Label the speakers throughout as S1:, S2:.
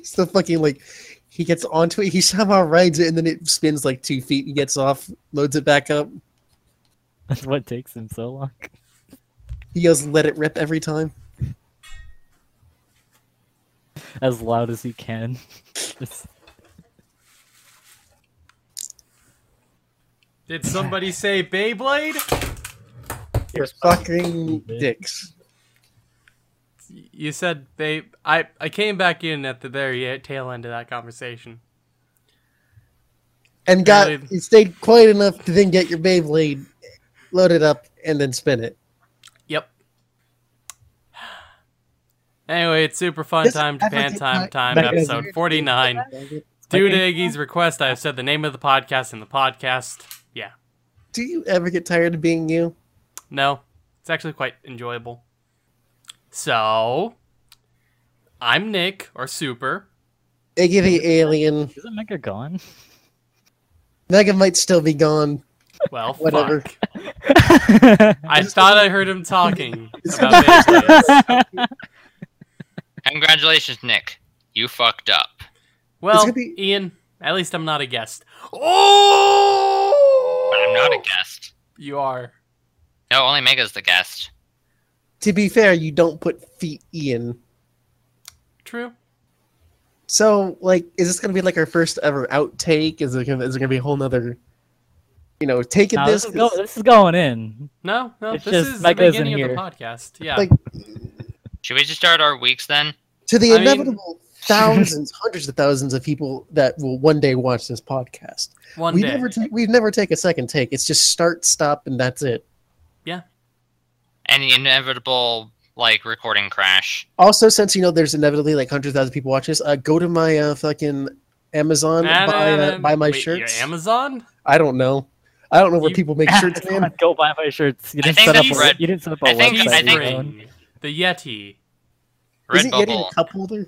S1: It's the fucking like he gets onto it, he somehow rides it, and then it spins like two feet. He gets off, loads it back up.
S2: That's what takes him so long.
S1: He goes, "Let it rip" every time.
S2: As loud as he can.
S3: Did somebody say Beyblade?
S1: You're fucking dicks.
S3: You said they. I I came back in at the very tail end of that conversation.
S1: And got
S3: Really?
S1: you stayed quiet enough to then get your Beyblade, loaded up, and then spin it.
S3: Yep. Anyway, it's super fun
S1: This
S3: time, Japan time, time, episode 49. Due to Iggy's request, I have said the name of the podcast in the podcast. Yeah.
S1: Do you ever get tired of being you?
S3: No, it's actually quite enjoyable. So, I'm Nick, or Super.
S1: Iggy the alien.
S2: Isn't Mega gone?
S1: Mega might still be gone.
S3: Well,
S1: Whatever.
S3: fuck. I thought I heard him talking about Beyblades.
S4: Congratulations, Nick. You fucked up.
S3: Well,
S1: be-
S3: Ian, at least I'm not a guest. Oh!
S4: But I'm not a guest.
S3: You are.
S4: No, only Mega's the guest.
S1: To be fair, you don't put feet Ian.
S3: True.
S1: So, like, is this gonna be like our first ever outtake? Is it gonna is it gonna be a whole nother, you know, taking
S2: No,
S1: this?
S2: this, is go- this is going in.
S3: No, no,
S2: It's
S3: this
S2: just
S3: is the beginning of
S2: here.
S3: the podcast. Yeah.
S1: Like
S4: Should we just start our weeks then?
S1: to the
S3: I mean-
S1: inevitable thousands, hundreds of thousands of people that will one day watch this podcast.
S3: One
S1: we
S3: day.
S1: never take we never take a second take. It's just start, stop, and that's it.
S4: And the inevitable, like, recording crash.
S1: Also, since you know there's inevitably like hundred thousand people watch this, uh, go to my uh, fucking Amazon,
S3: Nah, nah,
S1: buy
S3: nah,
S1: uh, buy my
S3: Wait, your
S1: shirts.
S3: Amazon?
S1: I don't know. I don't know where
S3: You-
S1: people make shirts, man.
S2: Go buy my shirts. You didn't set up.
S4: that's
S2: A,
S4: Red-
S2: you didn't set up a
S4: I think-
S2: website.
S4: I think-
S3: The Yeti.
S1: Is it getting
S4: Redbubble.
S1: a cup holder?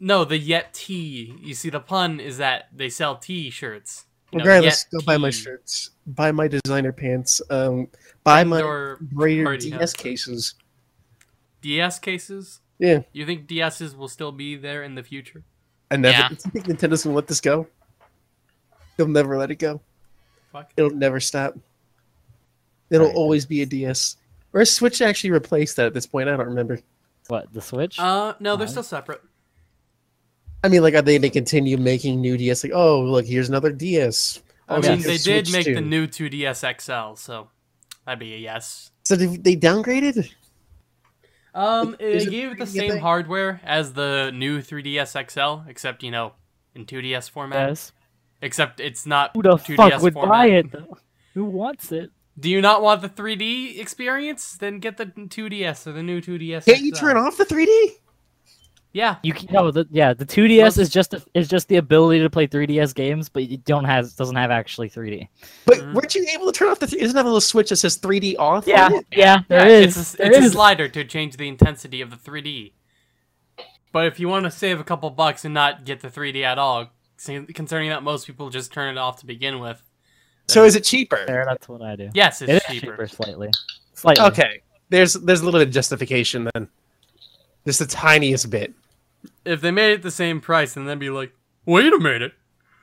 S3: No, the Yeti. You see, the pun is that they sell T-shirts. You know,
S1: Regardless, go buy my shirts. Buy my designer pants. Um, buy my
S3: Indoor
S1: Raider
S3: party
S1: DS cases.
S3: DS cases.
S1: Yeah,
S3: You think DSs will still be there in the future?
S1: I never.
S4: Yeah.
S1: Do you think Nintendo's gonna let this go? They'll never let it go.
S3: Fuck.
S1: It'll never stop. It'll
S2: Right.
S1: always be a DS. Or a Switch actually replaced that at this point. I don't remember.
S2: What the Switch?
S3: Uh, no, they're
S2: Fine.
S3: still separate.
S1: I mean, like, are they going to continue making new DS? Like, oh, look, here's another DS.
S3: I
S1: Oh,
S3: mean,
S1: here's
S3: they did
S1: Switch
S3: make the new 2DS XL, so that'd be a yes.
S1: So they downgraded?
S3: Um,
S1: Is
S3: it
S1: it
S3: gave it the same
S1: thing?
S3: hardware as the new 3DS XL, except you know, in 2DS format.
S2: yes.
S3: Except it's not
S2: Who the
S3: 2DS
S2: fuck would
S3: format.
S2: buy it? Though? Who wants it?
S3: Do you not want the 3D experience? Then get the 2DS or the new 2DS.
S1: Can't you turn off the 3D?
S3: Yeah.
S2: You can, no, the, yeah, the 2DS
S3: Most-
S2: is just is just the ability to play 3DS games, but it don't has doesn't have actually 3D.
S1: But
S3: Mhm.
S1: weren't you able to turn off the? Th- isn't that a little switch that says 3D off? on
S2: Yeah, yeah, there
S3: yeah,
S2: is.
S3: It's, a,
S2: there
S3: it's a slider to change the intensity of the 3D. But if you want to save a couple bucks and not get the 3D at all, con- concerning that most people just turn it off to begin with.
S1: So is it cheaper?
S2: There, that's what I do.
S3: Yes,
S2: It
S3: it's
S2: is
S3: cheaper.
S2: cheaper slightly. Slightly.
S1: Okay, there's there's a little bit of justification then. Just the tiniest bit.
S3: If they made it the same price, and then be like, "Wait a minute,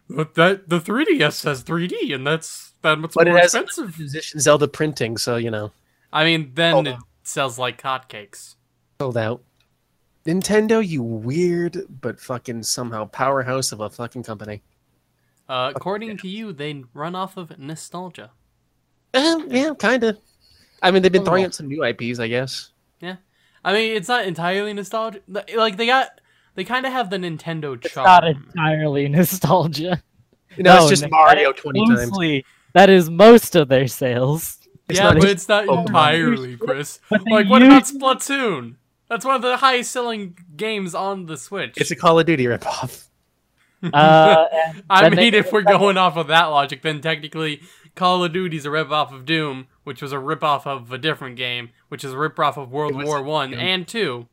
S3: but that the 3DS has 3D, and that's that much
S1: But it
S3: more
S1: has
S3: expensive."
S1: Musician Zelda printing, so you know,
S3: I mean, then it
S1: on.
S3: sells like hotcakes.
S1: sold out. Nintendo, you weird but fucking somehow powerhouse of a fucking company.
S3: Uh, according to you, they run off of nostalgia.
S1: Um, yeah, kind of. I mean, they've been
S3: Oh.
S1: throwing out some new IPs, I guess.
S3: I mean, it's not entirely nostalgia. Like they got, they kind of have the Nintendo
S2: It's
S3: charm.
S2: not entirely nostalgia.
S1: No, it's just
S2: that
S1: Mario
S2: is
S1: 20 times.
S2: That is most of their sales.
S1: It's
S3: yeah,
S1: not
S3: but it's not
S1: Pokemon.
S3: entirely, Chris. Like, what about Splatoon? That's one of the highest selling games on the Switch.
S1: It's a Call of Duty ripoff.
S2: Uh,
S3: I mean, if we're going off of that logic, then technically Call of Duty's a ripoff of Doom, which was a ripoff of a different game, which is a ripoff of World War One and Two,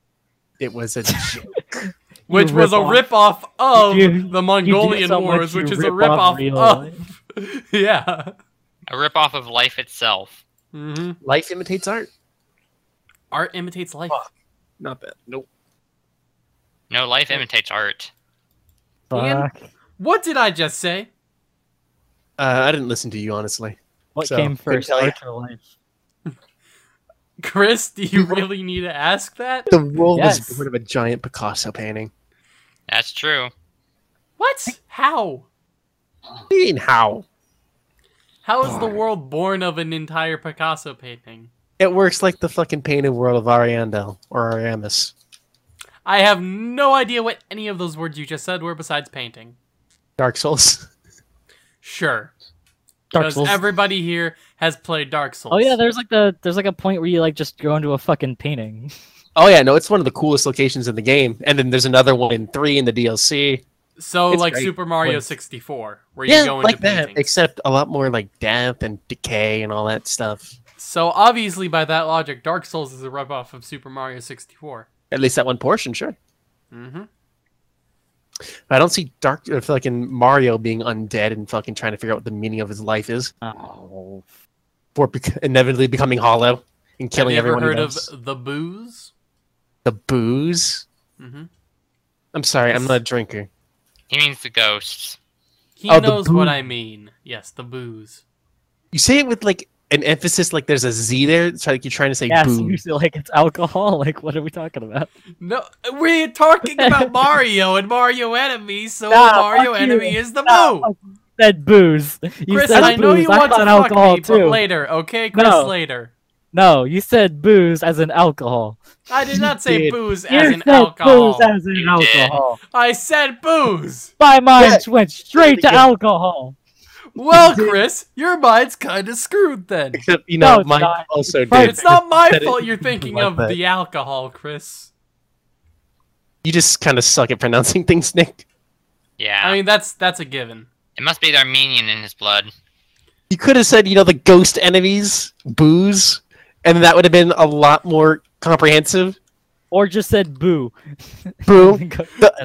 S1: It was a joke.
S3: which
S2: You
S3: was a
S2: rip-off.
S3: ripoff of
S2: You-
S3: the Mongolian
S2: so
S3: Wars, which is a
S2: rip off
S3: ripoff of. yeah.
S4: A ripoff of life itself.
S3: hmm
S1: Life imitates art.
S3: Art imitates life.
S1: Fuck. Not that. Nope.
S4: No, life imitates art.
S3: Ian? What did I just say?
S1: Uh, I didn't listen to you honestly.
S2: What
S1: So,
S2: came first,
S1: tell ya.
S2: art or life?
S3: Chris, do you really need to ask that?
S1: The world
S2: Yes.
S1: was born of a giant Picasso painting.
S4: That's true.
S3: What? How?
S1: What do you mean how?
S3: How is the world born of an entire Picasso painting?
S1: It works like the fucking painted world of Ariandel or Ariamis.
S3: I have no idea what any of those words you just said were besides painting.
S1: Dark Souls.
S3: Sure.
S2: Dark
S3: Because
S2: Souls.
S3: everybody here has played Dark Souls.
S2: Oh yeah, there's like the there's like a point where you like just go into a fucking painting.
S1: Oh yeah, no, it's one of the coolest locations in the game. And then there's another one in three in the DLC.
S3: So
S1: It's
S3: like
S1: great.
S3: Super Mario
S1: Place.
S3: 64, where you
S1: Yeah,
S3: go into
S1: like that, except a lot more like death and decay and all that stuff.
S3: So obviously, by that logic, Dark Souls is a ripoff of Super Mario 64.
S1: At least that one portion, sure.
S3: Mm-hmm.
S1: I don't see Dark fucking Mario being undead and fucking trying to figure out what the meaning of his life is
S2: Oh.
S1: for inevitably becoming hollow and
S3: Have
S1: killing
S3: you
S1: everyone. he
S3: heard
S1: loves.
S3: of the booze?
S1: the booze?
S3: Mm-hmm.
S1: I'm sorry, I'm not a drinker.
S4: He means the ghosts.
S3: He
S1: Oh, the
S3: knows what. I mean. Yes, the booze.
S1: You say it with like an emphasis, like there's a Z there. It's like you're trying to say
S2: Yeah,
S1: booze.
S2: so you feel like it's alcohol. Like, what are we talking about?
S3: No, we're talking about Mario and Mario Enemy, so
S2: Nah,
S3: Mario
S2: fuck you.
S3: Enemy is the
S2: Nah,
S3: boo.
S2: fuck. Said booze. You
S3: Chris,
S2: said
S3: I know
S2: booze.
S3: you
S2: I
S3: want to
S2: thought
S3: fuck
S2: alcohol
S3: me,
S2: too.
S3: but later, okay, Chris,
S2: No.
S3: later.
S2: No, you said booze as an alcohol.
S3: I did not say
S1: did.
S3: booze
S2: You
S3: as in
S2: said
S3: alcohol.
S2: booze as in
S4: You did.
S2: alcohol.
S3: I said booze.
S2: My mind
S1: Yeah.
S2: went straight to alcohol.
S3: Well, Chris, your mind's kind of screwed then.
S1: Except you know,
S2: it's
S1: mine
S2: not.
S1: also did.
S3: It's not my fault you're thinking of
S1: that.
S3: the alcohol, Chris.
S1: You just kind of suck at pronouncing things, Nick.
S4: Yeah.
S3: I mean, that's that's a given.
S4: it must be the Armenian in his blood.
S1: You could have said, you know, the ghost enemies, booze, and that would have been a lot more comprehensive.
S2: Or just said boo.
S1: Boo.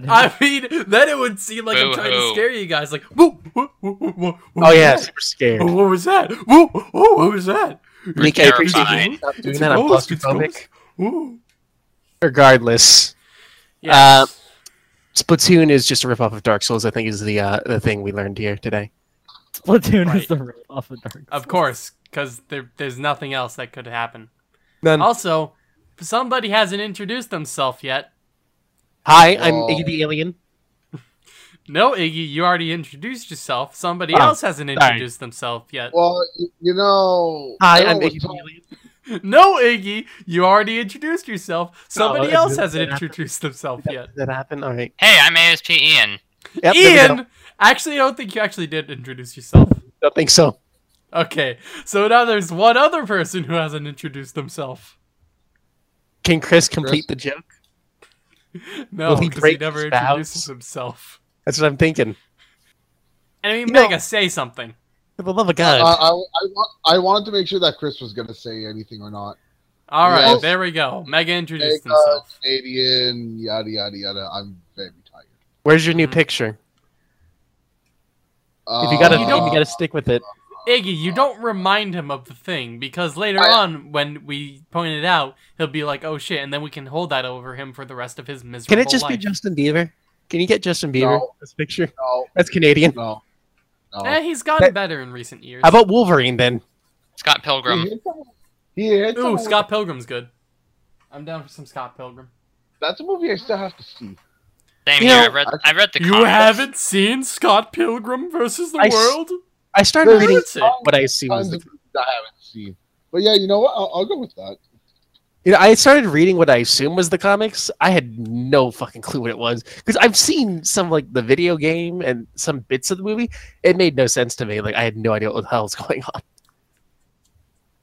S3: I mean, then it would seem like I'm trying to
S4: Boo-hoo.
S3: scare you guys. Like, whoa,
S1: Oh yeah,
S3: whoa,
S1: super scared.
S3: whoa, what was that? Whoa, whoa, what was that?
S1: Nick, I appreciate you stop doing that.
S3: a
S1: I'm
S3: ghost,
S1: claustrophobic.
S3: ghost.
S1: Regardless,
S3: Yes.
S1: Uh, Splatoon is just a ripoff of Dark Souls. I think is the uh, the thing we learned here today.
S2: Splatoon
S3: Right.
S2: is the rip off of Dark
S3: of course, because there, there's nothing else that could happen.
S1: None.
S3: Also, somebody hasn't introduced themselves yet.
S1: Hi, I'm
S5: Oh.
S1: Iggy the Alien.
S3: No, Iggy, you already introduced yourself. Somebody
S1: Oh,
S3: else hasn't
S1: sorry.
S3: introduced themselves yet.
S5: Well, you know.
S1: Hi, I'm Iggy the Alien.
S3: No, Iggy, you already introduced yourself. Oh, somebody
S1: Oh,
S3: else hasn't
S1: that happen?
S3: introduced themselves yet.
S1: Did that happen? All right.
S4: Hey, I'm ASP Ian.
S1: Yep, there we go.
S3: Ian, actually, I don't think you actually did introduce yourself.
S1: I don't think so.
S3: Okay, so now there's one other person who hasn't introduced himself.
S1: Can Chris complete the joke?
S3: No,
S1: Will he
S3: because he never
S1: his vows?
S3: introduces himself.
S1: That's what I'm thinking.
S3: And I mean,
S1: You know-
S3: Mega, say something.
S1: For the love of
S5: I,
S1: God.
S5: I, I, want, I wanted to make sure that Chris was going to say anything or not.
S3: All right,
S5: Yes.
S3: there we go. Mega introduced
S5: Mega,
S3: himself.
S5: Canadian, yada, yada, yada. I'm very tired.
S1: Where's your new
S3: Mhm.
S1: picture?
S5: Uh,
S1: If you gotta,
S3: You
S1: you, gotta stick with it.
S3: Iggy, you don't remind him of the thing because later
S5: I-
S3: on, when we point it out, he'll be like, "Oh shit," and then we can hold that over him for the rest of his miserable
S1: Can it just
S3: life.
S1: be Justin Bieber? Can you get Justin Bieber?
S5: No.
S1: This picture.
S5: No,
S1: That's Canadian.
S5: no, no.
S3: Eh, he's gotten
S1: That-
S3: better in recent years.
S1: How about Wolverine then?
S4: Scott Pilgrim.
S5: Yeah. hit someone- he hit
S3: Ooh,
S5: someone-
S3: Scott Pilgrim's good. I'm down for some Scott Pilgrim.
S5: That's a movie I still have to see.
S4: Same
S1: You
S4: here.
S1: know,
S4: I read. I read the.
S3: You
S4: comics.
S3: haven't seen Scott Pilgrim versus the
S1: I s-
S3: World?
S1: I started
S5: There's-
S1: reading
S3: it.
S1: what I assume was the
S5: I haven't seen. But yeah, you know what? I'll, I'll go with that.
S1: You know, I started reading what I assume was the comics. I had no fucking clue what it was because I've seen some like the video game and some bits of the movie. It made no sense to me. Like I had no idea what the hell was going on.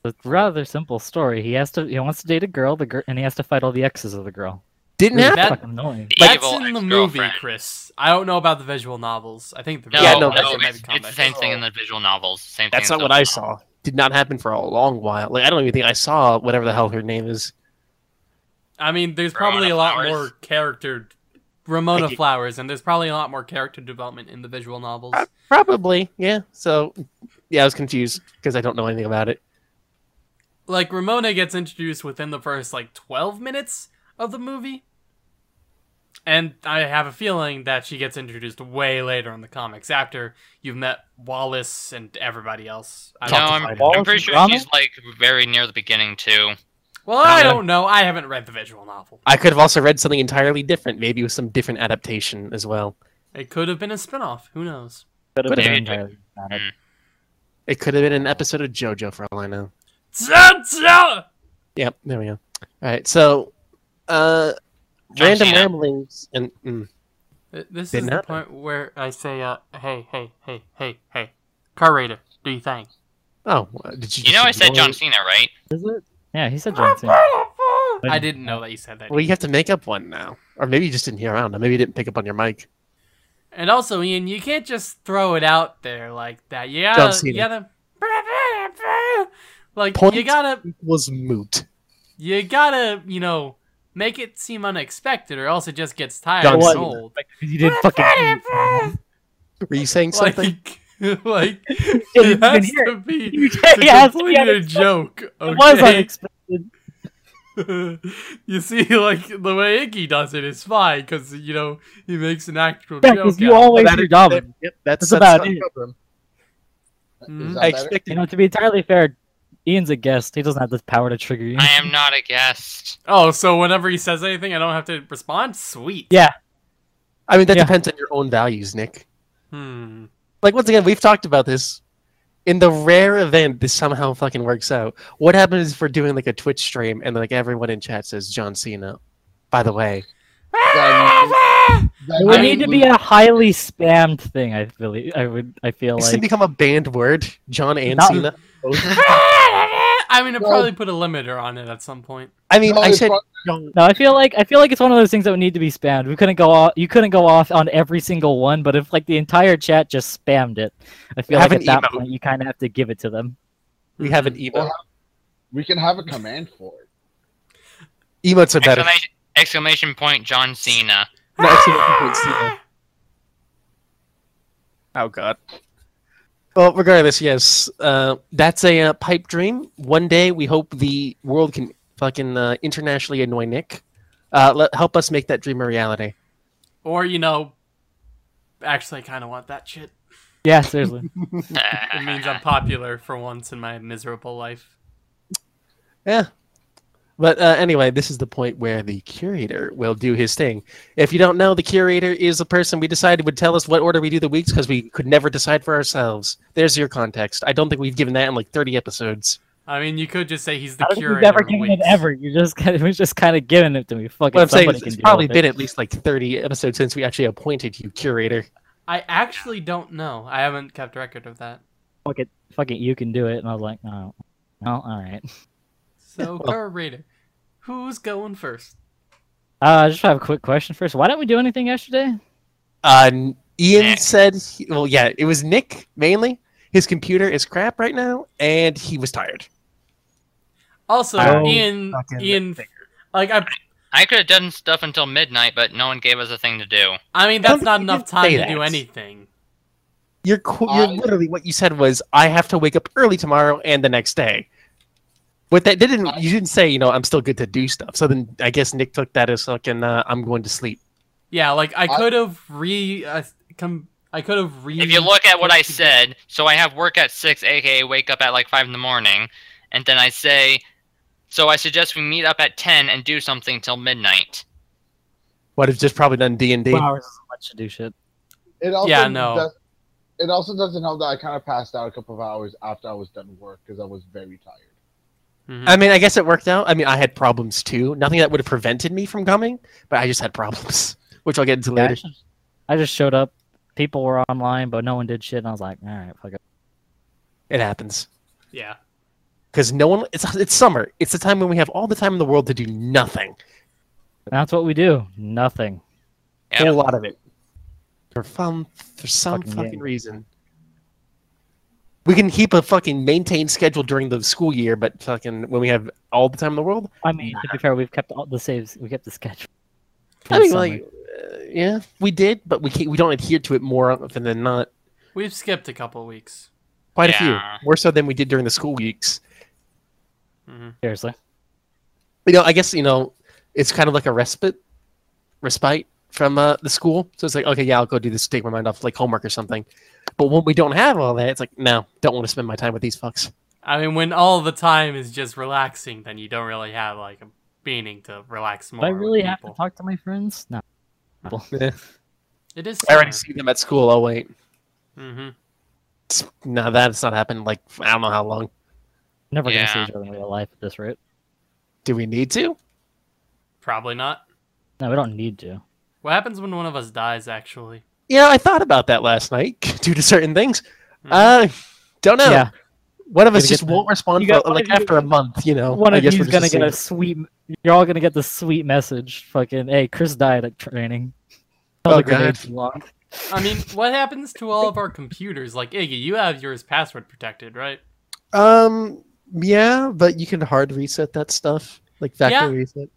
S2: It's a rather simple story. He has to. He wants to date a girl, the girl, and he has to fight all the exes of the girl.
S1: Didn't
S2: Really
S1: happen.
S3: That-
S2: fucking annoying.
S4: The
S3: That's
S4: evil
S3: in the movie. Chris. I don't know about the visual novels. I think the
S4: No,
S1: Yeah,
S3: visual
S1: no,
S4: no,
S3: novels might
S4: it's, it's the same thing in the visual novels. Same
S1: That's
S4: thing
S1: not what I
S4: visual novels.
S1: saw. Did not happen for a long while. Like I don't even think I saw whatever the hell her name is.
S3: I mean, there's
S4: Ramona
S3: probably a lot
S4: Flowers.
S3: more character Ramona Flowers, and there's probably a lot more character development in the visual novels.
S1: Uh, Probably, yeah. So yeah, I was confused because I don't know anything about it.
S3: Like Ramona gets introduced within the first like 12 minutes of the movie. And I have a feeling that she gets introduced way later in the comics after you've met Wallace and everybody else. I
S4: No,
S3: don't-
S4: I'm, I'm pretty sure she's like very near the beginning too.
S3: well, I don't know. I haven't read the visual novel.
S1: I could have also read something entirely different, maybe with some different adaptation as well.
S3: It could have been a spin-off. Who knows?
S2: Could have been entirely valid.
S4: Mm.
S1: It could have been an episode of JoJo for all I know.
S3: Ta-ta!
S1: Yep, there we go. All right, so uh,
S4: John
S1: random
S4: Cena.
S1: ramblings and mm,
S3: This
S1: Didn't
S3: is the point where I say, uh, "Hey, hey, hey, hey, hey, car raider, do you think?"
S1: oh, did you?
S4: You know, I said John
S1: it?
S4: Cena, right?
S2: Is it? Yeah, he said John Cena.
S3: I didn't know that you said that.
S1: Well, you have to make up one now, or maybe you just didn't hear around. Maybe you didn't pick up on your mic.
S3: And also, Ian, you can't just throw it out there like that. You
S1: John
S3: gotta,
S1: Cena.
S3: you gotta, like
S1: Point
S3: you gotta,
S1: Was moot.
S3: you gotta, you know, make it seem unexpected, or else it just gets tired
S1: John
S3: and
S1: Cena.
S3: old.
S2: Because you didn't fucking.
S1: Were you saying something?
S3: Like, like it has
S2: hear
S3: to be
S2: You
S3: to
S2: it has to be
S3: complete a
S2: unexpected.
S3: joke.
S2: It was unexpected.
S3: you see, like the way Iggy does it is fine because you know he makes an actual
S2: Yeah,
S3: joke.
S2: you
S3: out of it.
S2: always
S1: That-
S2: do
S1: that- Yep, that's,
S2: That's about it.
S5: Problem.
S3: Mhm.
S1: I expected.
S2: You know, to be entirely fair, Ian's a guest. He doesn't have the power to trigger you.
S4: I am not a guest.
S3: Oh, so whenever he says anything, I don't have to respond. Sweet.
S2: Yeah.
S1: I mean, that
S2: Yeah.
S1: depends on your own values, Nick.
S3: Hmm.
S1: Like once again, we've talked about this. In the rare event this somehow fucking works out, what happens if we're doing like a Twitch stream and like everyone in chat says John Cena? By the way,
S5: Then- then
S2: It would
S3: I
S2: need to be a highly spammed thing. I feel. I would. I feel
S1: this
S2: like.
S1: can become a banned word. John and
S2: Not-
S1: Cena. Both.
S3: I mean, I'd
S5: Well-
S3: probably put a limiter on it at some point.
S1: I mean,
S5: No,
S1: I
S5: it's
S1: said
S2: No, I feel like I feel like it's one of those things that would need to be spammed. We couldn't go off. You couldn't go off on every single one, but if like the entire chat just spammed it, I feel like at that
S1: emote.
S2: point you kind of have to give it to them.
S1: We have an mm-hmm. emo.
S5: Well, we can have a command for it.
S1: Emotes are better.
S4: Exclamation, exclamation point John Cena.
S1: No, exclamation point Cena. Oh god. Well, regardless, yes, uh, that's a uh, pipe dream. One day, we hope the world can fucking uh, internationally annoy Nick. Uh, let, help us make that dream a reality.
S3: Or you know, actually, I kind of want that shit.
S2: Yeah, seriously.
S3: It means I'm popular for once in my miserable life.
S1: Yeah. But uh, anyway, this is the point where the curator will do his thing. If you don't know, the curator is the person we decided would tell us what order we do the weeks because we could never decide for ourselves. There's your context. I don't think we've given that in like 30 episodes.
S3: I mean, you could just say he's the
S2: I
S3: curator.
S2: we've never
S3: of
S2: given it ever. You just kind of, it was just kind of giving it to me. Fucking
S1: What I'm saying
S2: somebody
S1: is
S2: can
S1: it's probably
S2: with
S1: been at least like 30 episodes since we actually appointed you curator.
S3: I actually don't know. I haven't kept record of that.
S2: Fuck it, fuck it, you can do it. And I was like, oh, well, all right.
S3: So,
S1: Well-
S3: curator, who's going first?
S2: Uh, I just have a quick question first. Why didn't we do anything yesterday?
S1: Uh, Ian
S4: Nick.
S1: said, he- well, yeah, it was Nick mainly. His computer is crap right now, and he was tired.
S3: Also,
S1: Oh,
S3: Ian,
S1: fucking
S3: Ian, like I,
S4: I could have done stuff until midnight, but no one gave us a thing to do.
S3: I mean, that's not enough time
S1: say
S3: to do anything.
S1: You're, you're
S5: I-
S1: literally what you said was, I have to wake up early tomorrow and the next day. What that didn't, you didn't say, you know, I'm still good to do stuff. So then I guess Nick took that as fucking, uh, I'm going to sleep.
S3: Yeah, like I
S5: I-
S3: could have re, uh, com- I could have re.
S4: If you look at what I said, so I have work at 6, aka wake up at like 5 in the morning, and then I say, so I suggest we meet up at 10 and do something till midnight.
S1: Would have just probably done D&D.
S2: Two hours is much to do shit.
S5: It also
S3: Yeah, no.
S5: does- it also doesn't help that I kind of passed out a couple of hours after I was done work because I was very tired.
S3: Mhm.
S1: I mean, I guess it worked out. I mean, I had problems too. Nothing that would have prevented me from coming, but I just had problems, which I'll get into
S2: Yeah, I
S1: later.
S2: just- I just showed up. People were online, but no one did shit. And I was like, all right, fuck it.
S1: It happens.
S3: yeah,
S1: Because no one, it's, it's summer. It's the time when we have all the time in the world to do nothing.
S2: That's what we do. Nothing.
S4: Yep.
S1: A lot of it. For fun, for some
S2: Fucking
S1: fucking reason. We can keep a fucking maintained schedule during the school year, but fucking when we have all the time in the world,
S2: I mean, to be fair, we've kept all the saves. We kept the schedule.
S1: I mean,
S2: Summer.
S1: like, uh, yeah, we did, but we can't, we don't adhere to it more often than not.
S3: we've skipped a couple weeks.
S1: Quite
S4: Yeah.
S1: a few, more so than we did during the school weeks.
S3: hmm
S2: seriously.
S1: You know, I guess you know, it's kind of like a respite, respite from uh, the school. So it's like, okay, yeah, I'll go do this, take my mind off like homework or something. But when we don't have all that, it's like, no, don't want to spend my time with these fucks.
S3: I mean, when all the time is just relaxing, then you don't really have like a meaning to relax more.
S2: Do I
S3: with
S2: really have to talk to my friends? No.
S3: It is.
S1: I already see them at school. Oh wait,
S3: Mm-hmm.
S1: It's- no, that's not happened. Like I don't know how long.
S2: Never gonna see each other in real life at this rate.
S1: Do we need to?
S3: Probably not.
S2: No, we don't need to.
S3: What happens when one of us dies? Actually.
S1: Yeah, I thought about that last night due to certain things.
S3: Mhm.
S1: Uh, don't know.
S2: Yeah.
S1: One of us just won't respond for like
S2: you-
S1: after a month. You know,
S2: One
S1: I
S2: of
S1: guess
S2: you's gonna get a sweet. You're all gonna get the sweet message. Fucking, hey, Chris died at training. Tell
S1: Oh,
S2: the
S1: God.
S3: I mean, what happens to all of our computers? Like Iggy, you have yours password protected, right?
S1: Um, yeah, but you can hard reset that stuff, like factory
S3: Yeah.
S1: reset.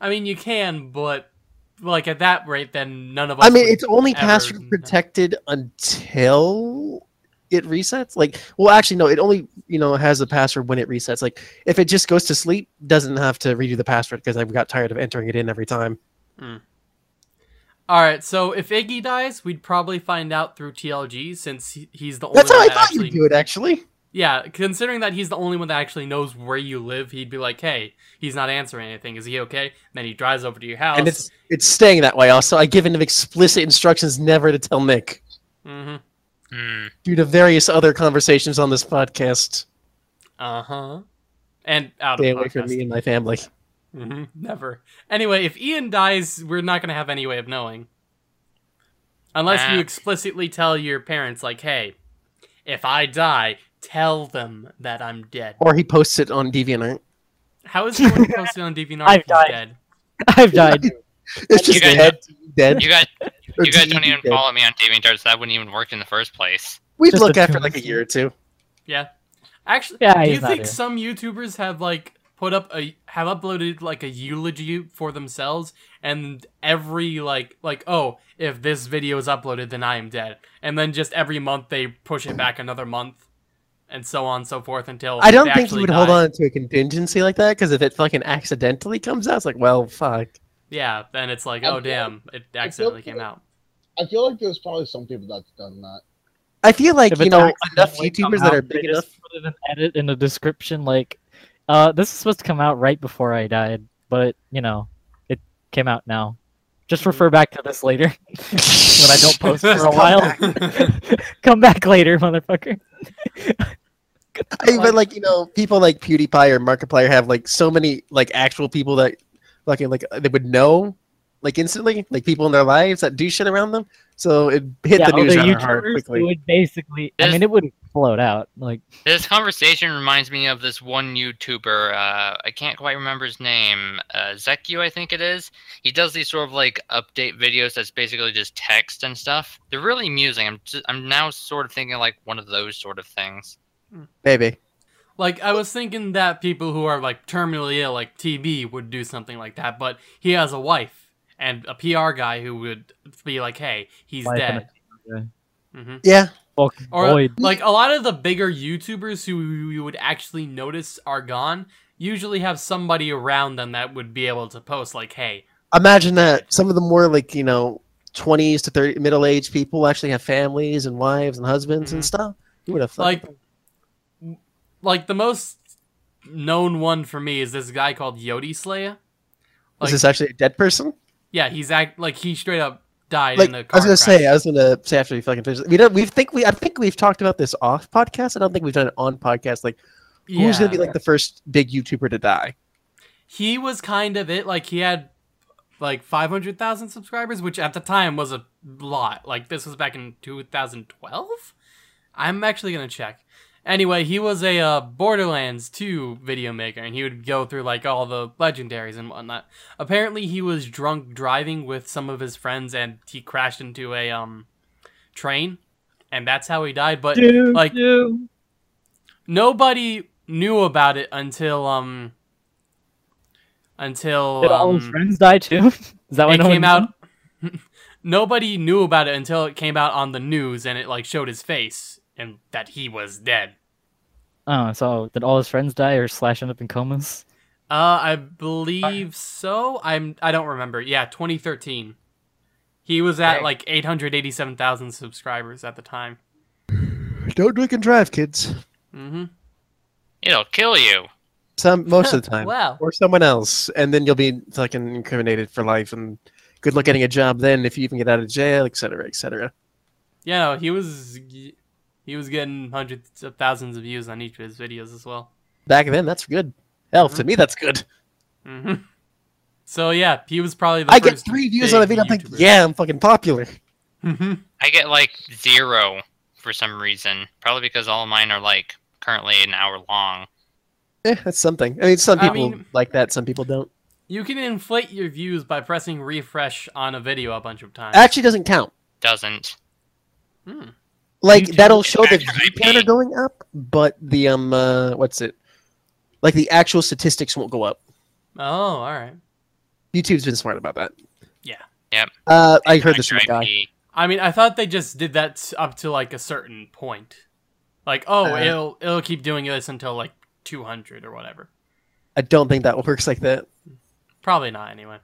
S3: I mean, you can, but like at that rate, then none of us.
S1: I mean, it's only password protected until it resets. Like, well, actually, no, it only you know has the password when it resets. Like, if it just goes to sleep, doesn't have to redo the password because I've got tired of entering it in every time. Hmm.
S3: All right, so if Iggy dies, we'd probably find out through TLG since he's the only
S1: That's how
S3: one
S1: I
S3: that
S1: thought
S3: actually.
S1: you'd do it. Actually,
S3: Yeah, considering that he's the only one that actually knows where you live, he'd be like, "Hey, he's not answering anything. Is he okay?" And then he drives over to your house.
S1: and it's it's staying that way. Also, I given him explicit instructions never to tell Nick
S3: hmm
S4: Hmm.
S1: due to various other conversations on this podcast.
S3: Uh huh. And out
S1: Stay
S3: of
S1: away from me and my family.
S3: hmm Never. Anyway, if Ian dies, we're not gonna have any way of knowing, unless you
S4: Ah.
S3: explicitly tell your parents, like, "Hey, if I die, tell them that I'm dead."
S1: Or he posts it on DeviantArt.
S3: How is he going to post it on DeviantArt
S2: I've
S3: if he's
S2: died.
S3: dead?
S2: I've died.
S1: It's just
S4: guys
S1: dead, dead.
S4: You guys, you guys don't even
S1: dead.
S4: follow me on DeviantArt, so that wouldn't even work in the first place.
S1: We'd
S2: Just
S1: look
S2: a
S1: after like a year or two.
S3: Yeah. Actually,
S2: Yeah,
S3: do you think
S2: here.
S3: some YouTubers have like put up a have uploaded like a eulogy for themselves and every like like oh if this video is uploaded then I am dead and then just every month they push it back another month and so on and so forth until
S1: I don't think he
S3: actually
S1: would hold on to a contingency like that because if it fucking accidentally comes out, it's like, well, fuck.
S3: Yeah, then it's like
S5: I
S3: oh
S5: feel-
S3: damn it
S5: I
S3: accidentally
S5: feel-
S3: came out.
S5: I feel like there's probably some people that's done that.
S1: I feel like
S2: If
S1: you know enough YouTubers that are
S2: out, they
S1: big
S2: just
S1: enough.
S2: Put it an edit in the description, like, uh, this is supposed to come out right before I died, but you know, it came out now. Just
S3: Mhm.
S2: refer back to this later when I don't post for a while. come back later, motherfucker.
S1: I, but like you know, people like PewDiePie or Markiplier have like so many like actual people that fucking like they would know like instantly, like people in their lives that do shit around them. So it hit the
S2: oh,
S1: news rather
S2: YouTubers,
S1: hard
S2: It
S1: quickly.
S2: would basically, I mean, it would float out. Like,
S4: This conversation reminds me of this one YouTuber. Uh, I can't quite remember his name. Uh, Zeku, I think it is. He does these sort of like update videos that's basically just text and stuff. They're really amusing. I'm just, I'm now sort of thinking like one of those sort of things.
S1: Maybe.
S3: Like I was thinking that people who are like terminally ill, like TB, would do something like that, but he has a wife and a PR guy who would be like, "Hey, he's
S2: Wife and a
S3: dead."
S2: guy.
S3: hmm
S1: Yeah.
S2: fucking
S3: Or
S2: Boyd.
S3: like a lot of the bigger YouTubers who you would actually notice are gone usually have somebody around them that would be able to post like, "Hey,
S1: Imagine that some of the more like you know, twenties to thirty middle-aged people actually have families and wives and husbands and
S3: Mhm.
S1: stuff. You would have
S3: like like the most known one for me is this guy called Yodi Slayer.
S1: is this actually a dead person?
S3: Yeah, he's act like he straight up died
S1: Like
S3: in a car I
S1: was gonna say. I was gonna say after we fucking finish. We don't. We think we. I think we've talked about this off podcast. I don't think we've done it on podcast. Like, who's gonna be like the first big YouTuber to die?
S3: he was kind of it. Like he had like five hundred thousand subscribers, which at the time was a lot. Like this was back in two thousand twelve. I'm actually gonna check. Anyway, he was a uh, Borderlands 2 video maker, and he would go through like all the legendaries and whatnot. Apparently, he was drunk driving with some of his friends, and he crashed into a um train, and that's how he died. But
S2: Dude,
S3: like
S2: dude.
S3: nobody knew about it until um until
S2: Did all his
S3: um,
S2: friends die too? Is that why
S3: it
S2: no
S3: came out nobody knew about it until it came out on the news and it like showed his face and that he was dead
S2: Oh, so did all his friends die or slash end up in comas?
S3: uh i believe so i'm i don't remember yeah 2013 He was at
S1: Dang.
S3: like 887,000 subscribers at the time.
S1: Don't drink and drive, kids.
S3: Mm-hmm.
S4: It'll kill you.
S1: Some most of the time,
S3: Wow.
S1: or someone else, and then you'll be fucking incriminated for life. And good luck getting a job then, if you even get out of jail, etc., etc.
S3: Yeah, no, he was he was getting hundreds of thousands of views on each of his videos as well.
S1: Back then, that's good. Hell, to me, that's good.
S3: hmm So yeah, he was probably the
S1: I get three views on a video. I'm like, yeah, I'm fucking popular.
S3: Mhm.
S4: I get like zero for some reason. Probably because all of mine are like currently an hour long.
S1: Eh, that's something. I mean, some
S3: I
S1: people
S3: mean-
S1: like that. Some people don't.
S3: You can inflate your views by pressing refresh on a video a bunch of times.
S1: Actually, doesn't count.
S4: Doesn't.
S3: Hmm.
S1: Like that'll show the
S4: Actual
S1: view
S4: IP.
S1: counter going up, but the um, uh, what's it? Like the actual statistics won't go up.
S3: Oh, all right.
S1: YouTube's been smart about that.
S3: Yeah.
S4: Yep.
S1: Uh, I heard this from a guy.
S4: IP.
S3: I mean, I thought they just did that up to like a certain point. Like, oh,
S1: Uh.
S3: it'll it'll keep doing this until like 200 or whatever.
S1: I don't think that works like that.
S3: Probably not anyway.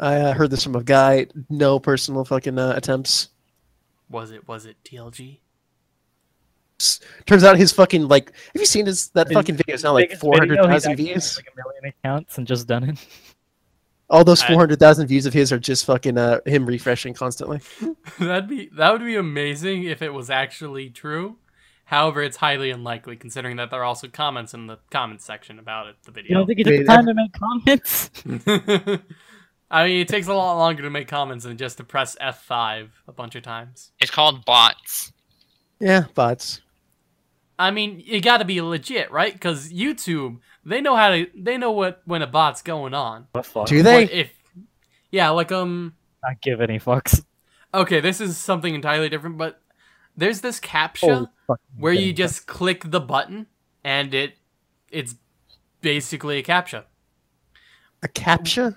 S1: I uh, heard this from a guy. No personal fucking uh, attempts.
S3: Was it was it TLG?
S1: Turns out his fucking like. Have you seen his that
S2: His
S1: fucking video? It's now like
S2: Biggest
S1: four
S2: video,
S1: hundred
S2: he's
S1: thousand
S2: actually
S1: views.
S2: Like a million accounts and just done it.
S1: All those four hundred thousand views of his are just fucking uh, him refreshing constantly.
S3: That'd be that would be amazing if it was actually true. However, it's highly unlikely considering that there are also comments in the comments section about it. The video.
S2: You don't think he took the
S1: Wait,
S2: time to make comments?
S3: I mean, it takes a lot longer to make comments than just to press F5 a bunch of times.
S4: It's called bots.
S1: Yeah, bots.
S3: I mean, you got to be legit, right? Because YouTube, they know how to, they know what when a bot's going on.
S2: What fuck?
S1: Do they?
S3: But if, yeah, like um,
S2: Not give any fucks.
S3: okay, this is something entirely different, but there's this captcha
S2: Holy fucking
S3: where you
S2: thing.
S3: just click the button and it, it's basically a captcha.
S1: A captcha?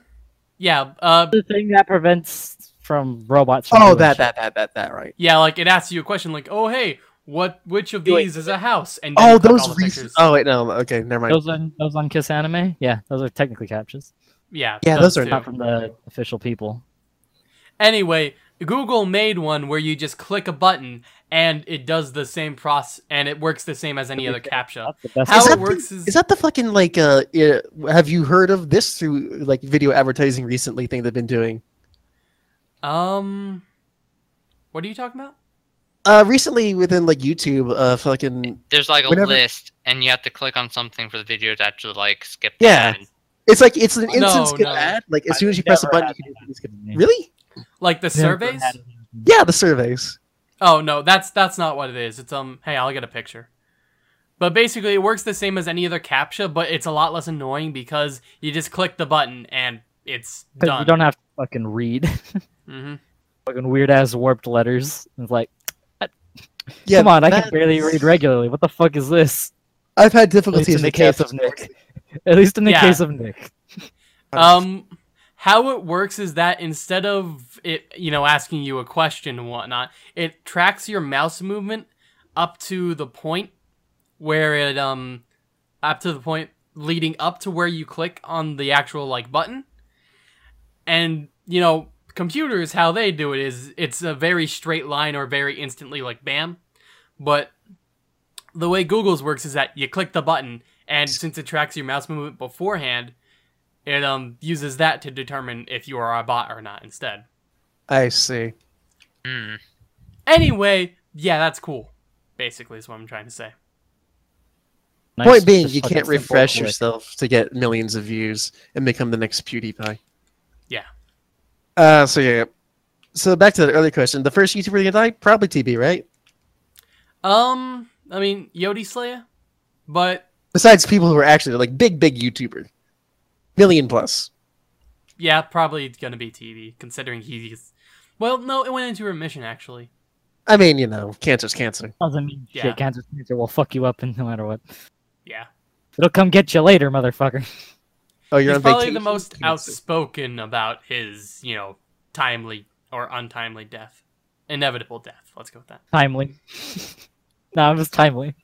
S3: Yeah, uh,
S2: the thing that prevents from robots. From
S1: Oh, that, that, that, that, that, right.
S3: yeah, like it asks you a question like, oh hey, what, which of
S2: Wait.
S3: these is a house? And
S1: Oh, those
S3: all the
S1: recent. Oh wait, no. Okay, never mind.
S2: Those on those on Kiss Anime, yeah, those are technically captchas,
S3: yeah,
S1: Yeah, those are
S3: too.
S2: not from the official people.
S3: Anyway, Google made one where you just click a button and it does the same process and it works the same as any other captcha.
S2: That's the best.
S3: How
S1: Is
S3: it
S1: that the-
S3: works is,
S1: Is that the fucking like? Uh, have you heard of this through like video advertising recently? Thing they've been doing.
S3: um, what are you talking about?
S1: Uh, recently within like YouTube, uh, fucking.
S4: There's like a
S1: Whenever-
S4: list, and you have to click on something for the video to actually like skip.
S1: Yeah.
S4: ad.
S1: It's like it's an
S3: No,
S1: instant skip
S3: no.
S1: ad. Like as
S2: I've
S1: soon as you press a button, you can
S2: that
S1: skip.
S2: happen to me.
S1: Really?
S3: Like the surveys?
S1: Yeah, the surveys.
S3: Oh no, that's that's not what it is. It's um, hey, I'll get a picture. But basically, it works the same as any other captcha, but it's a lot less annoying because you just click the button and it's done.
S2: You don't have to fucking read
S3: mm-hmm.
S2: fucking weird ass warped letters. It's like,
S1: Yeah,
S2: come on, I can barely read regularly. What the fuck is this?
S1: I've had
S2: At least
S1: difficulties
S2: in the
S1: with
S2: case
S1: captchas
S2: of Nick. At least in the
S3: Yeah.
S2: case of Nick.
S3: Um, how it works is that instead of it, you know, asking you a question and whatnot, it tracks your mouse movement up to the point where it um, up to the point leading up to where you click on the actual like button, and you know, computers how they do it is it's a very straight line or very instantly like bam, but the way Google's works is that you click the button and since it tracks your mouse movement beforehand it um uses that to determine if you are a bot or not instead.
S1: I see.
S4: Hmm.
S3: Anyway, yeah, that's cool. Basically, is what I'm trying to say.
S2: Nice,
S1: Point being,
S2: just
S1: you can't refresh
S2: click.
S1: yourself to get millions of views and become the next PewDiePie.
S3: Yeah.
S1: Uh, so yeah. So back to the earlier question. The first YouTuber to die, probably TB, right?
S3: Um, I mean Yodi Slayer, but
S1: Besides people who are actually like big, big YouTuber, million plus.
S3: yeah, probably it's gonna be TB considering he's. Well, no, it went into remission actually.
S1: I mean, you know, cancer's cancer.
S2: Doesn't mean
S3: Yeah.
S2: shit. Cancer, cancer will fuck you up, and no matter what,
S3: Yeah,
S2: it'll come get you later, motherfucker.
S1: Oh, you're
S3: he's
S1: on
S3: probably
S1: vacation?
S3: the most
S1: Cancer.
S3: outspoken about his, you know, timely or untimely death, inevitable death. Let's go with that.
S2: Timely. no, it was timely.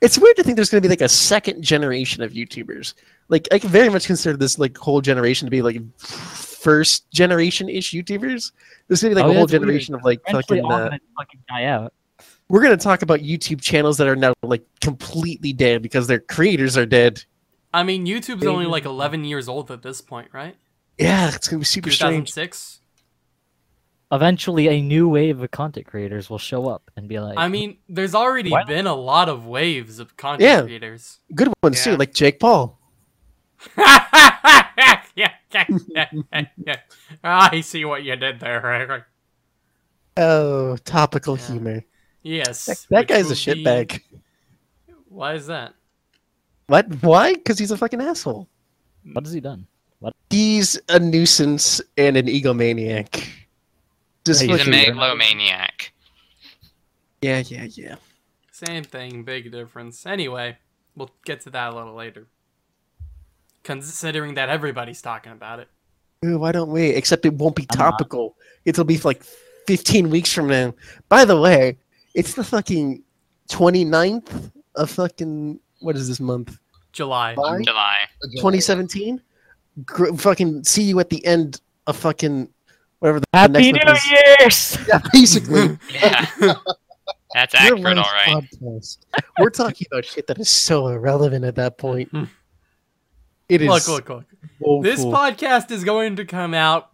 S1: It's weird to think there's going to be like a second generation of YouTubers. Like, I can very much consider this like whole generation to be like first generation ish YouTubers. There's gonna be like
S2: Oh,
S1: a
S2: yeah,
S1: whole
S2: it's weird.
S1: generation of like
S2: Eventually,
S1: fucking. Uh,
S2: fucking die out.
S1: we're gonna talk about YouTube channels that are now like completely dead because their creators are dead.
S3: I mean, YouTube's only like 11 years old at this point, right?
S1: Yeah, it's gonna be super strange.
S3: 2006.
S2: Eventually, a new wave of content creators will show up and be like,
S3: I mean, there's already
S2: What?
S3: been a lot of waves of content
S1: Yeah.
S3: creators.
S1: Good ones
S4: Yeah.
S1: too, like Jake Paul.
S3: Yeah, yeah, yeah, yeah, yeah. I see what you did there.
S1: Oh, topical
S3: Yeah.
S1: humor.
S3: Yes.
S1: That, that guy's a
S3: would be-
S1: shitbag.
S3: Why is that?
S1: What? Why? Because he's a fucking asshole.
S2: "What has he done?" What?
S1: He's a nuisance and an egomaniac. Just
S2: He's
S4: He's a megalomaniac.
S1: Yeah, yeah, yeah.
S3: Same thing, big difference. Anyway, we'll get to that a little later. Considering that everybody's talking about it.
S1: Ooh, why don't we? Except it won't be topical. It'll be like 15 weeks from now. By the way, it's the fucking 29th of fucking, what is this month?
S3: July.
S5: Bye.
S4: July.
S1: 2017? Gr fucking see you at the end of fucking, whatever the
S2: Happy
S1: next
S2: New. Year's!
S1: Yeah, basically.
S4: Yeah. That's accurate, all
S1: last
S4: right.
S1: podcast. We're talking about shit that is so irrelevant at that point. Hmm. It is
S3: Look, look, look.
S1: woeful.
S3: This podcast is going to come out.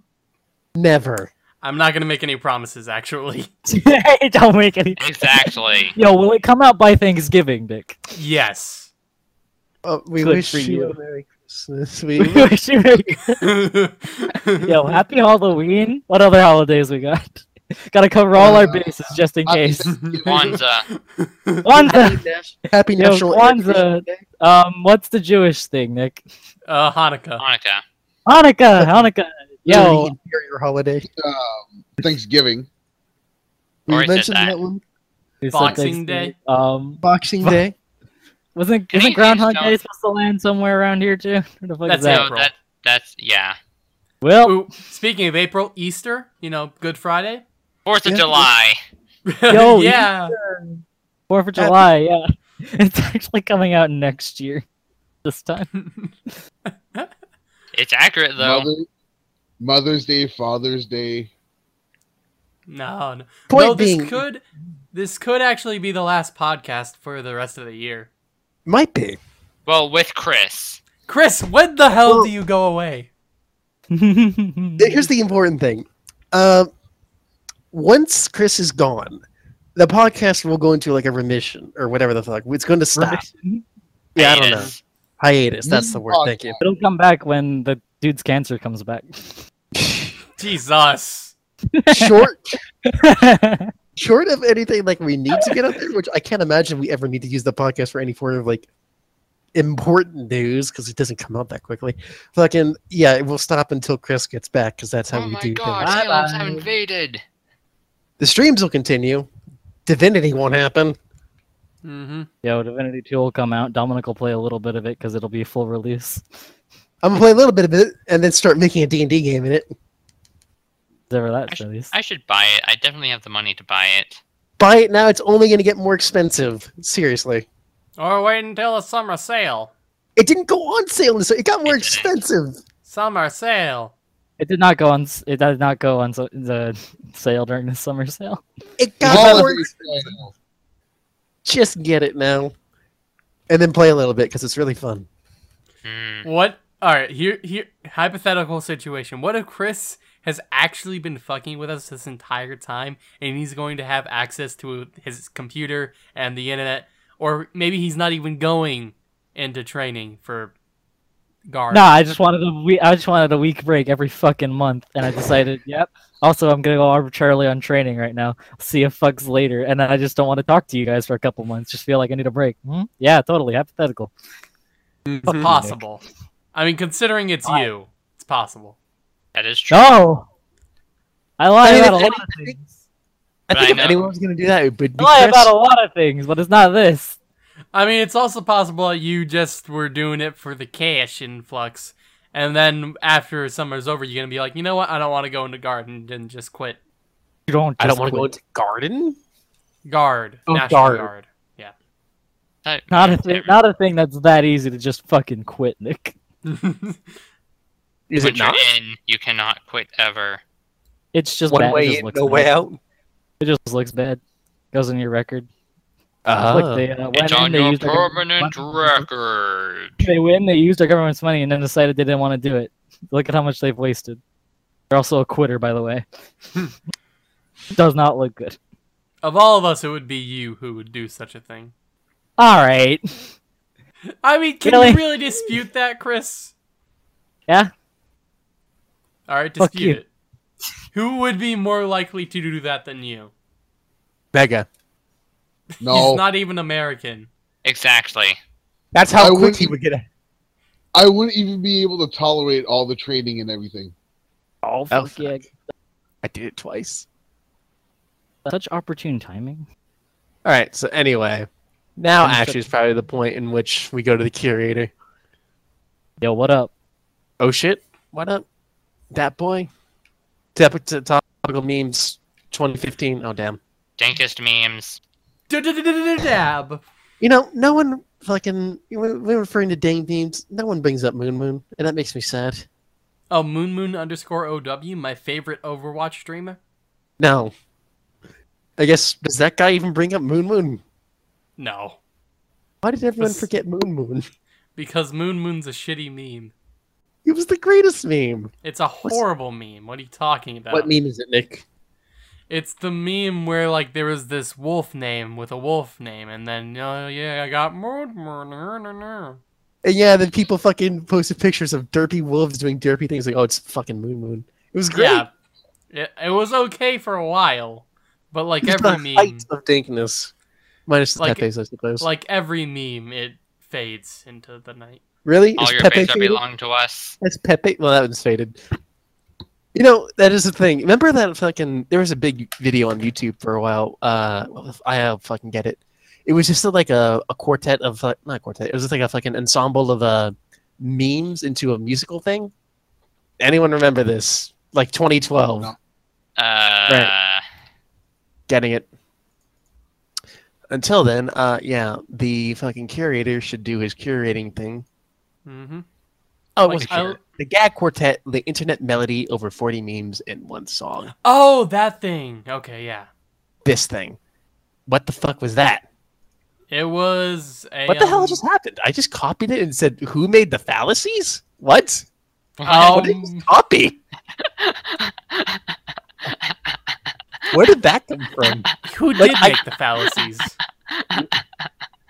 S1: never.
S3: I'm not going to make any promises, actually.
S2: Don't make any.
S4: Exactly.
S2: Yo, will it come out by Thanksgiving, Dick?
S3: Yes.
S1: Oh, we
S2: Good
S1: wish you
S2: you.
S1: a Merry Christmas.
S2: We
S1: We
S2: wish you Merry- Yo, happy Halloween. What other holidays we got? Gotta cover all our
S5: Uh,
S2: bases just in
S5: happy
S2: case.
S4: Kwanzaa.
S2: Kwanzaa.
S1: Happy National
S2: Kwanzaa.
S1: Day.
S2: Um, what's the Jewish thing, Nick?
S3: Uh, Hanukkah.
S4: Hanukkah.
S2: Hanukkah. Hanukkah. Yo,
S1: Dirty inferior holiday.
S5: Um, Thanksgiving.
S1: We
S4: Or
S1: mentioned
S4: that.
S1: that one.
S3: Boxing Day.
S2: Um,
S1: Boxing
S2: Fu-
S1: Day.
S2: wasn't
S4: Can
S2: isn't Groundhog Day supposed to land somewhere around here too? Where the fuck
S3: That's
S2: is that?
S3: it. April.
S4: that, that's, yeah.
S2: Well,
S3: Ooh, speaking of April, Easter, you know, Good Friday.
S4: 4th of
S1: Yeah.
S4: July.
S2: Yo,
S3: yeah.
S2: Fourth of July. Yeah, it's actually coming out next year. This time.
S4: It's accurate, though.
S5: Mother, Mother's Day, Father's Day.
S3: No, no.
S1: Point
S3: no, this
S1: being-
S3: could this could actually be the last podcast for the rest of the year.
S1: Might be.
S4: Well, with Chris.
S3: Chris, when the hell
S1: Well-
S3: do you go away?
S1: Here's the important thing. Um, once Chris is gone, the podcast will go into like a remission or whatever the fuck. It's going to stop. Yeah, I don't know.
S4: Hiatus.
S1: Hiatus. That's the word. Thank you.
S2: It'll come back when the dude's cancer comes back.
S3: Jesus.
S1: Short, short of anything like we need to get up there, which I can't imagine we ever need to use the podcast for any form of like important news because it doesn't come out that quickly. Fucking yeah, it will stop until Chris gets back because that's how
S4: Oh
S1: we
S4: my
S1: do
S4: god,
S1: things.
S4: Salem's have
S2: Bye-bye.
S4: invaded.
S1: The streams will continue. Divinity won't happen.
S3: Mm-hmm.
S2: Yo, Divinity 2 will come out. Dominic will play a little bit of it because it'll be a full release.
S1: I'm gonna play a little bit of it and then start making a D&D game in it.
S2: Whatever
S4: I
S2: that's
S4: should,
S2: released.
S4: I should buy it. I definitely have the money to buy it.
S1: Buy it now, it's only gonna get more expensive. Seriously.
S3: Or wait until the summer sale.
S1: It didn't go on sale, this it got more
S4: It didn't.
S1: expensive.
S3: Summer sale.
S2: It did not go on. It did not go on so, the sale during the summer sale.
S1: It got more
S5: Holiday sale.
S1: Just get it now. And then play a little bit because it's really fun.
S4: Hmm.
S3: What? All right, here, here. Hypothetical situation. What if Chris has actually been fucking with us this entire time, and he's going to have access to his computer and the internet, or maybe he's not even going into training for guard.
S2: Nah, I just wanted a week. I just wanted a week break every fucking month, and I decided, yep. Also, I'm gonna go arbitrarily on training right now. See if fucks later, and I just don't want to talk to you guys for a couple months. Just feel like I need a break. Hmm? Yeah, totally hypothetical.
S3: It's
S2: Fuck you, Nick.
S3: possible. I mean, considering it's
S2: Why?
S3: you, it's possible.
S4: That is true.
S2: No, I lie
S1: I mean,
S2: about a lot of things.
S1: I think
S4: I
S1: if
S4: know-
S1: anyone was going to do that, it would be
S2: I lie
S1: Chris.
S2: about a lot of things, but it's not this.
S3: I mean, it's also possible that you just were doing it for the cash influx, and then after summer's over, you're gonna be like, you know what? I don't want to go into garden and, and just quit.
S2: You don't.
S1: I don't want to go into garden.
S3: Guard,
S1: Oh,
S3: national
S1: guard.
S3: guard. Yeah.
S4: That-
S2: Not a
S4: yeah,
S2: thing.
S4: never-
S2: Not a thing that's that easy to just fucking quit, Nick.
S1: Is
S4: Once
S1: it not?
S4: you're in, you cannot quit ever.
S2: It's just
S1: One
S2: bad. it
S1: way
S2: just
S1: in,
S2: looks
S1: no
S2: bad.
S1: way out.
S2: It just looks bad. Goes in your record.
S1: Uh,
S2: Look, they uh, went
S4: It's
S2: in,
S4: on
S2: they
S4: your
S2: used their government
S4: permanent record.
S2: They win, they used their government's money, and then decided they didn't want to do it. Look at how much they've wasted. They're also a quitter, by the way. Does not look good.
S3: Of all of us, it would be you who would do such a thing.
S2: All right.
S3: I mean, can
S2: Really?
S3: you really dispute that, Chris?
S2: Yeah.
S3: All right, dispute it. Who would be more likely to do that than you?
S1: Mega.
S5: No,
S3: He's not even American.
S4: Exactly.
S1: That's
S5: I
S1: how quick he would get. A-
S5: I wouldn't even be able to tolerate all the training and everything.
S2: Oh,
S1: Oh,
S2: fuck yeah.
S1: I did it twice.
S2: Such opportune timing.
S1: All right. So anyway, now
S2: I'm
S1: actually is probably the point in which we go to the curator.
S2: Yo, what up?
S1: Oh shit! What up? That boy. Tep- Topical memes 2015. Oh damn.
S4: Dankest memes.
S3: Dab.
S1: You know, no one fucking we're referring to dang memes. No one brings up Moon Moon, and that makes me sad.
S3: Oh, Moon Moon underscore OW, my favorite Overwatch streamer.
S1: No. I guess does that guy even bring up Moon Moon?
S3: No,
S1: Why did everyone forget Moon Moon?
S3: because Moon Moon's a shitty meme.
S1: It was the greatest meme.
S3: It's a horrible meme. What are you talking about?
S1: What meme is it, Nick?
S3: It's the meme where like there was this wolf name with a wolf name, and then oh yeah, I got Moon Moon. no, no, no.
S1: And yeah, then people fucking posted pictures of derpy wolves doing derpy things like, oh, it's fucking Moon Moon. It was great.
S3: Yeah, it, it was okay for a while, but like
S1: It was
S3: every
S1: the
S3: meme,
S1: height of dankness. Minus the
S3: Like-
S1: Pepe's, I suppose.
S3: like every meme, it fades into the night.
S1: really?
S4: All
S1: Is
S4: your
S1: Pepe
S4: faces
S1: faded?
S4: belong to us.
S1: That's Pepe. Well, that one's faded. You know, that is the thing. Remember that fucking. There was a big video on YouTube for a while. Uh, I fucking get it. It was just like a, a quartet of uh, not a quartet. It was just like a fucking ensemble of uh memes into a musical thing. Anyone remember this? Like 2012.
S5: No.
S4: Uh,
S1: Getting it. Until then, uh, yeah, the fucking curator should do his curating thing.
S3: Mm-hmm.
S1: Oh, it
S3: Like,
S1: was a
S3: I-
S1: curator. the gag quartet, the internet melody, over 40 memes in one song.
S3: Oh, that thing. Okay, yeah.
S1: this thing. What the fuck was that?
S3: It was a.
S1: What the hell
S3: um,
S1: just happened? I just copied it and said, "Who made the fallacies?" What?
S3: Um,
S1: what did you copy? Where did that come from?
S3: who
S1: like,
S3: did
S1: I-
S3: make the fallacies?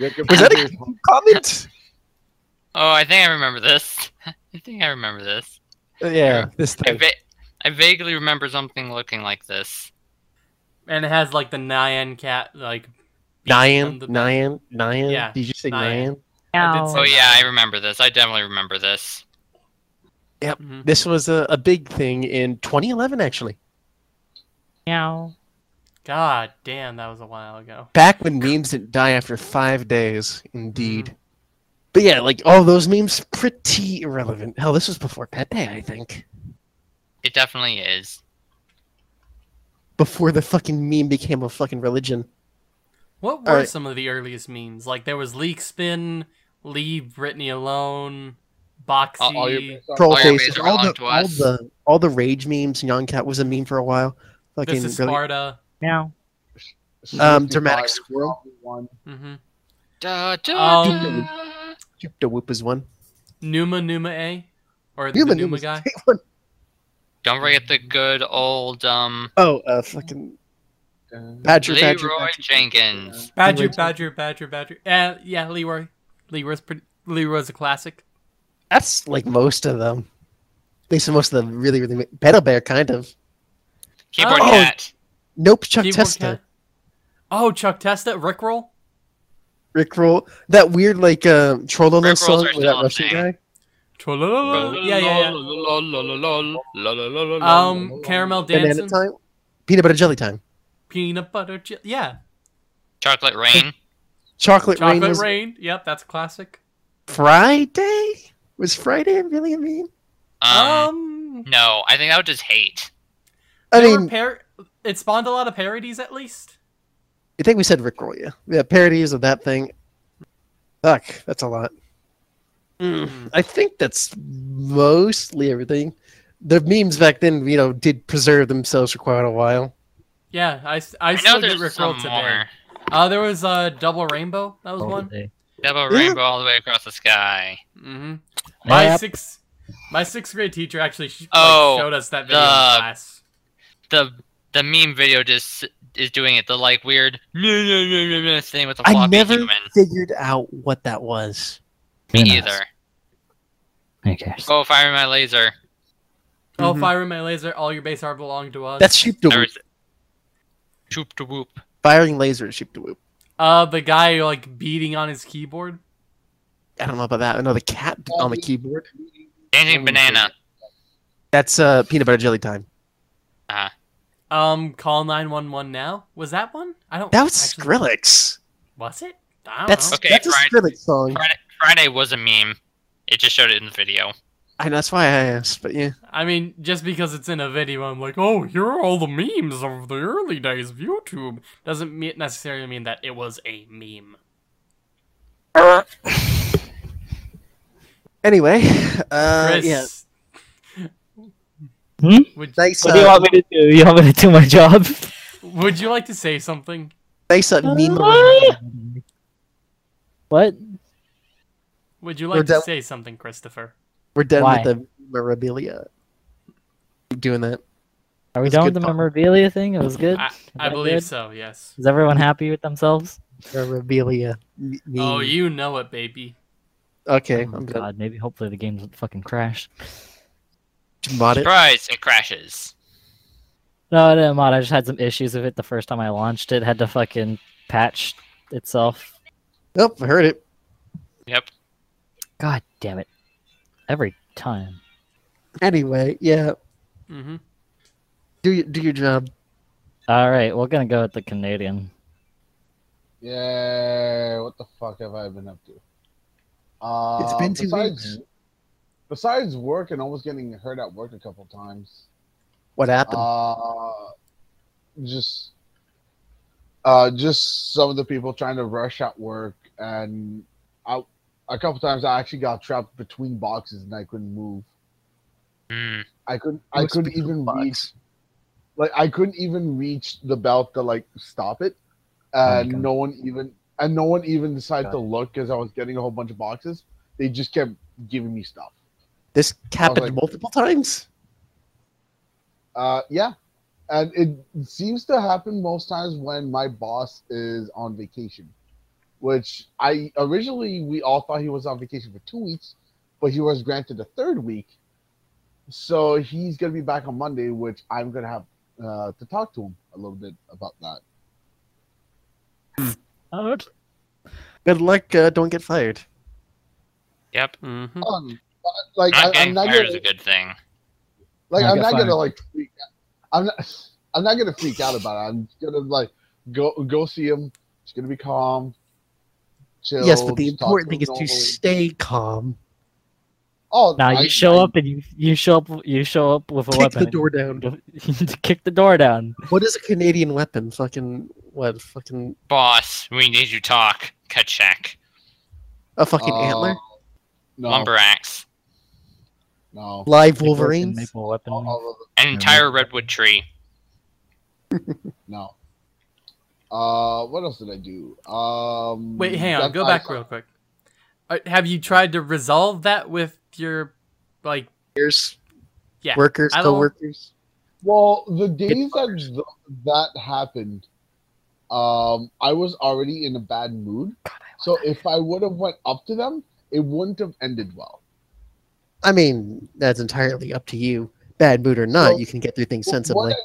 S1: Was that a comment?
S4: oh, I think I remember this. I think I remember this.
S1: Uh, yeah, this
S4: I, va- I vaguely remember something looking like this.
S3: And it has like the Nyan cat like.
S1: Nyan, Nyan, Nyan.
S3: Yeah,
S1: Did you say
S3: Nyan.
S1: Nyan?
S3: I did
S2: Ow.
S3: say-
S4: Oh yeah, I remember this. I definitely remember this.
S3: Mhm.
S1: This was a, a big thing in 2011, actually.
S2: Meow.
S3: God damn, that was a while ago.
S1: Back when memes didn't die after five days, indeed.
S3: Mm-hmm.
S1: But yeah, like all those memes, pretty irrelevant. Hell, this was before Pepe, I think.
S4: It definitely is.
S1: Before the fucking meme became a fucking religion.
S3: What were
S1: Alright.
S3: some of the earliest memes? Like there was Leekspin, Leave Britney Alone, Boxxy.
S5: All- all your-
S1: Troll
S4: All
S1: faces,
S4: memes
S1: all the,
S4: to
S1: all
S4: us.
S1: the all the rage memes. Young Cat was a meme for a while. Fucking
S3: this is
S1: really,
S3: Sparta.
S2: Meow.
S1: Um, dramatic squirrel.
S5: One.
S3: hmm
S4: Da, da, da.
S1: The Whoop was one.
S3: Numa Numa A, or
S1: Numa
S3: the Numa
S1: Numa's
S3: guy.
S1: one.
S4: Don't forget the good old um
S1: Oh, uh, fucking Badger, Badger,
S4: Leroy
S1: Badger.
S4: Jenkins.
S3: Badger, Badger, Badger, Badger. Uh, yeah, Leroy. Leroy's pretty. Leroy's a classic.
S1: That's like most of them. At least most of them really, really Battle Bear, kind of.
S4: Keyboard
S3: Oh.
S4: cat.
S1: Nope, Chuck
S3: Keyboard
S1: Testa.
S3: cat. Oh, Chuck Testa, Rickroll.
S1: Rickroll. That weird like uh, Trollolo song with that Russian
S4: thing.
S1: guy.
S3: Trollolo. Yeah, yeah, yeah. Um, caramel
S1: Banana
S3: dancing,
S1: time. Peanut butter jelly time.
S3: peanut butter. J- yeah,
S4: Chocolate rain.
S1: Chocolate, rain
S3: chocolate rain. Yep, that's classic.
S1: Friday. Was Friday really a meme?
S4: Um,
S3: Um,
S4: no, I think that was just hate.
S1: I
S3: there
S1: mean,
S3: par- it spawned a lot of parodies at least.
S1: I think we said Rickroll, yeah. Yeah, parodies of that thing. Fuck, that's a lot. Mm, I think that's mostly everything. The memes back then, you know, did preserve themselves for quite a while.
S3: Yeah, I I still
S4: know
S3: get
S4: there's
S3: Rickrolled today.
S4: more.
S3: Uh, there was uh, Double Rainbow. That was
S2: All
S3: one.
S2: day.
S4: Double
S1: Yeah.
S4: rainbow all the way across the sky.
S3: Mm -hmm. My
S2: Yep.
S3: sixth, my sixth grade teacher actually sh- like,
S4: Oh,
S3: showed us that video
S4: the-
S3: in class.
S4: The the meme video just is doing it. The like weird thing with the
S1: I never
S4: human.
S1: figured out what that was.
S4: Me
S2: Who
S4: either.
S2: Who cares?
S4: Oh, fire my laser.
S3: Oh,
S1: Mhm.
S3: fire my laser! All your base are belong to us.
S1: That's shoop to
S4: There
S1: whoop.
S4: was to whoop.
S1: Firing laser is shoop to whoop.
S3: uh the guy like beating on his keyboard.
S1: I don't know about that. I know the cat on the keyboard.
S4: Dancing banana.
S1: That's uh, peanut butter jelly time.
S3: Um, call nine one one now. Was that one? I don't.
S1: That was
S3: actually-
S1: Skrillex.
S3: Was it? I don't
S1: That's
S3: know.
S4: Okay,
S1: that's a
S4: Friday-
S1: Skrillex song.
S4: Friday, Friday was a meme. It just showed it in the video.
S1: I know, that's why I asked, but yeah.
S3: I mean, just because it's in a video, I'm like, oh, here are all the memes of the early days of YouTube. Doesn't me- necessarily mean that it was a meme.
S1: Anyway, uh,
S3: Chris,
S1: yeah,
S2: Hmm?
S3: would,
S1: nice,
S2: What do you want me to do? You want me to do my job?
S3: would you like to say something?
S1: nice uh, meme.
S2: What?
S3: Would you
S1: We're
S3: like to say something, Christopher?
S1: We're done
S2: Why?
S1: with the memorabilia. Keep doing that.
S2: Are we
S1: That's
S2: done with the
S1: fun.
S2: memorabilia thing? It was good.
S3: I, I believe
S2: good?
S3: so. Yes.
S2: Is everyone happy with themselves?
S1: Memorabilia. m-
S3: Oh, you know it, baby.
S1: Okay,
S2: Oh,
S1: I'm done.
S2: God, maybe hopefully the game doesn't fucking crash.
S1: Did you mod it?
S4: Surprise! It crashes.
S2: No, I didn't mod. I just had some issues with it the first time I launched it. Had to fucking patch itself.
S1: Nope, I heard it.
S4: Yep.
S2: God damn it! Every time.
S1: Anyway, yeah,
S3: Mm-hmm.
S1: do your, do your job.
S2: All right, we're gonna go with the Canadian.
S5: Yeah, what the fuck have I been up to? Uh,
S1: It's been two
S5: besides,
S1: weeks.
S5: Besides work and almost getting hurt at work a couple times.
S1: What happened?
S5: Uh, just, uh, just some of the people trying to rush at work, and I, a couple times I actually got trapped between boxes and I couldn't move.
S4: Hmm.
S5: I couldn't. I couldn't even
S1: box?
S5: reach. Like I couldn't even reach the belt to like stop it, and
S2: God.
S5: no one even and no one even decided
S2: God.
S5: to look because I was getting a whole bunch of boxes. They just kept giving me stuff.
S1: This happened
S5: like-
S1: multiple times.
S5: Uh, yeah, and it seems to happen most times when my boss is on vacation, which I originally we all thought he was on vacation for two weeks, but he was granted a third week, so he's gonna be back on Monday, which I'm gonna have uh, to talk to him a little bit about that.
S1: Good luck. Uh, don't get fired.
S4: Yep.
S3: Mm-hmm.
S5: Um, like
S4: Not
S5: I,
S4: getting
S5: I'm not
S4: fired
S5: gonna
S4: is a good thing.
S5: like
S2: I
S5: I'm not
S2: fired.
S5: gonna like freak I'm not I'm not gonna freak out about it. I'm gonna like go go see him. It's gonna be calm. Chill.
S1: yes, but the important thing is
S5: him
S1: to stay calm.
S5: Oh,
S2: now
S5: I-
S2: you show
S5: I-
S2: up and you you show up you show up with a
S1: Kick
S2: weapon.
S1: the door down.
S2: Kick the door down.
S1: What is a Canadian weapon? Fucking what? Fucking
S4: Boss, we need you talk. Kachak.
S1: a fucking
S5: uh,
S1: antler?
S5: No,
S4: Lumber axe.
S5: No.
S1: Live
S2: Big
S1: Wolverines?
S2: maple weapon.
S5: All- all of
S4: An entire redwood tree.
S5: no. Uh, what else did I do? Um,
S3: Wait, hang on.
S5: that-
S3: Go
S5: I-
S3: back real quick. Uh, have you tried to resolve that with your like?
S1: Workers,
S3: Yeah.
S1: workers, co-workers.
S5: Well, the days that that happened, um, I was already in a bad mood. So if I would have went up to them, it wouldn't have ended well.
S1: I mean, that's entirely up to you. Bad mood or not,
S5: Well,
S1: you can get through things sensibly.
S5: What I,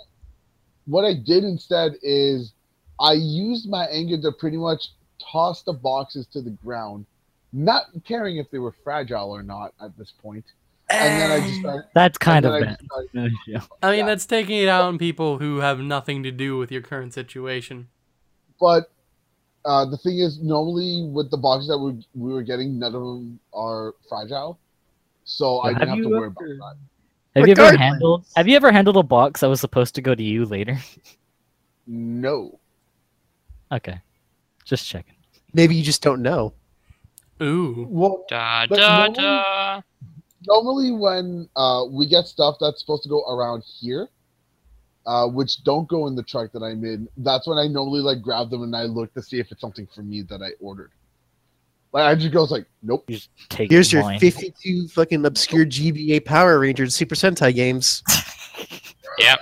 S5: what I did instead is I used my anger to pretty much toss the boxes to the ground, not caring if they were fragile or not at this point. And then I just started.
S2: That's kind of
S5: then I
S2: bad.
S5: started-
S2: Yeah.
S3: I mean,
S5: Yeah.
S3: that's taking it out on people who have nothing to do with your current situation.
S5: But uh, the thing is, normally with the boxes that we, we were getting, none of them are fragile. So I
S2: Have
S5: didn't have to
S2: you
S5: worry
S2: ever-
S5: about that.
S2: Have you ever handled Have you ever handled a box that was supposed to go to you later?
S5: No.
S2: Okay, just checking.
S1: Maybe you just don't know.
S3: Ooh.
S5: Well,
S4: Da da
S5: normally-
S4: da.
S5: normally when uh, we get stuff that's supposed to go around here, uh, which don't go in the truck that I'm in, that's when I normally like grab them and I look to see if it's something for me that I ordered. Like I just goes like, nope.
S2: You just take
S1: Here's your
S2: mine.
S1: 52 fucking obscure GBA Power Rangers Super Sentai games.
S4: Yep.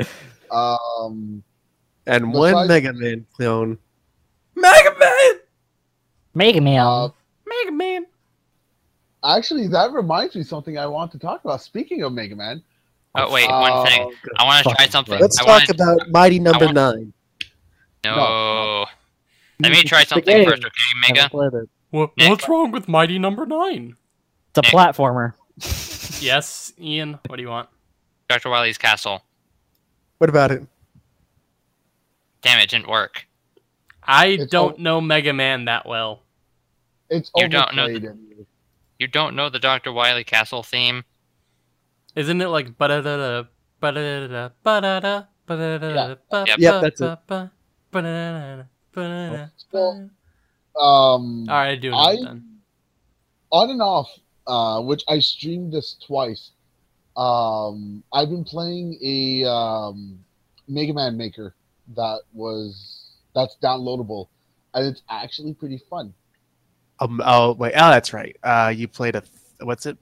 S5: Um,
S1: And one Mega Man clone.
S3: Mega Man!
S2: Mega Man.
S5: uh,
S3: Mega Man!
S5: actually, that reminds me something I want to talk about. Speaking of Mega Man,
S4: Oh wait,
S5: uh,
S4: one thing. I want to try something.
S1: Let's
S4: I
S1: talk
S4: wanna,
S1: about Mighty Number
S4: want-
S1: Nine.
S4: No. Let me try something
S2: game.
S4: first, okay, Mega?
S2: played.
S3: What, what's wrong with Mighty Number Nine?
S2: It's a
S4: Nick.
S2: platformer.
S3: Yes, Ian, what do you want?
S4: Dr. Wily's castle.
S1: What about it?
S4: Damn it, didn't work.
S3: I
S5: It's
S3: don't know Mega Man that well.
S5: it's
S4: You don't know the- You don't know the Dr. Wily castle theme?
S3: Isn't it like ba da da da ba da da ba da da ba da da ba
S4: Yep.
S1: Yep, that's it.
S3: ba ba da ba
S5: Well, Um,
S3: All right, do it
S5: I-
S3: then.
S5: on and off, uh, which I streamed this twice. Um, I've been playing a um, Mega Man Maker that was that's downloadable, and it's actually pretty fun.
S1: Um, oh wait, oh that's right. Uh, you played a what's it?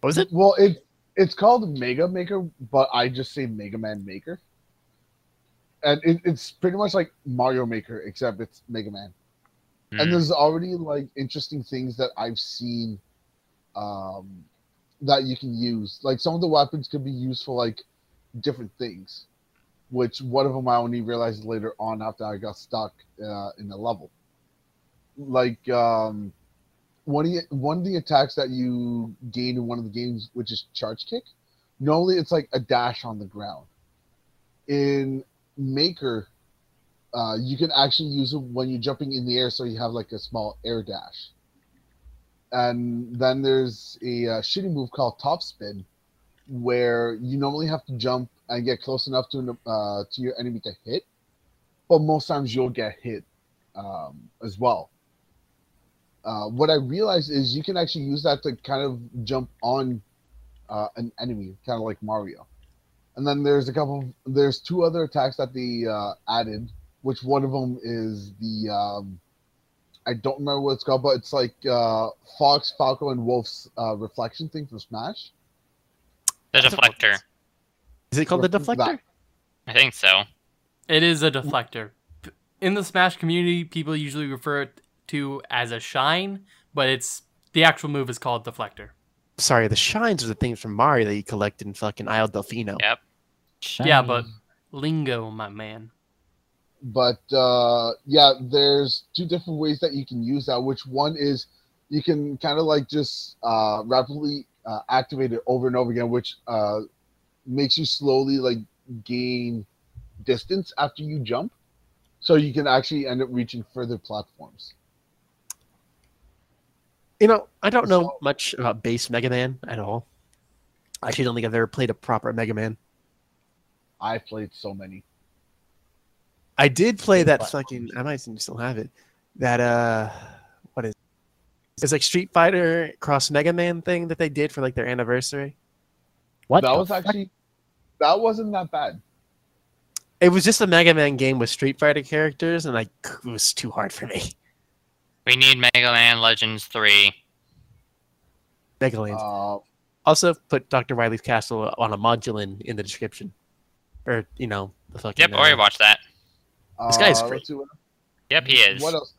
S1: What was it?
S5: Well, it it's called Mega Maker, but I just say Mega Man Maker, and it, it's pretty much like Mario Maker except it's Mega Man.
S4: Hmm.
S5: and there's already like interesting things that I've seen um, that you can use. Like some of the weapons could be used for like different things, which one of them I only realized later on after I got stuck uh, in the level. Like um, one of the, one of the attacks that you gain in one of the games, which is charge kick. Normally, it's like a dash on the ground. In Maker, uh, you can actually use it when you're jumping in the air, so you have like a small air dash. And then there's a uh, shitty move called top spin, where you normally have to jump and get close enough to uh, to your enemy to hit, but most times you'll get hit um, as well. Uh, what I realized is you can actually use that to kind of jump on uh, an enemy, kind of like Mario. And then there's a couple. There's two other attacks that they uh, added which one of them is the um, I don't remember what it's called, but it's like uh, Fox, Falco, and Wolf's uh, reflection thing from Smash.
S4: The
S3: That's a fucking-
S4: deflector.
S1: Is it called the
S5: That-
S1: deflector?
S4: I think so.
S3: It is a deflector. In the Smash community, people usually refer it to as a shine, but it's the actual move is called deflector.
S1: Sorry, the shines are the things from Mario that you collect in fucking Isle Delfino.
S4: Yep.
S3: Yeah, but lingo, my man.
S5: But uh, yeah, there's two different ways that you can use that. Which one is you can kind of like just uh, rapidly uh, activate it over and over again, which uh, makes you slowly like gain distance after you jump, so you can actually end up reaching further platforms.
S1: You know, I don't know much about base Mega Man at all. I actually don't think I've ever played a proper Mega Man.
S5: I've played so many.
S1: I did play that
S2: Platforms.
S1: fucking. I might still have it. That uh, what is? It? It's like Street Fighter cross Mega Man thing that they did for like their anniversary.
S2: what?
S5: that was
S2: fuck?
S5: actually that wasn't that bad.
S1: It was just a Mega Man game with Street Fighter characters, and like it was too hard for me.
S4: We need Mega Man Legends 3.
S1: Mega Land.
S5: Uh,
S1: also, put Dr. Wily's Castle on a modulin in the description, or you know the fucking.
S4: Yep, already
S1: uh,
S4: watched that.
S1: This guy's
S5: uh,
S1: great.
S5: let's see what-
S4: Yep, he is.
S5: What else?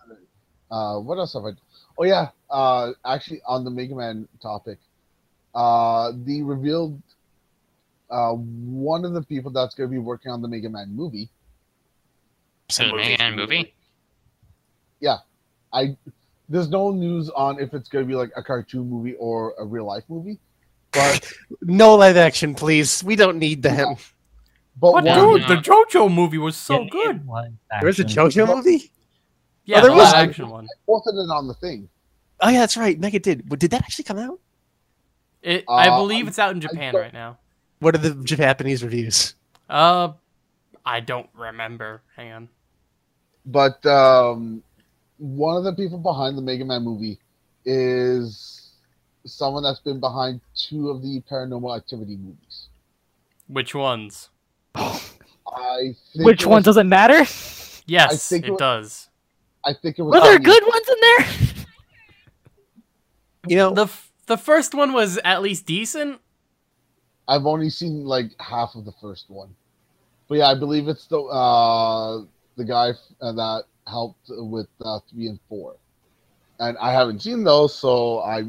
S5: Uh, what else have I? Oh yeah, uh, actually on the Mega Man topic, uh, the revealed uh, one of the people that's going to be working on the Mega Man movie.
S4: So the Mega Man movie? Yeah.
S5: I there's no news on if it's going to be like a cartoon movie or a real life movie, but
S1: No live action, please. We don't need them.
S5: But
S3: But
S5: one,
S3: dude, the JoJo movie was so
S2: It-
S3: good.
S2: it was
S1: There's a
S2: action.
S1: JoJo movie.
S3: Yeah,
S1: there
S3: the
S1: was-
S3: live action one.
S5: posted it on the thing.
S1: Oh yeah, that's right. Mega did. But Did that actually come out?
S3: It, I
S5: Uh,
S3: believe it's out in Japan right now.
S1: What are the Japanese reviews?
S3: Uh, I don't remember. Hang on.
S5: But um, one of the people behind the Mega Man movie is someone that's been behind two of the Paranormal Activity movies.
S3: Which ones?
S5: I think
S2: Which
S5: it
S2: one
S5: was-
S2: doesn't matter?
S3: Yes,
S5: think
S3: it
S5: it-
S3: does.
S5: I think it was.
S2: Were there
S5: Anya.
S2: good ones in there?
S1: You know,
S3: The the first one was at least decent.
S5: I've only seen like half of the first one, but yeah, I believe it's the uh, the guy uh, that helped with uh, three and four, and I haven't seen those, so I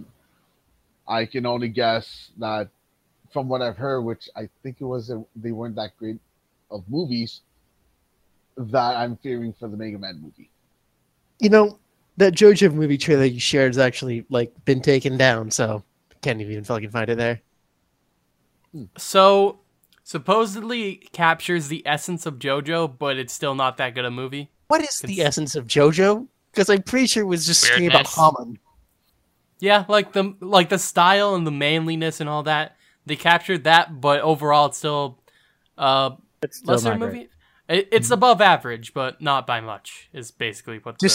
S5: I can only guess that from what I've heard, which I think it was a, they weren't that great of movies, that I'm fearing for the Mega Man movie.
S1: you know, that JoJo movie trailer you shared has actually like been taken down, so can't even fucking find it there. Hmm.
S3: So supposedly captures the essence of JoJo, but it's still not that good a movie.
S1: What is the essence of JoJo? Because I'm pretty sure it was just screaming about
S4: Weirdness.
S1: Hamon.
S3: Yeah, like the like the style and the manliness and all that. They captured that, but overall it's still uh
S2: It's still
S3: lesser movie. It, it's above average, but not by much. Is basically what the-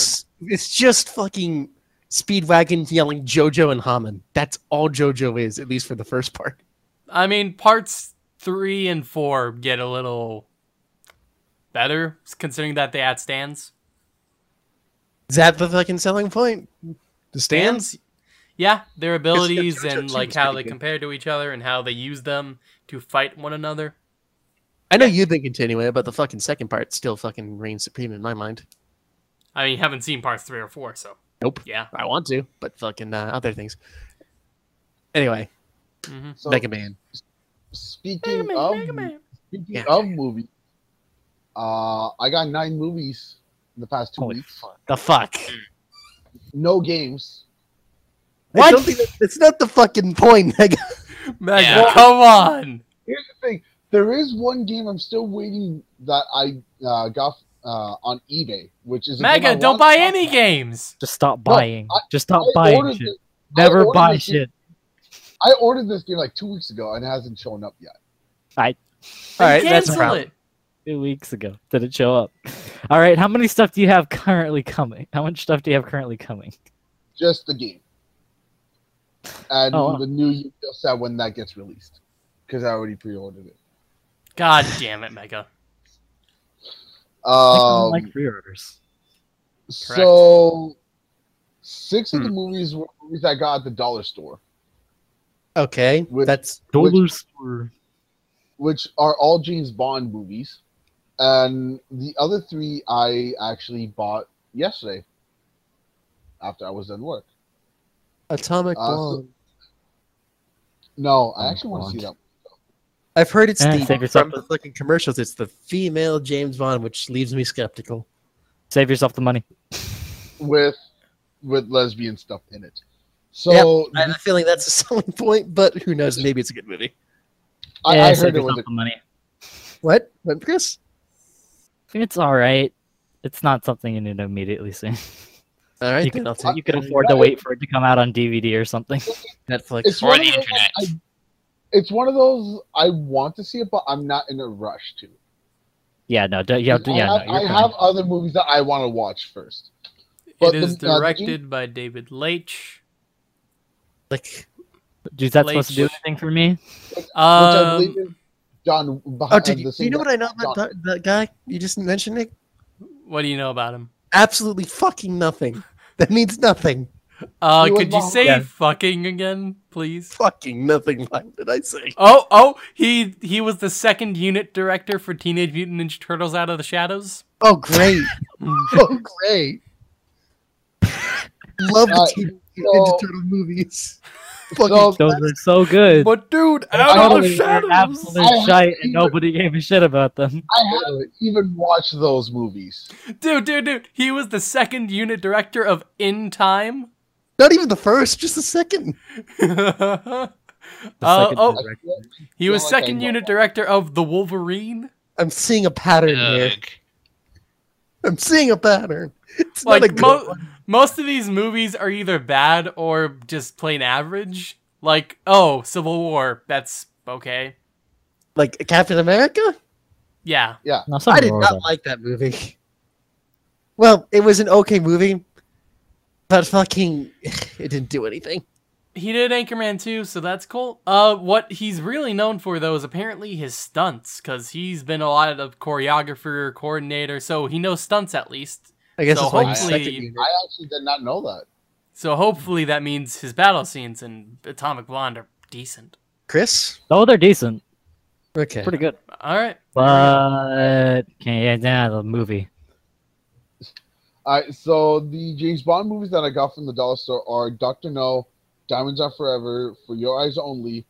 S1: it's just fucking Speedwagon yelling JoJo and Hamon. That's all JoJo is, at least for the first part.
S3: I mean, parts three and four get a little better, considering that they add stands.
S1: Is that the fucking selling point? The stands?
S3: Yeah, their abilities
S1: JoJo
S3: and like how they
S1: good.
S3: compare to each other and how they use them to fight one another.
S1: I know you've been continuing it, but the fucking second part still fucking reigns supreme in my mind.
S3: I mean, you haven't seen parts three or four, so
S1: Nope.
S3: yeah.
S1: I want to, but fucking uh, other things. Anyway,
S3: hmm
S5: So
S1: Mega Man.
S5: speaking of speaking
S1: Yeah.
S5: of movie, uh, I got nine movies in the past two
S1: Holy
S5: weeks.
S1: fuck. The fuck?
S5: No games.
S1: I
S2: What?
S1: don't think that, it's not the fucking point, Mega.
S3: Mega,
S4: Yeah.
S3: come on!
S5: Here's the thing: there is one game I'm still waiting that I uh, got uh, on eBay, which is a game I
S3: Mega, don't buy
S5: to-
S3: any games.
S2: Just stop
S5: No,
S2: buying.
S5: I-
S2: Just stop
S5: I
S2: buying shit.
S5: this-
S2: Never buy
S5: this game-
S2: shit.
S5: I ordered this game like two weeks ago and it hasn't shown up yet. I.
S1: All right,
S3: Then
S1: that's a
S3: cancel
S1: problem.
S3: it.
S2: Two weeks ago. Did it show up? All right. How many stuff do you have currently coming? How much stuff do you have currently coming?
S5: Just the game, and
S2: Oh, wow.
S5: the new Yu-Gi-Oh set when that gets released, because I already pre-ordered it.
S3: God damn it, Mega.
S2: I
S5: Um,
S2: like pre-orders.
S5: so six of the
S1: Hmm.
S5: movies were movies I got at the dollar store,
S1: Okay,
S5: Which-
S1: that's
S2: Dollar store.
S5: which are all James Bond movies, and the other three I actually bought yesterday after I was done work.
S1: Atomic
S5: Uh,
S1: Blonde.
S5: No, I actually want to see that.
S1: I've heard it's
S2: Eh,
S1: the
S2: save yourself
S1: from the fucking commercials. It's the female James Bond, which leaves me skeptical.
S2: Save yourself the money.
S5: with with lesbian stuff in it. So
S1: I have a feeling that's a selling point, but who knows? Maybe it's a good movie.
S5: I,
S2: yeah,
S5: I
S2: save
S5: heard it was.
S2: the money.
S1: What? What, Chris?
S2: It's all right. It's not something you need to immediately see.
S1: All right,
S2: You
S1: then
S2: can,
S1: I'll
S2: you can afford to wait for it to come out on DVD or something.
S1: Netflix.
S5: It's
S4: Or the internet.
S5: I, it's one of those I want to see it, but I'm not in a rush to.
S2: Yeah, no, don't, yeah,
S5: I
S2: yeah,
S5: have,
S2: no, you're
S5: I have other movies that I want to watch first. But
S3: it is
S5: the- uh,
S3: directed by David Leitch.
S1: like,
S2: Is that supposed to do anything for me?
S5: Which I believe
S3: Um,
S5: is John.
S1: oh,
S5: Behind,
S1: did
S5: the
S1: you, you know what I know about that, that guy you just mentioned, Nick?
S3: what do you know about him?
S1: Absolutely fucking nothing. That means nothing.
S3: Uh,
S5: He
S3: could you say
S2: Yeah.
S3: fucking again, please?
S1: Fucking nothing. What did I say?
S3: Oh, oh, he he was the second unit director for Teenage Mutant Ninja Turtles Out of the Shadows.
S1: Oh, great. oh, great. Love the
S5: Uh,
S1: Teenage Mutant
S5: so-
S1: Ninja Turtle movies. Fucking
S5: So-
S2: Those are so good.
S3: But dude,
S5: I
S3: Out of
S2: Totally
S3: the
S2: were
S3: Shadows.
S2: absolute shite, and nobody gave a shit about them.
S5: I haven't even watched those movies.
S3: Dude, dude, dude. He was the second unit director of In Time.
S1: Not even the first, just the second.
S3: uh,
S2: second
S3: oh,
S2: director.
S3: he was
S5: like
S3: second unit
S5: that.
S3: director of The Wolverine.
S1: I'm seeing a pattern here. I'm seeing a pattern. It's
S3: Like
S1: not a good one.
S3: Most of these movies are either bad or just plain average. Like, oh, Civil War. That's okay.
S1: Like Captain America?
S3: Yeah.
S2: No,
S1: I did not like that movie. Well, it was an okay movie, But fucking, it didn't do anything.
S3: He did Anchorman 2, so that's cool. Uh, what he's really known for though is apparently his stunts, because he's been a lot of choreographer, coordinator, so he knows stunts at least.
S1: I guess
S3: So hopefully-
S5: I actually did not know that.
S3: So hopefully that means his battle scenes in Atomic Blonde are decent.
S1: Chris.
S2: Oh, they're decent.
S1: Okay.
S2: Pretty good.
S3: All right.
S2: But okay, yeah, yeah, the movie.
S5: All right, so the James Bond movies that I got from the dollar store are Doctor No, Diamonds Are Forever, For Your Eyes Only,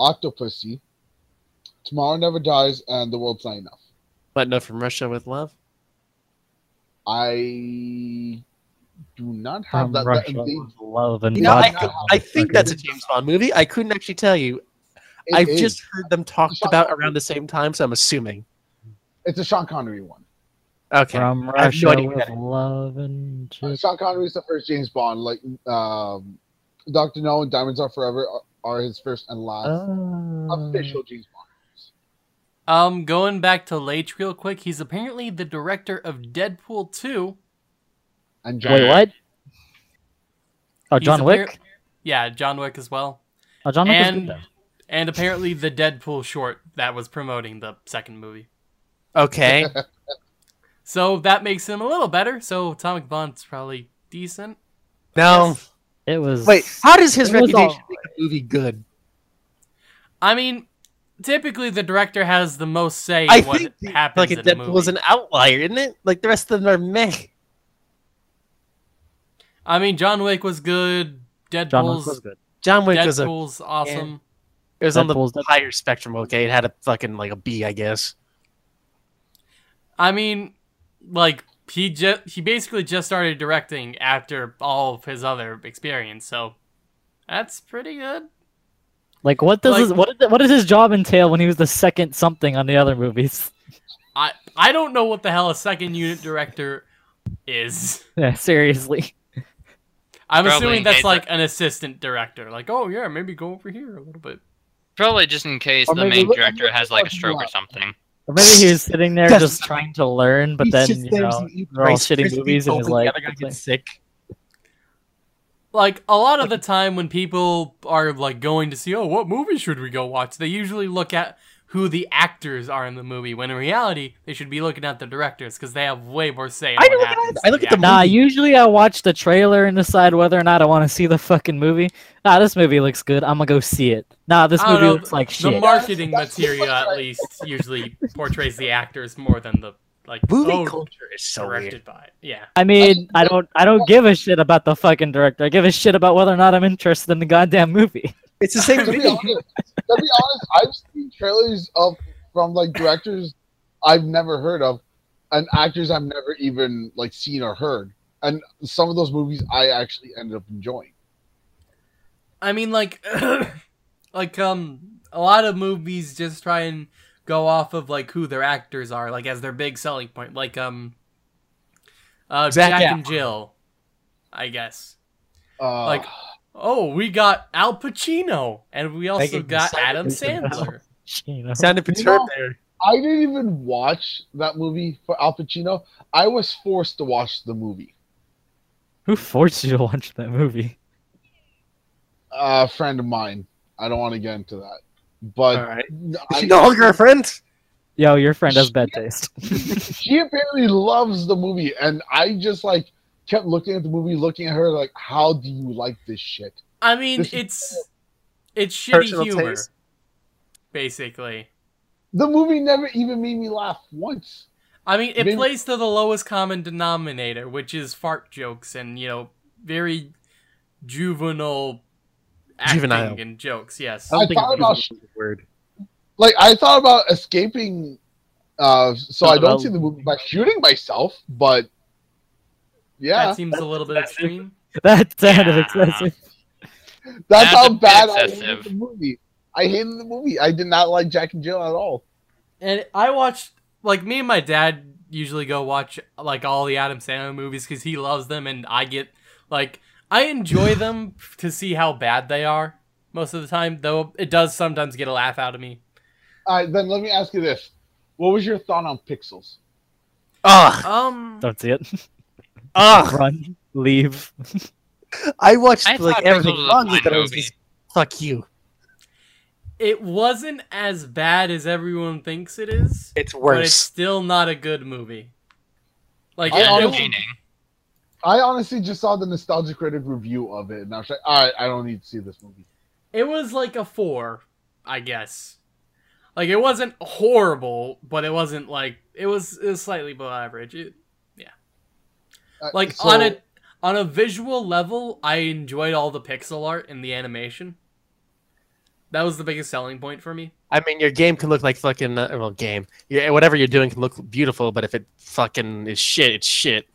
S5: Octopussy, Tomorrow Never Dies, and The World's Not Enough.
S1: But no, from Russia with love.
S5: I do not have
S2: From
S5: that.
S2: Russia,
S5: that- they-
S2: love and
S1: You know, I, I think that's a James Bond movie. I couldn't actually tell you.
S5: it
S1: I've
S5: is.
S1: just heard them talked about
S5: Connery.
S1: around the same time, so I'm assuming.
S5: It's a Sean Connery one.
S1: Okay.
S2: From
S1: I have no
S2: Russia
S1: idea who
S2: with
S1: that is.
S2: love and just
S5: Sean Connery is the first James Bond. Like um, Doctor No and Diamonds Are Forever are, are his first and last
S2: Uh,
S5: official James Bond. Movies.
S3: Um, going back to Leitch real quick, he's apparently the director of Deadpool 2.
S5: And John
S2: Wait, what? Oh, John
S3: appar-
S2: Wick.
S3: Yeah, John Wick as well.
S2: Oh, John Wick
S3: and
S2: is good though.
S3: and apparently the Deadpool short that was promoting the second movie.
S1: Okay.
S3: So that makes him a little better. So Atomic Blonde's probably decent.
S1: no.
S2: It was.
S1: Wait, how does his reputation
S2: all-
S1: make a movie good?
S3: I mean, typically the director has the most say in
S1: I
S3: what
S1: think the-
S3: happens
S1: like
S3: in a
S1: Deadpool
S3: movie.
S1: is an outlier, isn't it? Like the rest of them are meh.
S3: I mean, John Wick was good.
S2: John Wick was good.
S1: John Wick was a
S3: Deadpool's awesome.
S1: it was on the
S2: Deadpool's Deadpool.
S1: higher spectrum. Okay, it had a fucking like a B, I guess.
S3: I mean, like he just he basically just started directing after all of his other experience, so that's pretty good.
S2: Like, what does
S3: Like-
S2: his, what did, what does his job entail when he was the second something on the other movies?
S3: I I don't know what the hell a second unit director is.
S2: Yeah, seriously.
S3: I'm
S4: Probably
S3: assuming that's like an assistant director. Like, oh yeah, maybe go over here a little bit.
S4: Probably just in case
S5: Or
S4: the main
S5: look-
S4: director has like a
S5: what you
S4: stroke or something.
S2: Or maybe he was sitting there just trying to learn, but
S1: He's
S2: then you know they're all shitty movies, and he's
S1: hoping
S2: like,
S1: other guy
S2: it's
S1: gets sick.
S3: Like a lot of the time when people are like going to see, oh, what movie should we go watch? They usually look at who the actors are in the movie. When in reality, they should be looking at the directors because they have way more say.
S1: I
S3: what
S1: don't look at
S3: happens
S1: it. I look at the
S3: actors.
S2: Nah, usually I watch the trailer and decide whether or not I want to see the fucking movie. Nah, this movie looks good. I'm gonna go see it. Nah, this movie
S3: know,
S2: looks like
S3: The
S2: shit.
S3: The marketing
S5: That's- that's
S3: material, at least, usually portrays the actors more than the like
S1: Movie
S3: oh,
S1: culture is so
S3: directed
S1: weird.
S3: by. Yeah,
S2: I mean, I don't, I don't give a shit about the fucking director. I give a shit about whether or not I'm interested in the goddamn movie.
S1: It's the same
S5: to be
S1: video.
S5: honest, to be honest, I've seen trailers of from like directors I've never heard of, and actors I've never even like seen or heard, and some of those movies I actually ended up enjoying.
S3: I mean, like, like um, a lot of movies just try and go off of like who their actors are, like as their big selling point. Like um, uh,
S1: Zac
S3: Jack and Jill, I guess.
S5: Uh,
S3: Like, oh, we got Al Pacino, and we also got Adam
S2: Stallion.
S3: Sandler.
S1: Sounded perturbed there.
S5: I didn't even watch that movie for Al Pacino. I was forced to watch the movie.
S2: Who forced you to watch that movie?
S5: a friend of mine. I don't want to get into that, but
S1: All right.
S5: I-
S1: Is no longer a friend?
S2: Yo, your friend has bad taste.
S5: she apparently loves the movie, and I just like kept looking at the movie, looking at her like, "How do you like this shit?"
S3: I mean,
S5: This is-
S3: it's it's shitty
S1: Personal
S3: humor,
S1: taste.
S3: basically.
S5: The movie never even made me laugh once.
S3: I mean, it
S5: Maybe-
S3: plays to the lowest common denominator, which is fart jokes and you know very juvenile acting
S1: Juvenile.
S3: and jokes. Yes,
S1: I
S5: I thought about-
S1: a word.
S5: Like I thought about escaping, uh, so I don't see the movie by shooting myself, but yeah,
S3: that seems a little bit
S2: That's-
S3: extreme.
S2: that sounded
S4: Yeah.
S2: excessive.
S5: that's
S4: That's
S5: how
S4: a bit
S5: bad I hated the movie. I hated the movie. I did not like Jack and Jill at all.
S3: And I watched like me and my dad usually go watch like all the Adam Sandler movies because he loves them, and I get like I enjoy them to see how bad they are most of the time. Though it does sometimes get a laugh out of me.
S5: All right, then let me ask you this: What was your thought on Pixels?
S1: Ugh.
S3: Um,
S2: Don't see it.
S1: Ugh.
S2: Run. Leave.
S1: I watched
S4: I
S1: like everything
S4: Pixels was a
S1: wrong with
S4: fine
S1: it. I was
S4: movie.
S1: just, fuck you.
S3: It wasn't as bad as everyone thinks it is,
S1: It's worse.
S3: but it's still not a good movie. Like
S5: I
S3: it- it-
S5: honestly-
S4: entertaining.
S5: I honestly just saw the Nostalgia Critic review of it, and I was like, all right, I don't need to see this movie.
S3: It was like a four, I guess. Like it wasn't horrible, but it wasn't like it was, it was slightly below average. It-
S5: Uh,
S3: like
S5: so-
S3: on a on a visual level, I enjoyed all the pixel art and the animation. That was the biggest selling point for me.
S1: I mean, your game can look like fucking uh, well, game. Yeah, whatever you're doing can look beautiful, but if it fucking is shit, it's shit.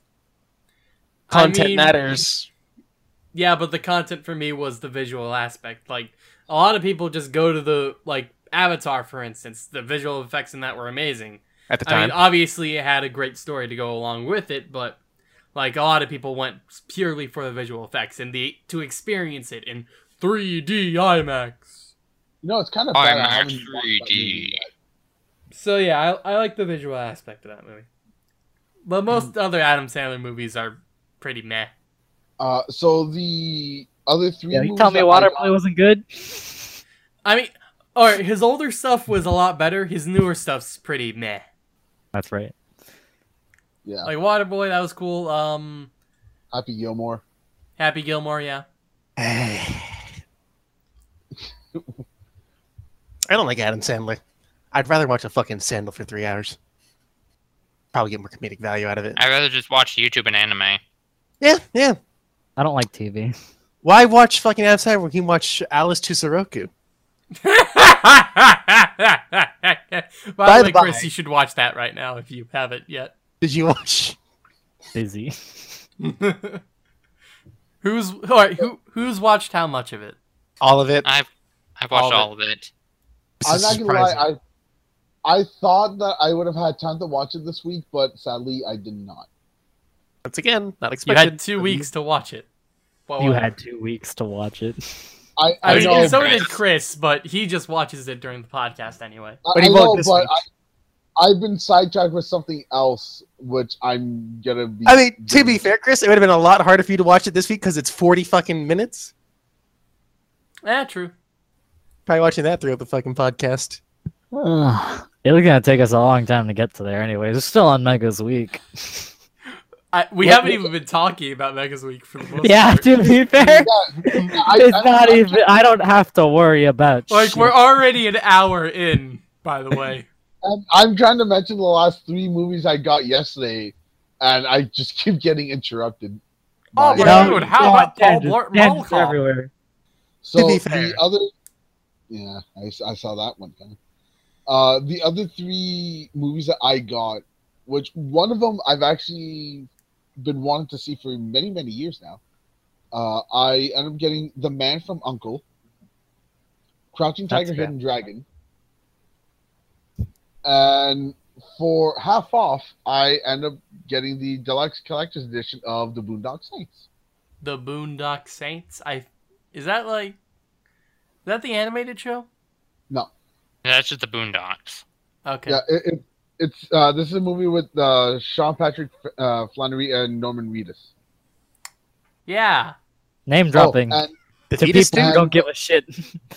S3: I
S1: Content
S3: mean-
S1: matters.
S3: Yeah, but the content for me was the visual aspect. Like a lot of people just go to the like Avatar, for instance. The visual effects in that were amazing.
S1: At the
S3: I
S1: time,
S3: mean, obviously it had a great story to go along with it, but like a lot of people went purely for the visual effects and the to experience it in 3D IMAX.
S5: you know, it's kind of bad.
S4: IMAX
S5: haven't watched that
S4: 3D.
S3: So yeah, I, I like the visual aspect of that movie. But most
S1: Hmm.
S3: other Adam Sandler movies are pretty meh.
S5: Uh, so the other three.
S2: Yeah, you
S5: movies
S2: tell me
S5: that I
S2: Waterboy wasn't good?
S3: I mean, alright, his older stuff was a lot better. His newer stuff's pretty meh.
S2: That's right.
S5: Yeah,
S3: Like Waterboy, that was cool. Um,
S5: Happy Gilmore.
S3: Happy Gilmore, yeah.
S1: I don't like Adam Sandler. I'd rather watch a fucking sandal for three hours. Probably get more comedic value out of it.
S4: I'd rather just watch YouTube and anime.
S1: Yeah, yeah.
S2: I don't like TV.
S1: Why watch fucking Adam Sandler when you can watch Alice to Zouroku?
S3: by
S1: By
S3: the
S1: the
S3: way, Chris, you should watch that right now if you haven't yet.
S1: Did you watch?
S2: Busy.
S3: who's all right? Who who's watched how much of it?
S1: All of it?
S4: I've I've watched
S3: All of it.
S4: all of it.
S5: I'm
S1: is
S5: not gonna lie. I I thought that I would have had time to watch it this week, but sadly, I did not.
S1: Once again, not expected.
S3: You
S1: expected.
S3: had two weeks to watch it. Well,
S2: You had two weeks to watch it.
S5: I,
S3: I
S5: I,
S3: mean,
S5: know,
S3: so
S4: Chris.
S3: did Chris, but he just watches it during the podcast anyway.
S5: I,
S1: But he
S5: I
S1: won't
S5: know,
S1: this
S5: but
S1: week.
S5: I, I've been sidetracked with something else, which I'm gonna be.
S1: I mean, to be fair, Chris, it would have been a lot harder for you to watch it this week because it's 40 fucking minutes.
S3: Yeah, true.
S1: Probably watching that throughout the fucking podcast.
S2: it was gonna take us a long time to get to there anyways. It's still on Mega's week.
S3: I, we
S5: What-
S3: haven't even been talking about Mega's Week for the most
S2: yeah,
S3: part.
S2: to be fair,
S5: I-
S2: it's
S5: I-
S2: not
S5: I-
S2: even I don't have to worry about
S3: Like
S2: shit.
S3: we're already an hour in, by the way.
S5: I'm, I'm trying to mention the last three movies I got yesterday, and I just keep getting interrupted.
S3: Oh,
S5: by-
S3: but
S2: Yeah.
S3: dude, how
S2: Yeah,
S3: about Paul Blart
S2: tangents
S3: Mall
S2: everywhere.
S5: So
S1: To be
S5: the other, yeah, I, I saw that one coming. Uh, the other three movies that I got, which one of them I've actually been wanting to see for many many years now. Uh, I end up getting The Man from Uncle, Crouching
S2: That's
S5: Tiger,
S2: fair.
S5: Hidden Dragon, and for half off, I end up getting the deluxe collector's edition of the Boondock Saints.
S3: The Boondock Saints. I is that like is that the animated show?
S4: No, that's just the Boondocks.
S3: Okay.
S5: Yeah, it, it, it's uh, this is a movie with uh, Sean Patrick uh, Flannery and Norman Reedus.
S3: Yeah.
S2: Name dropping
S5: Oh, and
S1: The
S2: to people who don't give a shit.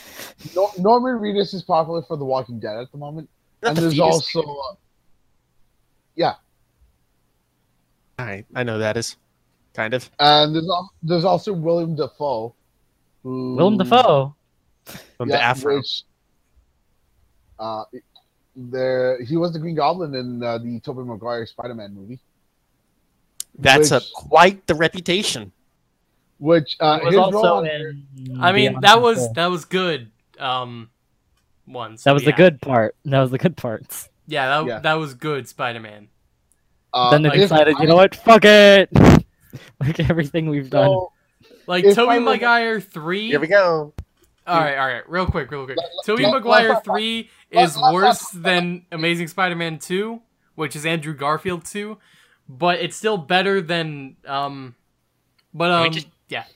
S5: Nor- Norman Reedus is popular for The Walking Dead at the moment,
S1: Not
S5: and
S1: the
S5: there's also uh,
S1: All right, I know that is kind of.
S5: and there's al- there's also William Dafoe, who
S2: Willem Dafoe.
S1: From
S5: yeah,
S1: the Afro.
S5: which, uh, there he was the Green Goblin in uh, the Tobey Maguire Spider-Man movie,
S1: That's a quite the reputation.
S5: which uh,
S2: was also in
S3: I mean,
S2: Beyond
S3: that was
S2: Control.
S3: that was good. Um, once
S2: that was the good part. That was the good parts.
S3: Yeah, that
S5: Yeah.
S3: that was good. Spider Man.
S5: uh,
S2: then they
S3: like,
S2: decided,
S5: I-
S2: you know what? Fuck it. like everything we've done.
S3: Like
S5: If I
S3: Tobey Maguire three.
S1: Here we go.
S3: All right, all right, real quick, real quick.
S5: Let-
S3: Tobey Maguire three
S5: let-
S3: is worse than Amazing Spider-Man two, which is Andrew Garfield two, but it's still better than um. But
S4: Can we
S3: um,
S4: just-
S3: yeah.
S4: Can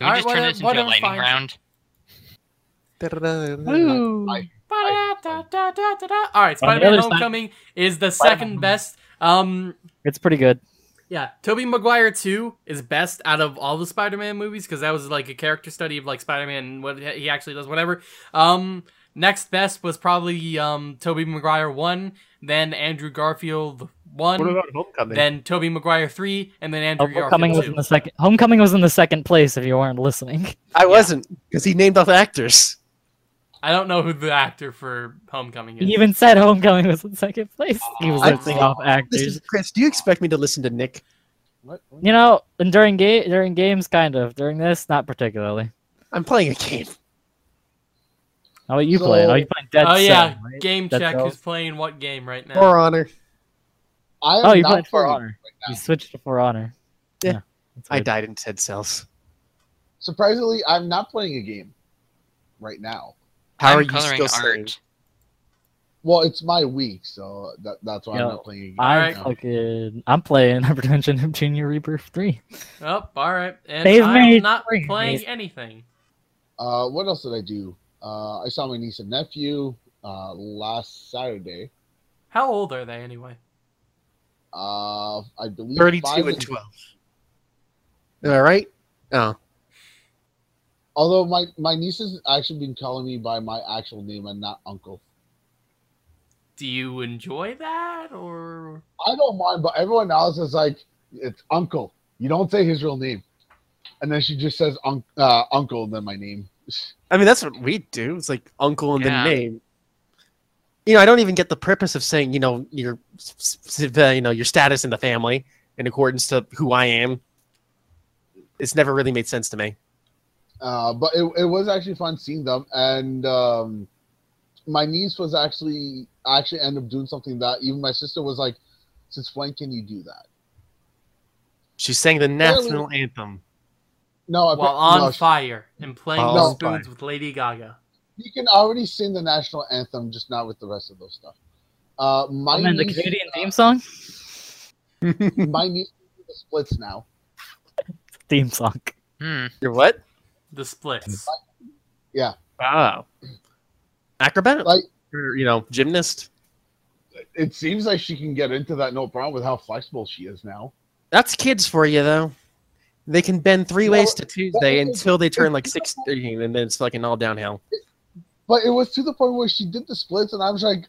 S4: we
S3: Alright,
S4: just turn
S3: whatever-
S4: this into a lightning
S3: fine.
S4: round?
S3: All right, Spider-Man:
S2: other side-
S3: Homecoming is the second best. Um,
S2: It's pretty good.
S3: Yeah, Tobey Maguire 2 is best out of all the Spider-Man movies because that was like a character study of like Spider-Man and what he actually does, whatever. Um, next best was probably um Tobey Maguire 1, then Andrew Garfield 1,
S1: What about Homecoming?
S3: then Tobey Maguire 3, and then Andrew
S2: Homecoming was
S3: Garfield
S2: in the second. Homecoming was in the second place. If you weren't listening,
S1: I wasn't because he named off actors.
S3: I don't know who the actor for Homecoming is.
S2: he even said Homecoming was in second place. He was listing off actors.
S1: Listen, Chris, do you expect me to listen to Nick?
S5: What? what?
S2: You know, and during ga- during games, kind of. During this, not particularly.
S1: I'm playing a game.
S2: How about you
S5: So-
S2: playing? Oh, you playing Dead cells.
S3: oh yeah,
S2: Cell, right?
S3: game
S2: Dead
S3: check.
S2: Cells?
S3: Who's playing what game right now?
S1: For Honor.
S5: I am
S2: Oh, you
S5: not
S2: playing For Honor.
S5: right.
S2: You switched to For Honor.
S1: Yeah.
S2: that's
S1: I died in Dead Cells.
S5: Surprisingly, I'm not playing a game right now.
S1: How
S4: I'm
S1: are you still
S4: art.
S1: saying?
S5: Well, it's my week, so that, that's why
S2: Yo,
S5: I'm not playing a game.
S2: I'm
S3: Alright.
S2: fucking. I'm playing Hyperdimension Neptunia Rebirth three.
S3: Oh, all right. And
S2: They've
S3: I'm not
S2: three.
S3: playing anything.
S5: Uh, what else did I do? Uh, I saw my niece and nephew uh, last Saturday.
S3: How old are they anyway?
S5: Uh, I believe
S1: 32
S5: five
S1: and 12. Am I right? Oh.
S5: Although my my niece has actually been calling me by my actual name and not uncle.
S3: Do you enjoy that or
S5: I don't mind, but everyone else is like, it's uncle. You don't say his real name, and then she just says un- uh, uncle and then my name.
S1: I mean, that's what we do. It's like uncle and
S4: Yeah.
S1: the name. You know, I don't even get the purpose of saying, you know, your, s- s- you know, your status in the family in accordance to who I am. It's never really made sense to me.
S5: Uh, but it, it was actually fun seeing them, and um, my niece was actually actually ended up doing something that even my sister was like, "Since when can you do that?"
S1: She sang the national anthem.
S5: No, I
S3: while on
S5: no,
S3: fire and playing
S1: While
S3: the spoons
S1: fire.
S3: with Lady Gaga?
S5: you can already sing the national anthem, just not with the rest of those stuff. Uh, my
S2: I'm the
S5: niece,
S2: Canadian theme song.
S5: my niece is the splits now.
S2: Theme song.
S4: Hmm.
S1: Your what?
S3: The splits. Yeah.
S1: Wow. Acrobat?
S5: Like-
S1: or, you know, gymnast?
S5: It seems like she can get into that no problem with how flexible she is now.
S1: That's kids for you, though. They can bend three ways to Tuesday until they turn like 16, and then it's fucking all downhill.
S5: But it was to the point where she did the splits, and I was like,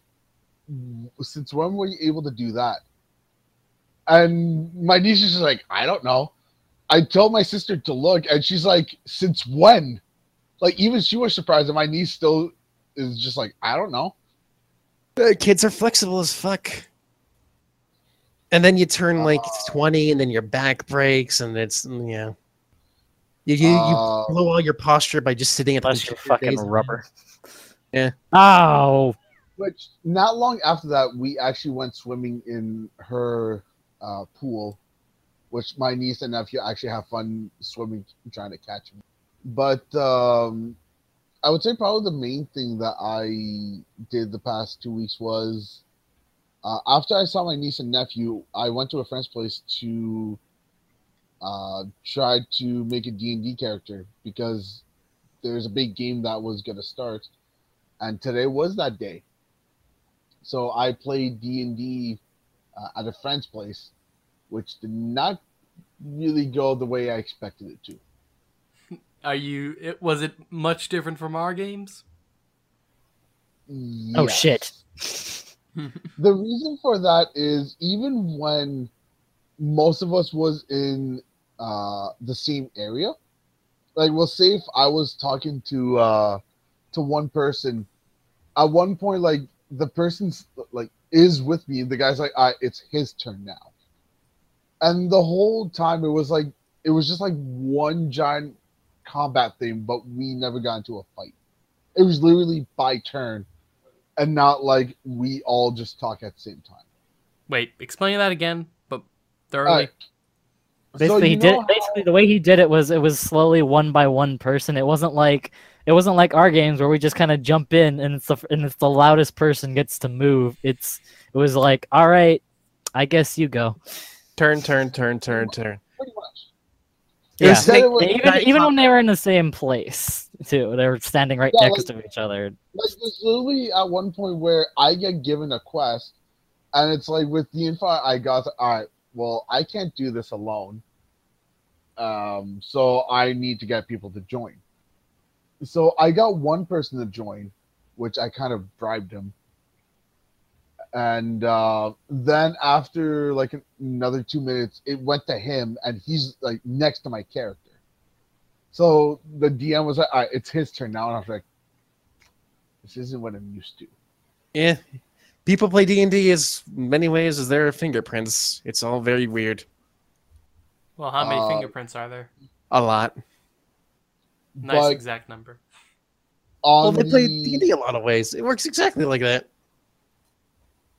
S5: "Since when were you able to do that?" And my niece is just like, "I don't know." I told my sister to look, and she's like, "Since when?" Like even she was surprised, and my niece still is just like, "I don't know."
S1: Uh, kids are flexible as fuck. And then you turn like 20 and then your back breaks and it's, mm, yeah. You, you,
S5: Uh,
S1: you blow all your posture by just sitting at the
S2: Unless you're
S1: computer
S2: fucking
S1: days
S2: rubber.
S1: Yeah.
S2: Oh,
S5: Which not long after that, we actually went swimming in her uh, pool, which my niece and nephew actually have fun swimming, trying to catch me. But um, I would say probably the main thing that I did the past two weeks was uh, after I saw my niece and nephew, I went to a friend's place to uh, try to make a D&D character because there's a big game that was going to start and today was that day. So I played D and D uh, at a friend's place, which did not really go the way I expected it to.
S3: Are you? It, was it much different from our games?
S2: Oh, shit.
S5: The reason for that is even when most of us was in uh, the same area, like we'll say if I was talking to uh, to one person, at one point like the person's like is with me, the guy's like, "I, it's his turn now," and the whole time it was like it was just like one giant combat thing, but we never got into a fight. It was literally by turn, and not like we all just talk at the same time.
S3: Wait, explain that again, but thoroughly.
S5: Alright.
S2: Basically, he did
S5: know
S2: it, basically the way he did it was it was slowly one by one person. It wasn't like it wasn't like our games where we just kind of jump in and it's the and it's the loudest person gets to move. It's it was like, all right, I guess you go.
S1: Turn, turn, turn, turn, turn.
S5: Pretty much.
S1: Yeah.
S2: Yeah,
S5: Instead like,
S2: even even when they were in the same place too, they were standing right
S5: Yeah,
S2: next to each other.
S5: like there's literally at one point where I get given a quest, and it's like with the info I got, all right, well, I can't do this alone. Um, so I need to get people to join. So I got one person to join, which I kind of bribed him. And uh, then after like another two minutes, it went to him, and he's like next to my character. So the DM was like, All right, "It's his turn now," and I was like, "This isn't what I'm used to."
S1: Yeah. People play D&D as many ways as their fingerprints. It's all very weird.
S3: Well, how many
S5: Uh,
S3: fingerprints are there?
S1: A lot.
S3: Nice
S5: but
S3: exact number.
S1: Well,
S5: On
S1: they play D&D a lot of ways. It works exactly like that.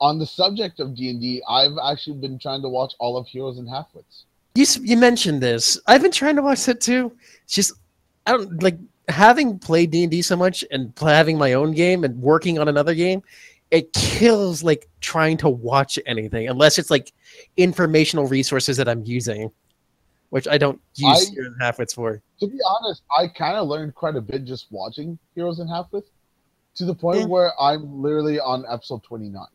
S5: on the subject of D and D, I've actually been trying to watch all of Heroes and Halfwits.
S1: You you mentioned this. I've been trying to watch that too. It's just I don't like having played D and D so much and having my own game and working on another game. It kills like trying to watch anything unless it's like informational resources that I'm using, which I don't use
S5: I-
S1: here in Halfwits for.
S5: To be honest, I kind of learned quite a bit just watching Heroes and Halfwits, to the point
S1: Yeah.
S5: where I'm literally on episode twenty nine.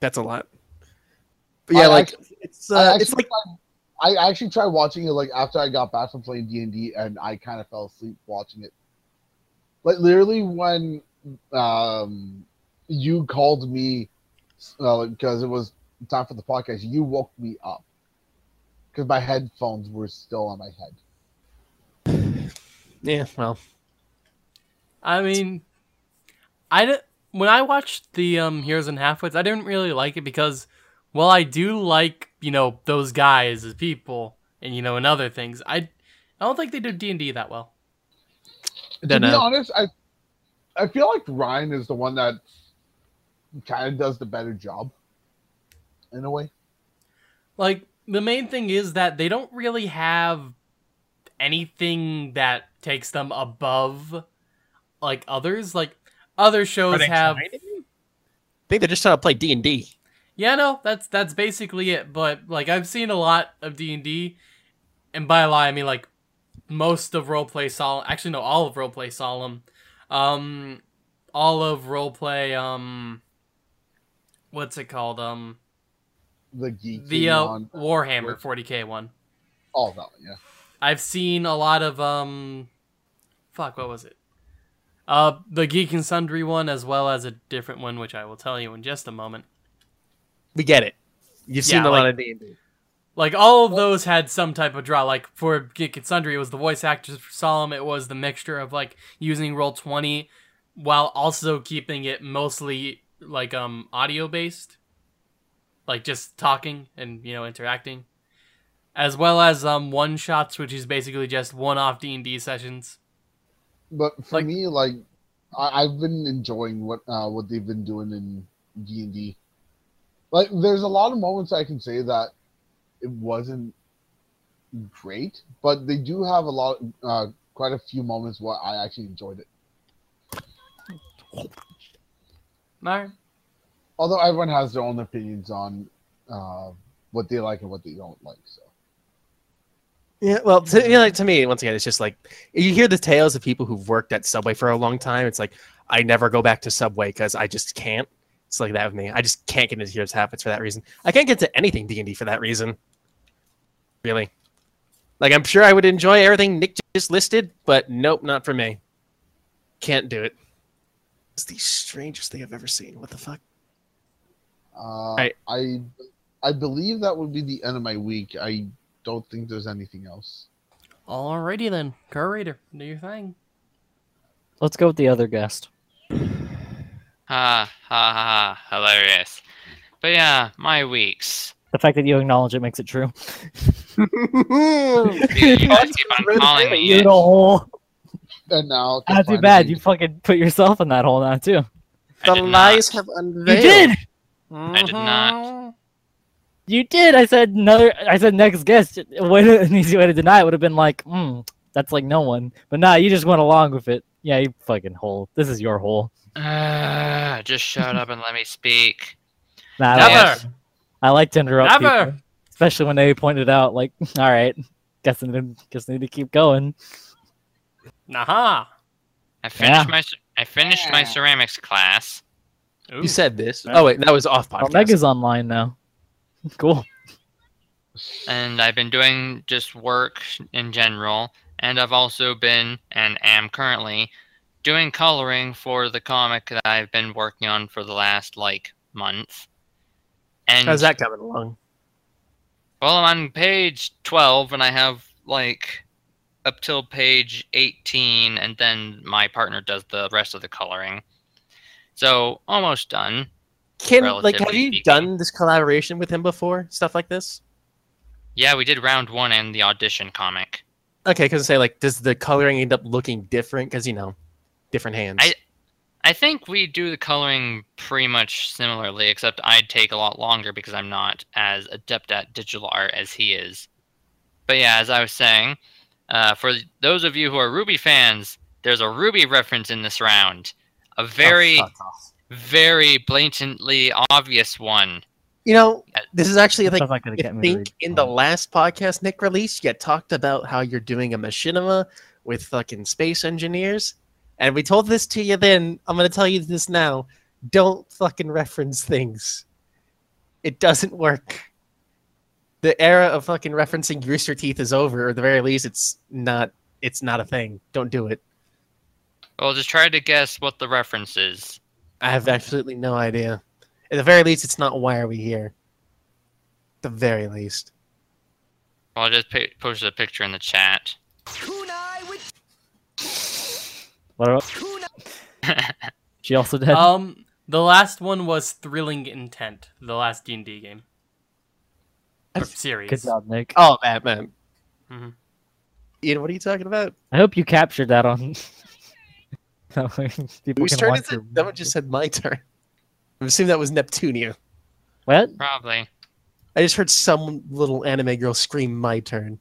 S1: That's a lot. But yeah,
S5: I
S1: like
S5: actually-
S1: it's uh, it's like
S5: tried, I actually tried watching it like after I got back from playing D and D, and I kind of fell asleep watching it. Like literally when um, you called me uh, because it was time for the podcast, you woke me up because my headphones were still on my head.
S1: yeah, well,
S3: I mean, I di- when I watched the um Heroes and Halfwits, I didn't really like it because, well, I do like you know those guys as people, and you know, and other things. I I don't think they do D and D that well.
S5: To be honest, I I feel like Ryan is the one that kind of does the better job in a way.
S3: Like the main thing is that they don't really have anything that takes them above like others. Like other shows have.
S1: I think they're just trying to play D and D.
S3: Yeah, no, that's that's basically it. But like I've seen a lot of D and D, and by a lot I mean like most of roleplay solemn. Actually, no, all of roleplay solemn. Um, all of roleplay. Um, what's it called? Um,
S5: The geek
S3: the uh,
S5: on
S3: Warhammer 40k one.
S5: all that one, yeah.
S3: I've seen a lot of um, fuck, what was it? Uh, the Geek and Sundry one, as well as a different one, which I will tell you in just a moment.
S1: We get it. You've seen
S3: Yeah,
S1: a lot of D and D.
S3: Like all of those had some type of draw. Like for Geek and Sundry, it was the voice actors. For Solemn, it was the mixture of like using Roll Twenty, while also keeping it mostly like um audio based, like just talking and you know interacting, as well as um one shots, which is basically just one off D and D sessions.
S5: But for
S3: Like-
S5: me, like I, I've been enjoying what uh, what they've been doing in D and D. Like, there's a lot of moments I can say that it wasn't great, but they do have a lot, uh, quite a few moments where I actually enjoyed it.
S3: Alright.
S5: Although everyone has their own opinions on uh, what they like and what they don't like. So
S1: Yeah, well, to, you know, like, to me, once again, it's just like you hear the tales of people who've worked at Subway for a long time. It's like I never go back to Subway because I just can't. It's like that with me. I just can't get into Heroes Habits for that reason. I can't get to anything D and D for that reason. Really, like I'm sure I would enjoy everything Nick just listed, but nope, not for me. Can't do it. It's the strangest thing I've ever seen. What the fuck?
S5: uh,
S1: Right.
S5: I I believe that would be the end of my week. I don't think there's anything else.
S3: Alrighty then, curator, do your thing.
S2: Let's go with the other guest.
S4: Ha ha ha! Hilarious. But yeah, my weeks.
S2: The fact that you acknowledge it makes it true.
S4: You, you guys keep on calling me.
S2: You
S4: it.
S2: hole.
S5: And now,
S2: Ah, too bad. You fucking put yourself in that hole now too.
S1: The lies
S4: not.
S1: have
S2: You
S1: unveiled.
S2: did.
S4: I did not.
S2: You did. I said another. I said next guest. What an easy way to deny it would have been like, hmm, that's like no one. But nah, you just went along with it. Yeah, you fucking hole. This is your hole.
S4: Ah, just shut up and let me speak.
S2: Nah, I
S3: Never.
S2: like- I like to interrupt
S3: Never.
S2: people, especially when they pointed out, like, all right, guess I need, guess I need to keep going.
S3: Nah.
S4: I finished
S2: Yeah.
S4: my I finished my ceramics class.
S1: You said this. Oh wait, that was off podcast.
S2: Omega's online now. Cool.
S4: and I've been doing just work in general. And I've also been and am currently doing coloring for the comic that I've been working on for the last like month. And
S1: How's that coming along?
S4: well, I'm on page 12 and I have like up till page 18 and then my partner does the rest of the coloring. So, almost done.
S1: Can like have you
S4: speaking.
S1: done this collaboration with him before? Stuff like this?
S4: Yeah, we did round 1 and the audition comic.
S1: Okay, because say like, does the coloring end up looking different? Because you know, different hands.
S4: I- I think we do the coloring pretty much similarly, except I'd take a lot longer because I'm not as adept at digital art as he is. But yeah, as I was saying, uh, for those of you who are RWBY fans, there's a RWBY reference in this round. A very,
S1: Oh,
S4: very blatantly obvious one.
S1: You know, this is actually like
S2: Stuff
S1: I
S2: get
S1: think
S2: read
S1: in the last podcast Nick released, you talked about how you're doing a machinima with fucking space engineers. And we told this to you then. I'm going to tell you this now. Don't fucking reference things. It doesn't work. The era of fucking referencing Rooster Teeth is over, or at the very least, it's not. It's not a thing. Don't do it.
S4: Well, just try to guess what the reference is.
S1: I have absolutely no idea. At the very least, it's not why are we here. At the very least.
S4: I'll just post a picture in the chat.
S2: What about- she also did.
S3: Um, the last one was Thrilling Intent, the last D and D game or series.
S2: Good job, Nick.
S1: Oh, Batman.
S3: Mhm.
S1: Ian, what are you talking about?
S2: I hope you captured that on. That way people
S1: Whose turn is it?
S2: your-
S1: That one just said my turn. I assume that was Neptunia.
S2: What?
S4: Probably.
S1: I just heard some little anime girl scream my turn.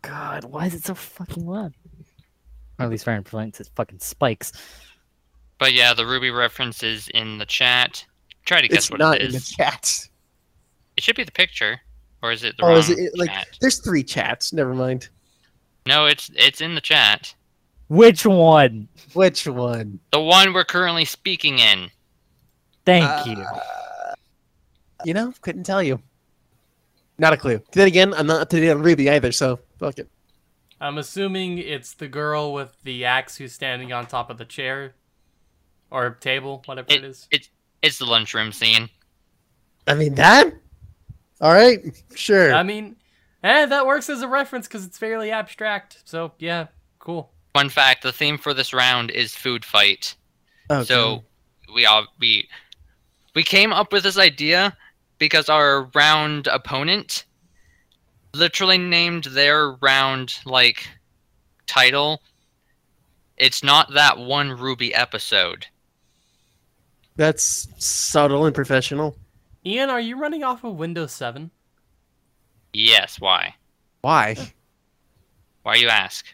S2: God, why is it so fucking loud? Or at least Fire Point says fucking spikes.
S4: But yeah, the RWBY reference is in the chat. Try to guess
S1: It's
S4: what
S1: not
S4: it
S1: in the
S4: is.
S1: chat.
S4: It should be the picture, or is it the
S1: Oh,
S4: wrong
S1: is it like
S4: chat?
S1: there's three chats? Never mind.
S4: No, it's it's in the chat.
S2: Which one?
S1: Which one?
S4: The one we're currently speaking in.
S2: Thank
S1: Uh,
S2: you.
S1: You know, couldn't tell you. Not a clue. Then again, I'm not up to date on RWBY either, so fuck it.
S3: I'm assuming it's the girl with the axe who's standing on top of the chair or table, whatever it is.
S4: It's it's the lunchroom scene.
S1: I mean that. All right, sure.
S3: I mean, eh, that works as a reference because it's fairly abstract. So yeah, cool.
S4: Fun fact: the theme for this round is food fight.
S1: Okay.
S4: So we all we we came up with this idea because our round opponent literally named their round like title. It's not that one RWBY episode.
S1: that's subtle and professional.
S3: Ian, are you running off of Windows 7?
S4: Yes, why?
S1: Why?
S4: Why you ask?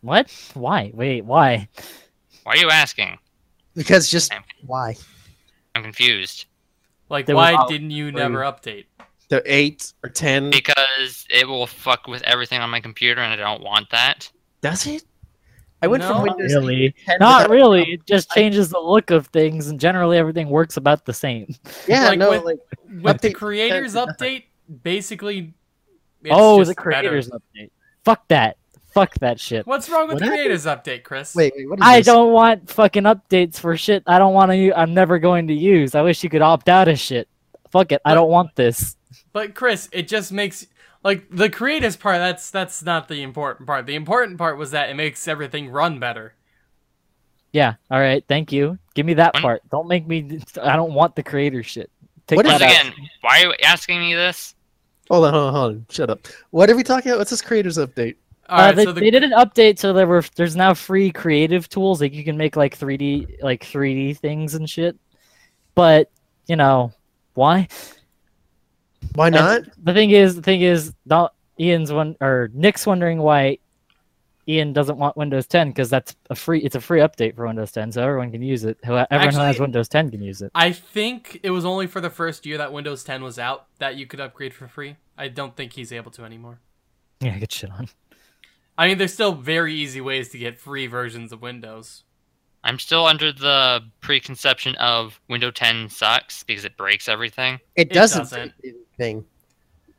S2: What? Why? Wait, why?
S4: Why are you asking?
S1: Because just
S4: I'm-
S1: why?
S4: I'm confused.
S3: Like,
S2: There
S3: why
S2: all
S3: didn't you
S1: three.
S3: never update?
S1: The eight or ten.
S4: Because it will fuck with everything on my computer and I don't want that.
S1: Does it? I went from Windows
S2: Really?
S1: to 10
S2: Not really. It just changes the look of things, and generally everything works about the same.
S1: Yeah,
S3: Like,
S1: no,
S3: with-
S1: like
S3: With the creators
S1: 10
S3: update, basically. it's
S2: oh,
S3: just
S2: the
S3: better.
S2: creators update. Fuck that. Fuck that shit.
S3: What's wrong with
S1: What
S3: creators update, Chris?
S1: wait, wait, what is
S2: I
S1: this?
S2: don't want fucking updates for shit I don't want to. I'm never going to use. I wish you could opt out of shit. Fuck it. I don't want this.
S3: But Chris, it just makes like the creators part. That's that's not the important part. The important part was that it makes everything run better.
S2: Yeah. All right. Thank you. Give me that part. Don't make me. I don't want the creator shit. Take
S1: What is
S2: that
S4: Once
S2: out.
S4: again, why are you asking me this?
S1: Hold on, hold on, hold on. Shut up. What are we talking about? What's this creators update?
S3: All
S2: Uh,
S3: right,
S2: they,
S3: so the,
S2: they did an update so there were there's now free creative tools like you can make like 3D like 3D things and shit. But you know why?
S1: Why
S2: And
S1: not?
S2: The thing is, the thing is, Ian's one or Nick's wondering why Ian doesn't want Windows 10 because that's a free. It's a free update for Windows 10, so everyone can use it. Who- Everyone who has Windows 10 can use it.
S3: I think it was only for the first year that Windows 10 was out that you could upgrade for free. I don't think he's able to anymore.
S2: Yeah, get shit on.
S3: I mean, there's still very easy ways to get free versions of Windows.
S4: I'm still under the preconception of Windows 10 sucks because it breaks everything.
S1: It
S3: It
S1: doesn't.
S3: Doesn't.
S1: do anything.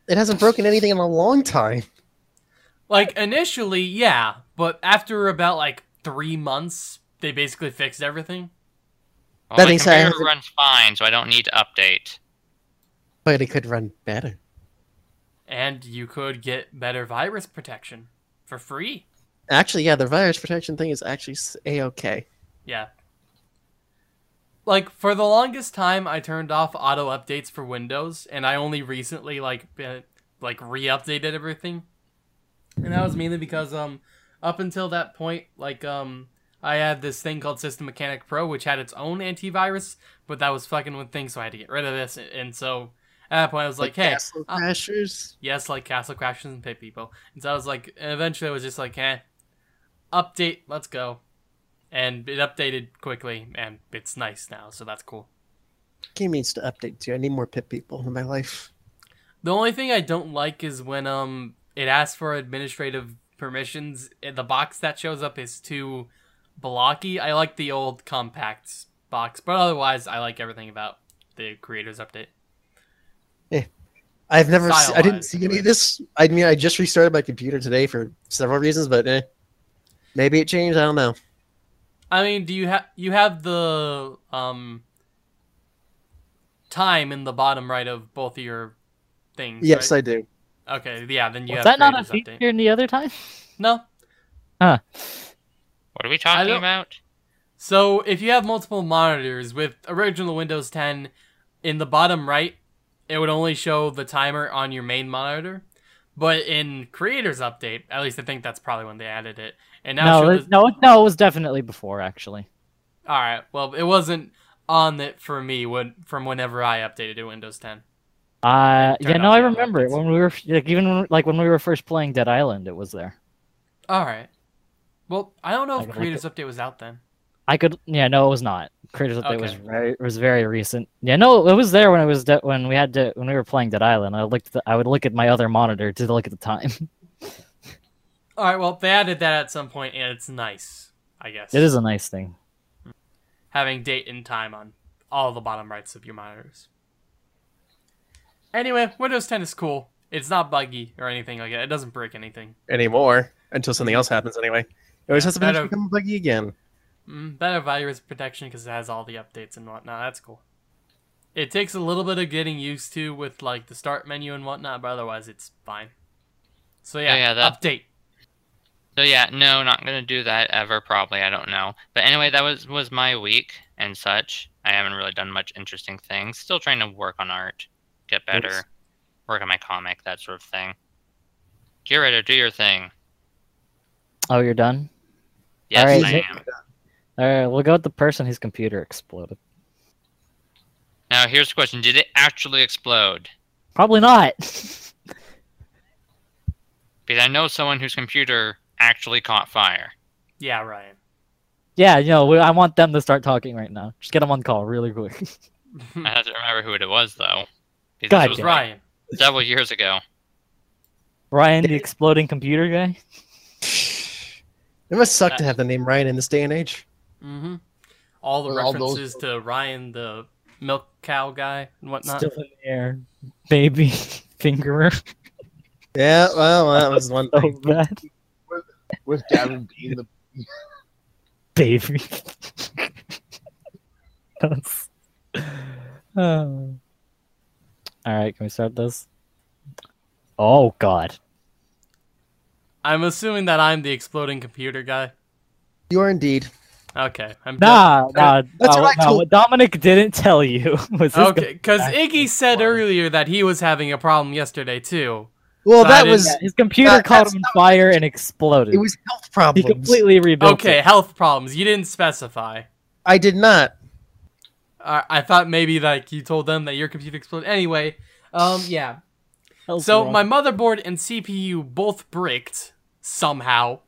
S1: It hasn't broken anything in a long time.
S3: Like initially, yeah, but after about like three months, they basically fixed everything.
S4: Well,
S1: That
S4: my
S1: being said, I
S4: computer
S1: haven't-
S4: runs fine, so I don't need to update.
S1: But it could run better.
S3: And you could get better virus protection for free.
S1: Actually, yeah, the virus protection thing is actually a-okay.
S3: Yeah. Like for the longest time I turned off auto updates for Windows and I only recently like been, like re-updated everything. And that was mainly because um up until that point like um I had this thing called System Mechanic Pro which had its own antivirus, but that was fucking with things so I had to get rid of this and so at that point I was like, hey,
S1: Castle
S3: uh,
S1: Crashers.
S3: Yes, like Castle Crashers and Pit People. And so I was like, and eventually I was just like, eh, update, let's go. And it updated quickly, and it's nice now, so that's cool.
S1: Game needs to update too. I need more pit people in my life.
S3: The only thing I don't like is when um it asks for administrative permissions. The box that shows up is too blocky. I like the old compact box, but otherwise I like everything about the creators update.
S1: I've never, se- I didn't see any of this. I mean, I just restarted my computer today for several reasons, but eh. maybe it changed. I don't know.
S3: I mean, do you have you have the um time in the bottom right of both of your things?
S1: Yes,
S3: right?
S1: I do.
S3: Okay, yeah, then you
S2: Was
S3: have
S2: that not a feature
S3: update.
S2: in the other time?
S3: No. Huh.
S4: What are we talking about?
S3: So if you have multiple monitors with original Windows 10 in the bottom right, it would only show the timer on your main monitor. But in Creators Update, at least I think that's probably when they added it. And now
S2: No, no, no, it was definitely before actually.
S3: All right. Well, it wasn't on it for me when from whenever I updated to Windows 10.
S2: Uh, yeah, no, I remember it when we were like even when, like when we were first playing Dead Island, it was there.
S3: All right. Well, I don't know
S2: I
S3: if Creators Update was out then.
S2: I could, yeah, no, it was not. Creators Update was
S3: Okay.
S2: very was very recent. Yeah, no, it was there when it was when we had to when we were playing Dead Island. I looked, at the, I would look at my other monitor to look at the time.
S3: All right. Well, they added that at some point, and it's nice. I guess
S2: it is a nice thing.
S3: having date and time on all the bottom rights of your monitors. Anyway, Windows 10 is cool. It's not buggy or anything like that. It doesn't break anything.
S1: Anymore until something else happens. Anyway, it always has to
S3: Better-
S1: become buggy again.
S3: Mm, better virus protection because it has all the updates and whatnot. That's cool. It takes a little bit of getting used to with like the start menu and whatnot, but otherwise it's fine. So yeah,
S4: Yeah, yeah, that-
S3: update.
S4: So yeah, no, not gonna do that ever. Probably, I don't know. But anyway, that was was my week and such. I haven't really done much interesting things. Still trying to work on art, get better,
S1: Oops.
S4: work on my comic, that sort of thing. Curator, do your thing.
S2: Oh, you're done.
S4: Yes,
S2: Alright,
S4: I am.
S2: All right, we'll go with the person whose computer exploded.
S4: Now here's the question: Did it actually explode?
S2: Probably not.
S4: Because I know someone whose computer actually caught fire.
S3: Yeah, Ryan.
S2: yeah, you know, we, I want them to start talking right now. Just get them on call really quick.
S3: Hmm.
S4: I have to remember who it was though. Because
S2: God
S4: it was
S2: damn.
S4: like
S3: Ryan.
S4: several years ago.
S2: Ryan, the exploding computer guy.
S1: It must suck
S3: Uh,
S1: to have the name Ryan in this day and age.
S3: Mm-hmm. All the
S5: With all those-
S3: references to Ryan, the milk cow guy and whatnot.
S2: Still in the air, baby fingerer.
S1: Yeah, well, that was one
S2: So
S1: thing.
S2: bad,
S5: with Gavin being the
S2: baby. That's- Oh. All right, can we start this? Oh God.
S3: I'm assuming that I'm the exploding computer guy.
S1: You are indeed.
S3: Okay, I'm
S2: Nah, nah.
S1: That's
S2: no,
S1: what I
S2: no,
S1: told-
S2: what Dominic didn't tell you was his
S3: Okay, because Iggy said earlier that he was having a problem yesterday too.
S1: Well,
S3: So
S1: that was
S2: Yeah, his computer
S1: that-
S2: caught on fire and exploded.
S1: it was health problems.
S2: he completely rebuilt
S3: Okay,
S2: it.
S3: health problems. You didn't specify.
S1: I did not.
S3: Uh, I thought maybe like you told them that your computer exploded. Anyway, um, yeah.
S2: Hell's
S3: So
S2: wrong.
S3: my motherboard and CPU both bricked somehow.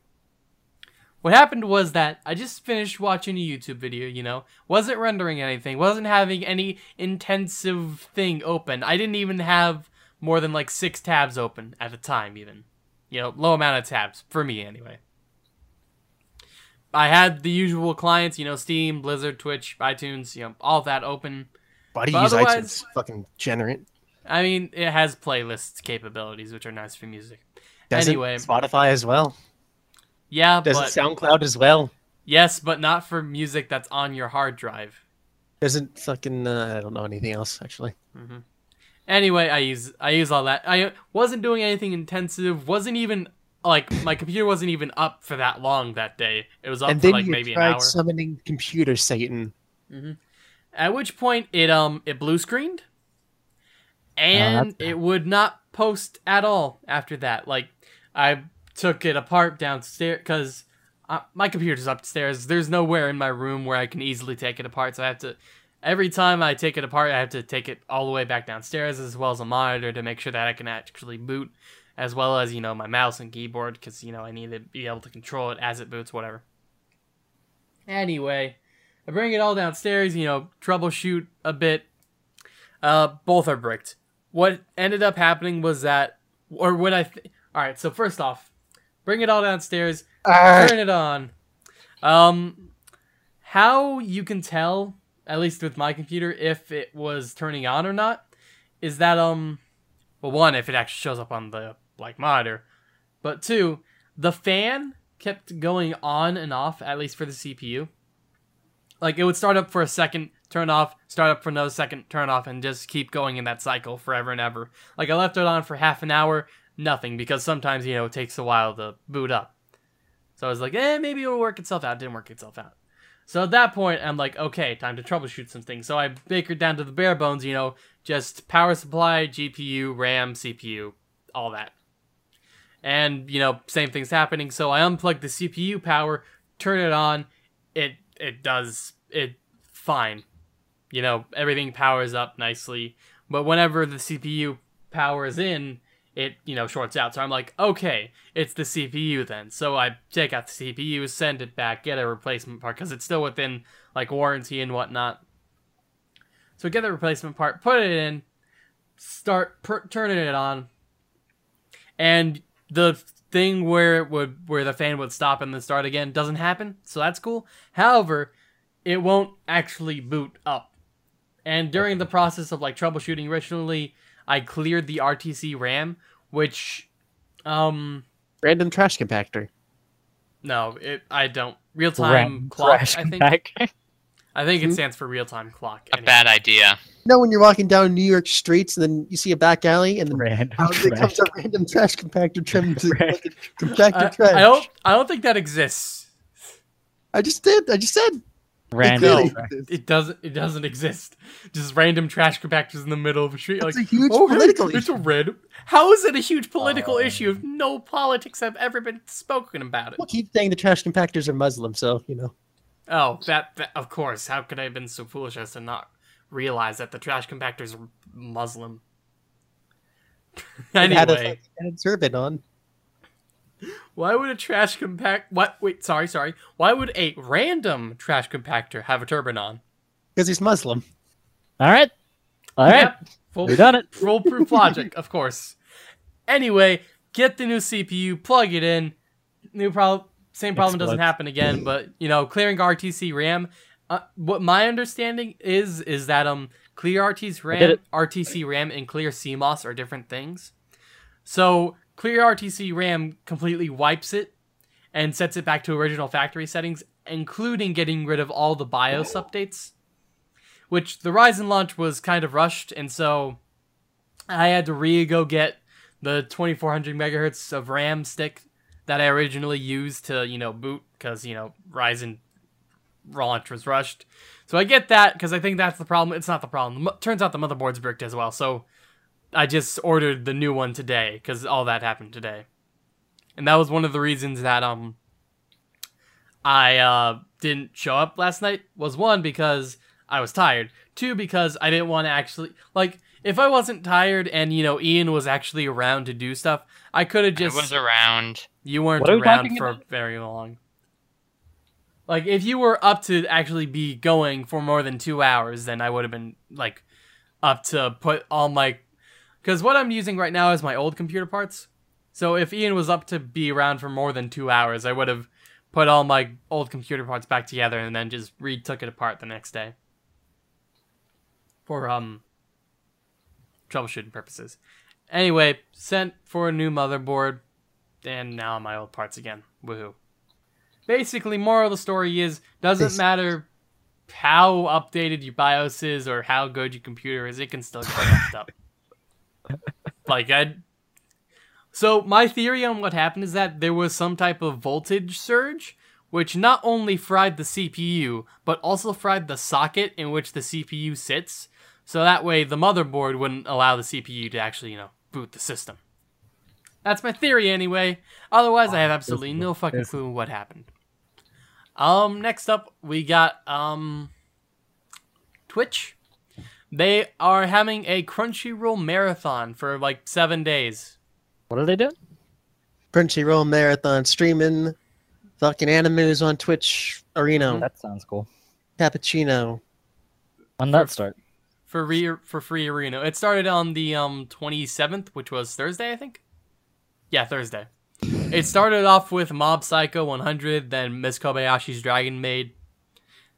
S3: What happened was that I just finished watching a YouTube video, you know, wasn't rendering anything, wasn't having any intensive thing open. I didn't even have more than like six tabs open at a time, even. You know, low amount of tabs, for me anyway. I had the usual clients, you know, Steam, Blizzard, Twitch, iTunes, you know, all that open.
S1: Why do you use iTunes? Fucking generate.
S3: I mean, it has playlist capabilities, which are nice for music.
S1: Doesn't
S3: Anyway.
S1: Spotify as well.
S3: Yeah,
S1: Does
S3: but
S1: it SoundCloud as well?
S3: yes, but not for music that's on your hard drive.
S1: Doesn't fucking uh, I don't know anything else actually.
S3: Anyway, I use I use all that. I wasn't doing anything intensive. Wasn't even like my computer wasn't even up for that long that day. It was up
S1: and
S3: for
S1: then
S3: like
S1: you
S3: maybe an
S1: tried
S3: hour.
S1: summoning computer Satan.
S3: At which point it um it blue screened, and
S1: that's
S3: it would not post at all after that. Like I took it apart downstairs because uh, my computer's upstairs. There's nowhere in my room where I can easily take it apart, so I have to. Every time I take it apart, I have to take it all the way back downstairs, as well as a monitor to make sure that I can actually boot, as well as you know my mouse and keyboard, because you know I need to be able to control it as it boots, whatever. Anyway, I bring it all downstairs, you know, troubleshoot a bit. Uh, both are bricked. What ended up happening was that, or what I, th- all right. So first off, bring it all downstairs, turn it on. Um, how you can tell, at least with my computer, if it was turning on or not, is that um, well, one, if it actually shows up on the like monitor, but two, the fan kept going on and off, at least for the CPU. Like it would start up for a second, turn off, start up for another second, turn off, and just keep going in that cycle forever and ever. Like I left it on for half an hour, nothing, because sometimes, you know, it takes a while to boot up. So I was like, eh, maybe it'll work itself out. It didn't work itself out. So at that point, I'm like, okay, time to troubleshoot some things. So I bakered down to the bare bones, you know, just power supply, GPU, RAM, CPU, all that. And, you know, same thing's happening. So I unplug the CPU power, turn it on, it it does it fine. You know, everything powers up nicely. But whenever the CPU powers in, it, you know, shorts out. So I'm like, okay, it's the CPU then. So I take out the CPU, send it back, get a replacement part because it's still within like warranty and whatnot. So get the replacement part, put it in, start per- turning it on, and the thing where it would where the fan would stop and then start again doesn't happen. So that's cool. However, it won't actually boot up. And during the process of like troubleshooting originally, I cleared the RTC RAM, which um
S1: Random trash compactor.
S3: no, it I don't real time
S2: Ram
S3: clock.
S2: crash
S3: I think
S2: back.
S3: I think it
S1: Hmm?
S3: stands for real time clock.
S4: A bad idea.
S1: You know when you're walking down New York streets and then you see a back alley and then
S2: Random
S1: out there comes
S2: trash.
S1: a random trash compactor trimmed to
S2: Right.
S1: fucking compact your
S3: I,
S1: trash.
S3: I don't I don't think that exists.
S1: I just did. I just said.
S2: Random
S1: clearly
S2: trash.
S3: It doesn't it doesn't exist. Just random trash compactors in the middle of a street.
S1: It's
S3: like
S1: a huge
S3: oh, hey,
S1: political
S3: it's
S1: issue.
S3: a random. How is it a huge political
S2: Oh.
S3: issue if no politics have ever been spoken about it?
S1: We'll keep saying the trash compactors are Muslim, so you know.
S3: Oh, that, that of course. How could I have been so foolish as to not realize that the trash compactors are Muslim?
S1: It had a
S3: anyway,
S1: fucking turban on.
S3: Why would a trash compact? What? Wait, sorry, sorry. Why would a random trash compactor have a turban on?
S1: Because he's Muslim.
S2: All right. All right.
S3: Yep, full,
S2: We done it.
S3: Foolproof logic, of course. Anyway, get the new CPU, plug it in. New problem, same problem doesn't happen again. But you know, clearing RTC RAM. Uh, what my understanding is is that um, clear RTC RAM. RTC RAM, and clear CMOS are different things. So clear RTC RAM completely wipes it and sets it back to original factory settings, including getting rid of all the BIOS updates. Which the Ryzen launch was kind of rushed, and so I had to re go get the 2400 megahertz of RAM stick that I originally used to, you know, boot because, you know, Ryzen launch was rushed. So I get that because I think that's the problem. It's not the problem. Turns out the motherboard's bricked as well. So I just ordered the new one today because all that happened today. And that was one of the reasons that, um, I, uh, didn't show up last night was one because I was tired. Two because I didn't want to actually like if I wasn't tired and you know Ian was actually around to do stuff, I could have
S4: I
S3: just
S4: was around.
S3: you weren't
S2: we
S3: around for
S2: about?
S3: very long. Like if you were up to actually be going for more than 2 hours, then I would have been like up to put all my cuz what I'm using right now is my old computer parts. So if Ian was up to be around for more than 2 hours, I would have put all my old computer parts back together and then just retook it apart the next day. For um troubleshooting purposes. Anyway, sent for a new motherboard, and now my old parts again. Woohoo! Basically, moral of the story is doesn't
S1: This-
S3: matter how updated your BIOS is or how good your computer is, it can still get fucked up. Like I. So my theory on what happened is that there was some type of voltage surge, which not only fried the CPU but also fried the socket in which the CPU sits. So that way the motherboard wouldn't allow the CPU to actually, you know, boot the system. That's my theory anyway. Otherwise, I have absolutely no fucking clue what happened. Um, next up, we got um Twitch. They are having a Crunchyroll marathon for like seven days.
S2: What are they doing?
S1: Crunchyroll marathon streaming, fucking animes on Twitch, Arena,
S2: That sounds cool.
S1: Cappuccino.
S2: When did that start?
S3: for re- for free arena. It started on the um 27th, which was Thursday, I think. Yeah, Thursday. It started off with Mob Psycho 100, then Miss Kobayashi's Dragon Maid.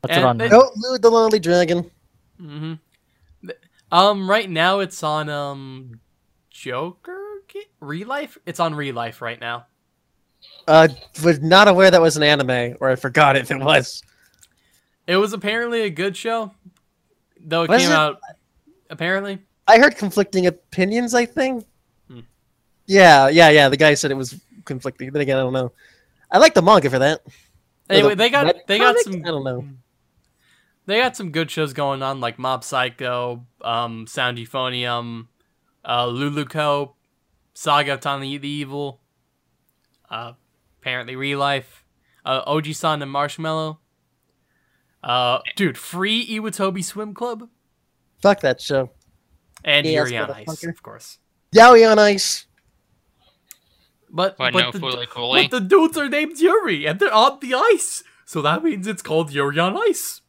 S2: What's
S3: And
S2: it on?
S3: they-
S1: Oh, Lou the Lonely Dragon.
S3: hmm Um, right now it's on um Joker Relife. It's on Relife right now.
S1: Uh, was not aware that was an anime, or I forgot if it was.
S3: It was apparently a good show, though it
S1: Was
S3: came
S1: it?
S3: out apparently.
S1: I heard conflicting opinions. I think.
S3: Hmm.
S1: Yeah, yeah, yeah. The guy said it was conflicting. Then again, I don't know. I like the manga for that.
S3: Anyway,
S1: the
S3: they got they got some
S1: I don't know.
S3: They got some good shows going on like Mob Psycho, um, Sound Euphonium, uh, Luluco, Saga of Tanya the Evil, uh, apparently Relife, uh, Oji-san and Marshmallow. Uh, dude, free Iwatobi Swim Club
S1: Fuck that show.
S3: and
S1: Yes,
S3: Yuri on Ice,
S1: motherfucker.
S3: of course.
S1: Yaoi on Ice.
S3: But
S4: What,
S3: but,
S4: no
S3: the,
S4: Fooly Cooly?
S3: but the dudes are named Yuri and they're on the ice, so that means it's called Yuri on Ice.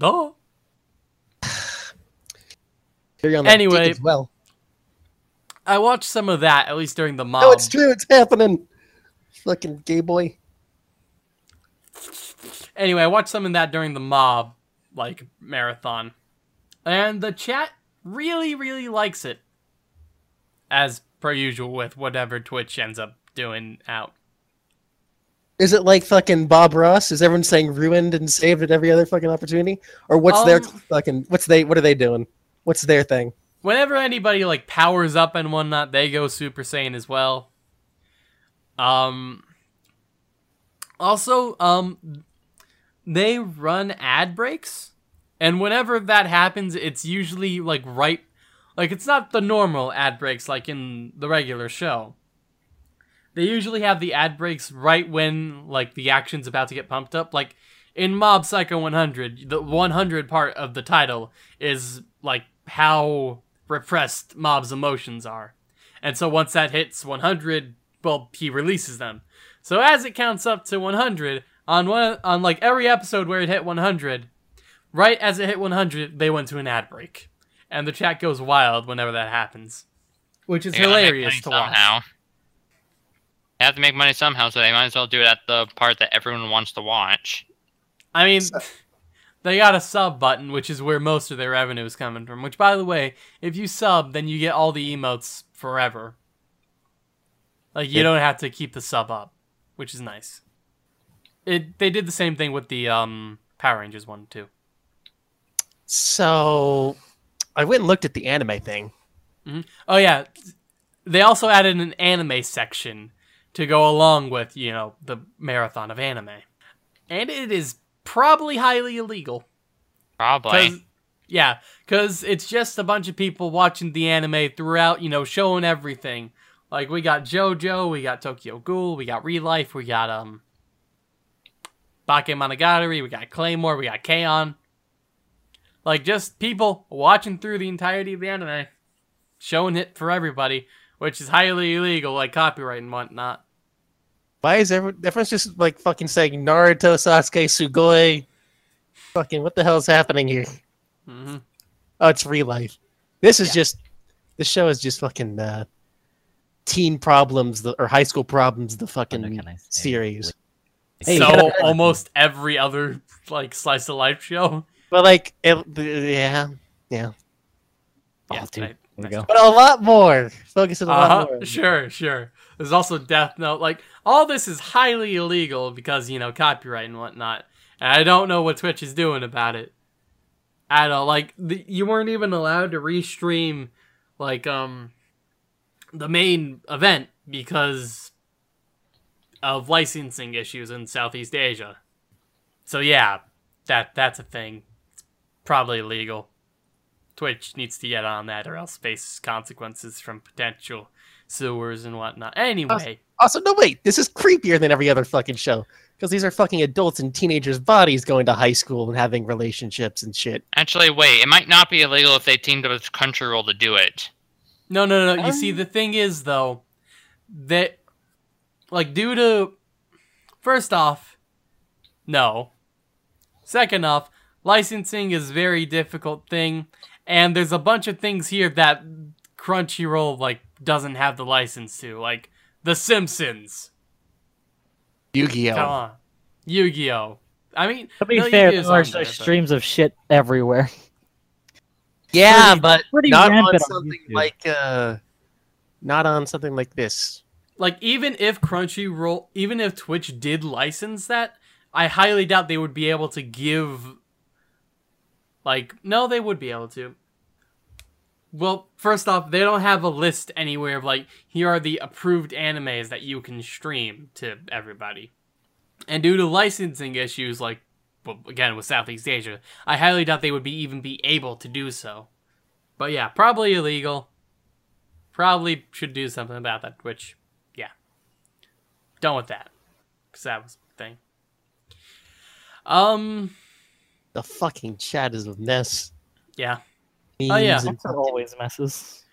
S3: Duh.
S1: Carry on
S3: Anyway.
S1: well.
S3: I watched some of that at least during the mob.
S1: No, it's true. It's happening. Fucking gay boy.
S3: Anyway, I watched some of that during the mob like marathon. And the chat really, really likes it. As per usual with whatever Twitch ends up doing out.
S1: Is it like fucking Bob Ross? Is everyone saying ruined and saved at every other fucking opportunity? Or what's their
S3: Um,
S1: fucking what's they what are they doing? What's their thing?
S3: Whenever anybody like powers up and whatnot, they go Super Saiyan as well. Um also, um they run ad breaks. And whenever that happens, it's usually like right like it's not the normal ad breaks like in the regular show. They usually have the ad breaks right when like the action's about to get pumped up. Like in Mob Psycho 100, the 100 part of the title is like how repressed Mob's emotions are. And so once that hits 100, well, he releases them. So as it counts up to 100, on one on like every episode where it hit 100, right as it hit 100, they went to an ad break. And the chat goes wild whenever that happens. Which is
S4: They
S3: hilarious to watch.
S4: somehow. They have to make money somehow, so they might as well do it at the part that everyone wants to watch.
S3: I mean, they got a sub button, which is where most of their revenue is coming from. Which, by the way, if you sub, then you get all the emotes forever. Like you
S1: Yeah.
S3: don't have to keep the sub up, which is nice. It they did the same thing with the um Power Rangers one too.
S1: So I went and looked at the anime thing.
S3: Oh yeah, they also added an anime section to go along with you know the marathon of anime, and it is probably highly illegal.
S4: Probably.
S3: Cause, yeah, because it's just a bunch of people watching the anime throughout, you know, showing everything. Like we got JoJo, we got Tokyo Ghoul, we got Relife, we got um Bakemonogatari, we got Claymore, we got K-On! Like just people watching through the entirety of the anime, showing it for everybody, which is highly illegal, like copyright and whatnot.
S1: Why is everyone, everyone's just like fucking saying Naruto, Sasuke, Sugoi? Fucking what the hell's happening here?
S3: hmm
S1: Oh, it's real life. This is
S3: Yeah.
S1: just, the show is just fucking uh, teen problems the, or high school problems, the fucking
S2: can I
S1: series. Hey,
S3: so
S1: yeah.
S3: almost every other like slice of life show.
S1: But like, it, yeah, yeah.
S3: Yeah,
S2: Oh, dude.
S3: I-
S2: There you go.
S1: But a lot more. Focus on a lot
S3: Uh-huh,
S1: more.
S3: Sure, sure. There's also Death Note. Like all this is highly illegal because you know copyright and whatnot. And I don't know what Twitch is doing about it at all. Like the, you weren't even allowed to restream like um the main event because of licensing issues in Southeast Asia. So yeah, that that's a thing. It's probably illegal. Twitch needs to get on that or else face consequences from potential sewers and whatnot. Anyway,
S1: Also, no, wait. This is creepier than every other fucking show. Because these are fucking adults and teenagers' bodies going to high school and having relationships and shit.
S4: Actually, wait. It might not be illegal if they teamed up with Crunchyroll to do it.
S3: no, no, no. You um, see, the thing is though that like due to first off, no. Second off, licensing is a very difficult thing, and there's a bunch of things here that Crunchyroll like doesn't have the license to, like The Simpsons.
S1: Yu-Gi-Oh!
S3: Come on, Yu-Gi-Oh. I mean,
S2: To be
S3: no,
S2: fair, there are
S3: on
S2: such
S3: there, but-
S2: streams of shit everywhere.
S1: Yeah,
S2: Pretty-
S1: but
S2: pretty
S1: not on
S2: rampant on
S1: something like uh, not on something like this.
S3: like even if Crunchyroll, even if Twitch did license that, I highly doubt they would be able to give. Like, no, they would be able to. Well, first off, they don't have a list anywhere of like, here are the approved animes that you can stream to everybody. And due to licensing issues, like, well, again, with Southeast Asia, I highly doubt they would be even be able to do so. But yeah, probably illegal. Probably should do something about that, which yeah. done with that because that was the thing um
S1: The fucking chat is a mess.
S3: yeah Oh, yeah.
S1: and
S2: Those always messes.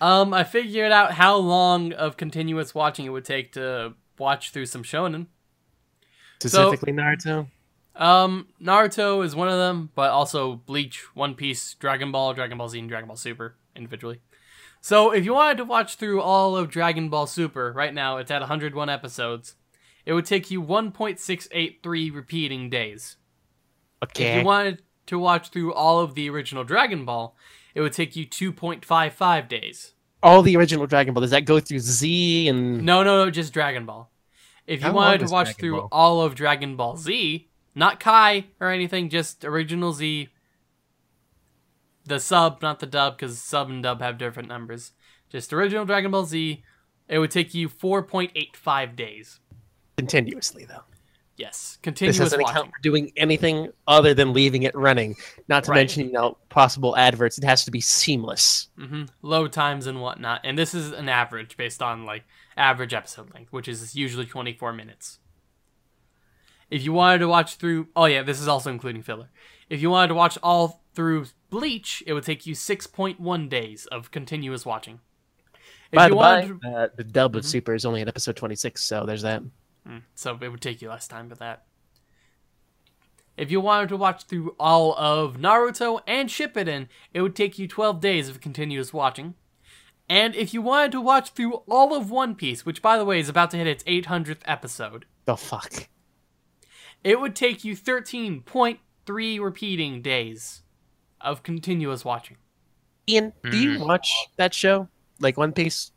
S3: um i figured out how long of continuous watching it would take to watch through some shonen
S1: specifically Naruto.
S3: um naruto is one of them but also bleach one piece dragon ball dragon ball z and dragon ball super individually so if you wanted to watch through all of dragon ball super right now it's at 101 episodes it would take you 1.683 repeating days If
S1: Okay.
S3: you wanted to watch through all of the original Dragon Ball, it would take you 2.55 days.
S1: All the original Dragon Ball. Does that go through Z and
S3: No, no, no, just Dragon Ball. If you
S1: How
S3: wanted to watch
S1: Dragon
S3: through
S1: Ball?
S3: all of Dragon Ball Z, not Kai or anything, just original Z, the sub, not the dub, because sub and dub have different numbers. Just original Dragon Ball Z, it would take you 4.85 days.
S1: continuously though?
S3: Yes,
S1: This
S3: continuous
S1: doesn't
S3: watching.
S1: account for doing anything other than leaving it running. Not to
S3: Right.
S1: mention, you know, possible adverts. It has to be seamless.
S3: hmm load times and whatnot. And this is an average based on like average episode length, which is usually 24 minutes. If you wanted to watch through, oh yeah, this is also including filler. If you wanted to watch all through Bleach, it would take you 6.1 days of continuous watching. If
S1: By
S3: you
S1: the
S3: wanted
S1: by,
S3: to-
S1: uh, the dub of
S3: Mhm.
S1: Super is only at episode 26, so there's that.
S3: Mm, so it would take you less time for that. If you wanted to watch through all of Naruto and Shippuden, it would take you 12 days of continuous watching. And if you wanted to watch through all of One Piece, which by the way is about to hit its 800th episode,
S1: The fuck?
S3: it would take you 13.3 repeating days of continuous watching.
S1: Ian, do you
S4: Mhm.
S1: watch that show? Like One Piece?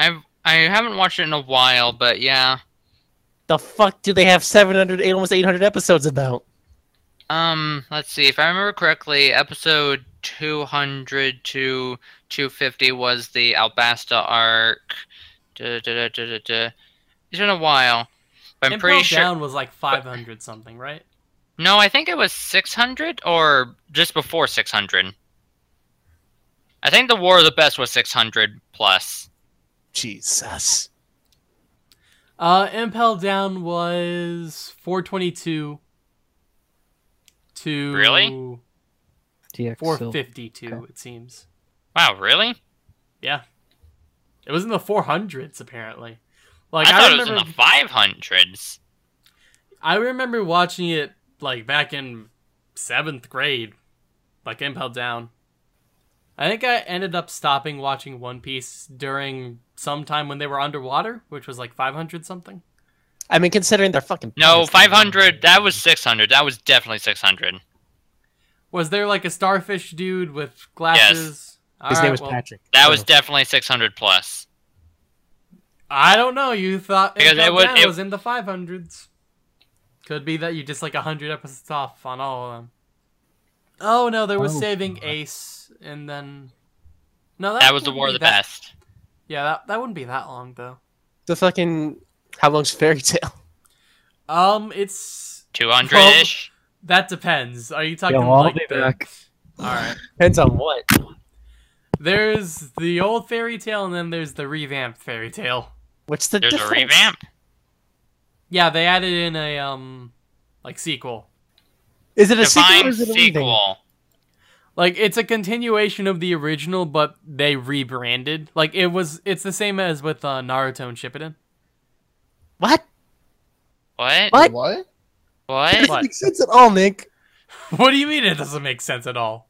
S4: I've I haven't watched it in a while, but yeah.
S1: The fuck do they have 700, almost 800 episodes about?
S4: Um, let's see. If I remember correctly, episode 200 to 250 was the Alabasta arc. Da, da, da, da, da, da. It's been a while. But I'm
S3: Impel
S4: pretty sure.
S3: Down was like 500 something, right?
S4: No, I think it was 600 or just before 600. I think the War of the Best was 600 plus.
S1: Jesus.
S3: Uh, Impel Down was 422 to
S4: Really?
S3: 452,
S2: Okay.
S3: it seems.
S4: Wow, really?
S3: Yeah. It was in the 400s, apparently. Like,
S4: I
S3: I,
S4: thought it was in the 500s.
S3: I remember watching it, like, back in seventh grade. Like, Impel Down. I think I ended up stopping watching One Piece during some time when they were underwater, which was like 500 something.
S1: I mean, considering they're fucking.
S4: No, 500. That was 600. That was definitely 600.
S3: Was there like a starfish dude with glasses? Yes.
S1: His
S3: All
S1: name was
S3: well,
S1: Patrick.
S4: That was definitely 600 plus.
S3: I don't know. You thought
S4: Because
S3: because
S4: it would-
S3: it
S4: it-
S3: was in the 500s. Could be that you just like 100 episodes off on all of them. Oh no, there was
S2: Oh,
S3: saving
S2: God.
S3: Ace, and then no, that,
S4: That was the War of the
S3: that-
S4: Best.
S3: Yeah, that that wouldn't be that long though.
S1: the fucking how long's Fairy Tail?
S3: Um, it's
S4: 200 ish.
S3: that depends. Are you talking
S2: Yo, I'll
S3: like
S2: be
S3: the?
S2: back.
S3: All right.
S1: Depends on what.
S3: There's the old Fairy Tail, and then there's the revamped Fairy Tail.
S1: What's the
S4: There's a revamp.
S3: Yeah, they added in a um like sequel.
S1: Is it a sequel or is it a revamp?
S4: sequel.
S3: Like it's a continuation of the original, but they rebranded. Like it was, it's the same as with uh, Naruto and Shippuden.
S1: What?
S4: What?
S1: What?
S5: What?
S1: That
S4: What?
S1: doesn't make sense at all, Nick.
S3: What do you mean it doesn't make sense at all?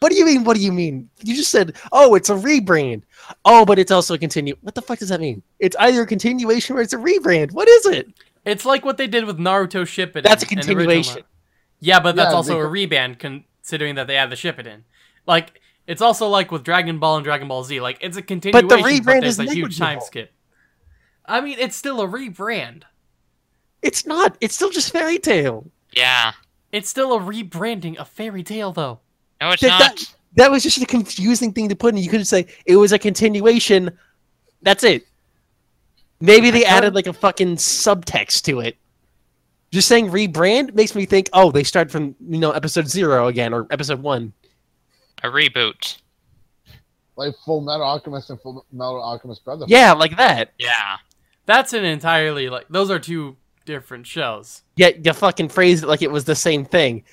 S1: What do you mean? What do you mean? You just said, "Oh, it's a rebrand." Oh, but it's also a continue. What the fuck does that mean? It's either a continuation or it's a rebrand. What is it?
S3: It's like what they did with Naruto Shippuden.
S1: That's a
S3: and the original
S1: continuation.
S3: Yeah, but that's
S5: Yeah,
S3: also a
S5: they
S3: reband, considering that they add the ship it in. Like it's also like with Dragon Ball and Dragon Ball Z. Like it's a continuation, but, the
S1: rebrand
S3: there's
S1: is
S3: a huge time skip. I mean, it's still a rebrand.
S1: It's not. It's still just Fairy Tail.
S4: Yeah.
S3: It's still a rebranding of Fairy Tail, though.
S4: No, it's
S1: That,
S4: not.
S1: that, that was just a confusing thing to put in. You could say it was a continuation. That's it. Maybe they added like a fucking subtext to it. Just saying rebrand makes me think, oh, they start from you know episode zero again or episode one.
S4: A reboot.
S5: Like Full Metal Alchemist and Full Metal Alchemist Brotherhood.
S1: Yeah, like that.
S4: Yeah.
S3: That's an entirely like those are two different shows.
S1: Yet you fucking phrased it like it was the same thing.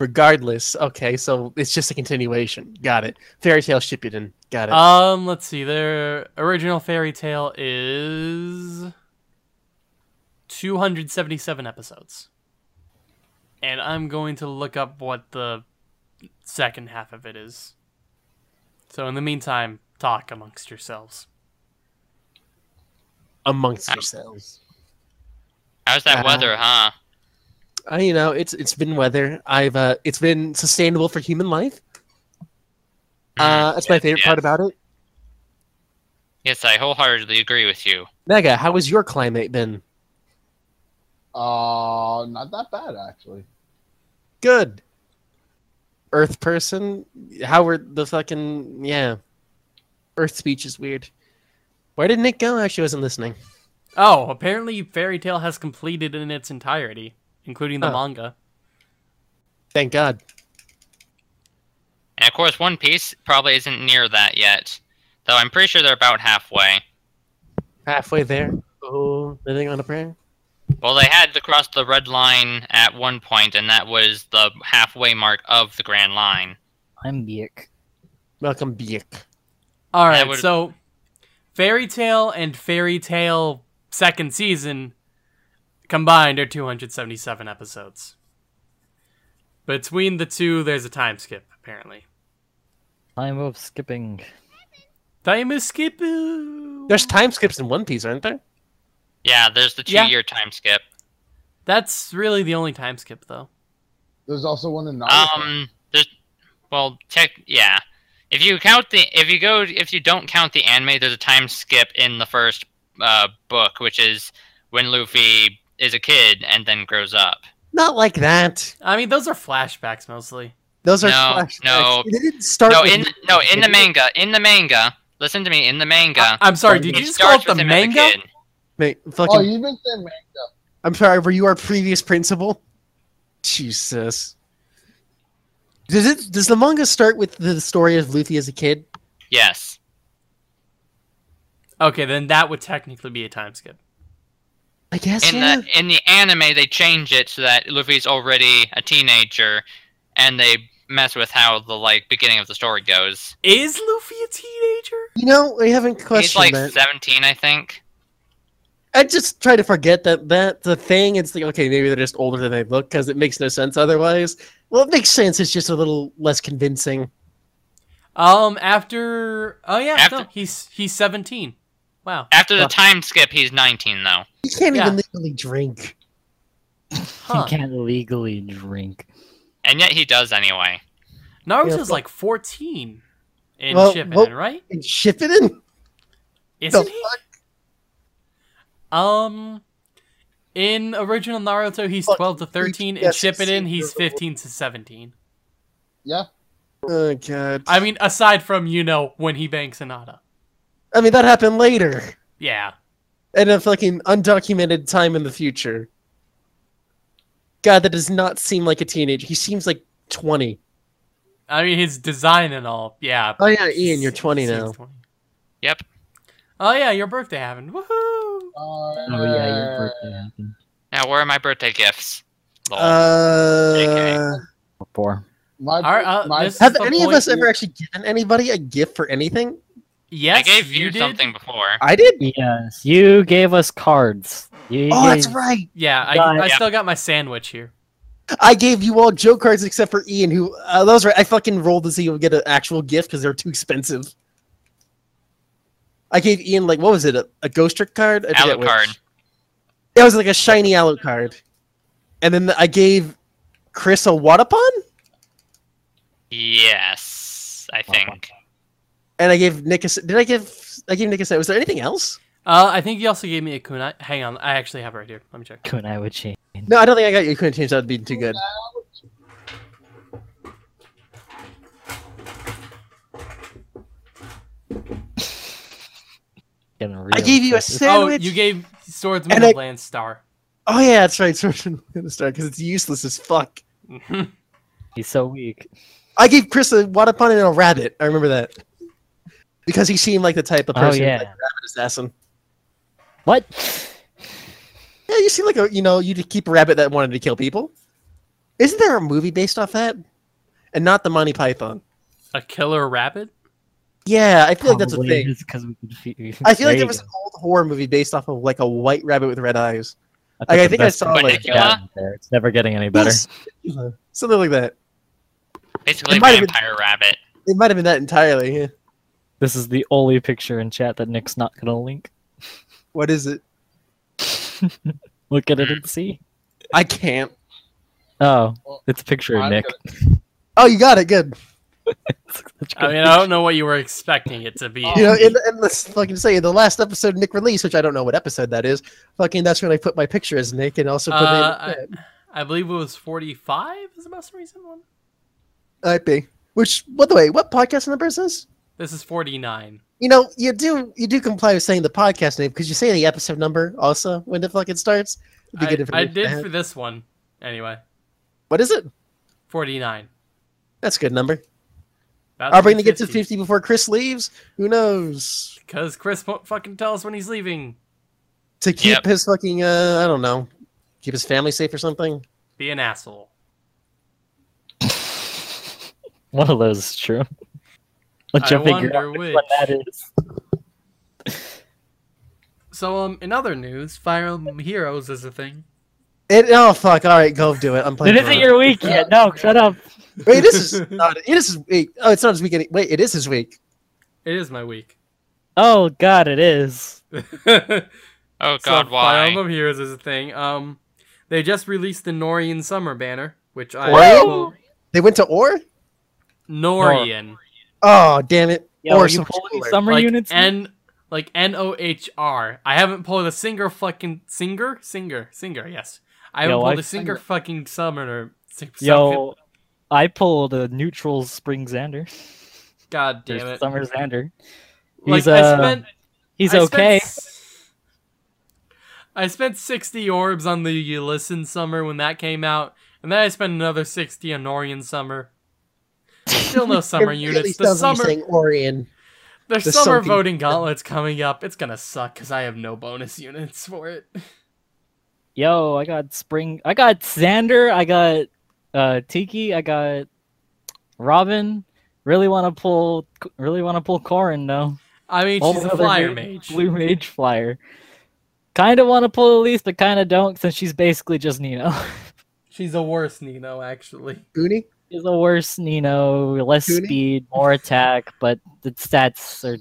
S1: Regardless, okay, so it's just a continuation. Got it. Fairy Tail Shippuden. Got it.
S3: Um, let's see. Their original Fairy Tail is 277 episodes. And I'm going to look up what the second half of it is. So in the meantime, talk amongst yourselves.
S1: Amongst
S4: I-
S1: yourselves.
S4: How's that
S1: Uh,
S4: weather, huh?
S1: Uh, you know, it's it's been weather. I've uh, it's been sustainable for human life. Uh,
S4: Mm,
S1: that's my
S4: yes,
S1: favorite part about it.
S4: Yes, I wholeheartedly agree with you.
S1: Mega, how has your climate been?
S5: Uh, not that bad actually.
S1: Good. Earth person, how were the fucking yeah? Earth speech is weird. Where did Nick go? Actually, I wasn't listening.
S3: Oh, apparently Fairy Tail has completed in its entirety, including the
S1: Oh.
S3: manga.
S1: Thank God.
S4: And of course, One Piece probably isn't near that yet. Though I'm pretty sure they're about halfway.
S1: Halfway there. Oh, living on a prayer.
S4: Well, they had to cross the red line at one point, and that was the halfway mark of the Grand Line.
S2: I'm Biek.
S1: Welcome, Biek.
S3: All right,
S4: would-
S3: so Fairy Tail and Fairy Tail second season combined are 277 episodes. Between the two, there's a time skip, apparently.
S2: Time of skipping.
S3: Time is skip. That's
S1: There's time skips in One Piece, aren't there?
S4: Yeah, there's the
S3: Yeah.
S4: two-year time skip.
S3: That's really the only time skip, though.
S5: There's also one in Naruto.
S4: Um, there's, well, tech, yeah. If you count the, if you go, if you don't count the anime, there's a time skip in the first uh, book, which is when Luffy is a kid and then grows up.
S1: Not like that.
S3: I mean, those are flashbacks mostly.
S1: Those are
S4: No,
S1: flashbacks.
S4: no.
S1: They didn't start.
S4: No,
S1: with
S4: in no in the manga, in the manga. Listen to me, in the manga.
S3: I- I'm sorry, did you just call it the
S4: with him
S3: manga?
S4: Kid.
S1: Wait,
S5: oh,
S1: fucking.
S5: you even said manga.
S1: I'm sorry. Were you our previous principal? Jesus. Does it? Does the manga start with the story of Luffy as a kid?
S4: Yes.
S3: Okay, then that would technically be a time skip.
S1: I guess.
S4: In
S1: yeah.
S4: the in the anime, they change it so that Luffy's already a teenager, and they mess with how the like beginning of the story goes.
S3: Is Luffy a teenager?
S1: You know, I haven't questioned
S4: He's
S1: questioned
S4: like
S1: that.
S4: seventeen, I think.
S1: I just try to forget that that's the thing. It's like, okay, maybe they're just older than they look because it makes no sense otherwise. Well, it makes sense. It's just a little less convincing.
S3: Um, after oh yeah,
S4: After-
S3: no, he's he's 17. Wow.
S4: After the
S1: Huh.
S4: time skip, he's nineteen though.
S1: He can't
S3: Yeah.
S1: even legally drink.
S3: Huh.
S2: You can't legally drink.
S4: And yet he does anyway.
S3: Naruto's
S1: Yeah,
S3: like 14 in
S1: Well,
S3: Shippuden,
S1: well-
S3: right?
S1: In Shippuden?
S3: Isn't
S1: the
S3: he? Um, in original Naruto, he's
S1: Fuck,
S3: 12 to 13. In
S1: yes,
S3: Shippuden, he's 15 to 17.
S5: Yeah.
S1: Oh god.
S3: I mean, aside from you know when he bangs Hinata.
S1: I mean that happened later.
S3: Yeah.
S1: In a fucking undocumented time in the future. God, that does not seem like a teenager. He seems like 20.
S3: I mean, his design and all. Yeah.
S1: Oh yeah, Ian, you're 20 now.
S3: 20.
S4: Yep.
S3: Oh yeah, your birthday happened. Woohoo!
S2: Oh yeah, your birthday happened.
S4: Now, where are my birthday gifts? Lol.
S1: Uh,
S2: Four.
S5: My,
S3: Alright, uh,
S5: my,
S1: have any of
S3: point
S1: us ever actually given anybody a gift for anything?
S3: Yes,
S4: I gave you,
S3: did.
S4: something before.
S1: I did.
S2: Yes, you gave us cards. You
S1: Oh, that's right.
S3: Yeah, I,
S2: Got.
S3: I
S4: Yep.
S3: still got my sandwich here.
S1: I gave you all joke cards except for Ian, who uh, those right. I fucking rolled to see who would get an actual gift because they're too expensive. I gave Ian like what was it? A, a ghost trick card? I forget which.
S4: Alucard.
S1: It was like a shiny Alucard. And then I gave Chris a Wadapon,
S4: Yes, I think.
S1: and I gave Nick a. s- Did I give? I gave Nick a. set. Was there anything else?
S3: Uh, I think you also gave me a kunai. Hang on, I actually have it right here. Let me check.
S2: Kunai would change.
S1: No, I don't think I got you. Couldn't change that would be too good.
S2: Getting
S1: I gave you a
S2: expensive.
S1: Oh, sandwich.
S3: Oh, you gave Swordsman
S1: And
S3: a
S1: I-
S3: Land Star.
S1: Oh yeah, that's right. Swordsman gonna start because it's useless as fuck.
S2: He's so weak.
S1: I gave Chris a Wadapon and a rabbit. I remember that because he seemed like the type of person
S2: Oh,
S1: person,
S2: yeah.
S1: like a rabbit assassin.
S2: What?
S1: Yeah, you seem like a you know you to keep a rabbit that wanted to kill people. Isn't there a movie based off that? And not the Monty Python.
S3: a killer rabbit?
S1: Yeah, I feel like that's a thing.
S2: is 'cause we could fe-
S1: I feel like
S2: There
S1: there was
S2: go.
S1: an old horror movie based off of like a white rabbit with red eyes.
S2: That's
S1: Like, I
S2: the
S1: think I saw like
S2: we got out there. It's never getting any better.
S1: Something like that.
S4: Basically,
S1: It might have been-
S4: vampire rabbit.
S1: It might have been that entirely. Yeah.
S2: This is the only picture in chat that Nick's not gonna link.
S1: What is it?
S2: Look at it and see.
S1: I can't.
S2: Oh,
S5: Well,
S2: it's a picture of
S5: I'm
S2: Nick.
S1: Oh, you got it. Good.
S2: Such a
S3: I
S2: good
S3: mean, I don't know what you were expecting it to be.
S1: You know, and, and let's fucking say the last episode Nick released, which I don't know what episode that is. Fucking, that's when I put my picture as Nick and also put
S3: Uh,
S1: my name.
S3: I believe it was 45 is the most recent one.
S1: Might be. Which, by the way, what podcast number is this?
S3: This is 49.
S1: You know, you do you do comply with saying the podcast name because you say the episode number also when the fucking starts. It'd be
S3: I,
S1: good
S3: I
S1: information to
S3: did for this one. Anyway,
S1: What is it?
S3: 49.
S1: That's a good number.
S3: About
S1: Are we going to get to
S3: 50.
S1: 50 before Chris leaves? Who knows?
S3: Because Chris won't fucking tell us when he's leaving.
S1: To keep
S4: Yep.
S1: his fucking, uh, I don't know, keep his family safe or something?
S3: Be an asshole.
S2: One of those is true. Let
S3: I
S2: you figure
S3: wonder
S2: out which
S3: which.
S2: one that is.
S3: So, um, in other news, Fire Emblem Heroes is a thing.
S1: It, oh, fuck. All right, go do it. I'm playing
S2: It isn't your week yet. No, shut up.
S1: Wait, this is not. It is his week. Oh, it's not his week. any- Wait, it is his week.
S3: It is my week.
S2: Oh God, it is.
S4: Oh
S3: So,
S4: God,
S3: Fire
S4: why?
S3: Emblem Heroes is a thing. Um, they just released the Nohrian Summer banner, which I
S1: What? They went to Or?
S3: Nohrian,
S1: Oh, damn it.
S2: Yo,
S1: or
S2: are you
S1: some
S2: pulling
S1: cooler.
S2: summer
S3: like
S2: units?
S3: N, like N O H R. I haven't pulled a singer fucking singer singer singer. Yes, I haven't
S2: Yo,
S3: pulled
S2: I-
S3: a singer fucking summoner. si-
S2: Yo, I pulled a neutral spring Xander.
S3: God
S2: There's
S3: damn it!
S2: Summer Xander.
S3: Like
S2: He's,
S3: I
S2: uh,
S3: spent.
S2: He's
S3: I spent
S2: okay.
S3: s- I spent 60 orbs on the Listen Summer when that came out, and then I spent another 60 on Nohrian Summer. Still no summer
S1: really
S3: units. The summer,
S1: you're saying Orion.
S3: the
S1: the
S3: summer
S1: something-
S3: voting gauntlet's coming up. It's gonna suck because I have no bonus units for it.
S2: Yo, I got spring. I got Xander. I got uh Tiki. I got Robin. Really want to pull. Really want to pull Corrin though.
S3: I mean,
S2: All
S3: she's a
S2: other
S3: flyer
S2: ma-
S3: mage.
S2: Blue mage flyer. Kind of want to pull Elise, but kind of don't, since she's basically just Nino.
S3: She's a worse Nino, actually.
S1: Goonie?
S2: she's a worse Nino, less
S1: Goonie?
S2: speed, more attack, but the stats are.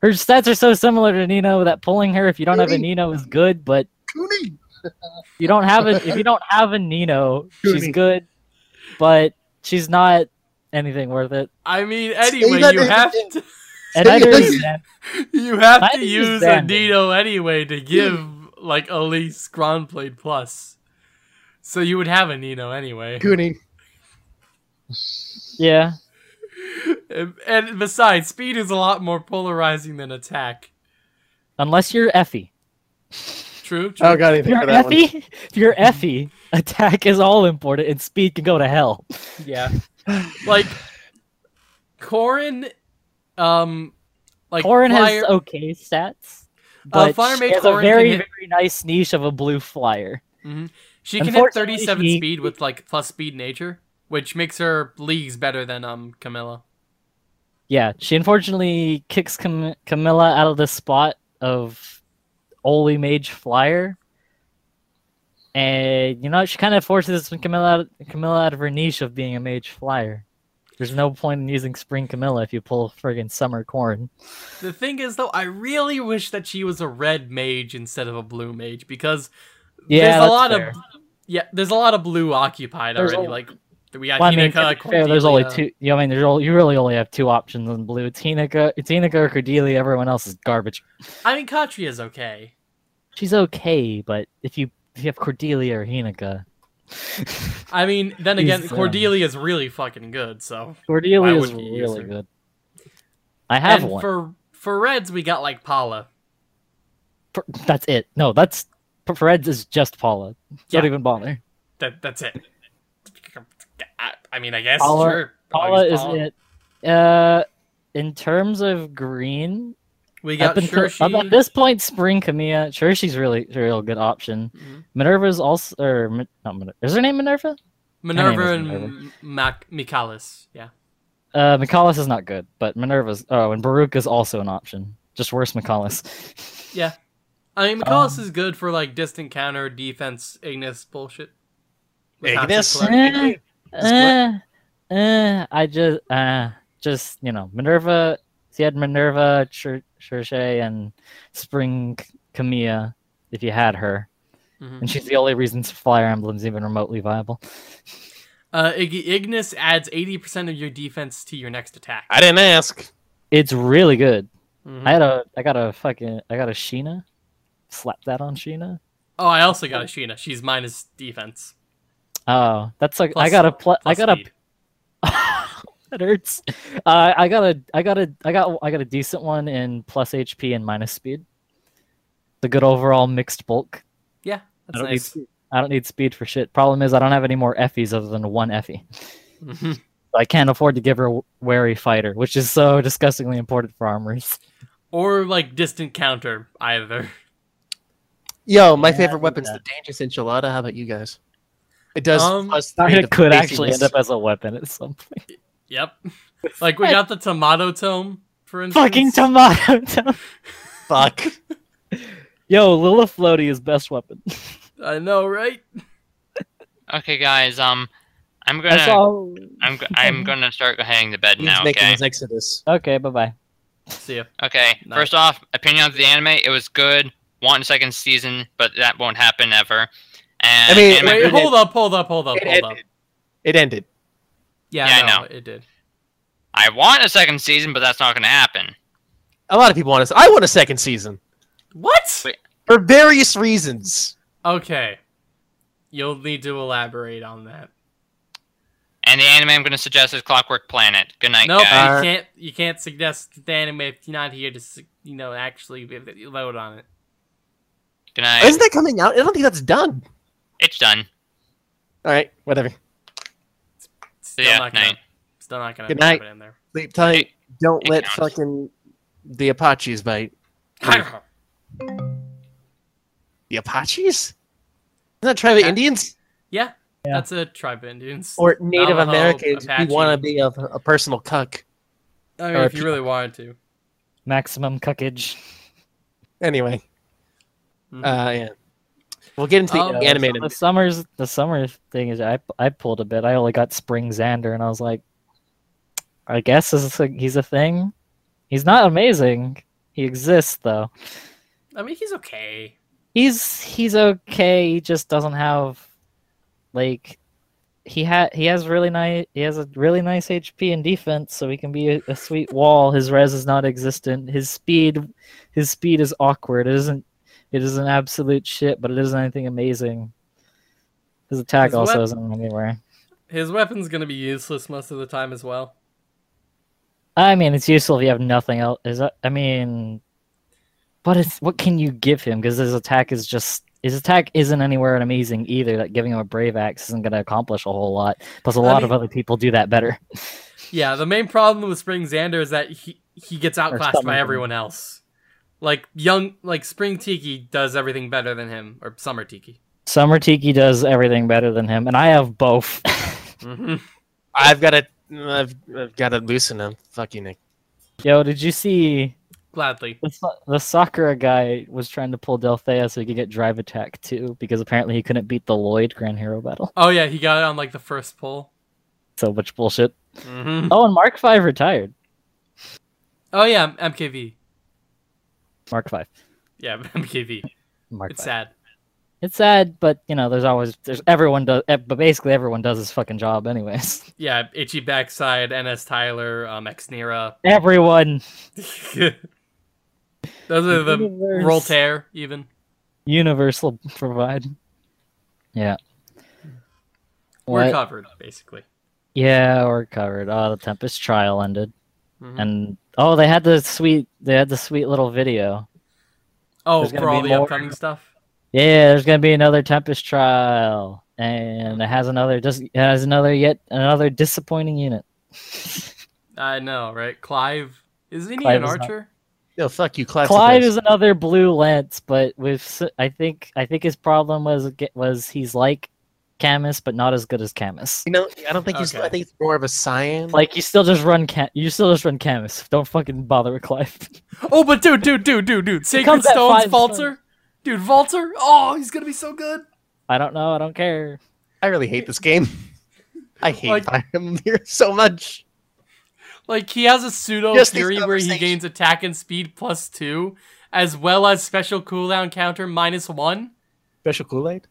S2: Her stats are so similar to Nino that pulling her if you don't have a Nino is good, but
S1: Goonie!
S2: you don't have a if you don't have a Nino, she's good, but she's not anything worth it.
S3: I mean, anyway, you have to
S2: And
S1: Say
S2: neither
S1: it
S2: is
S3: you have
S2: Neither
S3: to use a
S2: Xander.
S3: Nino anyway to give like Elise Gronnblade Plus. So you would have a Nino anyway.
S1: Goonie.
S2: Yeah.
S3: And, and besides, speed is a lot more polarizing than attack.
S2: Unless you're Effie.
S3: True. true.
S1: Oh god, I
S2: If
S1: think
S2: you're
S1: for that one.
S2: Effie, if you're Effie, attack is all important and speed can go to hell.
S3: Yeah. Like Corrin um like
S2: Corrin
S3: flyer,
S2: has okay stats.
S3: Uh,
S2: But
S3: Fire
S2: she
S3: Mage
S2: has
S3: Corrin
S2: a very,
S3: hit-
S2: very nice niche of a blue flyer.
S3: she can hit 37
S2: she-
S3: speed with like plus speed nature, which makes her leagues better than um Camilla.
S2: Yeah, she unfortunately kicks Cam- Camilla out of the spot of Oli Mage Flyer. And, you know, she kind of forces Camilla out, Camilla out of her niche of being a Mage Flyer. There's no point in using Spring Camilla if you pull friggin' Summer Corrin.
S3: The thing is though, I really wish that she was a red mage instead of a blue mage because
S2: Yeah,
S3: there's a lot
S2: fair.
S3: of yeah, there's a lot of blue occupied
S2: There's
S3: already. like we got
S2: Well, I mean, fair, there's only two. You know, I mean, there's only, you really only have two options in blue. Tinica, Tinica or Cordelia. Everyone else is garbage.
S3: I mean, Catria's okay.
S2: She's okay, but if you you have Cordelia or Hinoka,
S3: I mean, then again,
S2: um,
S3: Cordelia is really fucking good. So
S2: Cordelia is
S3: wouldn't you use
S2: really good. I have
S3: and
S2: one.
S3: for for Reds, we got like Palla.
S2: For- that's it. No, that's for Reds is just Palla. Don't even bother.
S3: That that's it. I, mean, I guess
S2: Palla-
S3: sure.
S2: Palla
S3: I'll
S2: is it. Uh, in terms of green,
S3: We
S2: up
S3: got
S2: until
S3: Cherche.
S2: up at this point, Spring Camilla, Cherche's really a real good option.
S3: Mhm.
S2: Minerva's also, or not Minerva. Is her name Minerva?
S3: Minerva
S2: is
S3: and
S2: Minerva.
S3: Mac Michalis. Yeah.
S2: Uh, Michalis is not good, but Minerva's. Oh, and Baruch is also an option. Just worse, Michalis.
S3: Yeah. I mean, Michalis
S2: Um,
S3: is good for like distant counter defense Ignis bullshit. With half
S1: Ignis?
S3: the clip.
S1: That's
S2: eh, eh, I just, uh, just you know, Minerva. She had Minerva, Cherche, and Spring Camilla. If you had her,
S3: Mhm.
S2: and she's the only reason Fire Emblem's even remotely viable.
S3: Uh, Ig- Ignis adds 80% of your defense to your next attack.
S1: I didn't ask.
S2: It's really good.
S3: Mhm.
S2: I had a, I got a fucking, I got a Sheena. Slap that on Sheena.
S3: oh, I also got a Sheena. She's minus defense.
S2: Oh, that's like I got a pl- I
S3: plus
S2: got a
S3: speed.
S2: That hurts. Uh, I got a I got a I got I got a decent one in plus HP and minus speed. The good overall mixed bulk.
S3: Yeah,
S2: I
S3: that's
S2: don't
S3: nice.
S2: need I don't need speed for shit. Problem is I don't have any more Effies other than one Effie.
S3: Mhm.
S2: I can't afford to give her wary fighter, which is so disgustingly important for armors.
S3: Or like distant counter, either.
S1: Yo, my
S2: Yeah,
S1: favorite
S2: need
S1: weapon's
S2: that.
S1: the dangerous enchilada. How about you guys? It does
S3: Um,
S1: plus three
S2: It could actually end up as a weapon at some point.
S3: Yep. Like we got the tomato tome, for instance.
S2: Fucking tomato. tome.
S1: Fuck.
S2: Yo, Lila Floaty is best weapon.
S3: I know, right?
S4: Okay, guys. Um, I'm gonna
S2: saw.
S4: I'm I'm gonna start heading to bed
S1: He's
S4: now.
S1: making
S4: Okay.
S1: his exodus.
S2: Okay, bye bye.
S3: See ya.
S4: Okay.
S3: Nice.
S4: First off, opinion of the anime. It was good. Want a second season, but that won't happen ever. And
S1: I mean,
S3: Wait,
S1: it-
S3: hold up, hold up, hold up,
S1: It
S3: hold up.
S1: It ended.
S3: Yeah,
S4: Yeah, I know.
S3: it did.
S4: I want a second season, but that's not gonna happen.
S1: A lot of people want us. I want a second season
S3: What?
S4: Wait.
S1: for various reasons.
S3: Okay. You'll need to elaborate on that.
S4: And the anime I'm gonna suggest is Clockwork Planet. Good night,
S3: Nope,
S4: guys.
S3: You can't. You can't suggest the anime if you're not here to, you know, actually load on it.
S4: Good night.
S1: Isn't that coming out? I don't think that's done.
S4: It's done.
S1: All right, whatever.
S3: Still
S4: Yeah,
S3: not gonna.
S4: night.
S3: Still not gonna
S1: Good night.
S3: it in there.
S1: Sleep tight. Don't
S4: it
S1: let
S4: counts.
S1: fucking the Apaches bite. The Apaches? Isn't that tribe of
S3: Yeah.
S1: Indians
S3: yeah,
S2: Yeah.
S3: that's a tribe of Indians.
S1: or Native
S3: Navajo,
S1: Americans
S3: Apache.
S1: who want to be a, a personal cuck?
S3: I mean,
S1: or
S3: if you really wanted to.
S2: Maximum cuckage.
S1: Anyway,
S3: Mhm.
S1: uh, yeah. We'll get into the
S3: Um,
S1: anime. in a
S2: The summer's the summer thing is I I pulled a bit. I only got Spring Xander, and I was like, I guess this is a, he's a thing. He's not amazing. He exists though.
S3: I mean, he's okay.
S2: He's he's okay. He just doesn't have like he had he has really nice he has a really nice HP and defense, so he can be a, a sweet wall. His res is not existent. His speed his speed is awkward. It isn't it isn't absolute shit, but it isn't anything amazing. His attack
S3: His
S2: also isn't anywhere.
S3: His weapon's gonna be useless most of the time as well.
S2: I mean, it's useful if you have nothing else. Is that, I mean, what is what can you give him? Because his attack is just his attack isn't anywhere amazing either. That giving him a brave axe isn't going to accomplish a whole lot. Plus, a
S3: I
S2: lot
S3: mean-
S2: of other people do that better.
S3: Yeah, the main problem with Spring Xander is that he he gets outclassed by everyone else. Like young, like Spring Tiki does everything better than him, or Summer Tiki.
S2: Summer Tiki does everything better than him, and I have both.
S3: hmm
S1: I've got to, I've, I've got to loosen him. Fuck you, Nick.
S2: Yo, did you see
S3: Gladly.
S2: the, the Sakura guy was trying to pull Delthea so he could get drive attack too? Because apparently he couldn't beat the Lloyd Grand Hero battle.
S3: Oh yeah, he got it on like the first pull.
S2: So much bullshit.
S3: hmm
S2: Oh, and Mark Five retired.
S3: Oh yeah, MKV.
S2: Mark Five.
S3: Yeah, MKV.
S2: Mark
S3: It's sad.
S2: It's sad, but you know, there's always there's everyone does, eh, but basically everyone does his fucking job anyways.
S3: Yeah, Itchy Backside, NS Tyler, um, Ex Nera.
S2: Everyone.
S3: Those are the
S2: Universe.
S3: Voltaire even.
S2: Universal provide. Yeah.
S3: We're
S2: What?
S3: covered basically.
S2: Yeah, we're covered. Oh, the Tempest trial ended,
S3: Mhm.
S2: and oh, they had the sweet, they had the sweet little video.
S3: Oh,
S2: there's gonna
S3: for all
S2: be
S3: the
S2: more.
S3: upcoming stuff.
S2: Yeah, there's gonna be another Tempest trial, and it has another just has another yet another disappointing unit.
S3: I know, right? Clive isn't he
S2: Clive
S3: an
S2: is not-
S3: archer?
S1: No, fuck you, Clive.
S2: Clyde is another blue lance, but with I think I think his problem was was he's like Camus, but not as good as Camus.
S1: You know, I don't think he's.
S3: Okay.
S1: I think it's more of a cyan.
S2: Like you still just run Cam- you still just run Camus. Don't fucking bother with Clive.
S3: Oh, but dude, dude, dude, dude, dude, Sacred Stones,
S2: five
S3: Valter, dude, Valter. Oh, he's gonna be so good.
S2: I don't know. I don't care.
S1: I really hate this game. I hate
S3: Like-
S1: Fire Emblem so much.
S3: Like he has a pseudo
S1: Just
S3: fury where he gains attack and speed plus two, as well as special cooldown counter minus one.
S1: Special Kool Aid.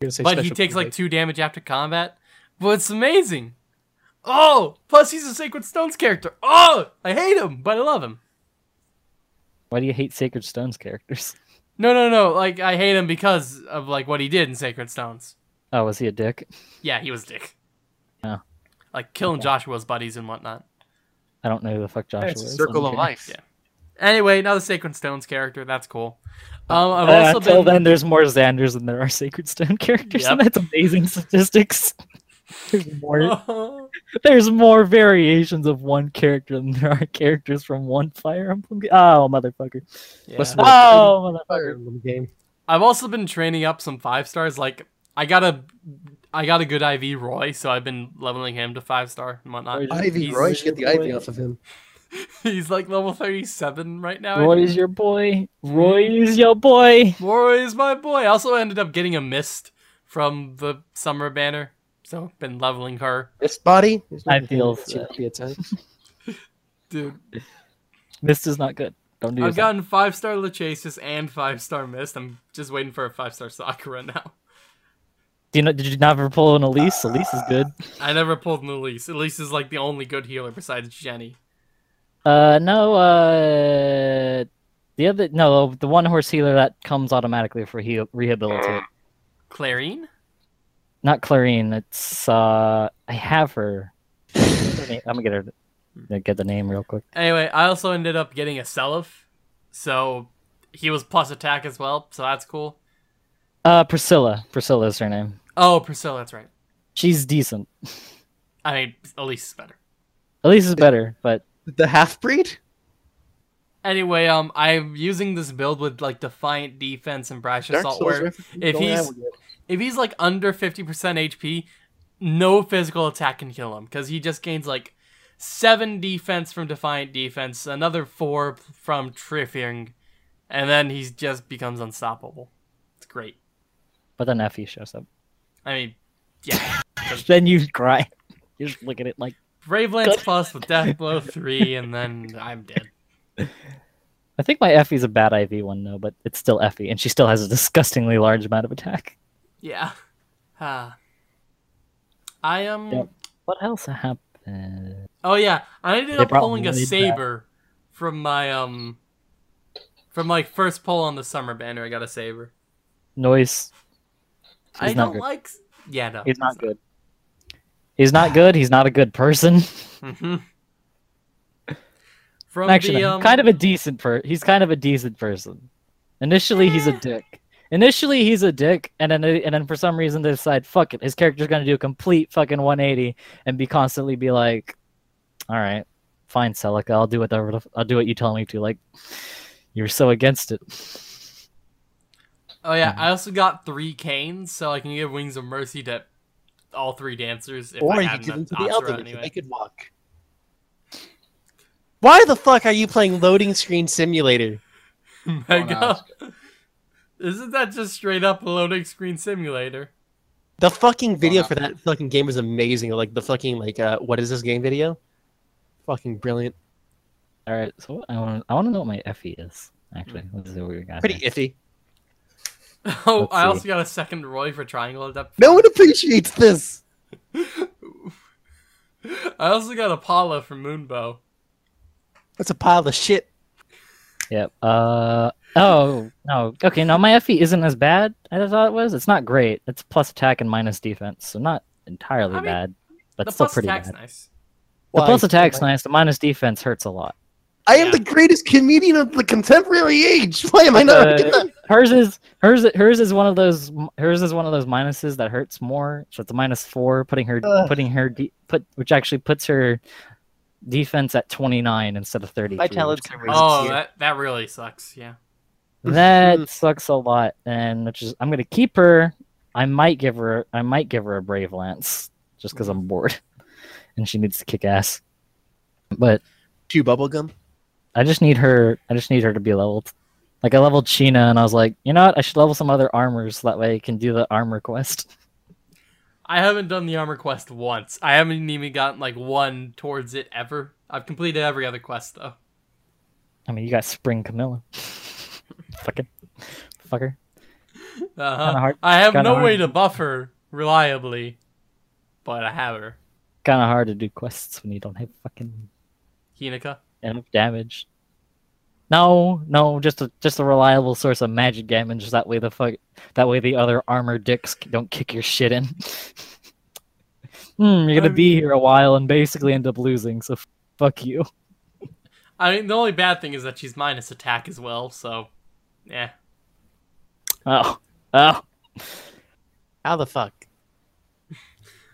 S3: But he takes like two damage after combat. But it's amazing. Oh, plus he's a Sacred Stones character. Oh, I hate him, but I love him.
S2: Why do you hate Sacred Stones characters?
S3: No, no, no. Like I hate him because of like what he did in Sacred Stones.
S2: Oh, was he a dick?
S3: Yeah, he was a dick.
S2: Oh.
S3: Like killing Joshua's buddies and whatnot.
S2: I don't know who the fuck Joshua
S1: It's a
S2: is.
S1: circle of
S2: kidding.
S1: life.
S3: Yeah. Anyway, now the Sacred Stones character. That's cool. Um, I've
S2: Uh,
S3: also
S2: until
S3: been.
S2: then, there's more Xanders than there are Sacred Stone characters, and that's amazing statistics. There's more. There's more variations of one character than there are characters from one Fire Emblem. Game. Oh, motherfucker!
S3: Yeah.
S1: Must have been
S2: Oh, motherfucker!
S1: Game.
S3: I've also been training up some five stars. Like I got a, I got a good IV Roy, so I've been leveling him to five star and whatnot.
S1: IV
S3: He's-
S1: Roy should get the IV off of him.
S3: He's like level thirty seven right now. I
S2: Roy is your boy. Roy is your boy.
S3: Roy is my boy. I also ended up getting a mist from the summer banner, so been leveling her,
S1: This body.
S2: I feel
S1: Too happy at times.
S3: dude.
S2: Mist is not good. Don't do
S3: I've
S2: that.
S3: gotten five star Lachesis and five star Mist. I'm just waiting for a five star Sakura now.
S2: Do you know? Did you never pull an Elise? Elise is good.
S3: I never pulled an Elise. Elise is like the only good healer besides Genny.
S2: Uh, no. Uh, the other no, the one horse healer that comes automatically for heal rehabilitate.
S3: Clarine?
S2: Not Clarine. It's uh, I have her. What's her name? I'm gonna get her. Get the name real quick.
S3: Anyway, I also ended up getting a Seliph, so he was plus attack as well, so that's cool.
S2: Uh, Priscilla. Priscilla is her name.
S3: Oh, Priscilla, that's right.
S2: She's decent.
S3: I mean, Elise is better.
S2: Elise is better, but
S1: The half breed.
S3: Anyway, um, I'm using this build with like Defiant Defense and Brash Assault, where if he's if he's like under 50% HP, no physical attack can kill him because he just gains like seven defense from Defiant Defense, another four from Triffing, and then he just becomes unstoppable. It's great.
S2: but then Effie shows up.
S3: I mean, yeah.
S2: Then you cry. You just look at it like.
S3: Brave Lance Plus with Death Blow 3, and then I'm dead.
S2: I think my Effie's a bad IV one though, but it's still Effie, and she still has a disgustingly large amount of attack.
S3: Yeah. Ah. I um.
S2: Yep. What else happened?
S3: Oh yeah, I ended
S2: They
S3: up pulling a
S2: Lloyd back.
S3: saber from my um. From my first pull on the summer banner, I got a saber.
S2: Noise.
S3: I
S2: He's not
S3: don't
S2: good.
S3: like. Yeah, no.
S2: He's not good. He's not good. He's not a good person.
S3: hmm From
S2: Actually,
S3: the um,
S2: kind of a decent per. He's kind of a decent person. Initially, he's a
S3: Eh.
S2: dick. Initially, he's a dick, and then and then for some reason they decide, fuck it, his character's gonna do a complete fucking 180 and be constantly be like, all right, fine, Celica, I'll do whatever. the f- I'll do what you tell me to. Like, you're so against it.
S3: Oh yeah,
S2: Mhm.
S3: I also got three canes, so I can give Wings of Mercy to all three dancers. If
S1: or
S3: I
S1: you could give them to the
S3: Asura
S1: elderly so
S3: anyway.
S1: they could walk. Why the fuck are you playing loading screen simulator?
S3: Mega.
S5: ask.
S3: Isn't that just straight up a loading screen simulator?
S1: The fucking video for that fucking game was amazing. Like the fucking like uh what is this game video? Fucking brilliant.
S2: All right, so I want I want to know what my FE is. Actually, let's see what we got.
S1: Pretty
S2: here.
S1: iffy.
S3: Oh,
S2: Let's
S3: I
S2: see.
S3: also got a second Roy for Triangle Depth.
S1: No one appreciates this.
S3: I also got a Palla from Moonbow.
S1: That's a pile of shit.
S2: Yep. Uh. Oh no. Okay. No, my FE isn't as bad as I thought it was. It's not great. It's plus attack and minus defense, so not entirely
S3: I mean,
S2: bad, but still pretty bad.
S3: nice.
S2: The
S1: Why?
S2: plus attack's nice. The minus defense hurts a lot.
S1: I am
S3: Yeah.
S1: the greatest comedian of the contemporary age. Why am I not?
S2: Uh. Hers is hers. Hers is one of those. Hers is one of those minuses that hurts more. So it's a minus four, putting her
S1: Ugh.
S2: putting her de- put which actually puts her defense at twenty nine instead of thirty.
S1: My talents are raised
S3: Oh,
S1: here.
S3: that that really sucks. Yeah.
S2: That sucks a lot, and which is I'm gonna keep her. I might give her. I might give her a brave lance just because I'm bored, and she needs to kick ass. But
S1: Chew bubblegum.
S2: I just need her. I just need her to be leveled. Like I leveled Sheena, and I was like, you know what? I should level some other armors so that way I can do the armor quest.
S3: I haven't done the armor quest once. I haven't even gotten like one towards it ever. I've completed every other quest though.
S2: I mean, you got Spring Camilla. Fucking fucker.
S3: Uh-huh.
S2: Kinda hard-
S3: I have no way to buff her reliably, but I have her.
S2: Kind of hard to do quests when you don't have fucking
S3: Hinoka.
S2: Enough damage. No, no, just a just a reliable source of magic damage. That way the fuck, that way the other armor dicks don't kick your shit in. hmm, you're gonna
S3: I
S2: be here a while and basically end up losing. So fuck you.
S3: I mean, the only bad thing is that she's minus attack as well. So, yeah.
S2: Oh, oh,
S1: How the fuck?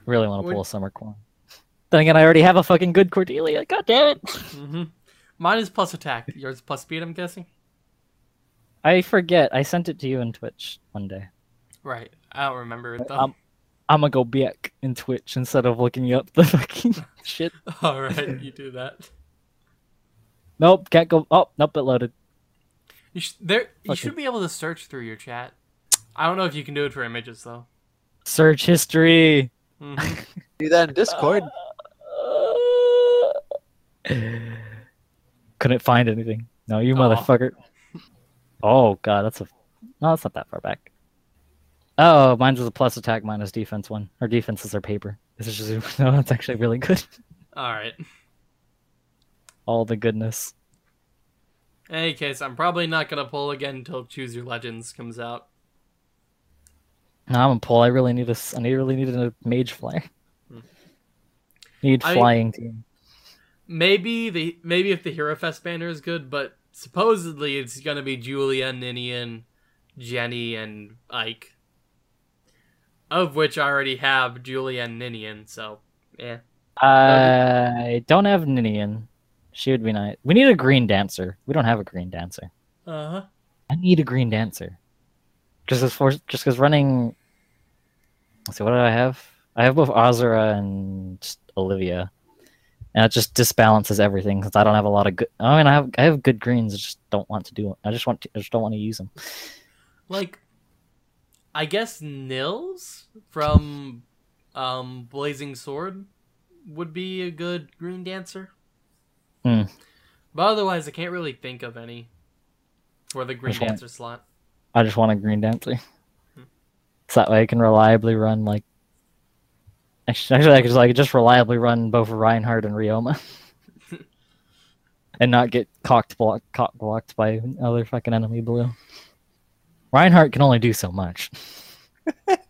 S2: really want to pull a summer corn. Then again, I already have a fucking good Cordelia. God damn it!
S3: hmm Mine is plus attack. Yours plus speed. I'm guessing.
S2: I forget. I sent it to you in Twitch one day.
S3: Right. I don't remember it though.
S2: Um, I'm gonna go back in Twitch instead of looking up the fucking shit.
S3: All right, you do that.
S2: Nope, can't go. Oh, nope, it loaded.
S3: You sh- there. You
S2: Okay.
S3: should be able to search through your chat. I don't know if you can do it for images though.
S2: Search history.
S3: Mhm.
S1: Do that in Discord.
S2: Couldn't find anything. No, you
S3: Aw.
S2: motherfucker. Oh god, that's a no, that's not that far back. Oh, mine's is a plus attack minus defense one. Our defense is their paper. This is just no, that's actually really good.
S3: All right.
S2: All the goodness.
S3: In any case, I'm probably not gonna pull again until Choose Your Legends comes out.
S2: No, I'm gonna pull. I really need a. I need really need a mage flyer.
S3: Hmm.
S2: Need
S3: I-
S2: flying team.
S3: Maybe the maybe if the Hero Fest banner is good, but supposedly it's gonna be Julia, Ninian, Genny, and Ike. Of which I already have Julia and Ninian, so yeah.
S2: I don't have Ninian. She would be nice. We need a green dancer. We don't have a green dancer.
S3: Uh huh.
S2: I need a green dancer. Just as for just because running. Let's what do I have? I have both Azura and Olivia, and it just disbalances everything because I don't have a lot of good. I mean, I have I have good greens. I just don't want to do it. I just want to. I just don't want to use them.
S3: Like, I guess Nils from um, Blazing Sword would be a good green dancer.
S2: Hmm.
S3: But otherwise, I can't really think of any for the green dancer slot.
S2: I just want a green dancer.
S3: Hmm.
S2: So that way I can reliably run like Actually, I could just, could just reliably run both Reinhardt and Ryoma. and not get cocked blocked, cock blocked by other fucking enemy blue. Reinhardt can only do so much.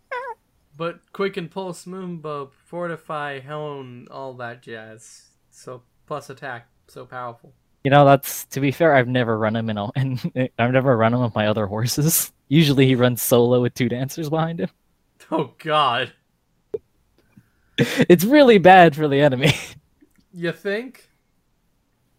S3: But Quickened Pulse, moonbow, fortify, hone, all that jazz. So plus attack, so powerful.
S2: You know, that's to be fair. I've never run him in, a, and I've never run him with my other horses. Usually, he runs solo with two dancers behind him.
S3: Oh God,
S2: It's really bad for the enemy.
S3: you think?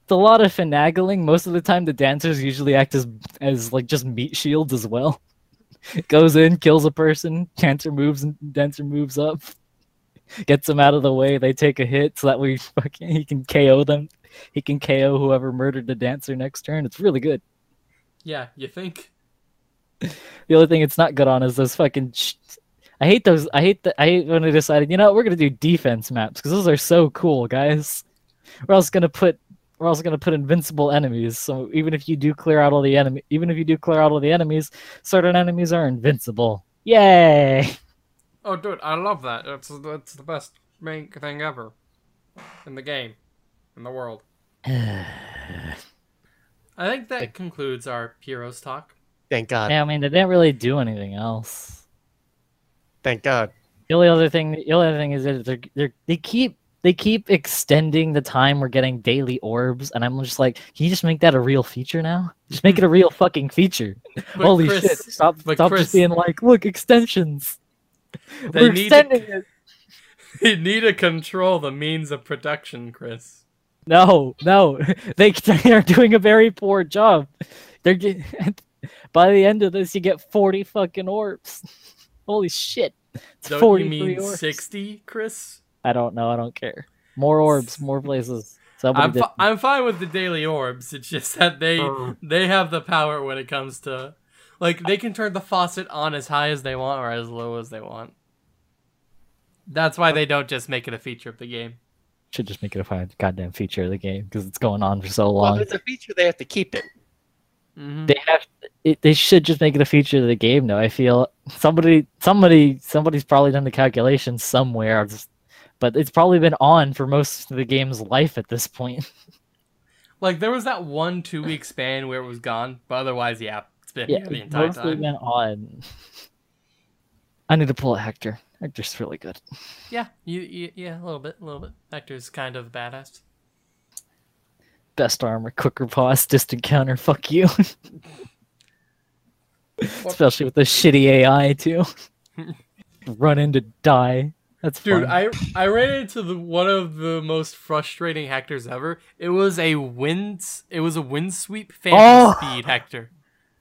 S2: It's a lot of finagling. Most of the time, the dancers usually act as as like just meat shields as well. Goes in, kills a person, dancer moves and dancer moves up, gets them out of the way. They take a hit so that we fucking he can KO them. He can KO whoever murdered the dancer next turn. It's really good.
S3: Yeah, you think?
S2: The only thing it's not good on is those fucking. Sh- I hate those. I hate the. I hate when they decided. You know, what, we're gonna do defense maps because those are so cool, guys. We're also gonna put. We're also gonna put invincible enemies. So even if you do clear out all the enemy, even if you do clear out all the enemies, certain enemies are invincible. Yay!
S3: Oh, dude, I love that. That's that's the best main thing ever in the game, in the world. I think that concludes our heroes talk.
S1: Thank God.
S2: yeah, I mean they didn't really do anything else.
S1: Thank God.
S2: The only other thing, the only other thing is that they're, they're they keep they keep extending the time we're getting daily orbs, and I'm just like, can you just make that a real feature now? Just make it a real fucking feature. Holy
S3: Chris,
S2: shit! Stop, stop
S3: Chris-
S2: just being like, look, extensions.
S3: They
S2: we're
S3: need
S2: extending
S3: to,
S2: it.
S3: they need to control the means of production, Chris.
S2: No, no, they they are doing a very poor job. They're get, by the end of this, you get forty fucking orbs. Holy shit! It's
S3: Don't you mean
S2: orbs.
S3: sixty, Chris?
S2: I don't know. I don't care. More orbs, more places. Somebody
S3: I'm fi- I'm fine with the daily orbs. It's just that they
S1: Oh.
S3: they have the power when it comes to like they can turn the faucet on as high as they want or as low as they want. That's why they don't just make it a feature of the game.
S2: Should just make it a goddamn feature of the game because it's going on for so
S1: Well,
S2: long.
S1: if it's a feature, they have to keep it.
S3: Hmm
S2: they have it, they should just make it a feature of the game though. I feel somebody somebody somebody's probably done the calculations somewhere. Just- but it's probably been on for most of the game's life at this point.
S3: Like there was that one two week span where it was gone, but otherwise, yeah, it's been
S2: yeah
S3: the entire
S2: mostly
S3: time.
S2: been on. I need to pull a hector. Hector's really good.
S3: Yeah, you, you, yeah, a little bit, a little bit. Hector's kind of badass.
S2: Best armor Quickened Pulse distant counter fuck you especially with the shitty ai too run in to die that's
S3: Dude,
S2: fun.
S3: I I ran into the one of the most frustrating Hectors ever. It was a wind it was a Windsweep phantom
S2: Oh!
S3: speed Hector.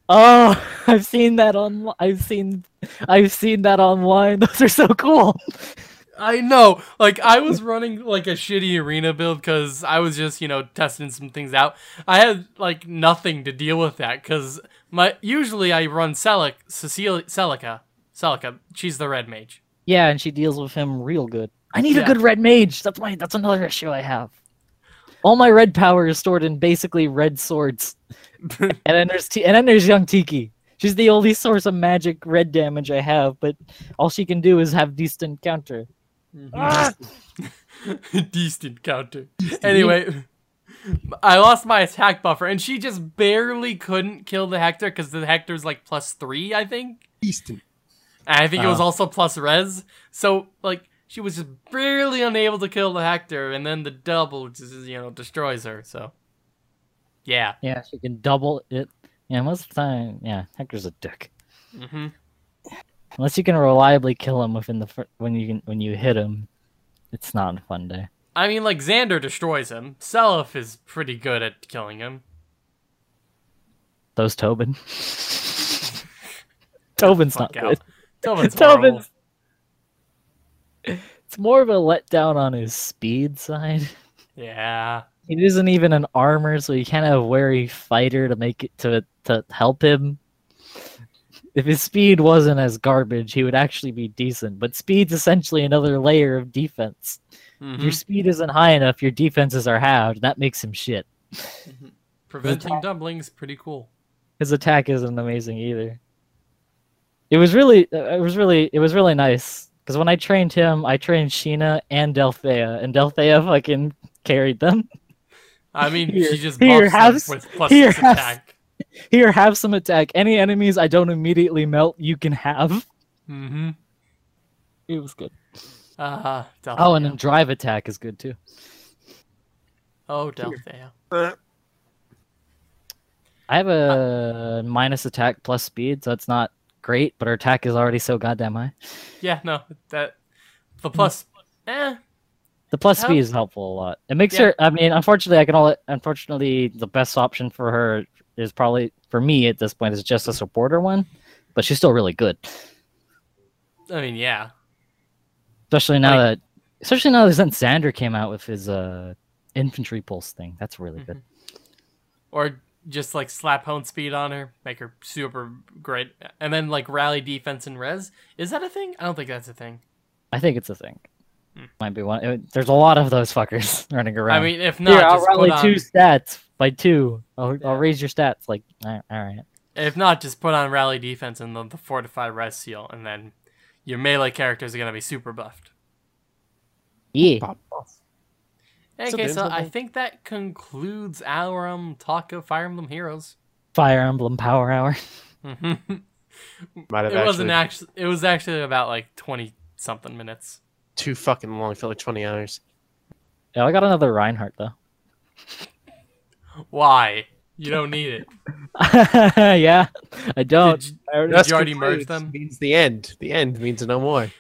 S2: Oh, I've seen that on. I've seen, I've seen that online. Those are so cool.
S3: I know. Like I was running like a shitty arena build because I was just you know testing some things out. I had like nothing to deal with that because my usually I run Celic Cecilia Celica Celica. She's the red mage.
S2: Yeah, and she deals with him real good. I need
S3: Yeah.
S2: a good red mage. That's my. That's another issue I have. All my red power is stored in basically red swords, and then there's T- and then there's young Tiki. She's the only source of magic red damage I have, but all she can do is have decent counter. Ah!
S3: Decent counter. Anyway, I lost my attack buffer, and she just barely couldn't kill the Hector because the Hector's like plus three, I think.
S1: Easton.
S3: And I think it was
S2: Oh.
S3: also plus res. So like she was just barely unable to kill the Hector, and then the double just you know destroys her. So yeah.
S2: Yeah, she can double it. Yeah, most of the time, yeah, Hector's a dick.
S3: hmm
S2: Unless you can reliably kill him within the when you can when you hit him, it's not a fun day.
S3: I mean, like Xander destroys him. Seliph is pretty good at killing him.
S2: Those Tobin. Tobin's not
S3: out.
S2: good.
S3: Tobin's.
S2: Tobin's. It's more of a letdown on his speed side.
S3: Yeah.
S2: He isn't even an armor, so you can't have a wary fighter to make it to to help him. If his speed wasn't as garbage, he would actually be decent. But speed's essentially another layer of defense. If your
S3: Mhm.
S2: speed isn't high enough, your defenses are halved. That makes him shit.
S3: Preventing dumplings pretty cool.
S2: His attack isn't amazing either. It was really, uh, it was really, it was really nice Because when I trained him, I trained Sheena and Delthea, and Delthea fucking carried them.
S3: I mean,
S2: Here-
S3: she just
S2: here,
S3: buffs them
S2: have
S3: with plus
S2: here,
S3: six
S2: have-
S3: attack.
S2: Here, have some attack. Any enemies I don't immediately melt, you can have.
S3: Mm-hmm.
S2: It was good.
S3: Uh,
S2: Oh, and then drive attack is good too.
S3: oh, Delthea.
S2: I have a minus attack plus speed, so it's not great, but her attack is already so goddamn high.
S3: Yeah, no, that the plus. Eh,
S2: The plus speed is helpful a lot. It makes
S3: Yeah.
S2: her. I mean, unfortunately, I can only. Unfortunately, the best option for her is probably for me at this point is just a supporter one, but she's still really good.
S3: I mean, yeah.
S2: Especially now that, especially now that Xander came out with his uh infantry pulse thing. That's really good.
S3: Or just like slap hone speed on her, make her super great, and then like rally defense and res. Is that a thing? I don't think that's a thing.
S2: I think it's a thing.
S3: Hmm.
S2: Might be one. it- there's a lot of those fuckers running around.
S3: I mean, if not,
S2: Here, I'll
S3: just
S2: rally
S3: on,
S2: two stats by two. I'll,
S3: Yeah.
S2: I'll raise your stats. Like, all right.
S3: if not, just put on rally defense and the, the fortify res seal, and then your melee characters are gonna be super buffed.
S2: Yeah.
S1: Pop off.
S3: Okay,
S1: So there's
S3: so
S1: one
S3: I think that concludes our um talk of Fire Emblem Heroes.
S2: Fire Emblem Power Hour.
S3: it
S1: Might have
S3: wasn't
S1: actually
S3: actually. It was actually about like twenty something minutes.
S1: too fucking long. I feel like 20 hours.
S2: Yeah, I got another Reinhardt though.
S3: Why? You don't need it.
S2: yeah, I don't.
S3: Did
S2: I already-
S3: Did you already merge them?
S1: Means the end. The end means no more.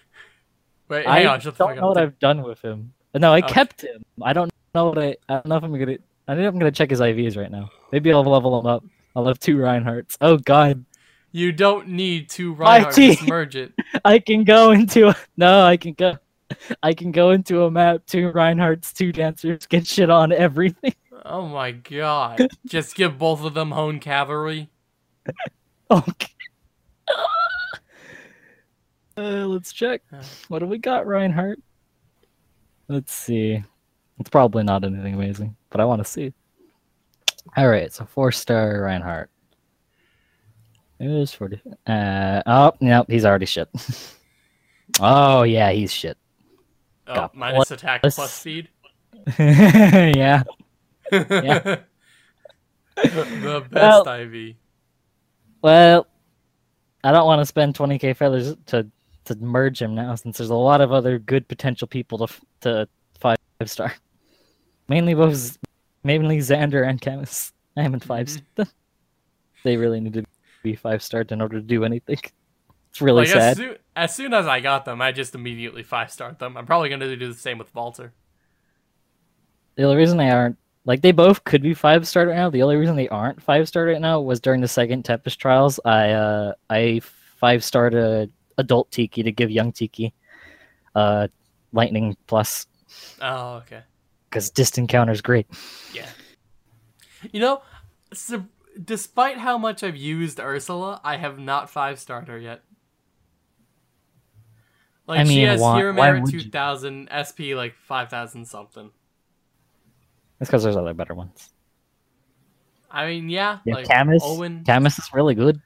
S3: wait,
S2: I
S3: on.
S2: Don't
S3: fuck
S2: know what. I've done with him. No, I
S3: Okay.
S2: kept him. I don't know what I. I don't know if I'm gonna. I think I'm gonna check his IVs right now. Maybe I'll level him up. I'll have two Reinhardts. Oh God,
S3: You don't need two
S2: My
S3: Reinhardt. Just merge it.
S2: I can go into. A, no, I can go. I can go into a map. Two Reinhardts, two dancers, get shit on everything.
S3: Oh my god. Just give both of them Hone Cavalry.
S2: Okay. Uh, let's check. What do we got, Reinhardt? Let's see. It's probably not anything amazing, but I want to see. All right, so four star Reinhardt. It is forty. Uh oh, nope, he's already shit. oh yeah, he's shit.
S3: Oh,
S2: Got
S3: minus attack
S2: plus
S3: speed.
S2: yeah.
S3: The best
S2: Well-
S3: IV.
S2: Well, I don't want to spend 20k feathers to to merge him now, since there's a lot of other good potential people to to five star. Mainly both, mainly Xander and Camus. I am in five.
S3: Mm-hmm.
S2: star. they really need to be five starred in order to do anything. It's really
S3: Like as
S2: sad.
S3: soon, as soon as I got them, I just immediately five starred them. I'm probably gonna do the same with Valter.
S2: The only reason they aren't like they both could be five star right now. The only reason they aren't five star right now was during the second Tempest trials. I uh I five starred a adult Tiki to give young Tiki uh lightning plus
S3: Oh, okay.
S2: because distant counter is great.
S3: Yeah. You know, so, despite how much I've used Ursula, I have not five starred her yet. Like
S2: I
S3: she has
S2: why-
S3: Hero
S2: why
S3: Merit
S2: you?
S3: 2000, SP like 5000 something.
S2: That's because there's other better ones.
S3: I mean, yeah,
S2: Yeah,
S3: like
S2: Camus.
S3: Owen.
S2: Camus is really good.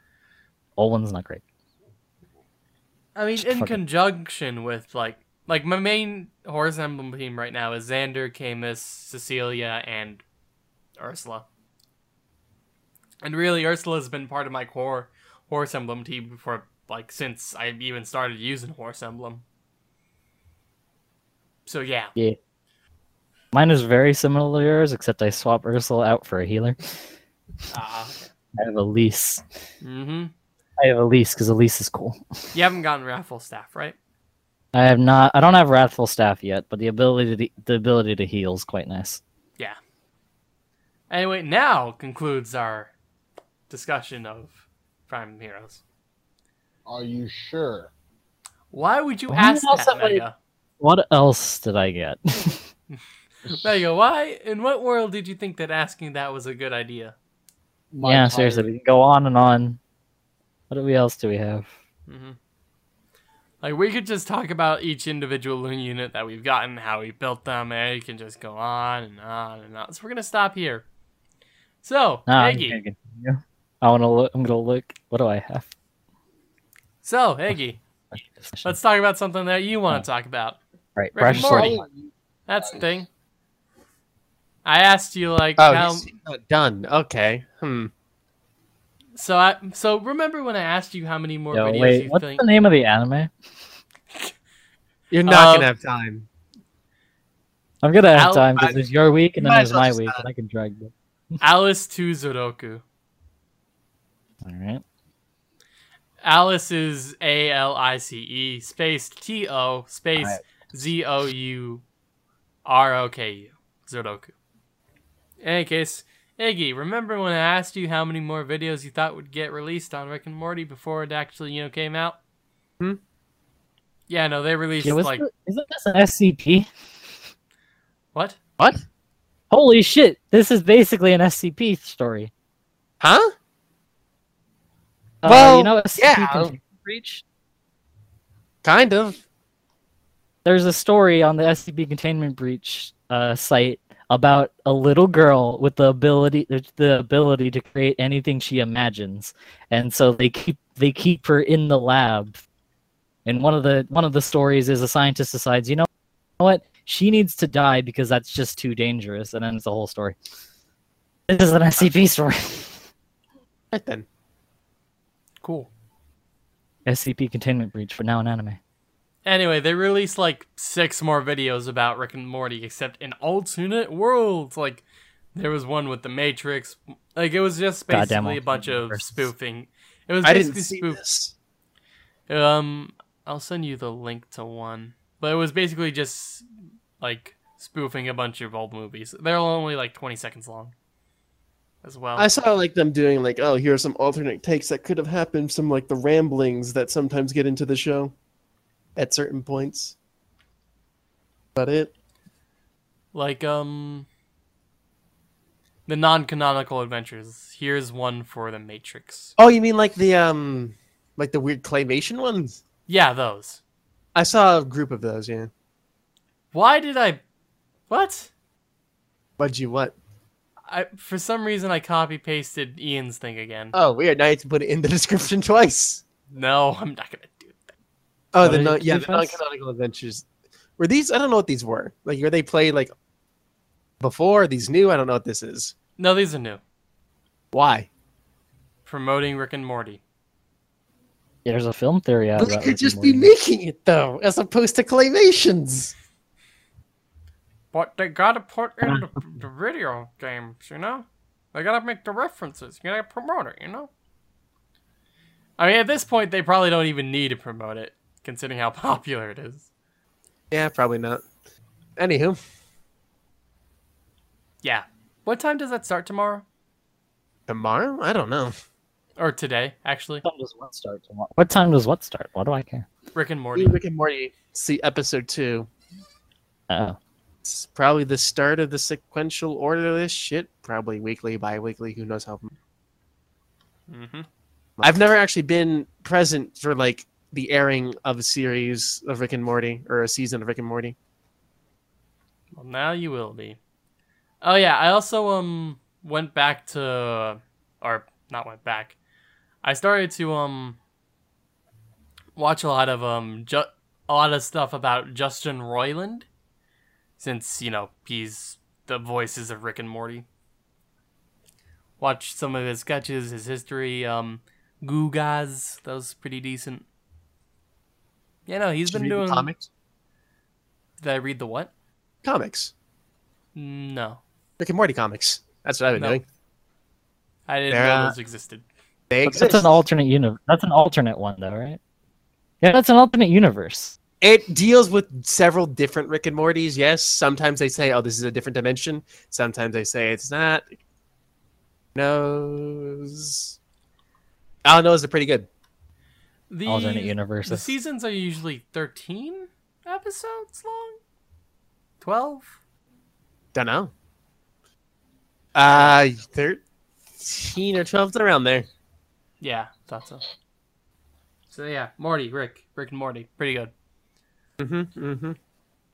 S2: Owen's not great.
S3: I mean,
S2: Just
S3: in conjunction with like like my main horse emblem team right now is Xander, Camus, Cecilia, and Ursula. And really, Ursula's been part of my core horse emblem team for like since I even started using horse emblem. So yeah.
S2: yeah, Mine is very similar to yours, except I swap Ursula out for a healer.
S3: uh,
S2: I have Elise.
S3: mm-hmm.
S2: I have Elise because Elise is cool.
S3: You haven't gotten Wrathful staff, right?
S2: I have not. I don't have Wrathful Staff yet, but the ability to the ability to heal is quite nice.
S3: Yeah. Anyway, now concludes our discussion of Prime Heroes.
S5: Are you sure?
S3: Why would you
S2: Why
S3: ask that,
S2: I-
S3: Mega?
S2: What else did I get?
S3: Mega, why? In what world did you think that asking that was a good idea?
S5: My
S2: yeah,
S5: pirate-
S2: seriously, we can go on and on. What do we else do we have?
S3: Mm -hmm. Like we could just talk about each individual unit that we've gotten, how we built them, and you can just go on and on and on. So we're gonna stop here. So,
S2: No, I'm
S3: Iggy.
S2: gonna continue. I want to look. I'm gonna look. What do I have?
S3: So, Iggy, Let's talk about something that you want to talk about.
S2: right.
S3: Rick and Morty.
S2: Morty.
S3: That's the thing. I asked you like
S1: Oh,
S3: how.
S1: not done. Okay. Hmm.
S3: So I so remember when I asked you how many more
S2: Yo,
S3: videos
S2: wait,
S3: you
S2: what's
S3: think?
S2: the name of the anime?
S1: You're not
S3: Uh,
S1: gonna have time.
S2: I'm gonna have
S3: Al-
S2: time because there's your week and then
S1: might
S2: there's my week, and I can drag them.
S3: Alice to Zouroku.
S2: All right.
S3: Alice is A L I C E space T O space
S2: Alright.
S3: Z O U R O K U. Zouroku. In any case, Iggy, remember when I asked you how many more videos you thought would get released on Rick and Morty before it actually, you know, came out?
S1: Hmm?
S3: Yeah, no, they released
S2: Yeah, was
S3: like
S2: the- isn't this an SCP?
S3: what?
S1: What?
S2: Holy shit! This is basically an SCP story.
S1: Huh?
S2: Uh,
S1: Well,
S2: you know SCP
S1: yeah.
S2: Containment breach.
S1: Kind of.
S2: There's a story on the SCP containment breach uh, site about a little girl with the ability the ability to create anything she imagines, and so they keep they keep her in the lab. And one of the one of the stories is a scientist decides, you know what, she needs to die because that's just too dangerous, and then it's the whole story. This is an SCP story.
S1: Right then.
S3: Cool.
S2: SCP containment breach for now an anime.
S3: Anyway, they released like six more videos about Rick and Morty, except in alternate worlds. Like, there was one with the Matrix. Like, it was just basically a bunch of
S2: universes.
S3: spoofing. It was
S1: I
S3: basically
S1: didn't see
S3: spoof.
S1: this.
S3: Um, I'll send you the link to one, but it was basically just like spoofing a bunch of old movies. They're only like twenty seconds long, as well.
S1: I saw like them doing like, oh, here are some alternate takes that could have happened, some like the ramblings that sometimes get into the show at certain points. But it.
S3: like um, the non-canonical adventures. Here's one for the Matrix.
S1: Oh, you mean like the um, like the weird claymation ones?
S3: Yeah, those.
S1: I saw a group of those. Yeah.
S3: Why did I? What?
S1: What'd you what?
S3: I for some reason I copy pasted Ian's thing again.
S1: Oh, weird. Now you have to put it in the description twice.
S3: no, I'm not gonna do that.
S1: Oh,
S2: What
S1: the non, yeah, the non-canonical adventures. Were these? I don't know what these were. Like, were they played like before? Are these new? I don't know what this is.
S3: No, these are new.
S1: Why?
S3: Promoting Rick and Morty.
S2: Yeah, there's a film theory out
S1: Well, they
S2: about
S1: could
S2: Rick
S1: just be making it though, as opposed to claymations.
S3: But they gotta put in the, the video games, you know? They gotta make the references. You gotta promote it, you know? I mean, at this point, they probably don't even need to promote it, considering how popular it is.
S1: Yeah, probably not. Anywho,
S3: Yeah. What time does that start tomorrow?
S1: tomorrow? I don't know.
S3: Or today, actually?
S2: What time does what start tomorrow? What time does what start? Why do I care?
S3: Rick and Morty.
S1: Rick and Morty. See episode two.
S2: Oh,
S1: It's probably the start of the sequential order of this shit. Probably weekly, bi-weekly. Who knows how?
S3: Mm -hmm.
S1: I've never actually been present for like the airing of a series of Rick and Morty or a season of Rick and Morty.
S3: Well, now you will be. Oh yeah, I also um went back to, or not went back. I started to um watch a lot of um ju- a lot of stuff about Justin Roiland, since you know he's the voices of Rick and Morty. Watch some of his sketches, his history. Um, Gugas, that was pretty decent. Yeah, no, he's
S1: Did you
S3: been
S1: read the
S3: doing.
S1: comics.
S3: Did I read the what?
S1: Comics.
S3: No,
S1: Rick and Morty comics. That's what I've been
S3: No.
S1: doing.
S3: I didn't
S1: They're,
S3: know
S1: uh,
S3: those existed.
S1: They exist.
S2: that's an alternate universe. That's an alternate one, though, right? Yeah, that's an alternate universe.
S1: It deals with several different Rick and Mortys. Yes, sometimes they say, "Oh, this is a different dimension." Sometimes they say it's not. Knows. All knows are pretty good.
S3: The,
S2: alternate
S3: The seasons are usually 13 episodes long? 12?
S1: Don't know. Uh, thirteen or twelve around there.
S3: Yeah, thought so. So yeah, Morty, Rick, Rick and Morty, pretty good.
S1: Mm-hmm. Mm-hmm.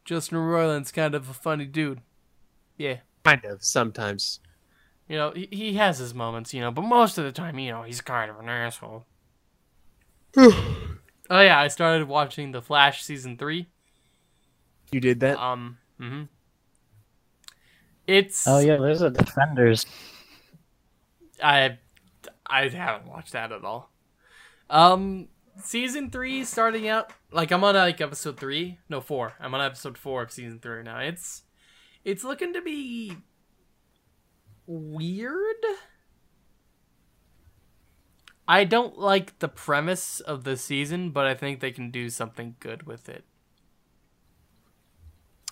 S3: Justin Roiland's kind of a funny dude. Yeah.
S1: Kind of sometimes.
S3: You know, he, he has his moments, you know, but most of the time, you know, he's kind of an asshole. Oh yeah, I started watching The Flash season three.
S1: You did that?
S3: Um, Mm-hmm. it's
S2: Oh yeah, there's a Defenders.
S3: I I haven't watched that at all. Um, season three starting out like I'm on like episode three, no four. I'm on episode four of season three now. It's it's looking to be weird. I don't like the premise of the season, but I think they can do something good with it.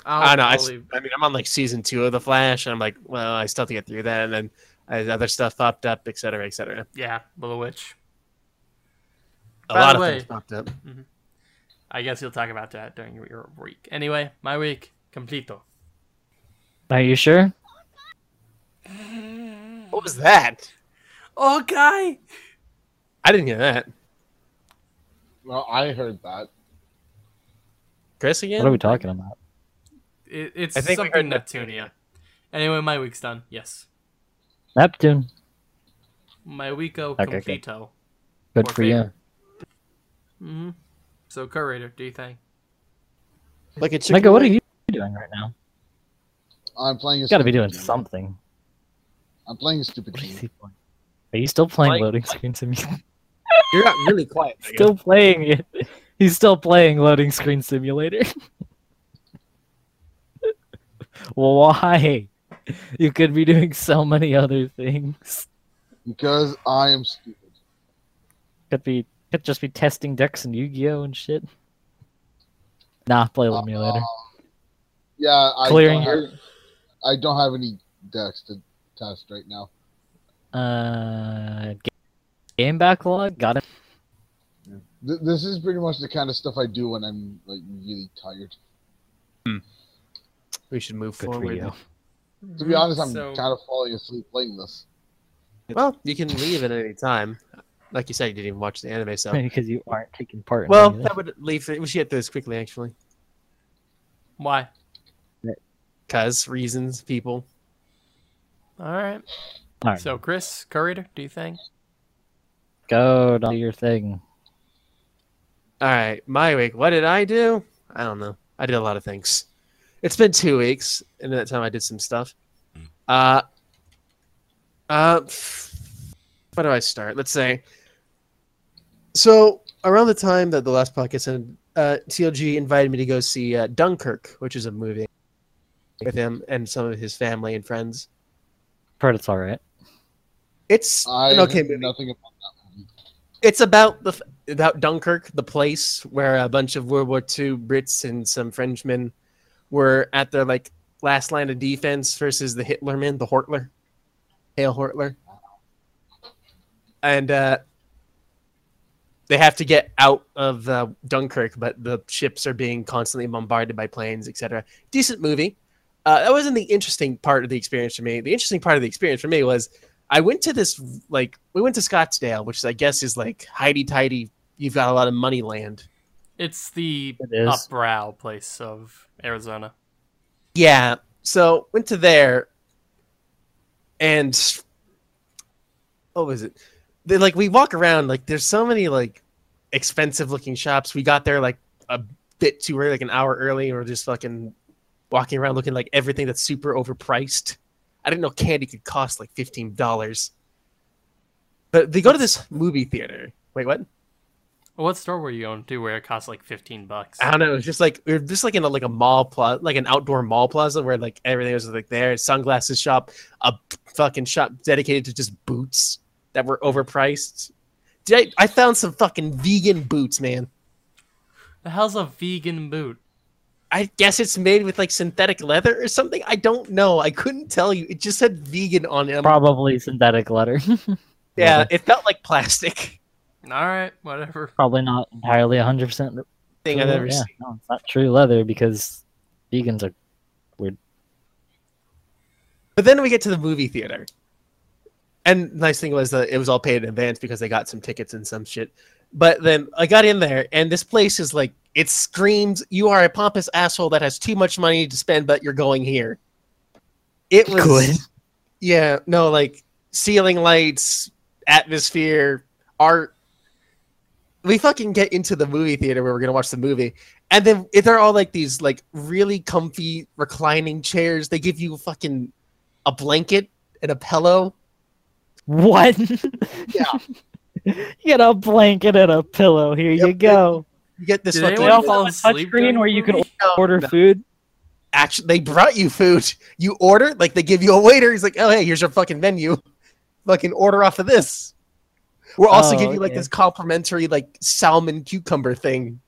S3: I'll
S1: I don't know. I,
S3: probably-
S1: I mean, I'm on like season two of The Flash, and I'm like, well, I still have to get through that, and then uh, other stuff popped up, et cetera, et cetera.
S3: yeah, Little Witch.
S1: A
S3: By
S1: lot
S3: the
S1: of
S3: way-
S1: things popped up.
S3: I guess you'll talk about that during your, your week. Anyway, my week completo.
S2: Are you sure?
S1: What was that?
S3: Oh, guy.
S1: I didn't hear that.
S5: Well, I heard that.
S1: Chris again?
S2: What are we talking about?
S3: It, it's
S1: I think we
S3: something
S1: heard
S3: Neptunia. Anyway, my week's done. Yes,
S2: Neptune.
S3: my weeko
S2: Okay, good.
S3: completo.
S2: Good
S3: Or
S2: for you.
S3: Mm-hmm. So, curator, do you think?
S1: Like a
S2: Micah, what are you doing right now?
S5: I'm playing. A
S2: You gotta be doing
S5: game.
S2: something.
S5: I'm playing a stupid
S2: What is
S5: game.
S2: Are you still playing
S1: Like-
S2: loading screen simulator?
S1: You're not really quiet.
S2: Still playing it. He's still playing loading screen simulator. Why? You could be doing so many other things.
S5: Because I am stupid.
S2: Could be could just be testing decks and Yu-Gi-Oh and shit. Nah, play
S5: Uh,
S2: simulator.
S5: Yeah, I
S2: Clearing
S5: don't
S2: your
S5: have, I don't have any decks to test right now.
S2: uh ga- game backlog. Got it.
S5: Th- this is pretty much the kind of stuff I do when I'm like really tired. Hmm.
S1: We should move
S2: Good
S1: forward.
S2: you.
S5: To be honest, I'm.
S3: So-
S5: kind of falling asleep playing this.
S1: Well, you can leave at any time. Like you said, you didn't even watch the anime, so.
S2: because you aren't taking part. in
S1: Well,
S2: any
S1: that would leave. We should get through this quickly, actually.
S3: Why?
S1: Cause reasons, people.
S3: All right.
S2: All right.
S3: So, Chris, curator, do you think?
S2: Go do your thing.
S1: All right, my week. What did I do? I don't know. I did a lot of things. It's been two weeks, and in that time I did some stuff. Uh, uh, where do I start? Let's say. So around the time that the last podcast ended, uh, TLG invited me to go see uh, Dunkirk, which is a movie with him and some of his family and friends.
S2: Heard it's all right.
S1: It's
S5: I
S1: an okay
S5: heard
S1: movie.
S5: nothing about that movie.
S1: It's about the about Dunkirk, the place where a bunch of World War II Brits and some Frenchmen were at their like last line of defense versus the Hitlerman, the Hortler, Hail Hortler, and uh, they have to get out of uh, Dunkirk, but the ships are being constantly bombarded by planes, etc. Decent movie. Uh, that wasn't the interesting part of the experience for me. The interesting part of the experience for me was I went to this like we went to Scottsdale, which I guess is like highty tighty. You've got a lot of money land.
S3: It's the
S2: It is.
S3: upbrow place of Arizona.
S1: Yeah. So went to there, and what was it? They like we walk around like there's so many like expensive looking shops. We got there like a bit too early, like an hour early, and we're just fucking walking around looking like everything that's super overpriced. I didn't know candy could cost like fifteen dollars. But they go to this movie theater. Wait, what?
S3: What store were you going to where it cost like 15 bucks?
S1: I don't know. It's just like we are just like in a, like a mall plaza, like an outdoor mall plaza where like everything was like there. Sunglasses shop, a fucking shop dedicated to just boots that were overpriced. Did I, I found some fucking vegan boots, man.
S3: The hell's a vegan boot?
S1: I guess it's made with like synthetic leather or something. I don't know. I couldn't tell you. It just said vegan on it. I'm-
S2: Probably synthetic leather.
S1: yeah, it felt like plastic
S3: All right, whatever.
S2: Probably not entirely 100%
S1: thing I've ever
S2: yeah,
S1: seen.
S2: No, it's not true leather because vegans are weird.
S1: But then we get to the movie theater. And nice thing was that it was all paid in advance because they got some tickets and some shit. But then I got in there and this place is like, it screams, you are a pompous asshole that has too much money to spend, but you're going here. It was
S2: Good.
S1: Yeah, no, like ceiling lights, atmosphere, art. we fucking get into the movie theater where we're gonna watch the movie, and then they're all like these like really comfy reclining chairs. They give you fucking a blanket and a pillow.
S2: What?
S5: Yeah.
S2: you get a blanket and a pillow. Here you go.
S1: You get this
S3: Did
S1: fucking.
S3: anyone
S2: also
S3: fall asleep
S2: touchscreen where you can?
S1: No,
S2: order
S1: no.
S2: food.
S1: Actually, they brought you food. You order, like they give you a waiter. He's like, "Oh, hey, here's your fucking menu. Fucking order off of this." We're also
S2: Oh,
S1: give you like
S2: okay.
S1: this complimentary like salmon cucumber thing.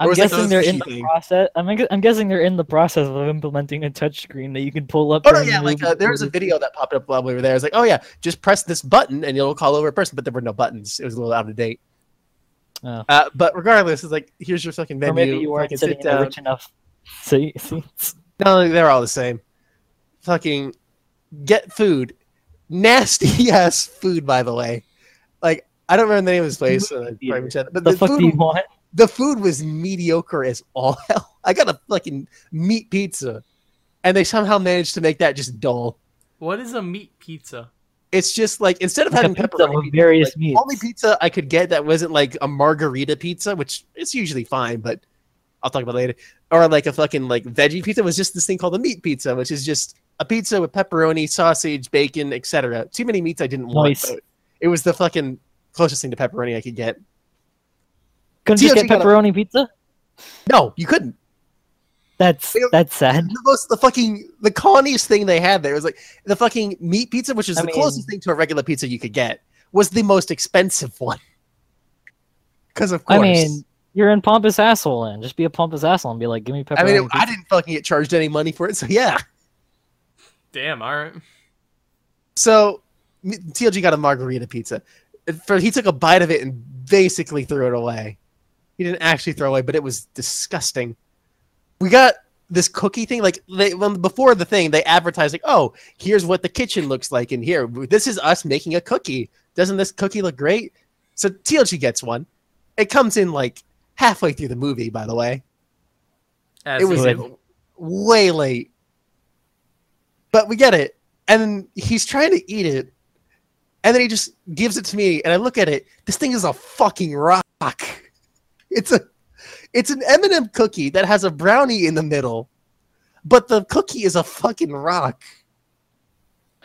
S2: I'm guessing they're in the process. I'm, I'm guessing they're in the process of implementing a touchscreen that you can pull up.
S1: Oh no, yeah, like uh, there was a video that popped up while we were there. I was like, "Oh yeah, just press this button and it'll call over a person," but there were no buttons. It was a little out of date.
S2: Oh.
S1: Uh, but regardless, it's like, here's your fucking menu.
S2: Or maybe you weren't
S1: fucking
S2: sitting
S1: sit
S2: rich enough seat. seats.
S1: No, they're all the same. Fucking get food. Nasty ass food, by the way. Like, I don't remember the name of this place. So I probably mentioned it, but
S2: The
S1: the,
S2: fuck
S1: food,
S2: do you want?
S1: The food was mediocre as all hell. I got a fucking meat pizza, and they somehow managed to make that just dull.
S3: What is a meat pizza?
S1: It's just like instead of
S2: Like
S1: having pepperoni
S2: with
S1: pizza,
S2: various
S1: like,
S2: meats.
S1: only pizza I could get that wasn't like a margarita pizza, which is usually fine, but I'll talk about it later. Or like a fucking like veggie pizza was just this thing called a meat pizza, which is just a pizza with pepperoni, sausage, bacon, etc. Too many meats I didn't want.
S2: Nice.
S1: but It was the fucking closest thing to pepperoni I could get.
S2: Couldn't just
S1: TLG
S2: get
S1: got a-
S2: pepperoni pizza?
S1: No, you couldn't.
S2: That's
S1: They-
S2: that's sad.
S1: The most the fucking the coloniest thing they had there was like the fucking meat pizza, which is
S2: I
S1: the
S2: mean-
S1: closest thing to a regular pizza you could get, was the most expensive one. Because of course.
S2: I mean, you're in pompous asshole and just be a pompous asshole and be like, give me pepperoni.
S1: I mean, it- I didn't fucking get charged any money for it, so yeah.
S3: Damn, all right.
S1: So TLG got a margarita pizza. For he took a bite of it and basically threw it away. He didn't actually throw away, but it was disgusting. We got this cookie thing, like they when before the thing, they advertised like, "Oh, here's what the kitchen looks like in here. This is us making a cookie. Doesn't this cookie look great?" So TLG gets one. It comes in like halfway through the movie, by the way.
S3: As
S1: it was
S2: Good.
S1: way late. But we get it. And he's trying to eat it. And then he just gives it to me. And I look at it. This thing is a fucking rock. It's a it's an M&M cookie that has a brownie in the middle. But the cookie is a fucking rock.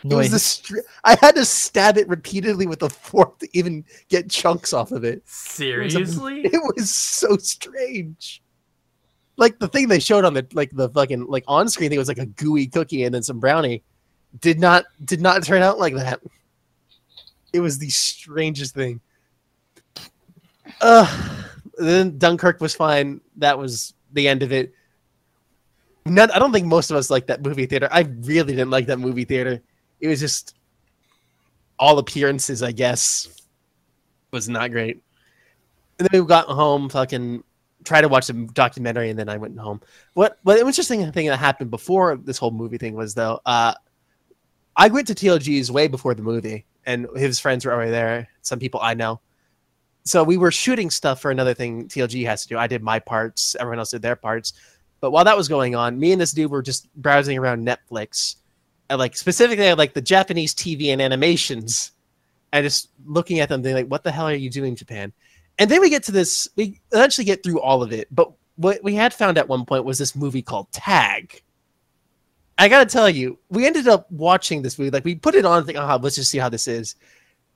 S1: It was
S2: Nice.
S1: str- I had to stab it repeatedly with a fork to even get chunks off of it. was a-
S3: Seriously?
S1: It was so strange. Like the thing they showed on the like the fucking like on screen thing was like a gooey cookie and then some brownie. Did not did not turn out like that. It was the strangest thing. Uh then Dunkirk was fine. That was the end of it. None, I don't think most of us liked that movie theater. I really didn't like that movie theater. It was just all appearances, I guess, It was not great. And then we got home, fucking tried to watch the documentary, and then I went home. What what interesting thing that happened before this whole movie thing was though, uh, I went to TLG's way before the movie, and his friends were already there. Some people I know. So we were shooting stuff for another thing TLG has to do. I did my parts, everyone else did their parts. But while that was going on, me and this dude were just browsing around Netflix, and like specifically like the Japanese TV and animations, and just looking at them, being like, "What the hell are you doing, Japan?" And then we get to this. We eventually get through all of it, but what we had found at one point was this movie called Tag. I gotta tell you, we ended up watching this movie. Like we put it on, think, "Oh, let's just see how this is."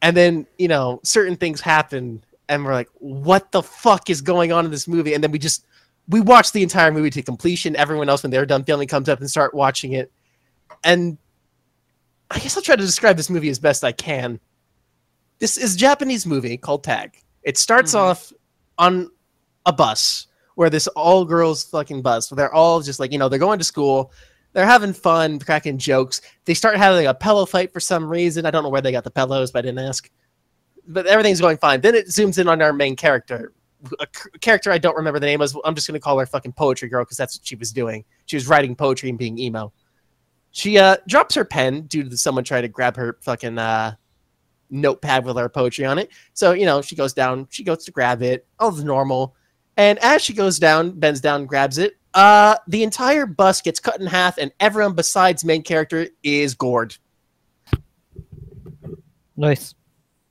S1: And then you know, certain things happen, and we're like, "What the fuck is going on in this movie?" And then we just we watched the entire movie to completion. Everyone else, when they're done filming, comes up and start watching it. And I guess I'll try to describe this movie as best I can. This is a Japanese movie called Tag. It starts
S3: Mhm.
S1: off on a bus where this all girls fucking bus. Where they're all just like, you know, they're going to school. They're having fun, cracking jokes. They start having a pillow fight for some reason. I don't know where they got the pillows, but I didn't ask. But everything's going fine. Then it zooms in on our main character, a character I don't remember the name of. I'm just going to call her fucking poetry girl because that's what she was doing. She was writing poetry and being emo. She uh, drops her pen due to someone trying to grab her fucking uh, notepad with her poetry on it. So, you know, she goes down, she goes to grab it, all the normal. And as she goes down, bends down, grabs it, uh, the entire bus gets cut in half and everyone besides main character is gored.
S2: Nice.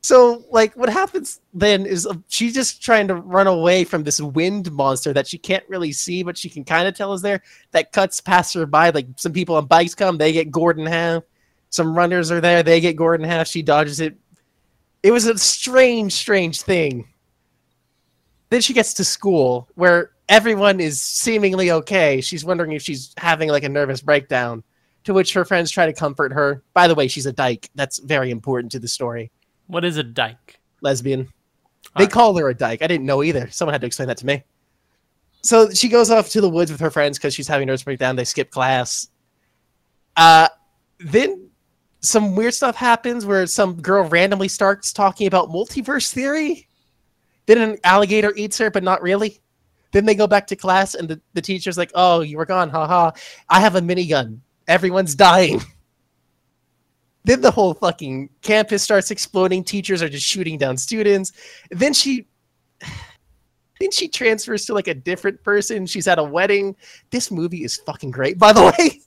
S1: So, like, what happens then is uh, she's just trying to run away from this wind monster that she can't really see, but she can kind of tell is there. That cuts past her by. Like, some people on bikes come, they get Gordon half. Some runners are there, they get Gordon half. She dodges it. It was a strange, strange thing. Then she gets to school where everyone is seemingly okay. She's wondering if she's having like a nervous breakdown, to which her friends try to comfort her. By the way, she's a dyke. That's very important to the story.
S3: What is a dyke?
S1: Lesbian. They
S3: Alright.
S1: call her a dyke. I didn't know either. Someone had to explain that to me. So she goes off to the woods with her friends because she's having a nervous breakdown. They skip class. Uh, then some weird stuff happens where some girl randomly starts talking about multiverse theory. Then an alligator eats her, but not really. Then they go back to class, and the, the teacher's like, oh, you were gone, haha. -Ha. I have a minigun. Everyone's dying. then the whole fucking campus starts exploding. Teachers are just shooting down students. Then she... Then she transfers to like a different person. She's at a wedding. This movie is fucking great, by the way.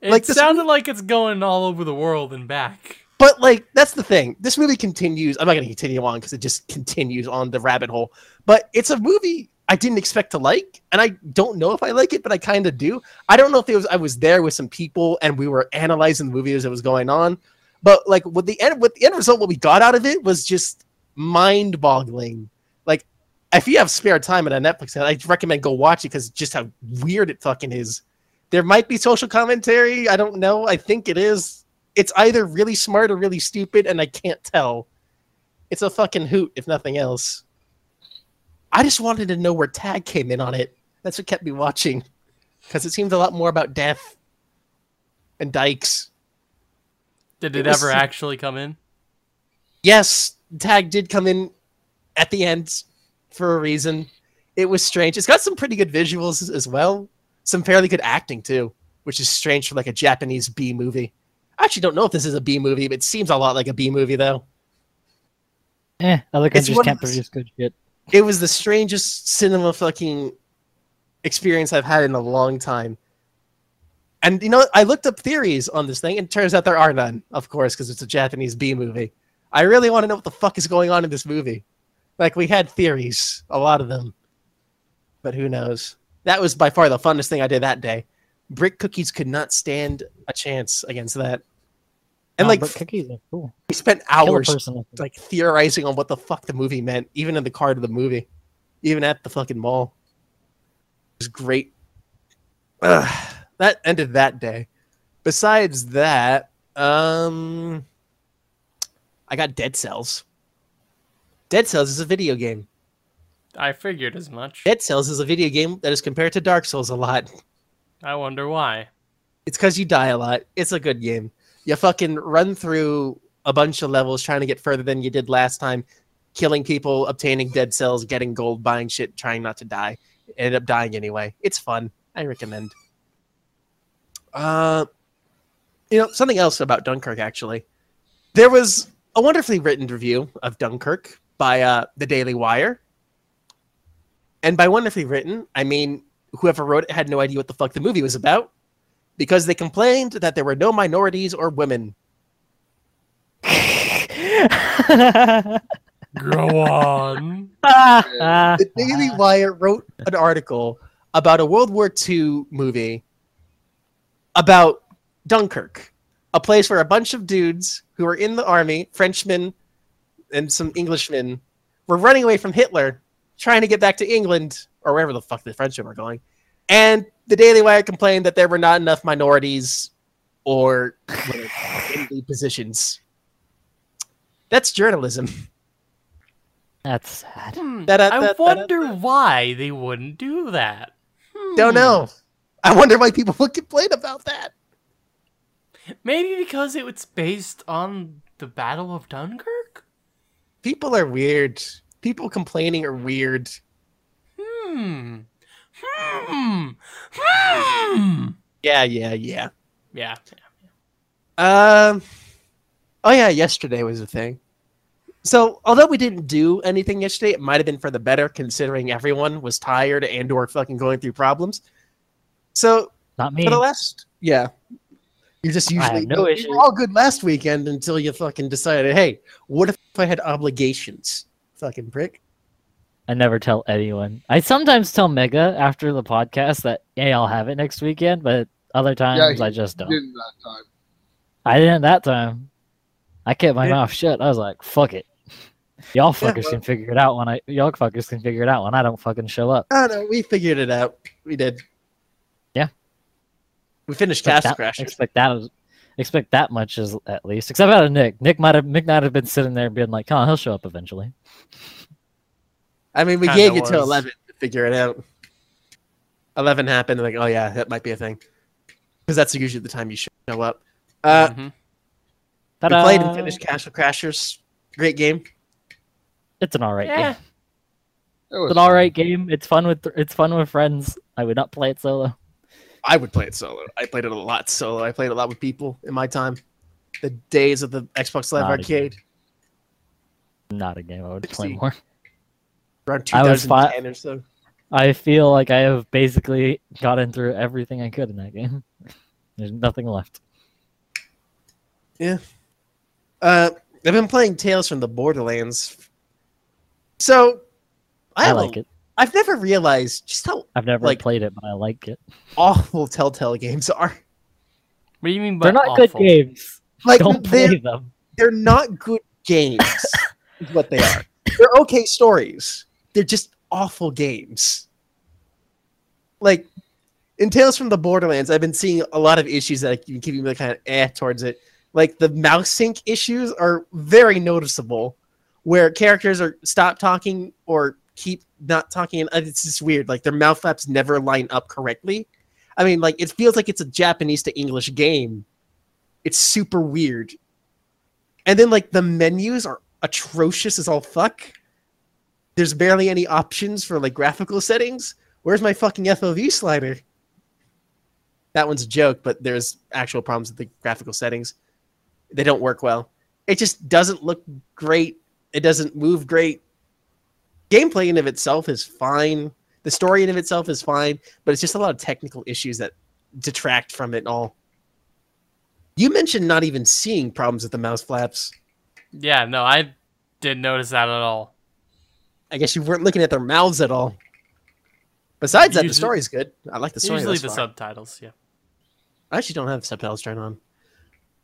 S3: It
S1: Like
S3: sounded like it's going all over the world and back.
S1: But like that's the thing. This movie continues. I'm not going to continue on because it just continues on the rabbit hole. But it's a movie I didn't expect to like, and I don't know if I like it, but I kind of do. I don't know if it was I was there with some people and we were analyzing the movie as it was going on. But like with the end, with the end result, what we got out of it was just mind-boggling. Like if you have spare time and a Netflix, I recommend go watch it because just how weird it fucking is. There might be social commentary. I don't know. I think it is it's either really smart or really stupid, and I can't tell. It's a fucking hoot, if nothing else. I just wanted to know where Tag came in on it. That's what kept me watching. Because it seemed a lot more about death and dykes.
S3: Did
S1: It
S3: it,
S1: was-
S3: ever actually come in?
S1: Yes, Tag did come in at the end for a reason. It was strange. It's got some pretty good visuals as well. Some fairly good acting, too, which is strange for like a Japanese B movie. I actually don't know if this is a B movie, but it seems a lot like a B movie, though.
S2: Eh, other
S1: It's
S2: countries
S1: one
S2: can't
S1: those-
S2: produce good shit.
S1: It was the strangest cinema fucking experience I've had in a long time. And you know, I looked up theories on this thing, and turns out there are none, of course, because it's a Japanese B movie. I really want to know what the fuck is going on in this movie. Like, we had theories, a lot of them. But who knows? That was by far the funnest thing I did that day. Brick cookies could not stand a chance against that. And
S2: No,
S1: like,
S2: cookies are cool.
S1: we spent hours
S2: person with them.
S1: like theorizing on what the fuck the movie meant, even in the card of the movie, even at the fucking mall. It was great. Ugh, that ended that day. Besides that, um, I got Dead Cells. Dead Cells is a video game.
S3: I figured as much.
S1: Dead Cells is a video game that is compared to Dark Souls a lot.
S3: I wonder why.
S1: It's because you die a lot. It's a good game. You fucking run through a bunch of levels trying to get further than you did last time, killing people, obtaining dead cells, getting gold, buying shit, trying not to die. Ended up dying anyway. It's fun. I recommend. Uh, you know, something else about Dunkirk, actually. There was a wonderfully written review of Dunkirk by uh, the Daily Wire. And by wonderfully written, I mean whoever wrote it had no idea what the fuck the movie was about because they complained that there were no minorities or women.
S3: Grow on.
S1: The Daily Wire wrote an article about a World War II movie about Dunkirk, a place where a bunch of dudes who were in the army, Frenchmen and some Englishmen, were running away from Hitler, trying to get back to England, or wherever the fuck the Frenchmen were going. And the Daily Wire complained that there were not enough minorities or women in the positions. That's journalism.
S2: That's sad.
S3: Hmm,
S1: Da-da,
S3: I
S1: da-da,
S3: wonder
S1: da-da.
S3: why they wouldn't do that.
S1: Don't
S3: Hmm.
S1: know. I wonder why people would complain about that.
S3: Maybe because it was based on the Battle of Dunkirk?
S1: People are weird. People complaining are weird.
S3: Hmm. Hmm. Hmm.
S1: Yeah, yeah, yeah.
S3: Yeah.
S1: Um. Oh yeah, yesterday was a thing. So, although we didn't do anything yesterday, it might have been for the better, considering everyone was tired and/or fucking going through problems. So,
S2: Not me.
S1: for the last, yeah, You're just usually
S2: no
S1: we
S2: issue.
S1: were all good last weekend until you fucking decided, hey, what if I had obligations? Fucking prick.
S2: I never tell anyone. I sometimes tell Mega after the podcast that, hey, I'll have it next weekend, but other times
S5: he
S2: I just don't.
S5: Didn't that time.
S2: I didn't that time. I kept my
S1: Yeah.
S2: mouth shut. I was like, fuck it. Y'all
S1: Yeah,
S2: fuckers
S1: well-
S2: can figure it out when I y'all fuckers can figure it out when I don't fucking show up.
S1: Oh no, we figured it out. We did.
S2: Yeah.
S1: We finished
S2: Expect
S1: Castle
S2: that,
S1: Crashers.
S2: expect that as- expect that much as at least. Except out of Nick. Nick might have Nick might have been sitting there being like, oh, he'll show up eventually.
S1: I mean, we
S3: Kinda
S1: gave you till 11 to figure it out. 11 happened, like, oh yeah, that might be a thing. Because that's usually the time you show up. Uh,
S3: Mhm.
S1: we played and finished Castle Crashers. Great game.
S2: It's an alright
S3: Yeah.
S2: game.
S5: It
S2: It's an alright game. It's fun with it's fun with friends. I would not play it solo.
S1: I would play it solo. I played it a lot solo. I played a lot with people in my time. The days of the Xbox Live
S2: Not
S1: Arcade.
S2: Not a game I would play more.
S1: Around
S2: I was
S1: 2010 or so.
S2: I feel like I have basically gotten through everything I could in that game. There's nothing left.
S1: Uh, I've been playing Tales from the Borderlands. So, I,
S2: I,
S1: have a-
S2: like it.
S1: I've never realized just how
S2: I've never
S1: like-
S2: played it, but I like it.
S1: awful Telltale games are.
S3: What do you mean by
S2: They're not
S3: awful?
S2: good games.
S1: Like
S2: Don't
S1: they're,
S2: play them.
S1: they're not good games. is what they are. They're okay stories. They're just awful games. Like in Tales from the Borderlands, I've been seeing a lot of issues that keep me kind of eh towards it. Like the mouse sync issues are very noticeable, where characters are stop talking or keep not talking, and it's just weird. Like their mouth flaps never line up correctly. I mean, like it feels like it's a Japanese to English game. It's super weird. And then like the menus are atrocious as all fuck. There's barely any options for like graphical settings. Where's my fucking FOV slider? That one's a joke, but there's actual problems with the graphical settings. They don't work well. It just doesn't look great. It doesn't move great. Gameplay in of itself is fine. The story in of itself is fine, but it's just a lot of technical issues that detract from it all. You mentioned not even seeing problems with the mouse flaps.
S3: Yeah, no, I didn't notice that at all.
S1: I guess you weren't looking at their mouths at all. Besides that, the
S3: Usually-
S1: story's good. I like the story.
S3: Usually
S1: thus
S3: the
S1: far.
S3: subtitles, yeah.
S1: I actually don't have subtitles turned on.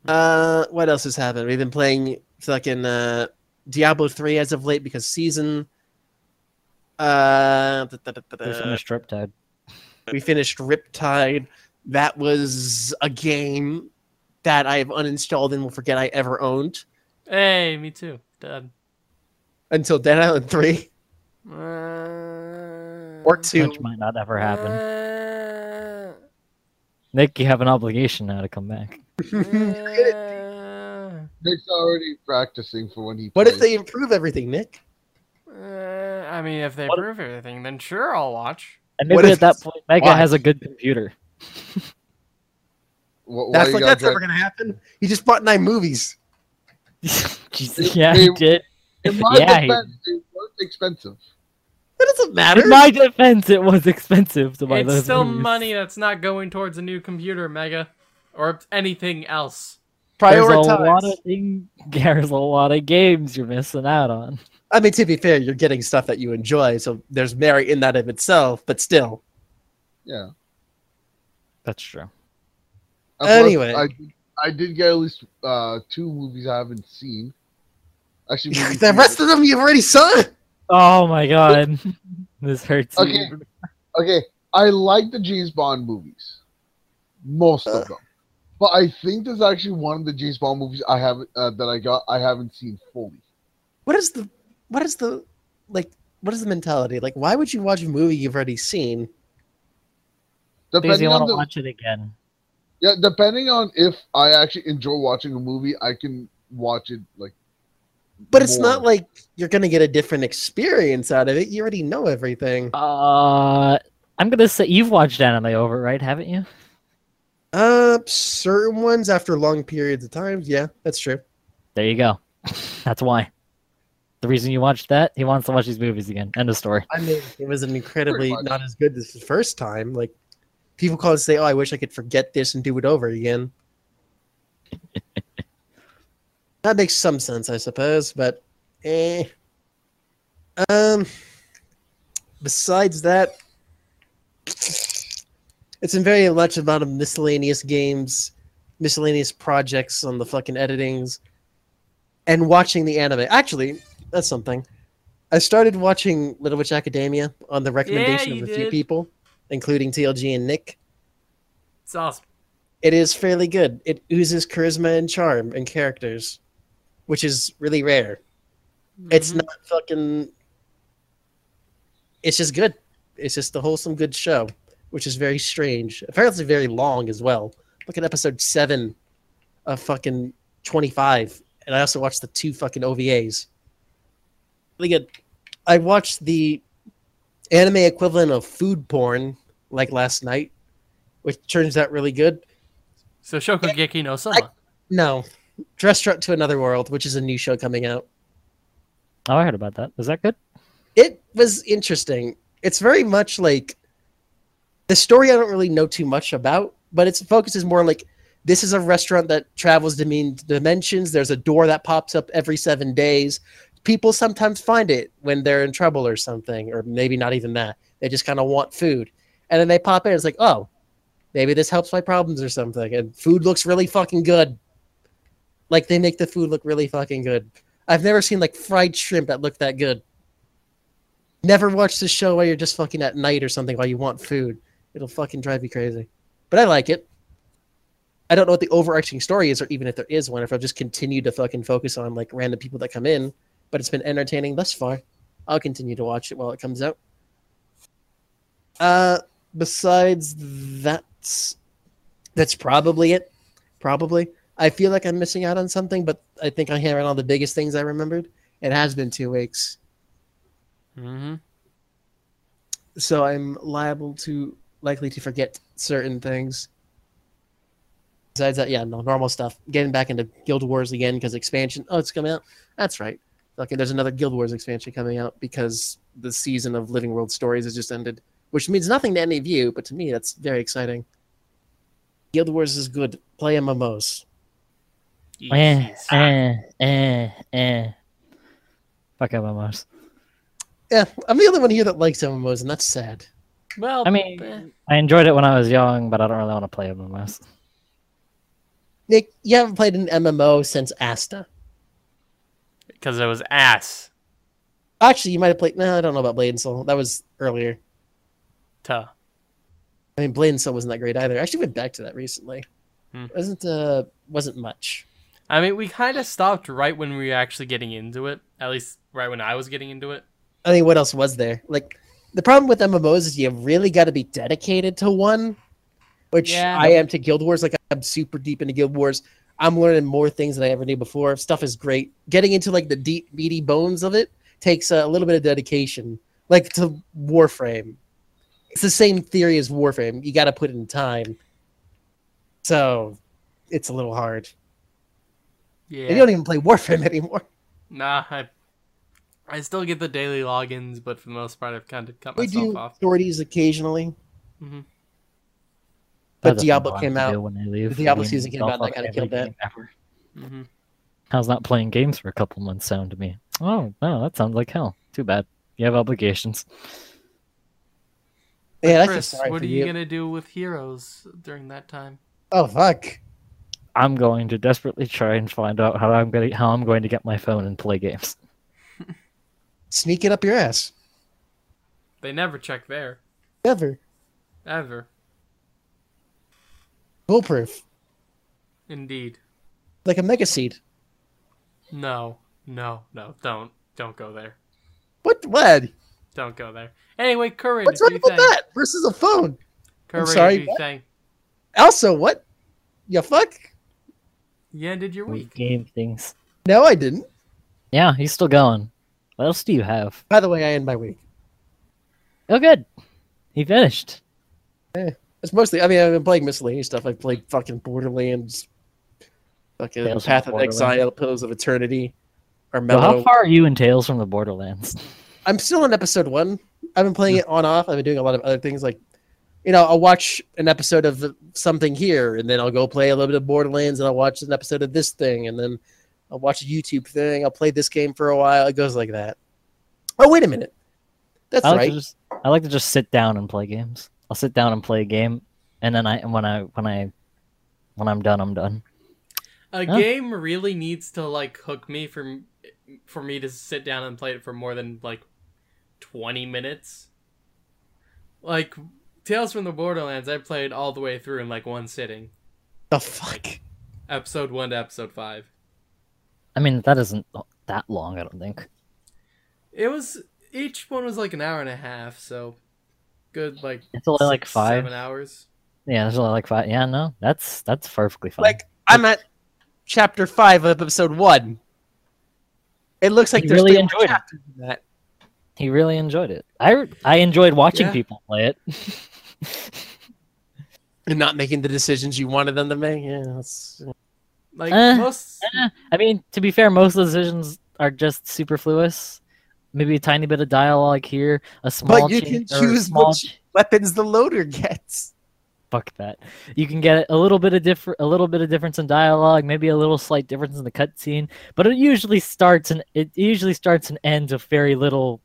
S1: Uh, what else has happened? We've been playing fucking uh, Diablo 3 as of late because season. Uh, da- da- da- da-
S2: We finished Riptide.
S1: we finished Riptide. That was a game that I have uninstalled and will forget I ever owned
S3: Hey, me too. Done.
S1: until Dead Island 3
S3: Uh,
S1: or 2.
S2: Which might not ever happen.
S3: Uh,
S2: Nick, you have an obligation now to come back.
S3: uh,
S5: Nick's already practicing for when he.
S1: What if they improve everything, Nick?
S3: uh, I mean, if they
S2: What-
S3: prove everything, then sure, I'll watch.
S2: And maybe
S1: if
S2: at that point, Mega
S1: why?
S2: has a good computer.
S5: Wh- why
S1: That's like that's never gonna happen. He just bought nine movies.
S2: Jesus, yeah, he did.
S5: In my
S2: Yeah,
S5: defense, they weren't expensive.
S1: That doesn't matter.
S2: In my defense, it was expensive to buy
S3: It's
S2: those
S3: still
S2: movies.
S3: money that's not going towards a new computer, Mega, or anything else.
S2: There's a
S1: Prioritize.
S2: lot of thing, there's a lot of games you're missing out on.
S1: I mean, to be fair, you're getting stuff that you enjoy, so there's merit in that of itself. But still,
S5: Yeah.
S2: That's true.
S5: Plus,
S1: Anyway.
S5: I, did- I did get at least uh, two movies I haven't seen. Actually, maybe
S1: the rest of them you've already saw.
S2: Oh my god, this hurts. me.
S5: Okay. Okay, I like the James Bond movies, most
S1: Uh.
S5: of them, but I think there's actually one of the James Bond movies I haven't uh, that I got I haven't seen fully.
S1: What is the, what is the, like, what is the mentality? Like, why would you watch a movie you've already seen?
S2: Because you want to watch it again.
S5: yeah, depending on if I actually enjoy watching a movie, I can watch it like.
S1: But it's
S5: more.
S1: not like you're gonna get a different experience out of it. You already know everything.
S2: Uh, I'm gonna say you've watched anime over, right? Haven't you?
S1: Uh, certain ones after long periods of time. Yeah, that's true.
S2: There you go. That's why. The reason you watched that, he wants to watch these movies again. End of story.
S1: I mean, it was an incredibly not as good as the first time. Like, people call and say, "Oh, I wish I could forget this and do it over again." That makes some sense, I suppose, but eh. Um. Besides that, it's been very much about of miscellaneous games, miscellaneous projects on the fucking editings, and watching the anime. Actually, that's something. I started watching Little Witch Academia on the recommendation
S3: you
S1: of a few people, including TLG and Nick.
S3: It's awesome.
S1: It is fairly good. It oozes charisma and charm and characters, which is really rare. It's
S3: Mhm.
S1: not fucking. It's just good. It's just a wholesome, good show, which is very strange. Apparently, very long as well. Look at episode seven of fucking 25. And I also watched the two fucking OVAs. Really good. I watched the anime equivalent of food porn like last night, which turns out really good.
S3: So Shokugeki no Soma.
S1: No, Restaurant to Another World, which is a new show coming out.
S2: Oh, I heard about that. Was that good?
S1: it was interesting. It's very much like the story I don't really know too much about, but its focus is more like this is a restaurant that travels to mean dimensions. There's a door that pops up every seven days. People sometimes find it when they're in trouble or something, or maybe not even that. They just kind of want food. And then they pop in. It's like, oh, maybe this helps my problems or something. And food looks really fucking good. Like they make the food look really fucking good. I've never seen like fried shrimp that looked that good. Never watch this show while you're just fucking at night or something while you want food. It'll fucking drive you crazy. But I like it. I don't know what the overarching story is or even if there is one, if I've just continued to fucking focus on like random people that come in. But it's been entertaining thus far. I'll continue to watch it while it comes out. Uh, besides that, that's probably it. Probably. I feel like I'm missing out on something, but I think I hit on all the biggest things I remembered. It has been two weeks.
S3: Mm-hmm.
S1: so I'm liable to likely to forget certain things. Besides that, yeah, no normal stuff. Getting back into Guild Wars again because expansion. Oh, it's coming out. That's right. Okay, there's another Guild Wars expansion coming out because the season of Living World Stories has just ended, which means nothing to any of you, but to me, that's very exciting. Guild Wars is good. Play MMOs.
S2: Eh, eh, eh, eh. Fuck MMOs.
S1: Yeah, I'm the only one here that likes MMOs, and that's sad.
S3: Well,
S2: I mean,
S3: eh,
S2: I enjoyed it when I was young, but I don't really want to play MMOs.
S1: Nick, you haven't played an MMO since Asta.
S3: because it was ass.
S1: Actually, you might have played. No, I don't know about Blade and Soul. That was earlier.
S3: Tuh.
S1: I mean, Blade and Soul wasn't that great either. I actually went back to that recently.
S3: Hmm.
S1: wasn't uh wasn't much.
S3: I mean, we kind of stopped right when we were actually getting into it. At least right when I was getting into it.
S1: I mean, what else was there? Like, the problem with MMOs is you really got to be dedicated to one, which
S3: Yeah.
S1: I am to Guild Wars. Like, I'm super deep into Guild Wars. I'm learning more things than I ever knew before. Stuff is great. Getting into like the deep, meaty bones of it takes a little bit of dedication. Like to Warframe, it's the same theory as Warframe. You got to put in time. So, it's a little hard.
S3: Yeah.
S1: And you don't even play Warframe anymore.
S3: Nah, I I still get the daily logins, but for the most part, I've kind of cut
S1: We
S3: myself
S1: do
S3: off.
S1: sorties occasionally.
S3: Mhm.
S1: But Diablo came out.
S2: When they leave.
S1: the Diablo season came out, that
S2: up
S1: kinda killed that.
S2: game ever.
S3: hmm
S2: How's not playing games for a couple months sound to me? Oh, no, that sounds like hell. Too bad. You have obligations.
S1: Yeah, that's
S3: Chris,
S1: just sorry
S3: what
S1: for
S3: are
S1: you.
S3: you gonna do with heroes during that time?
S1: Oh fuck!
S2: I'm going to desperately try and find out how I'm going to, how I'm going to get my phone and play games.
S1: Sneak it up your ass.
S3: They never check there,
S1: Never.
S3: ever.
S1: Foolproof.
S3: Indeed.
S1: Like a mega seed.
S3: No, no, no. Don't, don't go there.
S1: What? What?
S3: Don't go there. Anyway, courage.
S1: What's wrong with
S3: think?
S1: that versus a phone?
S3: Courage,
S1: sorry,
S3: do you
S1: what?
S3: think?
S1: Also, what? You fuck?
S3: You ended your week.
S2: Game things.
S1: No, I didn't.
S2: Yeah, he's still going. What else do you have?
S1: By the way, I end my week.
S2: Oh, good. He finished. Yeah.
S1: It's mostly. I mean, I've been playing miscellaneous stuff. I've played fucking Borderlands, fucking
S2: Tales
S1: Path of Exile, Pillars of Eternity, or
S2: Well, how far are you in Tales from the Borderlands?
S1: I'm still on episode one. I've been playing hmm. it on off. I've been doing a lot of other things like you know, I'll watch an episode of something here, and then I'll go play a little bit of Borderlands, and I'll watch an episode of this thing, and then I'll watch a YouTube thing. I'll play this game for a while. It goes like that. Oh, wait a minute. That's
S2: I like
S1: right.
S2: just I like to just sit down and play games. I'll sit down and play a game, and then I and when I when I when I'm done, I'm done.
S3: A
S2: Huh?
S3: game really needs to like hook me for for me to sit down and play it for more than like 20 minutes. Like Tales from the Borderlands, I played all the way through in like one sitting.
S1: The fuck?
S3: Episode 1 to episode 5.
S2: I mean, that isn't that long. I don't think.
S3: It was each one was like an hour and a half, so good like
S2: It's only like five.
S3: seven hours.
S2: Yeah, there's only like five. Yeah, no, that's that's perfectly fine.
S1: Like, I'm at chapter 5 of episode 1. It looks like
S2: You
S1: there's
S2: really
S1: three more
S2: enjoyed it.
S1: chapters in that.
S2: he really enjoyed it. I I enjoyed watching
S3: Yeah.
S2: people play it.
S1: And not making the decisions you wanted them to make. Yeah, that's...
S3: Like
S2: Eh,
S3: most
S2: Eh, I mean, to be fair, most of the decisions are just superfluous. Maybe a tiny bit of dialogue here, a small
S1: But you can choose
S2: small
S1: which weapons the loader gets.
S2: fuck that. You can get a little bit of different, a little bit of difference in dialogue, maybe a little slight difference in the cutscene, but it usually starts and it usually starts and ends with very little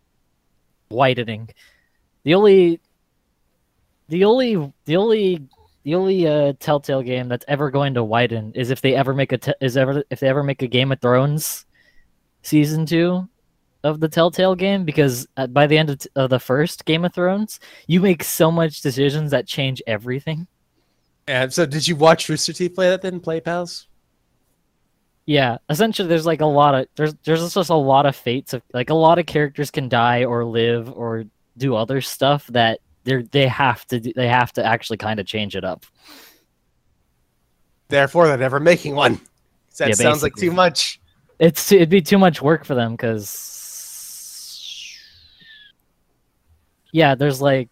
S2: widening. The only, the only, the only, the only uh, Telltale game that's ever going to widen is if they ever make a is ever if they ever make a Game of Thrones season two of the Telltale game because uh, by the end of, t- of the first Game of Thrones, you make so much decisions that change everything.
S1: And so did you watch Rooster Teeth play that then, Play Pals?
S2: Yeah, essentially, there's like a lot of there's there's just a lot of fates of like a lot of characters can die or live or do other stuff that they they have to they have to actually kind of change it up.
S1: Therefore, they're never making one. That
S2: Yeah,
S1: sounds like too much.
S2: It's it'd be too much work for them because yeah, there's like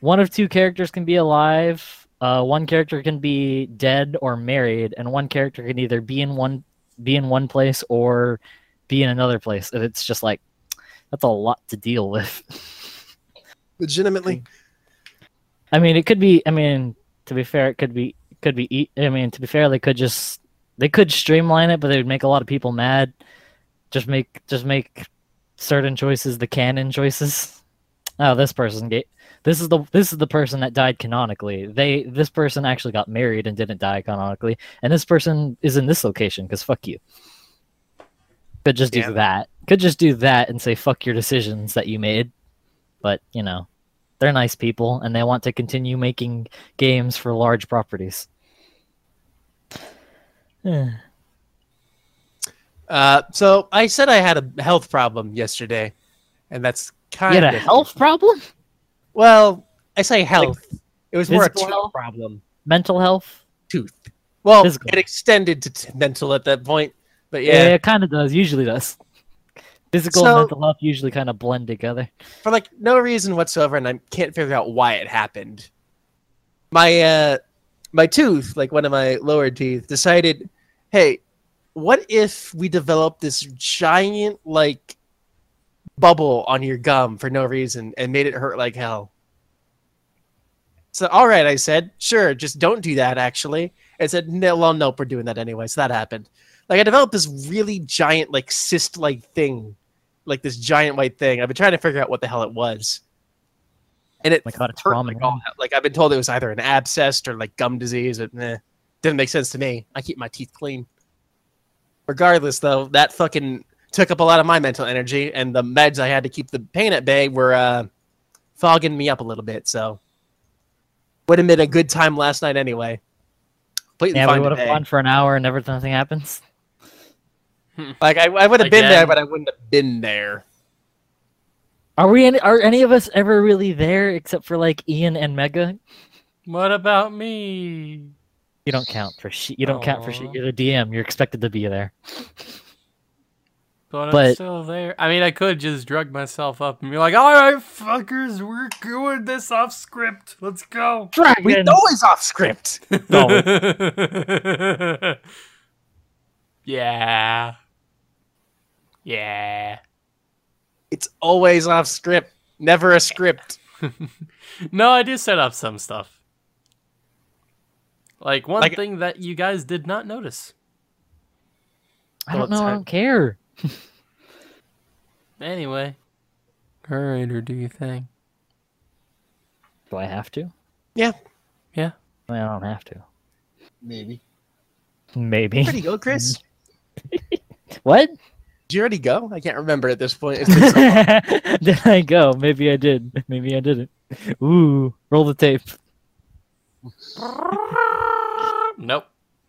S2: one of two characters can be alive. Uh, one character can be dead or married, and one character can either be in one be in one place or be in another place. And it's just like that's a lot to deal with.
S1: Legitimately.
S2: I mean, it could be. I mean, to be fair, it could be. Could be. I mean, to be fair, they could just. They could streamline it, but they would make a lot of people mad. Just make. Just make certain choices the canon choices. Oh, this person get. This is the this is the person that died canonically. They this person actually got married and didn't die canonically, and this person is in this location because fuck you. Could just do
S1: Yeah.
S2: that. Could just do that and say fuck your decisions that you made. But you know, they're nice people and they want to continue making games for large properties.
S1: Uh, so I said I had a health problem yesterday, and that's
S2: you
S1: kind
S2: had
S1: of
S2: a health problem?
S1: Well, I say health. it was more a tooth
S2: health?
S1: problem.
S2: Mental health?
S1: Tooth. Well,
S2: Physical.
S1: it extended to t- mental at that point. But
S2: Yeah,
S1: yeah,
S2: it kind of does. Usually does. Physical
S1: So-
S2: and mental health usually kind of blend together.
S1: for like no reason whatsoever, and I can't figure out why it happened. My uh, my tooth, like one of my lower teeth, decided, hey, what if we develop this giant like bubble on your gum for no reason and made it hurt like hell? So all right, I said, sure, just don't do that. Actually, it said, no, well, nope, we're doing that anyway. So that happened. Like I developed this really giant like cyst-like thing like this giant white thing. I've been trying to figure out what the hell it was. And it
S2: Oh God, it's
S1: hurt like, all- like I've been told it was either an abscess or like gum disease. It eh, didn't make sense to me. I keep my teeth clean. Regardless, though, that fucking took up a lot of my mental energy, and the meds I had to keep the pain at bay were uh, fogging me up a little bit. So would have been a good time last night anyway. Completely
S2: Yeah, we would have gone for an hour and never nothing happens.
S1: Like I, I would have been there, but I wouldn't have been there.
S2: Are we any, are any of us ever really there except for like Ian and Mega?
S3: What about me?
S2: You don't count for shit. You don't count for shit. You're the DM. You're expected to be there.
S3: But, I'm still there. I mean, I could just drug myself up and be like, "All right, fuckers, we're doing this off script. Let's go."
S1: We
S2: Dragon.
S1: know it's off script. No.
S3: yeah. Yeah.
S1: It's always off script, never a script.
S3: no, I do set up some stuff. Like one
S1: Like-
S3: thing that you guys did not notice.
S2: I don't
S1: Well,
S2: know. I don't care.
S3: Anyway. Alright, do you think?
S2: Do I have to?
S1: Yeah.
S3: Yeah.
S2: I don't have to.
S5: Maybe.
S2: Maybe.
S1: Where'd you go, Chris?
S2: What?
S1: Did you already go? I can't remember at this point. It's been so
S2: did I go? Maybe I did. Maybe I didn't. Ooh, roll the tape.
S3: Nope.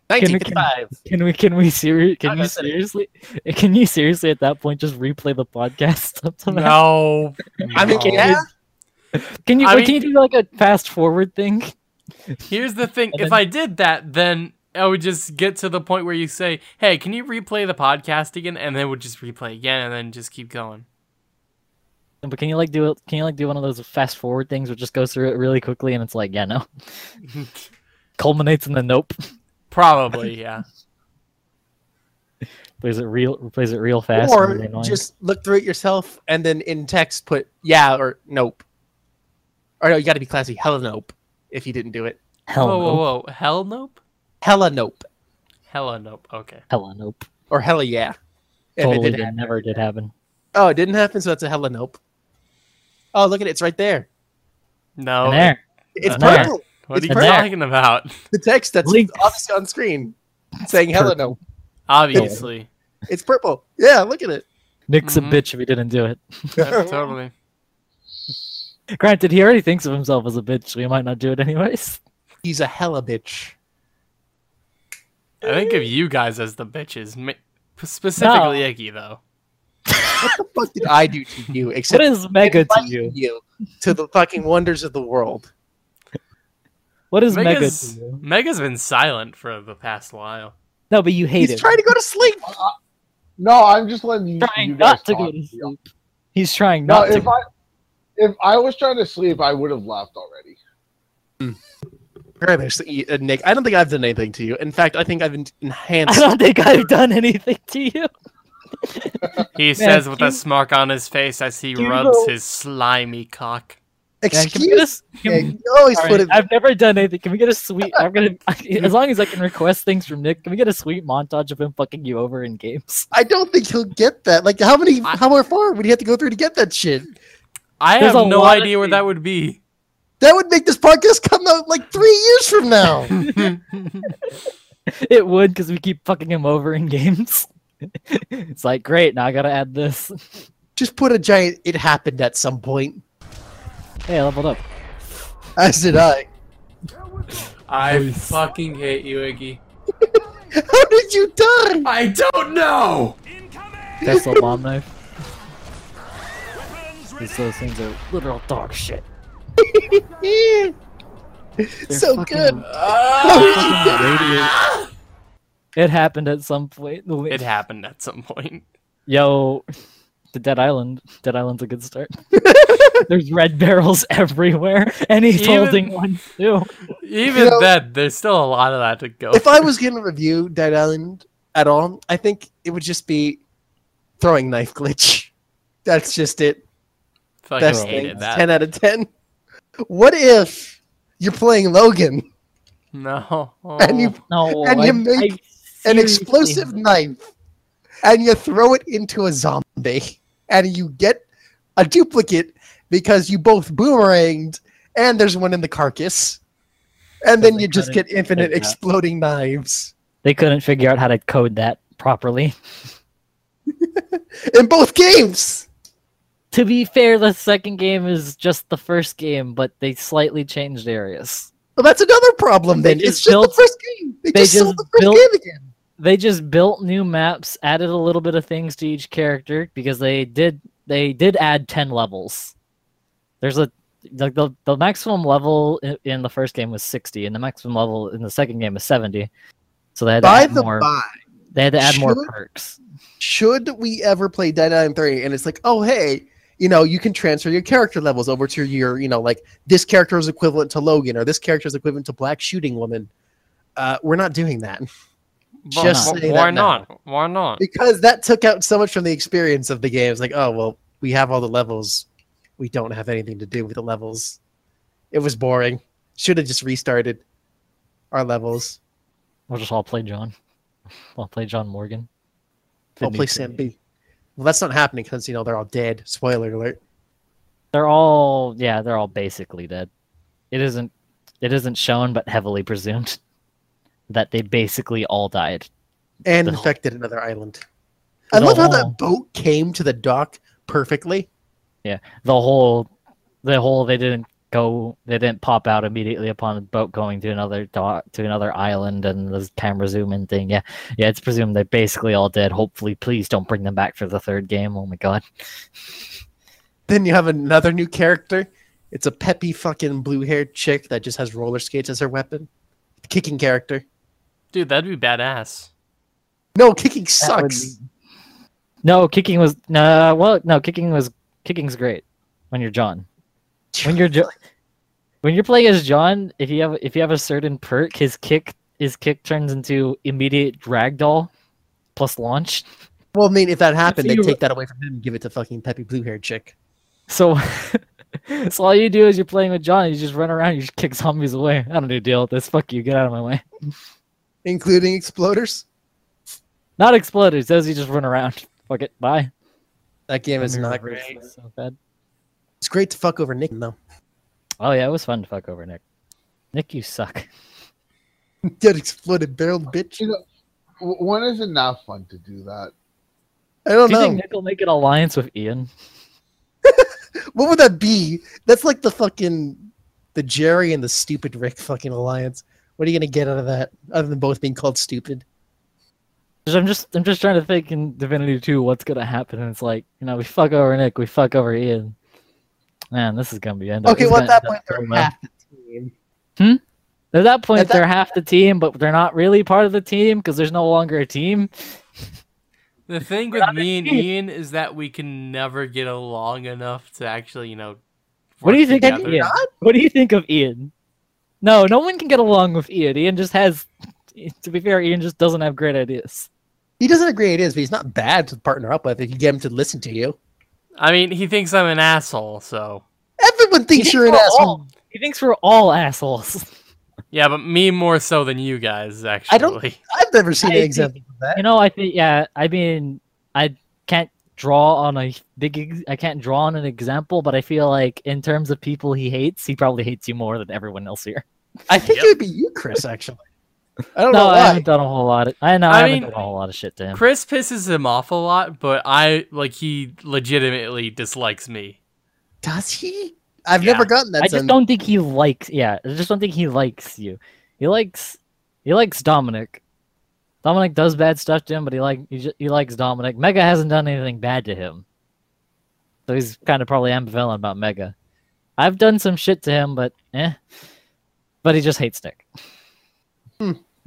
S1: 1955.
S2: Can we? Can we seri- Can
S1: Like
S2: you
S1: I said-
S2: seriously? Can you seriously at that point just replay the podcast? up to that?
S3: No.
S1: I mean,
S3: No.
S1: yeah.
S2: Can you?
S3: I
S2: wait, can
S3: mean-
S2: you do like a fast forward thing?
S3: Here's the thing.
S2: And
S3: If
S2: then-
S3: I did that, then I would just get to the point where you say, "Hey, can you replay the podcast again?" And then would just replay again, and then just keep going.
S2: But can you like do it? Can you like do one of those fast forward things, which just goes through it really quickly, and it's like, yeah, no, culminates in the nope.
S3: Probably, yeah.
S2: Plays it real, plays it real fast.
S1: Or
S2: really
S1: just look through it yourself and then in text put yeah or nope. Or no, you got to be classy. Hella nope if you didn't do it.
S2: hell
S3: whoa,
S2: nope.
S3: whoa, whoa! Hell, nope.
S1: Hella nope.
S3: Hella, nope. Okay.
S2: Hella nope.
S1: Or hella yeah. If it
S2: Totally
S1: did
S2: did, never did happen.
S1: Oh, it didn't happen, so that's a hella nope. Oh, look at it. It's right there.
S3: No.
S2: And there,
S1: It's
S3: And there.
S1: purple.
S3: What are you
S2: perfect.
S3: talking about?
S1: The text that's
S2: Link.
S1: obviously on screen saying hella
S2: purple.
S1: nope.
S3: Obviously.
S1: It's purple. Yeah, look at it.
S2: Nick's
S3: Mhm.
S2: a bitch if he didn't do it.
S3: Yeah, totally.
S2: Granted, he already thinks of himself as a bitch, so he might not do it anyways.
S1: He's a hella bitch.
S3: I think of you guys as the bitches. Ma- Specifically Iggy, though.
S1: What the fuck did I do to you except
S2: What is mega to
S1: invite
S2: you?
S1: to the fucking wonders of the world?
S2: What is mega
S3: Mega's,
S2: to you?
S3: Mega's been silent for the past while.
S2: No, but you hate
S1: He's
S2: it.
S1: trying to go to sleep.
S5: No, I'm just letting you.
S2: trying
S5: you guys
S2: not to
S5: talk.
S2: go to sleep. He's trying
S5: No,
S2: not
S5: if
S2: to.
S5: I if I was trying to sleep, I would have left already.
S1: Very much, uh, Nick. I don't think I've done anything to you. In fact, I think I've en-
S2: I don't think I've done anything to you.
S3: He says with a smirk on his face as he
S2: you
S3: rubs
S2: know-
S3: his slimy cock.
S2: Man, can we
S1: Excuse
S2: get a s- can
S1: me. always
S2: All
S1: put
S2: right,
S1: it.
S2: I've never done anything. Can we get a sweet? I'm gonna as long as I can request things from Nick. Can we get a sweet montage of him fucking you over in games?
S1: I don't think he'll get that. Like, how many?
S3: I-
S1: How far would he have to go through to get that shit?
S3: I
S2: There's
S3: have no idea where that would be.
S1: That would make this podcast come out like three years from now.
S2: It would because we keep fucking him over in games. it's like great. Now I gotta add this.
S1: Just put a giant. It happened at some point.
S2: Hey, I leveled up.
S1: As did I.
S3: I fucking hate you, Iggy.
S1: How did you die?
S3: I don't know.
S2: That's the bomb knife. These those things are literal dog shit. They're
S1: so
S2: fucking-
S1: good.
S2: fucking It happened at some point.
S3: It happened at some point.
S2: Yo, the Dead Island. Dead Island's a good start. There's red barrels everywhere, and he's
S3: Even-
S2: holding one too.
S3: Even
S1: You know-
S3: then, there's still a lot of that to go.
S1: if I was going to review Dead Island at all, I think it would just be throwing knife glitch. That's just it.
S3: fucking
S1: Best
S3: hated
S1: thing.
S3: that.
S1: 10 out of 10. What if you're playing Logan
S3: No.
S1: and you
S2: No,
S1: And
S2: I-
S1: you make
S2: I
S1: an explosive knife and you throw it into a zombie and you get a duplicate because you both boomeranged and there's one in the carcass. And then you just get infinite
S2: figure out.
S1: exploding knives.
S2: They couldn't figure out how to code that properly.
S1: In both games!
S2: To be fair, the second game is just the first game, but they slightly changed areas.
S1: Well, that's another problem then.
S2: just
S1: It's just
S2: built-
S1: the first game. They,
S2: they
S1: just sold the first
S2: built-
S1: game again.
S2: They just built new maps, added a little bit of things to each character because they did they did add 10 levels. There's a the, the, the maximum level in, the first game was 60 and the maximum level in the second game is 70. So they had to
S1: By
S2: add
S1: the
S2: more
S1: by,
S2: they had to add more perks.
S1: should we ever play Dead Island 3 and it's like, oh, hey, you know, you can transfer your character levels over to your, you know, like this character is equivalent to Logan or this character is equivalent to Black Shooting Woman. Uh, we're not doing that
S3: But
S1: just
S3: wh-
S1: say
S3: why
S1: that now.
S3: not? Why not?
S1: because that took out so much from the experience of the game. It's like, oh, well, we have all the levels we don't have anything to do with the levels. It was boring. Should have just restarted our levels.
S2: We'll just all play John. I'll play John Morgan.
S1: I'll play Sam B. Well, that's not happening because, you know, they're all dead. Spoiler alert.
S2: They're all yeah, they're all basically dead. It isn't it isn't shown but heavily presumed that they basically all died.
S1: And
S2: The-
S1: infected another island. I
S2: The
S1: love how that boat came to the dock perfectly.
S2: Yeah, the whole the whole they didn't go they didn't pop out immediately upon the boat going to another dock to another island and the camera zoom in thing. Yeah. Yeah, it's presumed they're basically all dead. Hopefully please don't bring them back for the third game. Oh my god.
S1: Then you have another new character. It's a peppy fucking blue-haired chick that just has roller skates as her weapon. Kicking character.
S3: Dude, that'd be badass.
S1: No, kicking
S2: That would
S1: sucks.
S2: No, kicking was no. well, no, kicking was kicking's great when you're John. When you're jo- when you're playing as John, if you have if you have a certain perk, his kick his kick turns into immediate ragdoll plus launch.
S1: Well, I mean, if that happened,
S2: So
S1: they'd take that away from him and give it to fucking peppy blue-haired chick.
S2: So, so all you do is you're playing with John. You just run around. You just kick zombies away. I don't need to deal with this. Fuck you. Get out of my way.
S1: Including exploders.
S2: Not exploders. Those you just run around. Fuck it. Bye.
S1: That game is not great.
S2: So bad.
S1: It's great to fuck over Nick, though.
S2: Oh yeah, it was fun to fuck over Nick. Nick, you suck.
S1: Get exploded barrel, bitch.
S5: You know, when is it not fun to do that?
S1: I don't
S2: Do you
S1: know.
S2: think Nick will make an alliance with Ian?
S1: What would that be? That's like the fucking the Jerry and the stupid Rick fucking alliance. What are you gonna get out of that, other than both being called stupid?
S2: I'm just I'm just trying to think in Divinity 2 what's gonna happen, and it's like you know we fuck over Nick, we fuck over Ian. Man, this is gonna be end.
S1: Okay,
S2: it's
S1: well at that point they're
S2: well.
S1: half the team. Hmm.
S2: At that point,
S1: at that-
S2: they're half the team, but they're not really part of the team because there's no longer a team.
S3: The thing with me and. Ian is that we can never get along enough to actually, you know.
S2: What do you think of. Ian? What do you think of Ian? No, no one can get along with Ian. Ian just has. To be fair, Ian just doesn't have great ideas.
S1: He doesn't agree it is, but he's not bad to partner up with if you get him to listen to you.
S3: I mean, he thinks I'm an asshole, so
S1: Everyone thinks
S2: He
S1: you're an asshole.
S2: all- He thinks we're all assholes.
S3: yeah, but me more so than you guys. Actually,
S1: I don't- I've never seen
S2: I
S1: an
S2: think-
S1: example of that.
S2: You know, I think yeah. I mean, I can't draw on a big. ex- I can't draw on an example, but I feel like in terms of people he hates, he probably hates you more than everyone else here.
S1: I think
S3: Yep.
S1: it would be you, Chris. Actually, I don't
S2: No,
S1: know
S2: I haven't done a whole lot. Of, I know
S3: I
S2: I, haven't
S3: mean,
S2: done a whole lot of shit to him.
S3: Chris pisses him off a lot, but I like he legitimately dislikes me.
S1: Does he? I've
S3: Yeah.
S1: never gotten that.
S2: I just
S1: sense.
S2: don't think he likes. Yeah, I just don't think he likes you. He likes. He likes Dominic. Dominic does bad stuff to him, but he like he, ju- he likes Dominic. Mega hasn't done anything bad to him, so he's kind of probably ambivalent about Mega. I've done some shit to him, but eh. But he just hates Nick.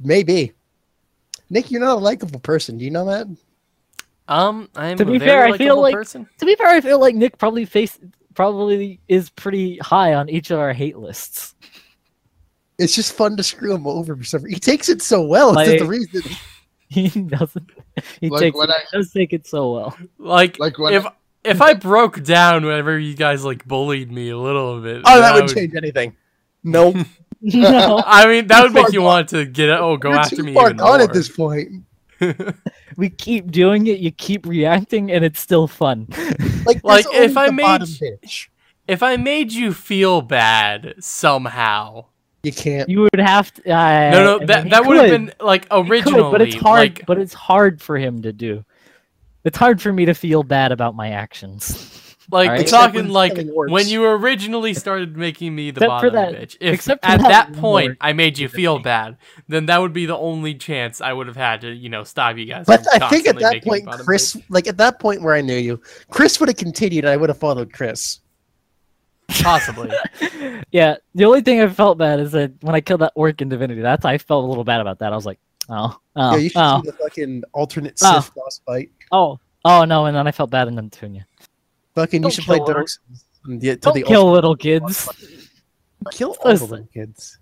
S1: Maybe. Nick, you're not a likable person. Do you know that?
S3: Um, I'm
S2: To
S3: a
S2: be
S3: very
S2: fair, I feel like-
S3: person.
S2: To be fair, I feel like Nick probably face probably is pretty high on each of our hate lists.
S1: It's just fun to screw him over for some reason. He takes it so well. It's just the
S2: Like-
S1: reason.
S2: He doesn't. He
S5: Like
S2: takes it,
S5: I-
S2: he does take it so well.
S3: Like,
S5: Like when
S3: if if I broke down whenever you guys like bullied me a little bit.
S1: Oh, that
S3: then I
S1: would change anything. Nope.
S2: no,
S3: I mean, that would
S1: Too far
S3: make you want to get oh go
S1: You're
S3: after
S1: too
S3: me
S1: far
S3: even
S1: gone
S3: more.
S1: at this point.
S2: we keep doing it. You keep reacting, and it's still fun.
S1: Like,
S3: Like, if I made
S1: bitch.
S3: if I made you feel bad somehow,
S1: You can't.
S2: You would have to. Uh,
S3: no, no,
S2: I
S3: that
S2: mean,
S3: that would have been like
S2: He could,
S3: originally,
S2: but it's hard.
S3: like
S2: but it's hard for him to do. It's hard for me to feel bad about my actions.
S3: Like
S2: Alright.
S3: talking like when you originally started making me the
S2: Except for
S3: bottom
S2: that-
S3: bitch. If
S2: except
S3: at
S2: that
S3: that point
S2: orc.
S3: I made you feel bad, then that would be the only chance I would have had to, you know, stop you guys.
S1: But
S3: from
S1: I think at that point, Chris,
S3: bitch.
S1: like at that point where I knew you, Chris would have continued and I would have followed Chris.
S3: possibly.
S2: yeah, the only thing I felt bad is that when I killed that orc in Divinity, that's I felt a little bad about that. I was like, oh, oh,
S1: yeah, you should
S2: oh,
S1: see the fucking alternate
S2: Oh.
S1: Sif boss fight.
S2: oh, oh no, and then I felt bad in Neptunia.
S1: Fucking, you should play Dark Souls. and get to
S2: Don't
S1: the
S2: kill little kids.
S1: Kill all the little kids.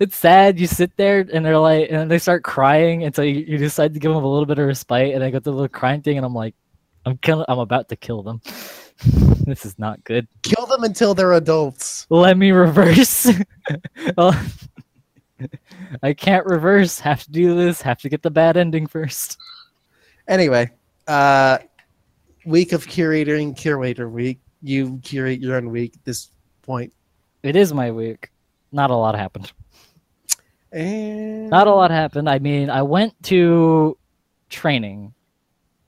S2: It's sad. You sit there and they're like, and they start crying, and so you, you decide to give them a little bit of respite, and they go through the little crying thing, and I'm like, I'm killing, I'm about to kill them. This is not good.
S1: Kill them until they're adults.
S2: Let me reverse. I can't reverse. Have to do this. Have to get the bad ending first.
S1: Anyway, uh, week of curating, curator week. You curate your own week at this point.
S2: It is my week. Not a lot happened.
S1: And
S2: Not a lot happened. I mean, I went to training,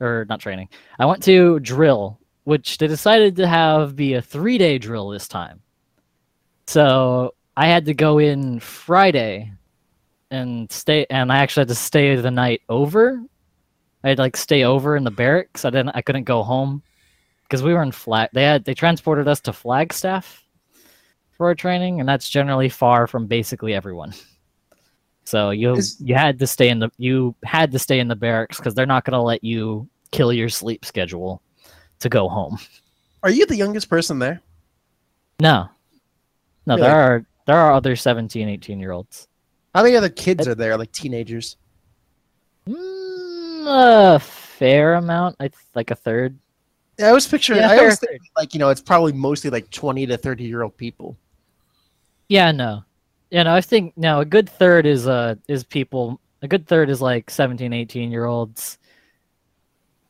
S2: or not training. I went to drill, which they decided to have be a three day drill this time. So I had to go in Friday and stay, and I actually had to stay the night over. I had to, like stay over in the barracks. I didn't. I couldn't go home because we were in flat. They had they transported us to Flagstaff for our training, and that's generally far from basically everyone. So you
S1: Is-
S2: you had to stay in the you had to stay in the barracks because they're not going to let you kill your sleep schedule to go home.
S1: Are you the youngest person there?
S2: No, no,
S1: Really?
S2: there are there are other 17, 18 year olds.
S1: How many other kids are there, like teenagers?
S2: Mm, a fair amount, I th- like a third.
S1: Yeah, I was picturing.
S2: Yeah,
S1: I always think like you know, it's probably mostly like twenty to thirty year old people.
S2: Yeah, no. Yeah, no, I think now a good third is uh is people a good third is like 17, 18 year olds.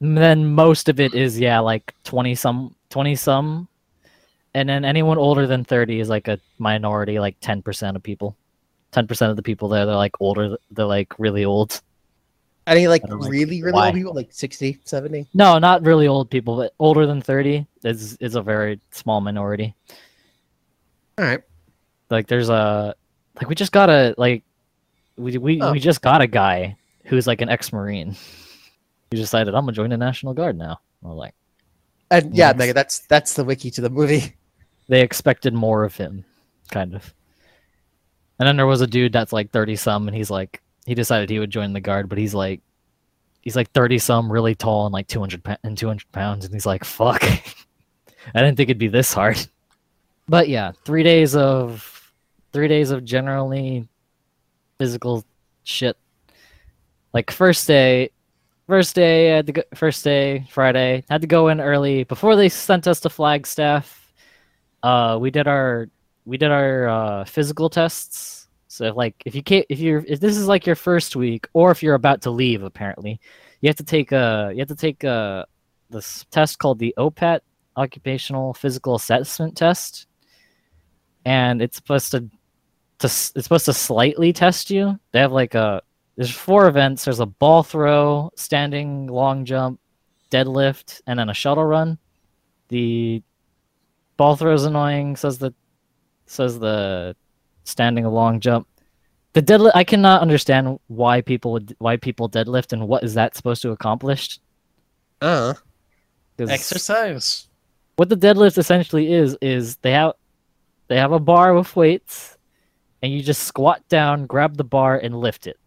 S2: And Then most of it is yeah, like 20 some 20 some. And then anyone older than 30 is like a minority, like 10% of people. 10% of the people there they're like older, they're like really old.
S1: Any like
S2: I don't like
S1: really really
S2: why.
S1: old people, like 60, 70?
S2: No, not really old people, but older than 30 is is a very small minority.
S1: All right.
S2: like there's a like we just got a like we we,
S1: Oh.
S2: we just got a guy who's like an ex-marine he decided i'm gonna join the national guard now we're like
S1: And yeah,
S2: Yes.
S1: Mega, that's that's the wiki to the movie.
S2: they expected more of him kind of and then there was a dude that's like 30 some and he's like he decided he would join the guard but he's like he's like 30 some really tall and like 200 and 200 pounds and he's like fuck. I didn't think it'd be this hard. But yeah three days of three days of generally physical shit. Like first day first day I had to go, first day friday had to go in early before they sent us to flagstaff. Uh we did our we did our uh physical tests so if, like if you can't if you're if this is like your first week or if you're about to leave apparently you have to take a you have to take a this test called the opat occupational physical assessment test. And it's supposed to to it's supposed to slightly test you. They have like a there's four events. There's a ball throw standing long jump deadlift and then a shuttle run. The ball throw is annoying says the says the standing a long jump. The deadlift i cannot understand why people would why people deadlift and what is that supposed to accomplish?
S1: Uh,
S2: 'Cause
S1: exercise.
S2: what the deadlift essentially is is they have they have a bar with weights and you just squat down grab the bar and lift it.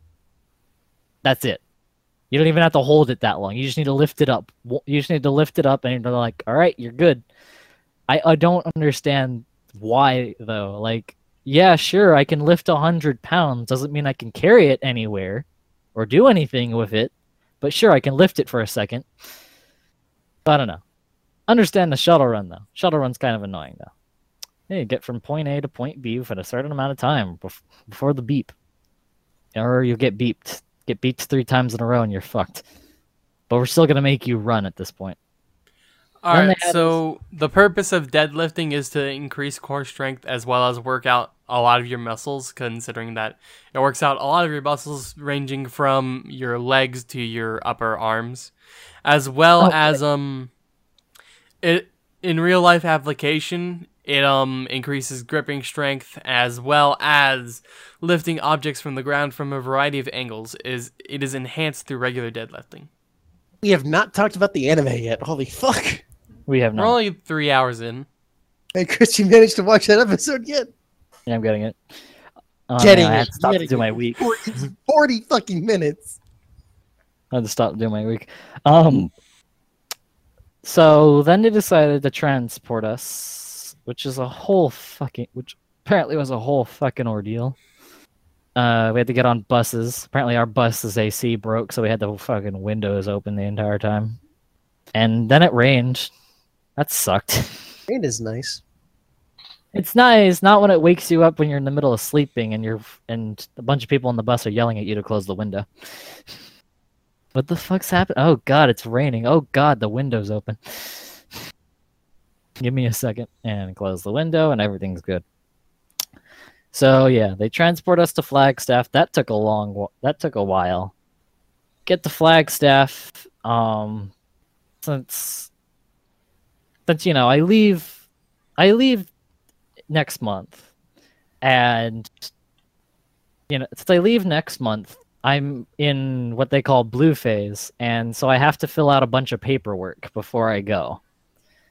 S2: That's it. You don't even have to hold it that long. You just need to lift it up. You just need to lift it up and you're like all right you're good. I i don't understand why though. Like yeah sure i can lift a hundred pounds doesn't mean i can carry it anywhere or do anything with it but sure i can lift it for a second i don't know understand the shuttle run though. Shuttle run's kind of annoying though. Yeah, you get from point A to point B within a certain amount of time before the beep, or you'll get beeped. Get beeped three times in a row and you're fucked. But we're still gonna make you run at this point.
S3: All
S2: Then
S3: right,
S2: they had
S3: so the purpose of deadlifting is to increase core strength as well as work out a lot of your muscles, considering that it works out a lot of your muscles ranging from your legs to your upper arms, as well
S2: Oh,
S3: as um, it in real life application. It um increases gripping strength as well as lifting objects from the ground from a variety of angles. Is it is enhanced through regular deadlifting.
S1: We have not talked about the anime yet. Holy fuck!
S2: We have
S3: We're only three hours in.
S1: Hey, Chris, you managed to watch that episode yet?
S2: Yeah, I'm getting it. Oh,
S1: Getting
S2: man, I
S1: it.
S2: had to stop to
S1: Getting
S2: do
S1: it.
S2: my week.
S1: 40, 40 fucking minutes.
S2: I had to stop doing my week. Um. So then they decided to transport us, which is a whole fucking, which apparently was a whole fucking ordeal. Uh, we had to get on buses. Apparently, our bus's AC broke, so we had the fucking windows open the entire time. And then it rained, That sucked.
S1: Rain is nice.
S2: It's nice, not when it wakes you up when you're in the middle of sleeping and you're and a bunch of people on the bus are yelling at you to close the window. What the fuck's happening? Oh god, it's raining. Oh god, the window's open. Give me a second and close the window and everything's good. So yeah, they transport us to Flagstaff. That took a long that took a while. Get to Flagstaff um since since you know, I leave I leave next month. And you know, since I leave next month, I'm in what they call blue phase, and so I have to fill out a bunch of paperwork before I go.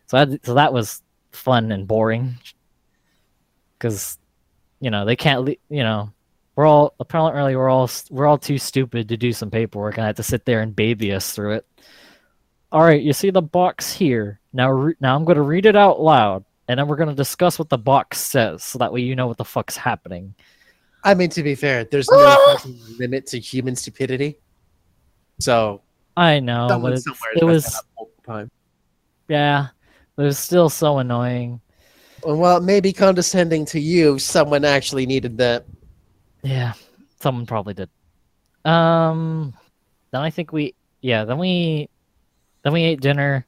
S2: So I, so that was fun and boring because you know they can't you know we're all apparently we're all we're all too stupid to do some paperwork and I have to sit there and baby us through it. All right, you see the box here. Now now I'm going to read it out loud and then we're going to discuss what the box says so that way you know what the fuck's happening.
S1: I mean, to be fair, there's no limit to human stupidity. So
S2: I know, but
S1: someone
S2: it's,
S1: somewhere
S2: it was
S1: messed that up multiple time.
S2: yeah, it was still so annoying.
S1: Well, maybe condescending to you, someone actually needed that.
S2: Yeah, someone probably did. Um, then I think we, yeah, then we, then we ate dinner,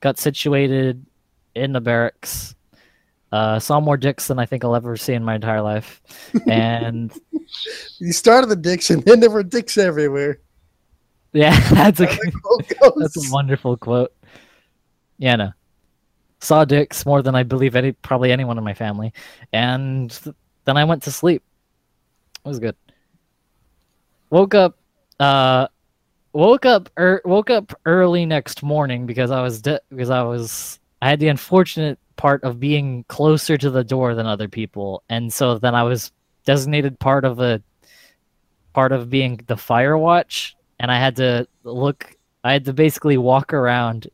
S2: got situated in the barracks, uh, saw more dicks than I think I'll ever see in my entire life, and
S1: You started the dicks and there were dicks everywhere.
S2: yeah, that's a that's a wonderful quote. Yeah, no, saw dicks more than I believe any probably anyone in my family, and th- then I went to sleep. It was good. Woke up, uh, woke up, er, woke up early next morning because I was because I was I had the unfortunate part of being closer to the door than other people, and so then I was designated part of a part of being the fire watch, and I had to look. I had to basically walk around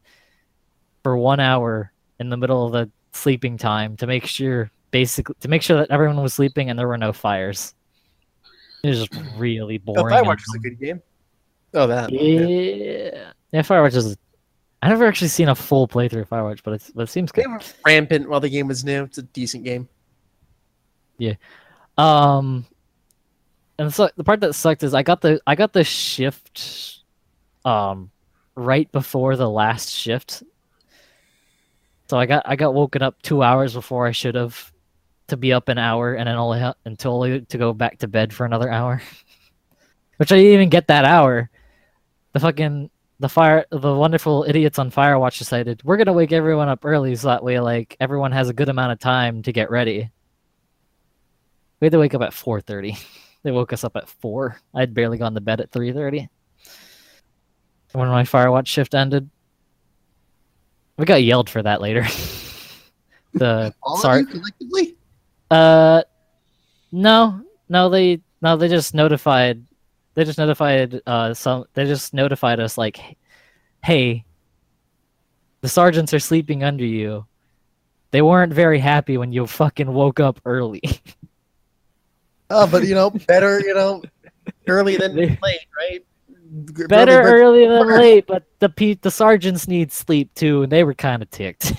S2: for one hour in the middle of the sleeping time to make sure basically to make sure that everyone was sleeping and there were no fires. It was just really boring.
S1: Firewatch was a good game. Oh, that.
S2: yeah. Yeah, Firewatch is. I never actually seen a full playthrough of Firewatch, but it's but it seems good.
S1: They were rampant while the game was new. It's a decent game. Yeah.
S2: Um, and so the part that sucked is I got the I got the shift, um, right before the last shift. So I got I got woken up two hours before I should have, to be up an hour and then only until to go back to bed for another hour, which I didn't even get that hour. The fucking the fire the wonderful idiots on Firewatch decided we're gonna wake everyone up early so that way like everyone has a good amount of time to get ready. We had to wake up at 4:30. They woke us up at 4. I'd barely gone to bed at 3:30. When my Firewatch shift ended. We got yelled for that later. the
S1: All
S2: sorry.
S1: collectively?
S2: Uh no. No, they no, they just notified they just notified uh some they just notified us like hey, the sergeants are sleeping under you. They weren't very happy when you fucking woke up early.
S1: Oh, but you know, better, you know, early than late, right?
S2: Better
S1: early,
S2: early than late, but the pe- the sergeants need sleep too, and they were kind of ticked.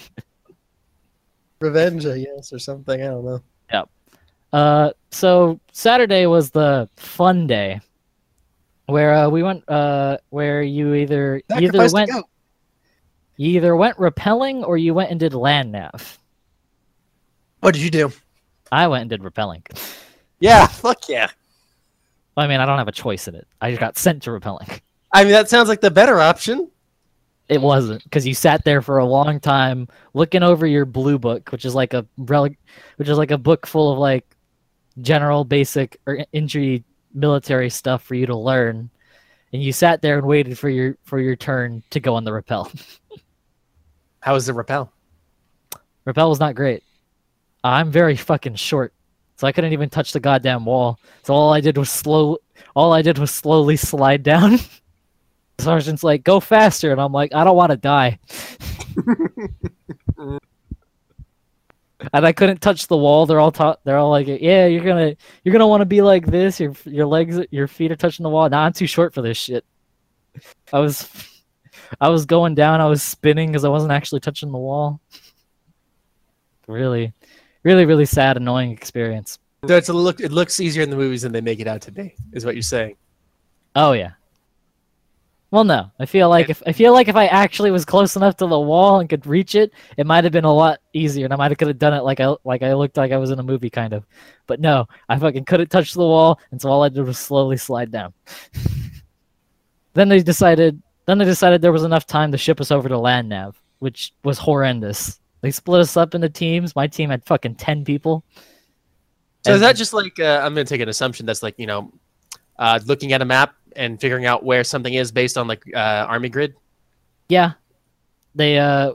S1: revenge, I guess, or something. I don't know.
S2: Uh, so Saturday was the fun day, where uh, we went. Uh, where you either you either went you either went rappelling or you went and did land nav.
S1: What did you do?
S2: I went and did rappelling.
S1: Yeah, fuck yeah.
S2: I mean, I don't have a choice in it. I just got sent to rappelling.
S1: I mean, that sounds like the better option.
S2: It wasn't because you sat there for a long time looking over your blue book, which is like a rel- which is like a book full of like general basic or injury military stuff for you to learn, and you sat there and waited for your for your turn to go on the rappel.
S1: How was the rappel?
S2: rappel was not great. I'm very fucking short, so I couldn't even touch the goddamn wall. So all I did was slow. All I did was slowly slide down. The sergeant's like, "Go faster," and I'm like, "I don't want to die." and I couldn't touch the wall. They're all taught. They're all like, "Yeah, you're gonna, you're gonna want to be like this. Your your legs, your feet are touching the wall." Nah, I'm too short for this shit. I was, I was going down, I was spinning because I wasn't actually touching the wall. Really, really, really sad, annoying experience.
S1: So it's a look. It looks easier in the movies than they make it out to be. Is what you're saying?
S2: Oh yeah. Well, no. I feel like if I feel like if I actually was close enough to the wall and could reach it, it might have been a lot easier, and I might have could have done it like I like I looked like I was in a movie, kind of. But no, I fucking couldn't touch the wall, and so all I did was slowly slide down. then they decided. Then they decided there was enough time to ship us over to land nav, which was horrendous. They split us up into teams. My team had fucking ten people.
S1: So is that just like uh, I'm going to take an assumption that's like you know, uh, looking at a map and figuring out where something is based on like uh, army grid?
S2: Yeah. They uh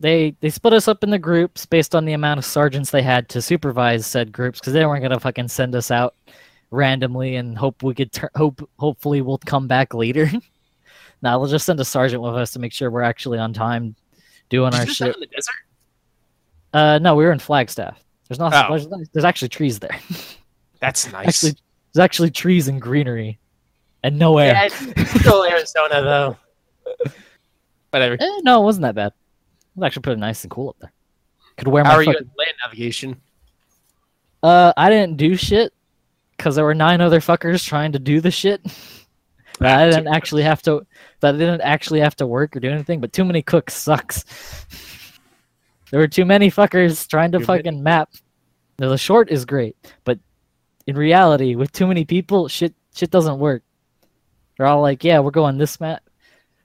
S2: they they split us up into groups based on the amount of sergeants they had to supervise said groups because they weren't gonna fucking send us out randomly and hope we could hope hopefully we'll come back later. nah, we'll just send a sergeant with us to make sure we're actually on time doing
S1: Did
S2: our
S1: you do that
S2: shit.
S1: in the desert?
S2: Uh no, we were in Flagstaff. There's not
S1: Oh.
S2: there's, there's actually trees there.
S1: That's nice.
S2: actually there's actually trees and greenery and no air.
S1: yeah, still Arizona though. Whatever.
S2: Eh, no, it wasn't that bad. It was actually pretty nice and cool up there. Could wear my
S1: How are you
S2: fucking
S1: in land navigation?
S2: Uh, I didn't do shit because there were nine other fuckers trying to do the shit. That I didn't actually have to. That I didn't actually have to work or do anything. But too many cooks sucks. There were too many fuckers trying to
S1: Too many.
S2: fucking map. Now, the short is great, but in reality, with too many people, shit shit doesn't work. They're all like, "Yeah, we're going this map."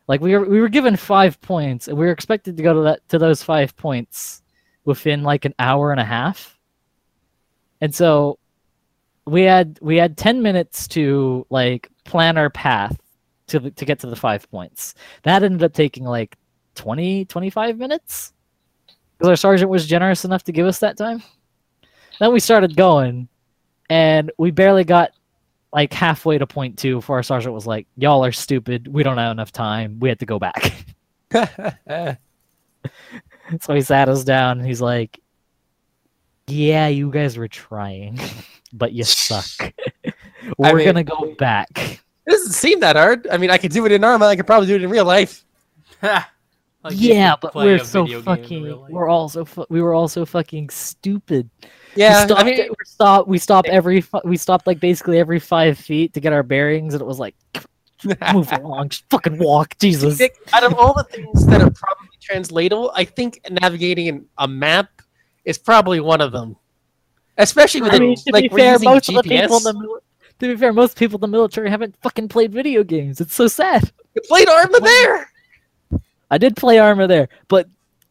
S2: Like we were we were given five points, and we were expected to go to that to those five points within like an hour and a half. And so we had we had 10 minutes to like plan our path to the, to get to the 5 points. That ended up taking like 20 25 minutes. Cuz our sergeant was generous enough to give us that time. Then we started going and we barely got like halfway to point 2 before our sergeant was like, "Y'all are stupid. We don't have enough time. We have to go back." so he sat us down and he's like, "Yeah, you guys were trying, but you suck. We're
S1: mean-
S2: gonna go back."
S1: It doesn't seem that hard. I mean, I could do it in Arma. I could probably do it in real life.
S3: Like
S2: yeah, but we're so
S3: video game in
S2: fucking. We're also fu- we were also fucking stupid.
S1: Yeah,
S2: we stopped,
S1: I mean,
S2: we stopped. We stopped every. We stopped like basically every five feet to get our bearings, and it was like, move along, just fucking walk, Jesus.
S1: Nick, out of all the things that are probably translatable, I think navigating a map is probably one of them. Especially with
S2: I mean, to
S1: like
S2: fair,
S1: using
S2: most of the people in
S1: GPS.
S2: the to be fair, most people in the military haven't fucking played video games. It's so sad.
S1: You played Arma there.
S2: I did play Arma there, but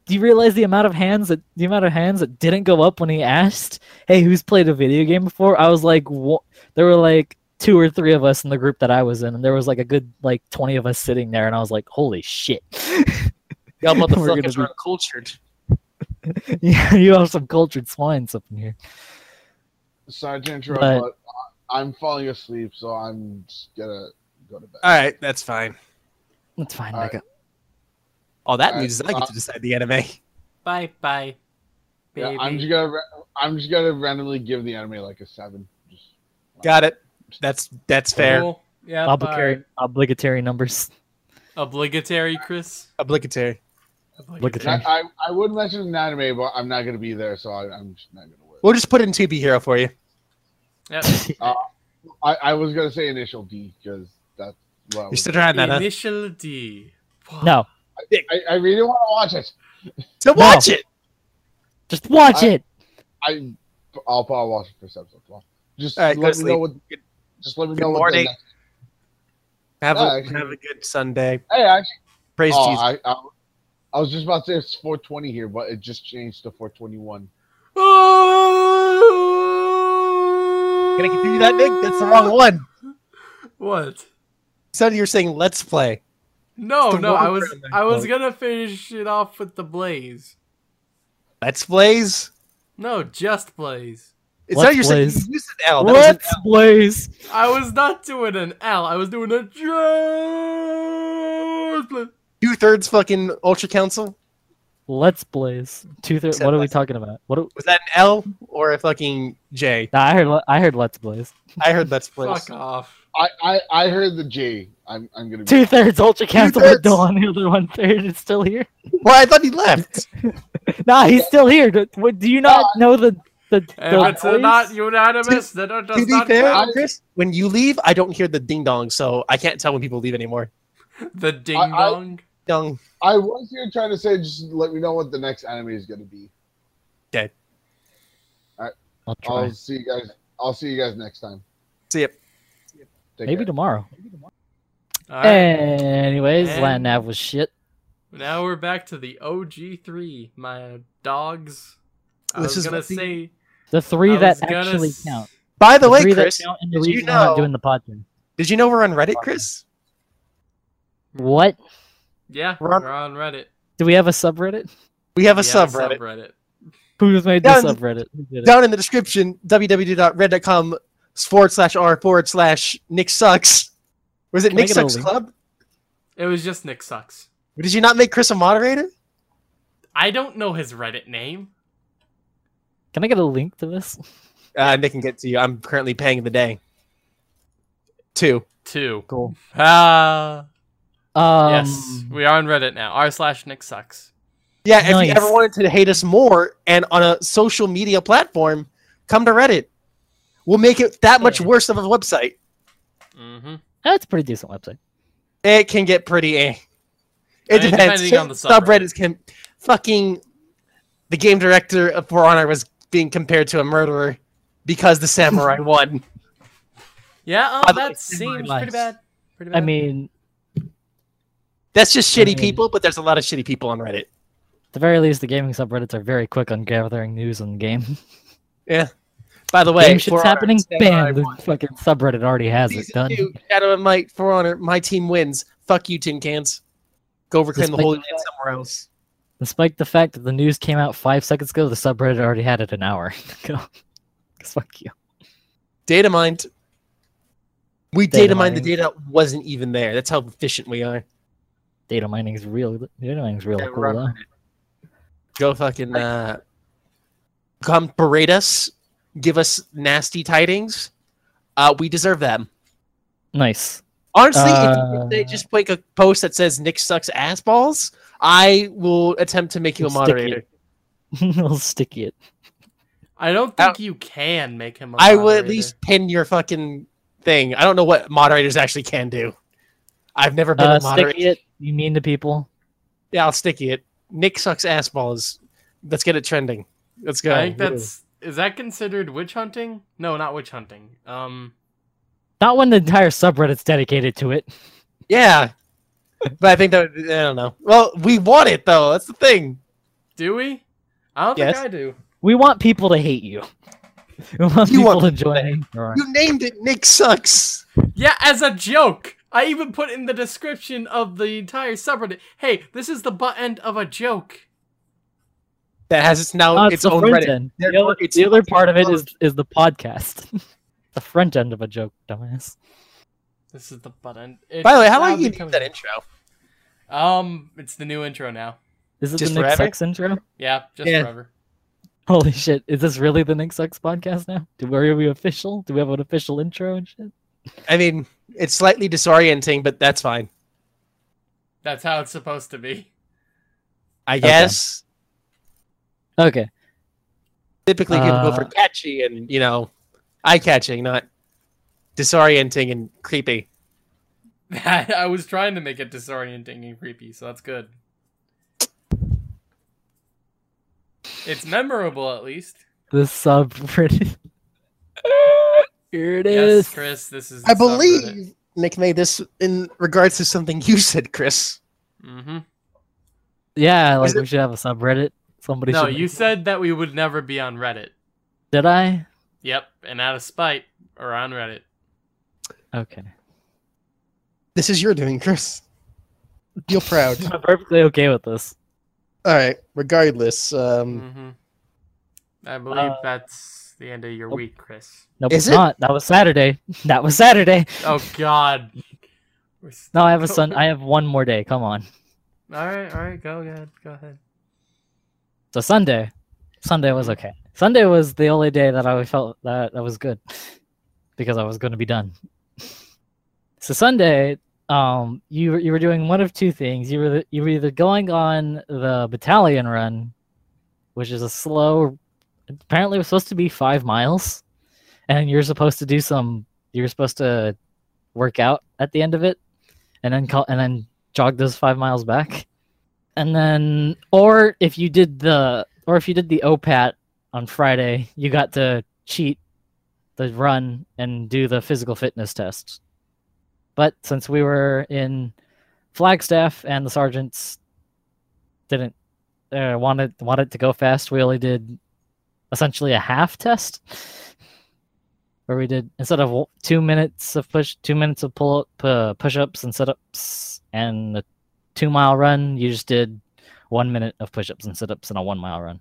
S2: do you realize the amount of hands that the amount of hands that didn't go up when he asked, "Hey, who's played a video game before?" I was like, wha- there were like two or three of us in the group that I was in, and there was like a good like twenty of us sitting there, and I was like, "Holy shit!"
S1: Y'all
S2: We're gonna
S1: motherfuckers are uncultured.
S2: yeah, you have some cultured swines up in here.
S5: Sorry to interrupt,
S2: But-
S5: but, I'm falling asleep, so I'm just gonna go to bed.
S1: All right, that's fine.
S2: That's fine,
S5: All right.
S2: Micah.
S1: All that means is I get
S5: uh,
S1: to decide the anime.
S3: Bye bye.
S5: Yeah, I'm just gonna I'm just gonna randomly give the anime like a seven. Just
S1: Got it. That's that's fair.
S3: Cool. Yeah.
S2: Obligatory,
S3: bye.
S2: obligatory numbers.
S3: Obligatory, Chris.
S1: Obligatory.
S2: Obligatory.
S5: I, I I would mention an anime, but I'm not gonna be there, so I, I'm just not gonna worry.
S1: We'll just put in To Be Hero for you.
S3: Yep.
S5: I, I was gonna say initial D because that's well.
S1: You're still trying that, huh?
S3: Initial D. Wow.
S2: No,
S5: I, I really want to watch it.
S1: So watch it.
S2: just watch
S5: I-
S2: it.
S5: I I'll probably watch it for some time. Just
S1: All right, go
S5: let
S1: to
S5: me know
S1: sleep.
S5: what. Just let me
S1: Good
S5: know what.
S1: morning.
S5: The next,
S1: Have
S5: Yeah,
S1: a
S5: actually-
S1: have a good Sunday.
S5: hey, actually,
S1: Praise
S5: oh,
S1: Jesus.
S5: I, I I was just about to say it's 420 here, but it just changed to 421.
S1: Can I continue that, Nick? That's the wrong one.
S3: What?
S1: So you were saying let's play.
S3: No, no, I was I was
S1: quote.
S3: gonna finish it off with the blaze.
S1: Let's plays.
S3: No, just blaze.
S1: It's
S2: Let's
S1: not you're saying
S2: Plays.
S1: you used an L. That was an
S2: Let's blaze.
S3: I was not doing an L. I was doing a just blaze.
S1: two thirds fucking Ultra Council.
S2: Let's Plays. Two thir-
S1: Said
S2: What are we talking about? What? Do-
S1: Was that an L or a fucking J?
S2: Nah, I heard. I heard Let's Plays.
S1: I heard Let's Plays.
S3: Fuck off.
S5: I, I I heard the J. I'm I'm gonna be
S2: Two thirds Ultra Council,
S1: Two-thirds.
S2: Dawn, the other one third is still here.
S1: Well, I thought he left.
S2: Nah, he's still here. Do, do you not uh, know the the? The
S3: it's
S2: voice?
S3: not unanimous, then it does
S1: to be
S3: not
S1: fair,
S3: count.
S1: Chris, when you leave, I don't hear the ding dong, so I can't tell when people leave anymore.
S3: The ding
S5: I- I-
S3: dong.
S1: Dong.
S5: I was here trying to say just let me know what the next anime is gonna be. Okay. All right.
S2: I'll try.
S5: I'll see you guys. I'll see you guys next time.
S1: See ya.
S5: Take
S2: Maybe
S5: care.
S2: tomorrow.
S3: All right.
S2: Anyways,
S3: And-
S2: Land Nav was shit.
S3: Now we're back to the OG3. My dogs. I
S1: This
S3: was
S1: is
S3: gonna
S1: what the-
S3: say.
S2: The three that actually
S3: s-
S2: count.
S1: By the
S2: The
S1: way, Chris,
S2: count the
S1: did you
S2: reason I'm not
S1: know-
S2: doing the podcast.
S1: did you know we're on Reddit, Chris?
S2: What?
S3: Yeah,
S1: We're on-
S3: we're on Reddit.
S2: Do we have a subreddit?
S1: We have a
S3: We have
S1: subreddit.
S3: subreddit.
S2: Who's made the
S1: Down the-
S2: subreddit? Who did it?
S1: Down in the description, www.red.com forward slash r forward slash Nick Sucks. Was it
S2: Can
S1: Nick Sucks? Club?
S3: It was just Nick sucks.
S1: Did you not make Chris a moderator?
S3: I don't know his Reddit name.
S2: Can I get a link to this?
S1: Uh, Nick can get to you. I'm currently paying the day. Two.
S3: Two.
S2: Cool.
S3: Ah.
S2: Um,
S3: yes, we are on Reddit now. R slash Nick sucks.
S1: Yeah, if you ever wanted to hate us more and on a social media platform, come to Reddit. We'll make it that much worse of a website.
S3: Mm-hmm.
S2: That's a pretty decent website.
S1: It can get pretty eh. It
S3: I mean,
S1: depends.
S3: depending on the subreddit.
S1: Subreddits can fucking the game director of For Honor was being compared to a murderer because the samurai won.
S3: Yeah, oh, that seems pretty bad. Pretty bad.
S2: I mean,
S1: That's just
S2: I
S1: shitty
S2: mean-
S1: people, but there's a lot of shitty people on Reddit.
S2: at the very least, the gaming subreddits are very quick on gathering news on the game.
S1: Yeah. By the way,
S2: game shit's happening. Bam! The fucking subreddit already has it done.
S1: two, Shadow Might, For Honor, my team wins. Fuck you, tin cans. Go reclaim the
S2: Despite
S1: Holy
S2: the
S1: Land somewhere else.
S2: Despite the fact that the news came out five seconds ago, the subreddit already had it an hour ago. fuck you.
S1: Data mined. We
S2: Data
S1: data, mined the data wasn't even there. That's how efficient we are.
S2: Data mining is real. Data mining is real
S1: Yeah,
S2: cool.
S1: Go fucking uh, come berate us, give us nasty tidings. Uh, we deserve them.
S2: Nice.
S1: Honestly, if,
S2: Uh,
S1: if they just make a post that says Nick sucks ass balls, I will attempt to make you a
S2: Sticky it.
S1: moderator.
S2: I'll sticky it.
S3: I don't think you can make him.
S1: I will at least pin your fucking thing. I don't know what moderators actually can do. I've never been
S2: Uh,
S1: a moderator.
S2: sticky it. You mean to people?
S1: Yeah, I'll sticky it. Nick sucks ass balls. Let's get it trending. Let's go.
S3: I think that's is that considered witch hunting? No, not witch hunting. Um,
S2: Not when the entire subreddit's dedicated to it.
S1: Yeah. but I think that I don't know. Well, we want it though. That's the thing.
S3: do we? I don't
S1: Yes.
S3: think I do.
S2: We want people to hate you. We want
S1: You
S2: people
S1: want
S2: to join.
S1: You named it Nick sucks.
S3: Yeah, as a joke. I even put in the description of the entire subreddit. Hey, this is the butt end of a joke.
S1: That has its now
S2: Oh,
S1: its,
S2: it's
S1: own
S2: front
S1: Reddit.
S2: end. The
S1: Therefore,
S2: other,
S1: it's
S2: the other part of it
S1: is
S2: is is the podcast. the front end of a joke, dumbass.
S3: This is the butt end. It's
S1: By the way, how
S3: now
S1: long you
S3: becoming-
S1: need that intro?
S3: Um, it's the new intro now.
S2: Is it
S1: Just
S2: the Nick
S1: forever?
S2: Sucks intro?
S3: Yeah, just
S1: Yeah.
S3: forever.
S2: Holy shit! Is this really the Nick Sucks podcast now? Do we are we official? Do we have an official intro and shit?
S1: I mean, it's slightly disorienting, but that's fine.
S3: That's how it's supposed to be.
S1: I guess.
S2: Okay.
S1: Typically, people go for
S2: Uh,
S1: catchy and you know, eye-catching, not disorienting and creepy.
S3: I was trying to make it disorienting and creepy, so that's good. It's memorable, at least.
S2: The subreddit. Here it is.
S3: Yes, Chris, this is.
S1: I believe Nick made this in regards to something you said, Chris.
S3: Mm-hmm.
S2: Yeah, like
S1: Is
S2: we
S1: it-
S2: should have a subreddit. Somebody
S3: No,
S2: should.
S3: you said that we would never be on Reddit.
S2: did I?
S3: Yep, and out of spite, we're on Reddit.
S2: Okay.
S1: This is your doing, Chris. Feel proud.
S2: I'm perfectly okay with this.
S1: All right. Regardless, um,
S3: Mm-hmm. I believe
S2: Uh,
S3: that's the end of your
S2: nope.
S3: week, Chris.
S2: Nope, it's
S1: it?
S2: not. That was Saturday. That was Saturday.
S3: Oh God. We're
S2: No, I have a son. I have one more day. Come on.
S3: All right, all right, go ahead, go ahead.
S2: So Sunday, Sunday was okay. Sunday was the only day that I felt that that was good because I was going to be done. So Sunday, um, you were- you were doing one of two things. You were you were either going on the battalion run, which is a slow. Apparently, it was supposed to be five miles, and you're supposed to do some. You're supposed to work out at the end of it, and then call and then jog those five miles back, and then or if you did the or if you did the OPAT on Friday, you got to cheat the run and do the physical fitness test. But since we were in Flagstaff and the sergeants didn't uh, wanted wanted to go fast, we only did essentially a half test, where we did instead of two minutes of push, two minutes of pull up, uh, push ups and sit ups, and two mile run, you just did one minute of push ups and sit ups and a one mile run.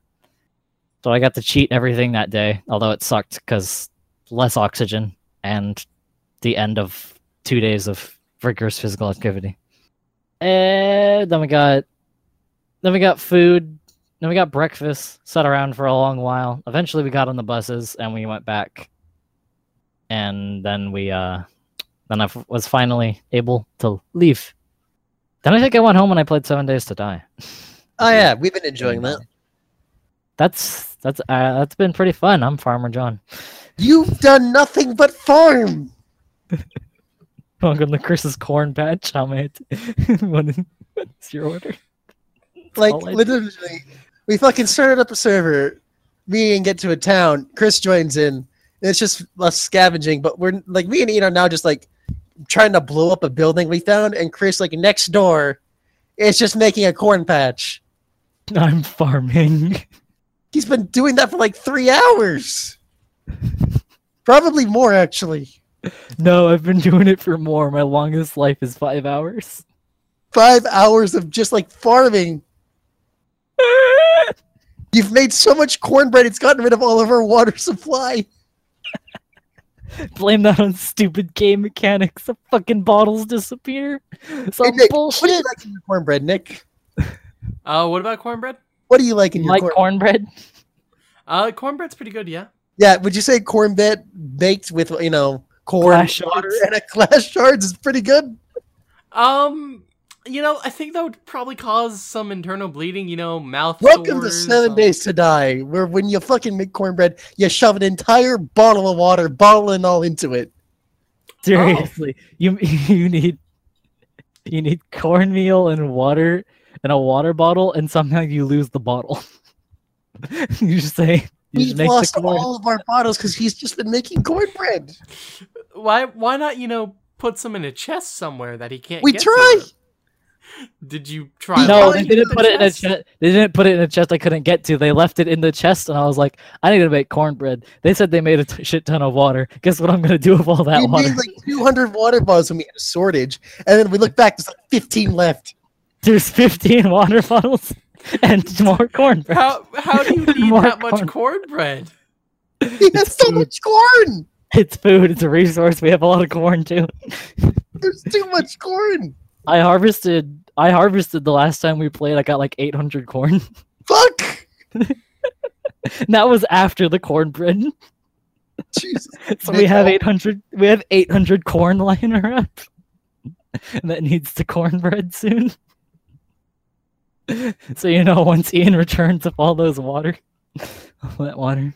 S2: So I got to cheat everything that day, although it sucked because less oxygen and the end of two days of rigorous physical activity. And then we got then we got food, then we got breakfast, sat around for a long while. Eventually we got on the buses and we went back. And then we uh then I was finally able to leave. Then I think I went home and I played Seven Days to Die.
S1: Oh yeah, we've been enjoying that.
S2: That's that's uh, that's been pretty fun. I'm Farmer John.
S1: You've done nothing but farm.
S2: Welcome to Chris's corn patch. How may I t- what is what's your order?
S1: Like
S2: all I do.
S1: literally, we fucking started up a server. Me and get to a town. Chris joins in. and It's just us scavenging, but we're like me and Ian are now just like trying to blow up a building we found, and Chris like next door, is just making a corn patch.
S2: I'm farming.
S1: He's been doing that for like three hours. Probably more actually.
S2: No, I've been doing it for more. My longest life is five hours.
S1: Five hours of just like farming. You've made so much cornbread, it's gotten rid of all of our water supply.
S2: Blame that on stupid game mechanics. The fucking bottles disappear. Some
S1: Hey, Nick,
S2: bullshit.
S1: What do you like in your cornbread, Nick?
S3: Uh, what about cornbread?
S1: What do you like in
S2: You
S1: your
S2: like
S1: corn?
S2: cornbread?
S3: Uh, cornbread's pretty good, yeah.
S1: Yeah, would you say cornbread baked with you know corn,
S2: Glass
S1: water,
S2: shards.
S1: and a clash shards is pretty good?
S3: Um, you know, I think that would probably cause some internal bleeding. You know, mouth.
S1: Welcome to Seven
S3: um,
S1: Days to Die, where when you fucking make cornbread, you shove an entire bottle of water, bottle and all into it.
S2: Seriously, you you need you need cornmeal and water and a water bottle, and somehow you lose the bottle. you just say you
S1: We've
S2: just
S1: lost all of our bottles because he's just been making cornbread.
S3: Why? Why not? You know, put some in a chest somewhere that he can't.
S1: We
S3: get
S1: try.
S3: To. Did you try?
S2: No,
S1: Why
S2: they
S3: locking
S2: didn't
S3: the
S2: put it in a
S3: chest?
S2: chest. They didn't put it in a chest I couldn't get to. They left it in the chest, and I was like, I need to make cornbread. They said they made a t- shit ton of water. Guess what I'm gonna do with all that
S1: we
S2: water?
S1: made like 200 water bottles when we had a shortage, and then we look back, there's like 15 left.
S2: There's 15 water bottles and more cornbread.
S3: How how do you need
S2: More
S3: that much
S2: corn.
S3: cornbread?
S1: He has so
S2: food.
S1: much corn.
S2: It's food. It's a resource. We have a lot of corn too.
S1: There's too much corn.
S2: I harvested. I harvested the last time we played. I got like 800 corn.
S1: Fuck.
S2: that was after the cornbread.
S1: Jesus.
S2: So we have 800. We have 800 corn lying around. that needs to cornbread soon. so you know, once Ian returns with all those water, all that water,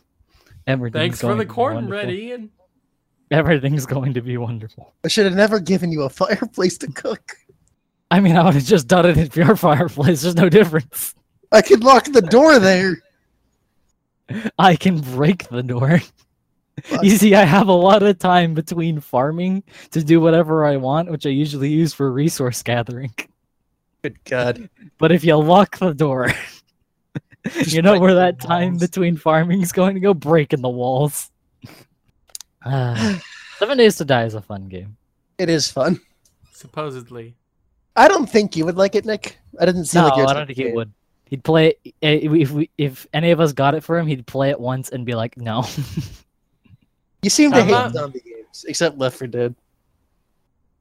S2: everything's
S3: Thanks for the
S2: to be
S3: cornbread. Ian.
S2: Everything's going to be wonderful.
S1: I should have never given you a fireplace to cook.
S2: I mean, I would have just done it in your fireplace. There's no difference.
S1: I could lock the door there.
S2: I can break the door.
S1: Fuck.
S2: You see, I have a lot of time between farming to do whatever I want, which I usually use for resource gathering.
S1: Good God.
S2: But if you lock the door, you know where
S1: the
S2: that time
S1: walls.
S2: between farming is going to go? Breaking the walls. Ah, Seven Days to Die is a fun game.
S1: It is fun.
S3: Supposedly.
S1: I don't think you would like it, Nick. I didn't see
S2: No,
S1: like you're
S2: I don't think he would. He'd play it eh, if we, if any of us got it for him. He'd play it once and be like, "No."
S1: You seem to
S3: I'm
S1: hate
S3: not-
S1: zombie games, except Left 4 Dead.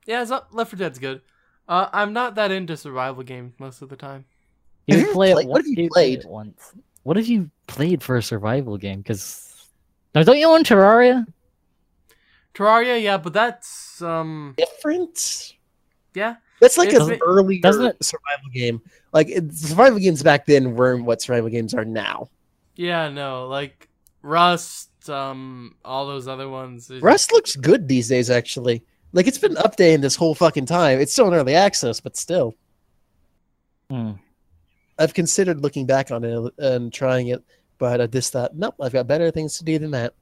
S3: Yeah, it's not, Left 4 Dead's good. Uh, I'm not that into survival games most of the time.
S2: He would play
S1: played-
S2: it.
S1: what have you
S2: he play
S1: played?
S2: once. what have you played for a survival game? Because now, don't you own Terraria?
S3: Terraria, yeah, but that's um,
S1: Different.
S3: yeah,
S1: That's like an early survival game. Like it, survival games back then weren't what survival games are now.
S3: yeah, no, like Rust, um, all those other ones.
S1: Rust looks good these days, actually. Like it's been updating this whole fucking time. It's still in early access, but still,
S2: Hmm.
S1: I've considered looking back on it and trying it, but I just thought, nope, I've got better things to do than that.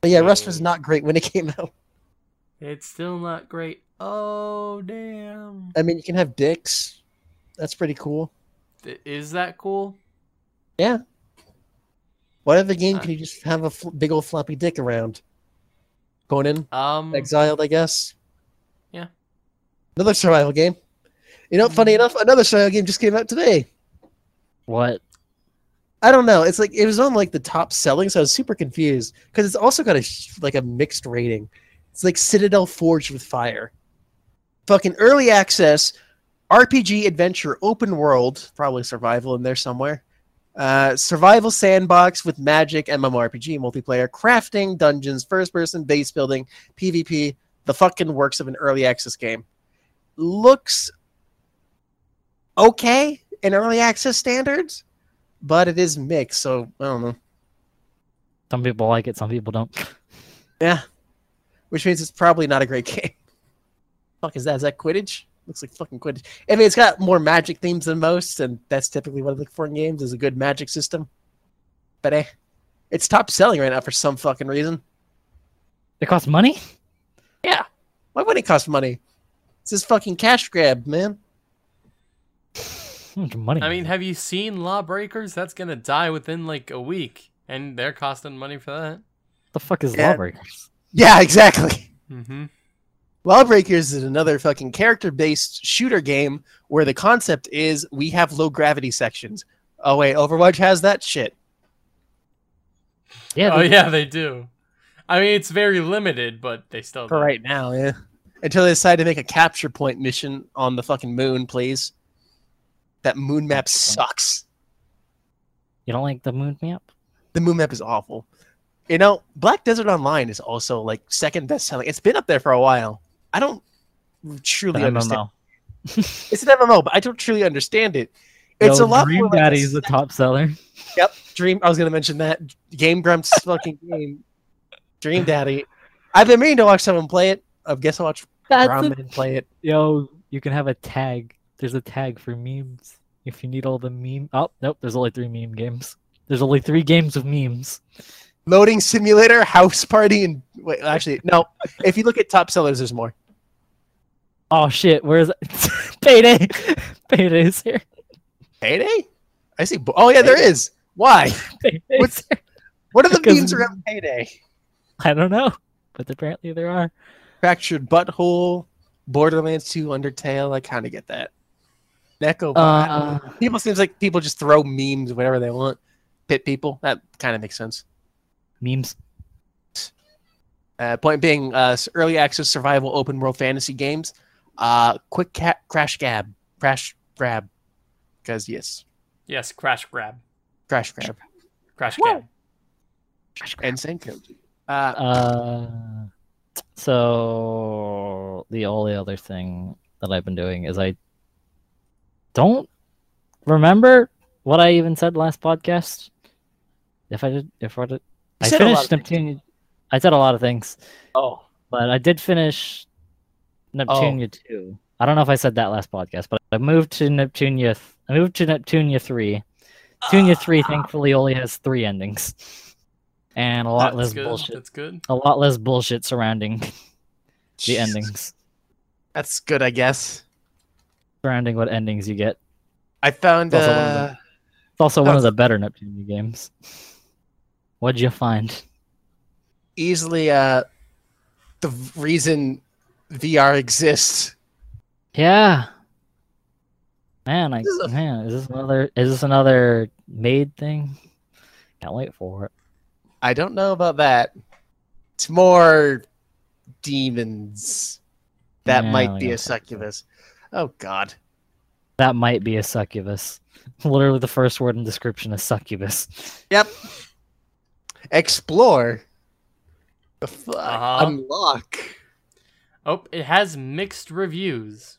S1: But yeah, Rust was not great when it came out.
S3: It's still not great. Oh damn!
S1: I mean, you can have dicks. That's pretty cool.
S3: Is that cool?
S1: Yeah. What other game
S3: Uh,
S1: can you just have a big old floppy dick around? Conan,
S3: Um,
S1: Exiles, I guess.
S3: Yeah.
S1: Another survival game. You know, funny enough, another survival game just came out today.
S2: What?
S1: I don't know. It's like it was on like the top selling, so I was super confused because it's also got a like a mixed rating. It's like Citadel Forged with Fire. Fucking early access, RPG adventure, open world, probably survival in there somewhere. Uh, survival sandbox with magic, MMORPG, multiplayer, crafting, dungeons, first person, base building, PvP, the fucking works of an early access game. Looks okay in early access standards but it is mixed, so I don't know.
S2: Some people like it, some people don't.
S1: Yeah, which means it's probably not a great game. Fuck is that? Is that Quidditch? Looks like fucking Quidditch. I mean, it's got more magic themes than most, and that's typically what I look for in games is a good magic system. But eh, it's top selling right now for some fucking reason.
S2: It costs money?
S1: Yeah, why would it cost money? It's this fucking cash grab, man.
S2: How much money?
S3: I mean, have you seen Lawbreakers? That's gonna die within like a week, and they're costing money for that.
S2: the fuck is
S1: Yeah.
S2: Lawbreakers?
S1: Yeah, exactly.
S3: Mm-hmm.
S1: Lawbreakers is another fucking character-based shooter game where the concept is we have low gravity sections. Oh wait, Overwatch has that shit.
S2: Yeah,
S3: Oh
S2: they-
S3: yeah, they do. I mean, it's very limited, but they still.
S1: For
S3: do.
S1: right now, yeah. Until they decide to make a capture point mission on the fucking moon, please. That moon map sucks.
S2: you don't like the moon map?
S1: The moon map is awful. You know, Black Desert Online is also like second best selling. It's been up there for a while. I don't truly
S2: The
S1: understand.
S2: MMO.
S1: It's an MMO, but I don't truly understand it. It's
S2: Yo,
S1: a lot
S2: Dream
S1: more like a
S2: Daddy is the top seller.
S1: Yep, Dream. I was gonna mention that Game Grumps fucking game, Dream Daddy. I've been meaning to watch someone play it. I guess I'll watch
S2: That's
S1: Ramen play it.
S2: Yo, you can have a tag. There's a tag for memes. If you need all the meme. Oh, nope. There's only three meme games. There's only three games of memes.
S1: Loading Simulator, House Party, and wait, actually, no. If you look at top sellers, there's more.
S2: Oh shit, where's Payday? Payday's here.
S1: Payday? I see. Oh yeah, there is. Why? What's- What are the memes around Payday?
S2: I don't know, but apparently there are.
S1: Fractured Butthole, Borderlands 2, Undertale. I kind of get that. Neko.
S2: Uh,
S1: people seems like people just throw memes whenever they want. Pit people. That kind of makes sense.
S2: Memes.
S1: Uh, point being, uh, early access survival open world fantasy games. Uh, quick cat crash gab, crash grab, because yes,
S3: Yes, crash grab,
S1: crash grab
S3: crash
S1: Whoa.
S3: grab.
S1: and Senkoji. Uh,
S2: Uh, so the only other thing that I've been doing is I don't remember what I even said last podcast. If I did, if I did,
S1: You
S2: I
S1: said a lot
S2: finished
S1: of things.
S2: Neptunia. I said a lot of things,
S1: oh,
S2: but I did finish Neptunia two. I don't know if I said that last podcast, but I moved to Neptunia. th- I moved to Neptunia three. Neptunia three, thankfully, only has three endings, and a lot less
S3: good.
S2: bullshit.
S3: That's good.
S2: A lot less bullshit surrounding the
S1: Jesus.
S2: endings,
S1: That's good, I guess.
S2: surrounding what endings you get.
S1: I found.
S2: It's also one of
S1: Uh,
S2: the- It's also one of the better Neptunia games. What'd you find?
S1: easily uh, the reason VR exists.
S2: Yeah. Man, I
S1: is
S2: man, is this another is this another made thing? Can't wait for it.
S1: I don't know about that. It's more demons. That
S2: Yeah,
S1: might be a
S2: guess that's true.
S1: succubus. Oh God.
S2: That might be a succubus. Literally, the first word in description is succubus.
S1: Yep. Explore. The fuck?
S3: Uh-huh.
S1: Unlock.
S3: Oh, it has mixed reviews.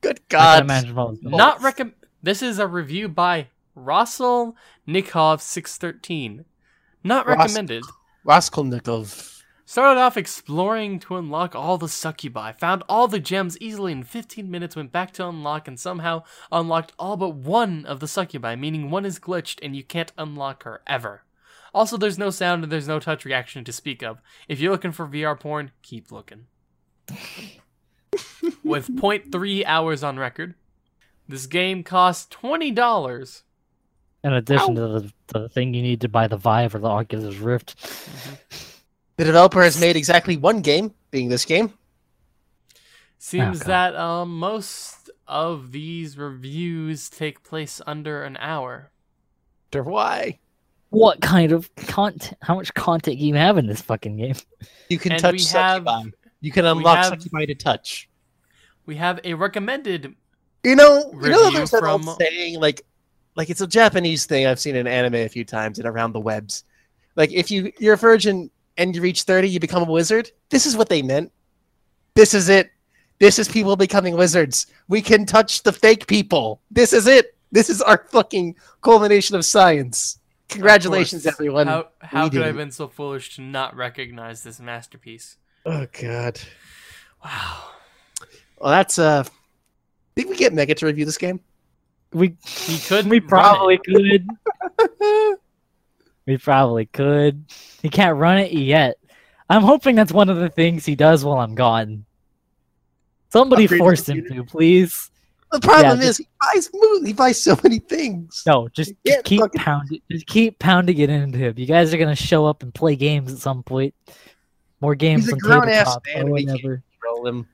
S1: Good
S2: I can
S1: God.
S2: imagine what was going
S3: Not recomm This is a review by Russell Nikov six thirteen. Not
S1: Ross-
S3: recommended.
S1: Raskolnikov.
S3: Started off exploring to unlock all the succubi, found all the gems easily in 15 minutes, went back to unlock, and somehow unlocked all but one of the succubi, meaning one is glitched and you can't unlock her ever. Also, there's no sound and there's no touch reaction to speak of. If you're looking for VR porn, keep looking. With 0.3 hours on record, this game costs $20.
S2: In addition to the, the thing you need to buy the Vive or the Oculus Rift.
S1: The developer has made exactly one game, being this game.
S3: Seems
S2: God.
S3: that um, most of these reviews take place under an hour.
S1: Why?
S2: What kind of content? How much content do you have in this fucking game?
S1: You can
S3: And
S1: touch
S3: we have-
S1: You can unlock
S3: have-
S1: Succubi to touch.
S3: We have a recommended.
S1: You know, you know, there's that old saying, like, like it's a Japanese thing I've seen in anime a few times and around the webs. Like, if you you're a virgin and you reach 30, you become a wizard. This is what they meant. This is it. This is people becoming wizards. We can touch the fake people. This is it. This is our fucking culmination of science. Congratulations, everyone.
S3: How, how could I have been so foolish to not recognize this masterpiece?
S1: Oh god.
S3: Wow.
S1: Well, that's uh. Did we get Mega to review this game?
S2: We
S3: He could.
S2: we probably could. we probably could. He can't run it yet. I'm hoping that's one of the things he does while I'm gone. Somebody
S1: Upgrade
S2: force him to, please.
S1: The problem
S2: Yeah,
S1: is he buys mo- he buys so many things.
S2: No, just, just keep
S1: fucking-
S2: pounding. Just keep pounding it into him. You guys are gonna show up and play games at some point. More games
S1: He's a
S2: on
S1: grown-ass
S2: tabletop
S1: man,
S2: or
S1: we can't
S2: whatever.
S1: Roll him.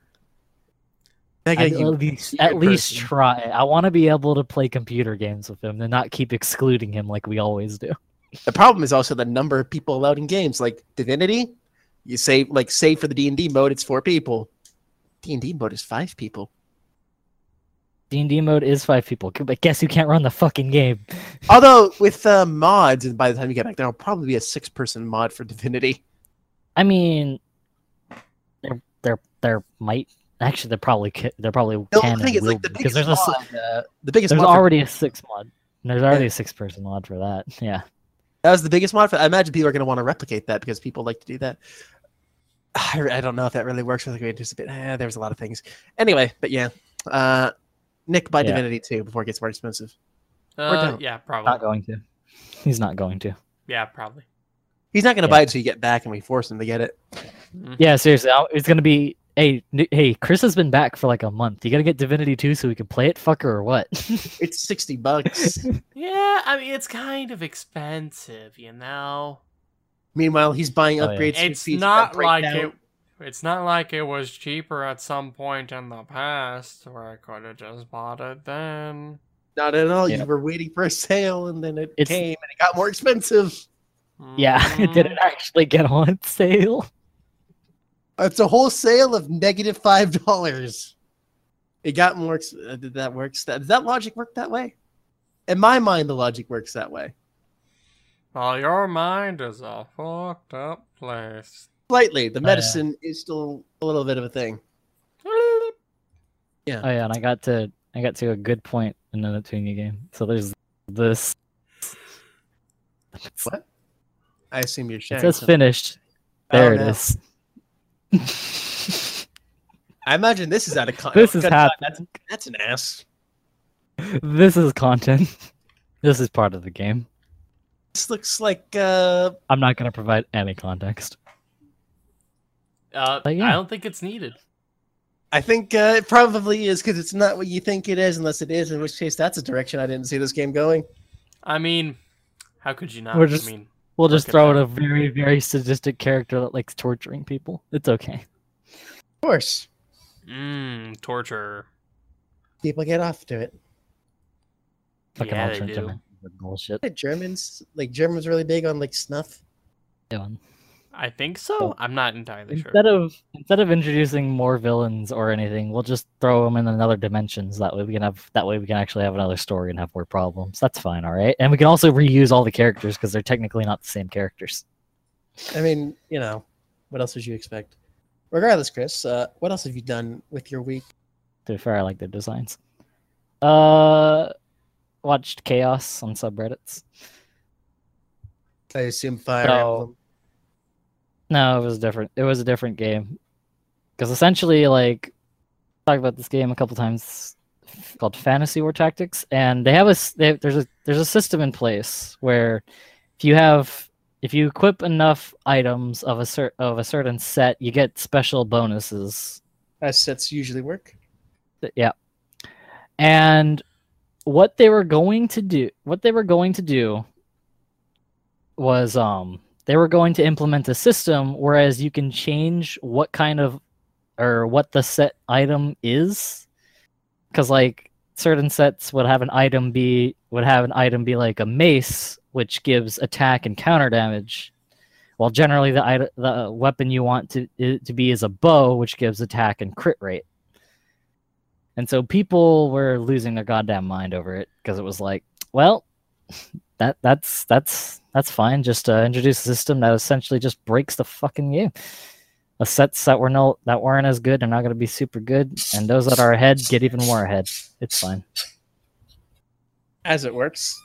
S1: Mega,
S2: I'd at least, at least try. it. I want to be able to play computer games with him and not keep excluding him like we always do.
S1: The problem is also the number of people allowed in games. Like Divinity, you say like say for the D and D mode, it's four people. D and D mode is five people.
S2: D&D mode is five people, but guess who can't run the fucking game?
S1: Although with uh, mods, and by the time you get back, there'll probably be a six-person mod for Divinity.
S2: I mean, there, there, there might actually there probably there probably
S1: The
S2: can and
S1: is
S2: will
S1: like the
S2: be, because there's a
S1: mod. Uh, the biggest
S2: there's already a six mod. There's already a six person mod for that. Yeah.
S1: that was the biggest mod. For, I imagine people are going to want to replicate that because people like to do that. I, I don't know if that really works. With like we anticipate. Eh, there's a lot of things. Anyway, but yeah, uh, Nick buy
S2: Yeah.
S1: Divinity 2 before it gets more expensive.
S3: Uh,
S1: don't.
S2: Not going to. He's not going to.
S3: Yeah, probably.
S1: He's not going to
S2: Yeah.
S1: buy it until you get back and we force him to get it.
S2: Yeah, seriously, I'll- it's gonna be. Hey, hey, Chris has been back for like a month. You gotta get Divinity 2 so we can play it, fucker, or what?
S1: It's sixty bucks.
S3: Yeah, I mean it's kind of expensive, you know.
S1: Meanwhile, he's buying
S2: Oh, yeah.
S1: upgrades. for
S3: It's not like
S1: down.
S3: it. It's not like it was cheaper at some point in the past where I could have just bought it then.
S1: Not at all.
S2: Yeah.
S1: You were waiting for a sale, and then it
S2: It's-
S1: came, and it got more expensive.
S2: yeah, it
S3: Mm,
S2: didn't actually get on sale.
S1: It's a whole sale of negative five dollars. It got more. ex- Uh, did that work? Does that logic work that way? In my mind, the logic works that way.
S3: Well, your mind is a fucked up place.
S1: Slightly, the
S2: yeah.
S1: medicine is still a little bit of a thing. Yeah.
S2: Oh yeah, and I got to I got to a good point in the Neptunia game. So there's this.
S1: What? I assume you're
S2: It says
S1: something.
S2: finished.
S1: Oh,
S2: There it
S1: no.
S2: is.
S1: I imagine this is out of context.
S2: this is
S1: That's, that's an ass.
S2: This is content. This is part of the game.
S1: This looks like uh,
S2: I'm not gonna provide any context.
S3: Uh,
S2: But yeah.
S3: I don't think it's needed.
S1: I think uh, it probably is because it's not what you think it is, unless it is. In which case, that's a direction I didn't see this game going.
S3: I mean, how could you not?
S2: We're just-
S3: I mean,
S2: We'll just
S3: Look at
S2: throw in a very, very sadistic character that likes torturing people. It's okay.
S1: Of course,
S3: mmm, torture.
S1: people get off to it.
S2: Fucking
S3: Yeah, they
S2: alternate
S3: do.
S2: dimensions bullshit.
S1: The Germans, like Germans, really big on like snuff.
S2: Doing.
S3: I think so.
S2: So-
S3: I'm not entirely sure.
S2: Instead of instead of introducing more villains or anything, we'll just throw them in another dimensions. That way we can have that way we can actually have another story and have more problems. That's fine, all right. And we can also reuse all the characters because they're technically not the same characters.
S1: I mean, you know, what else would you expect? Regardless, Chris, uh, what else have you done with your week?
S2: To be fair, I like their designs. Uh, watched Chaos on subreddits.
S1: I assume Fire
S2: No.
S1: Emblem.
S2: No, it was different. It was a different game. Because essentially, like, talked about this game a couple times called Fantasy War Tactics, and they have a they, there's a there's a system in place where if you have if you equip enough items of a cer- of a certain set, you get special bonuses
S1: As sets usually work.
S2: Yeah. And what they were going to do, what they were going to do was um they were going to implement a system whereas you can change what kind of or what the set item is. Cuz like certain sets would have an item be would have an item be like a mace which gives attack and counter damage while generally the ite- the weapon you want to to be is a bow which gives attack and crit rate. And so people were losing their goddamn mind over it because it was like, well, that that's that's that's fine. Just uh, introduce a system that essentially just breaks the fucking game. The sets that were no that weren't as good are not going to be super good, and those that are ahead get even more ahead. It's fine.
S1: As it works.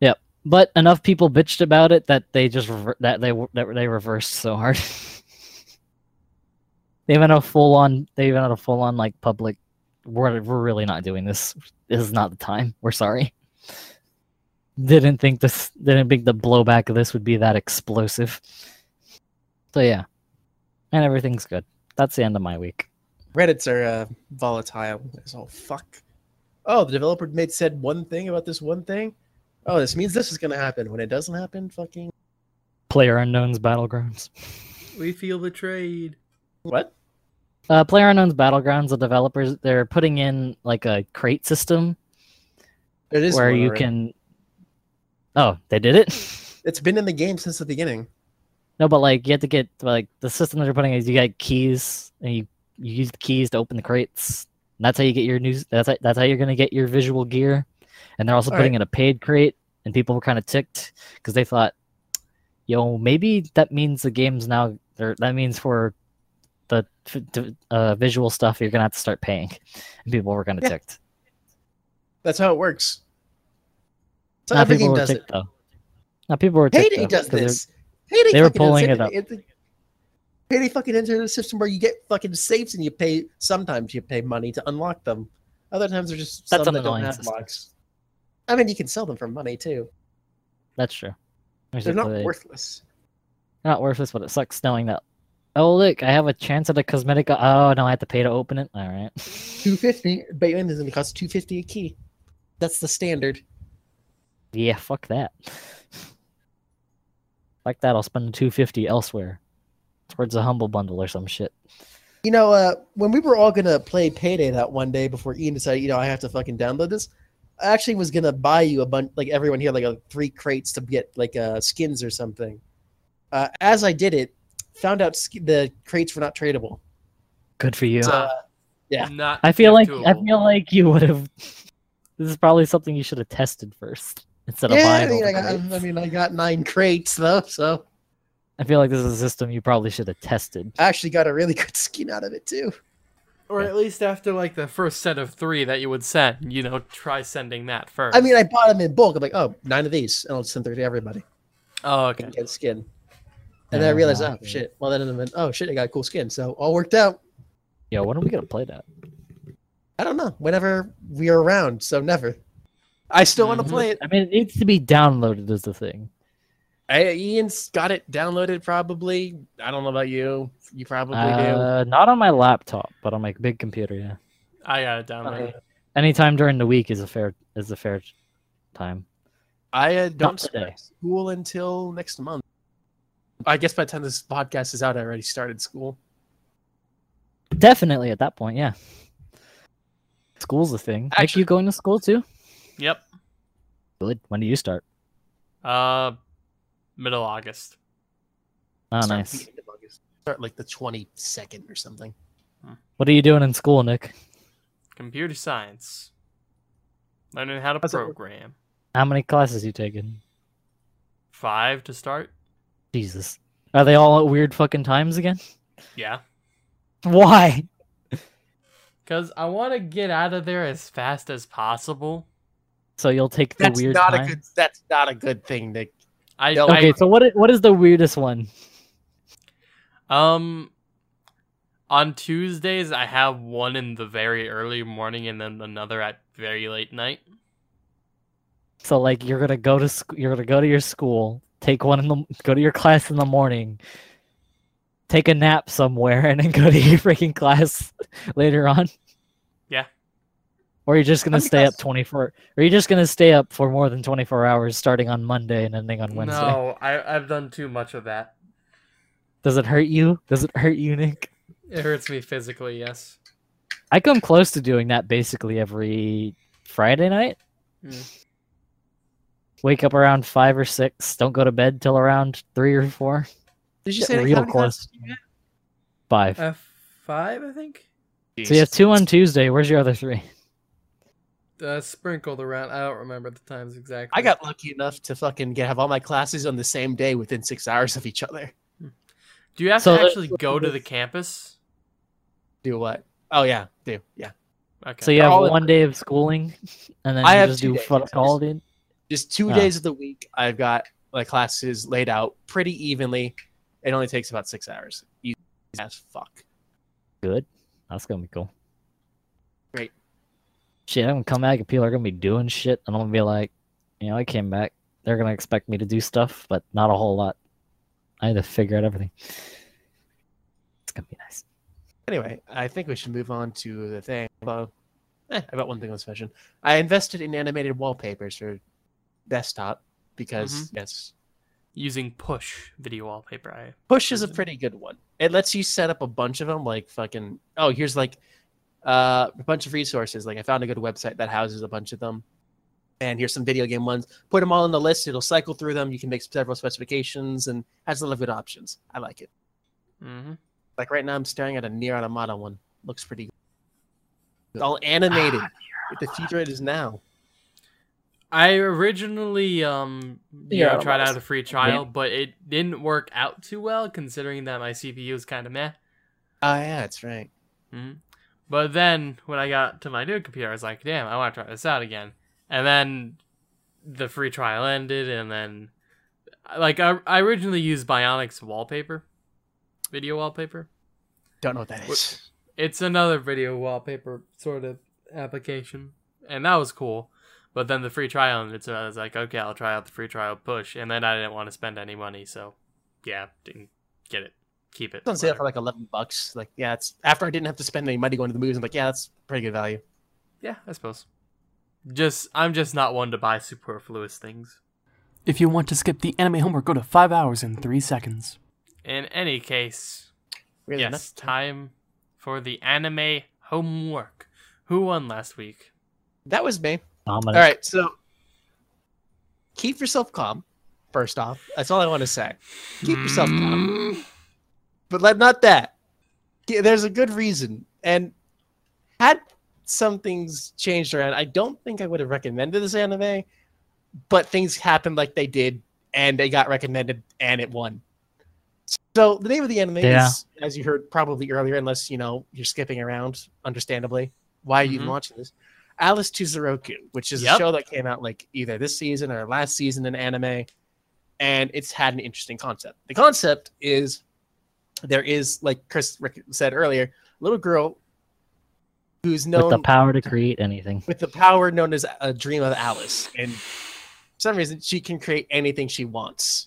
S2: Yep, but enough people bitched about it that they just that they that they reversed so hard. they even had a full on they even had a full on like public. We're we're really not doing this. This is not the time. We're sorry. Didn't think this. Didn't think the blowback of this would be that explosive. So yeah, and everything's good. That's the end of my week.
S1: Reddits are uh, volatile. It's all fuck. Oh, the developer made said one thing about this one thing. Oh, this means this is gonna happen. When it doesn't happen, fucking
S2: PlayerUnknown's Battlegrounds.
S3: We feel betrayed.
S1: what?
S2: Uh, PlayerUnknown's Battlegrounds, the developers, they're putting in like a crate system
S1: It is
S2: where you
S1: already.
S2: can. Oh, they did it.
S1: It's been in the game since the beginning.
S2: no, but like you have to get like the system that they're putting is you get keys and you you use the keys to open the crates. And that's how you get your news. That's how, that's how you're gonna get your visual gear. And they're also
S1: All
S2: putting in a paid crate, and people were kind of ticked because they thought, yo, maybe that means the game's now. Or that means for the uh, visual stuff, you're gonna have to start paying. And people were kind of
S1: Yeah.
S2: ticked.
S1: That's how it works. So
S2: Nah,
S1: every
S2: people were
S1: does
S2: ticked
S1: it.
S2: though. Now people were ticked
S1: Payday
S2: though,
S1: does this. Payday
S2: they were pulling it up.
S1: It's- Payday fucking entered a system where you get fucking safes and you pay. Sometimes you pay money to unlock them. Other times they're just
S2: That's
S1: some that don't have
S2: system.
S1: locks. I mean, you can sell them for money too.
S2: That's true.
S1: They're not worthless.
S2: they're not worthless, but it sucks knowing that. Oh look, I have a chance at a cosmetic. Oh no, I have to pay to open it. All right.
S1: Two fifty. Bayonetta is going to cost two fifty a key. That's the standard.
S2: Yeah, fuck that. Like that, I'll spend the two fifty elsewhere, towards a humble bundle or some shit.
S1: You know, uh, when we were all gonna play Payday that one day before Ian decided, you know, I have to fucking download this. I actually was gonna buy you a bunch, like everyone here, like a three crates to get like uh, skins or something. Uh, as I did it, found out sk- the crates were not tradable.
S2: Good for you.
S1: So,
S3: Ah.
S1: yeah.
S3: Not
S2: I feel like I feel like you would have. This is probably something you should have tested first instead of
S1: yeah, I
S2: buying.
S1: mean, I got, I mean, I got nine crates though, so
S2: I feel like this is a system you probably should have tested.
S1: I actually got a really good skin out of it too.
S3: Or at least after like the first set of three that you would send, you know, try sending that first.
S1: I mean, I bought them in bulk. I'm like, oh, nine of these, and I'll send three to everybody.
S3: oh, okay.
S1: and get a skin. And then I realized,
S2: Yeah.
S1: oh shit. Well, then, oh shit, I got a cool skin. So all worked out.
S2: Yo, when are we gonna play that?
S1: I don't know. Whenever we are around, so never. I still want to play it.
S2: I mean, it needs to be downloaded is the thing.
S1: I, Ian's got it downloaded probably. I don't know about you. You probably do.
S2: Uh, not on my laptop, but on my big computer. Yeah.
S3: I got it downloaded.
S2: Anytime during the week is a fair is a fair time.
S1: I uh, don't
S2: today.
S1: start school until next month. I guess by the time this podcast is out, I already started school.
S2: Definitely at that point, yeah. School's a thing. Nick, you going to school too?
S3: Yep.
S2: Good. When do you start?
S3: Uh, middle August.
S2: Oh,
S1: Start
S2: nice.
S1: the end of August. Start like the 22nd or something.
S2: What are you doing in school, Nick?
S3: Computer science. Learning how to
S1: How's
S3: program.
S2: How many classes you taking?
S3: Five to start.
S2: Jesus. Are they all at weird fucking times again?
S3: Yeah.
S2: Why?
S3: Because I want to get out of there as fast as possible.
S2: So you'll take the
S1: That's
S2: weird
S1: not
S2: time?
S1: a good. That's not a good thing, Nick.
S3: I,
S1: No,
S2: Okay,
S3: I
S2: so what? What is the weirdest one?
S3: um on Tuesdays I have one in the very early morning and then another at very late night.
S2: So like you're gonna go to sc- you're gonna go to your school, take one in the go to your class in the morning, take a nap somewhere, and then go to your freaking class later on.
S3: Yeah.
S2: Or you're just gonna
S1: many
S2: stay up 24, Are you're just gonna stay up for more than 24 hours, starting on Monday and ending on Wednesday.
S3: No, I I've done too much of that.
S2: Does it hurt you? Does it hurt you, Nick?
S3: It hurts me physically, yes.
S2: I come close to doing that basically every Friday night.
S3: Mm.
S2: Wake up around five or six. Don't go to bed till around three or four.
S1: Did you
S2: Get
S1: say
S2: real
S1: how
S2: close.
S1: classes?
S2: Five.
S3: F five, I think.
S2: so you have two on Tuesday. Where's your other three?
S3: Uh, sprinkled around. I don't remember the times exactly.
S1: I got lucky enough to fucking get have all my classes on the same day within six hours of each other.
S3: Do you have
S2: So
S3: to actually go to the campus?
S1: Do what? Oh yeah, do yeah.
S3: Okay.
S2: So you
S1: They're
S2: have
S1: all in-
S2: one day of schooling, and then
S1: I
S2: you
S1: have
S2: just do
S1: days.
S2: fuck all day.
S1: Just two
S2: Ah.
S1: days of the week, I've got my classes laid out pretty evenly. It only takes about six hours. You as fuck.
S2: Good. That's gonna be cool.
S1: Great.
S2: Shit, I'm gonna come back and people are gonna be doing shit, and I'm gonna be like, you know, I came back. They're gonna expect me to do stuff, but not a whole lot. I had to figure out everything. It's gonna be nice.
S1: Anyway, I think we should move on to the thing. Well, eh, I got one thing let's mention. I invested in animated wallpapers for desktop because
S3: Mm-hmm.
S1: yes,
S3: using push video wallpaper. I
S1: Push is a pretty good one. It lets you set up a bunch of them, like fucking. Oh, here's like uh, a bunch of resources. Like I found a good website that houses a bunch of them, and here's some video game ones. Put them all on the list. It'll cycle through them. You can make several specifications and has a lot of good options. I like it.
S3: Mm -hmm.
S1: Like right now, I'm staring at a NieR Automata one. Looks pretty good. It's all animated. with the future it is now.
S3: I originally um you
S1: Yeah,
S3: know, tried out a free trial, but it didn't work out too well considering that my CPU is kind of meh.
S1: Oh yeah, that's right.
S3: hmm But then when I got to my new computer, I was like, damn, I want to try this out again. And then the free trial ended, and then like I, I originally used Bionix wallpaper, video wallpaper.
S1: Don't know what that is.
S3: It's another video wallpaper sort of application, and that was cool. But then the free trial ended, so I was like, okay, I'll try out the free trial push, and then I didn't want to spend any money, so yeah, didn't get it, keep it.
S1: It's on sale
S3: whatever.
S1: for like eleven bucks. Like yeah, it's after I didn't have to spend any money going to the movies. I'm like, yeah, that's pretty good value.
S3: Yeah, I suppose. Just I'm just not one to buy superfluous things. If you want to skip the anime homework, go to five hours and three seconds. In any case,
S1: Really
S3: yes,
S1: enough.
S3: time for the anime homework. Who won last week?
S1: That was me.
S2: Dominic.
S1: All right, so keep yourself calm. First off, that's all I want to say. Keep yourself calm, mm. But let not that. There's a good reason, and had some things changed around, I don't think I would have recommended this anime. But things happened like they did, and they got recommended, and it won. So the name of the anime
S2: Yeah.
S1: is, as you heard probably earlier, unless you know you're skipping around, understandably. Why are you even
S3: Mhm.
S1: watching this? Alice to Zouroku, which is a show that came out like either this season or last season in anime, and it's had an interesting concept. The concept is there is, like Chris Rick said earlier, a little girl who's known
S2: With the power to create anything.
S1: with the power known as a dream of Alice, and for some reason she can create anything she wants.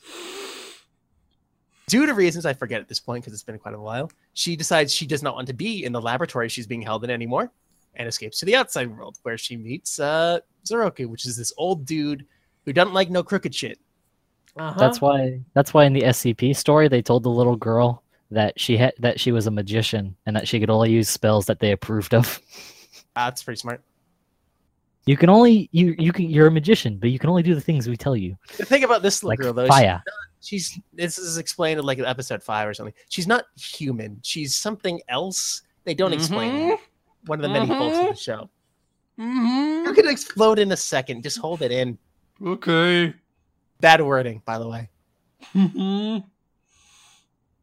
S1: Due to reasons I forget at this point because it's been quite a while, she decides she does not want to be in the laboratory she's being held in anymore, and escapes to the outside world where she meets uh, Zouroku, which is this old dude who doesn't like no crooked shit.
S3: Uh-huh.
S2: That's why. That's why in the SCP story they told the little girl that she had that she was a magician and that she could only use spells that they approved of.
S1: Ah, that's pretty smart.
S2: You can only you you can you're a magician, but you can only do the things we tell you,
S1: The thing about this little
S2: like
S1: girl, though,
S2: fire.
S1: she's this is explained in like episode five or something. She's not human. She's something else. They don't explain
S3: Mhm.
S1: it. One of the many faults of the show.
S3: Mm-hmm.
S1: You can explode in a second. Just hold it in.
S3: Okay.
S1: Bad wording, by the way.
S3: Mhm.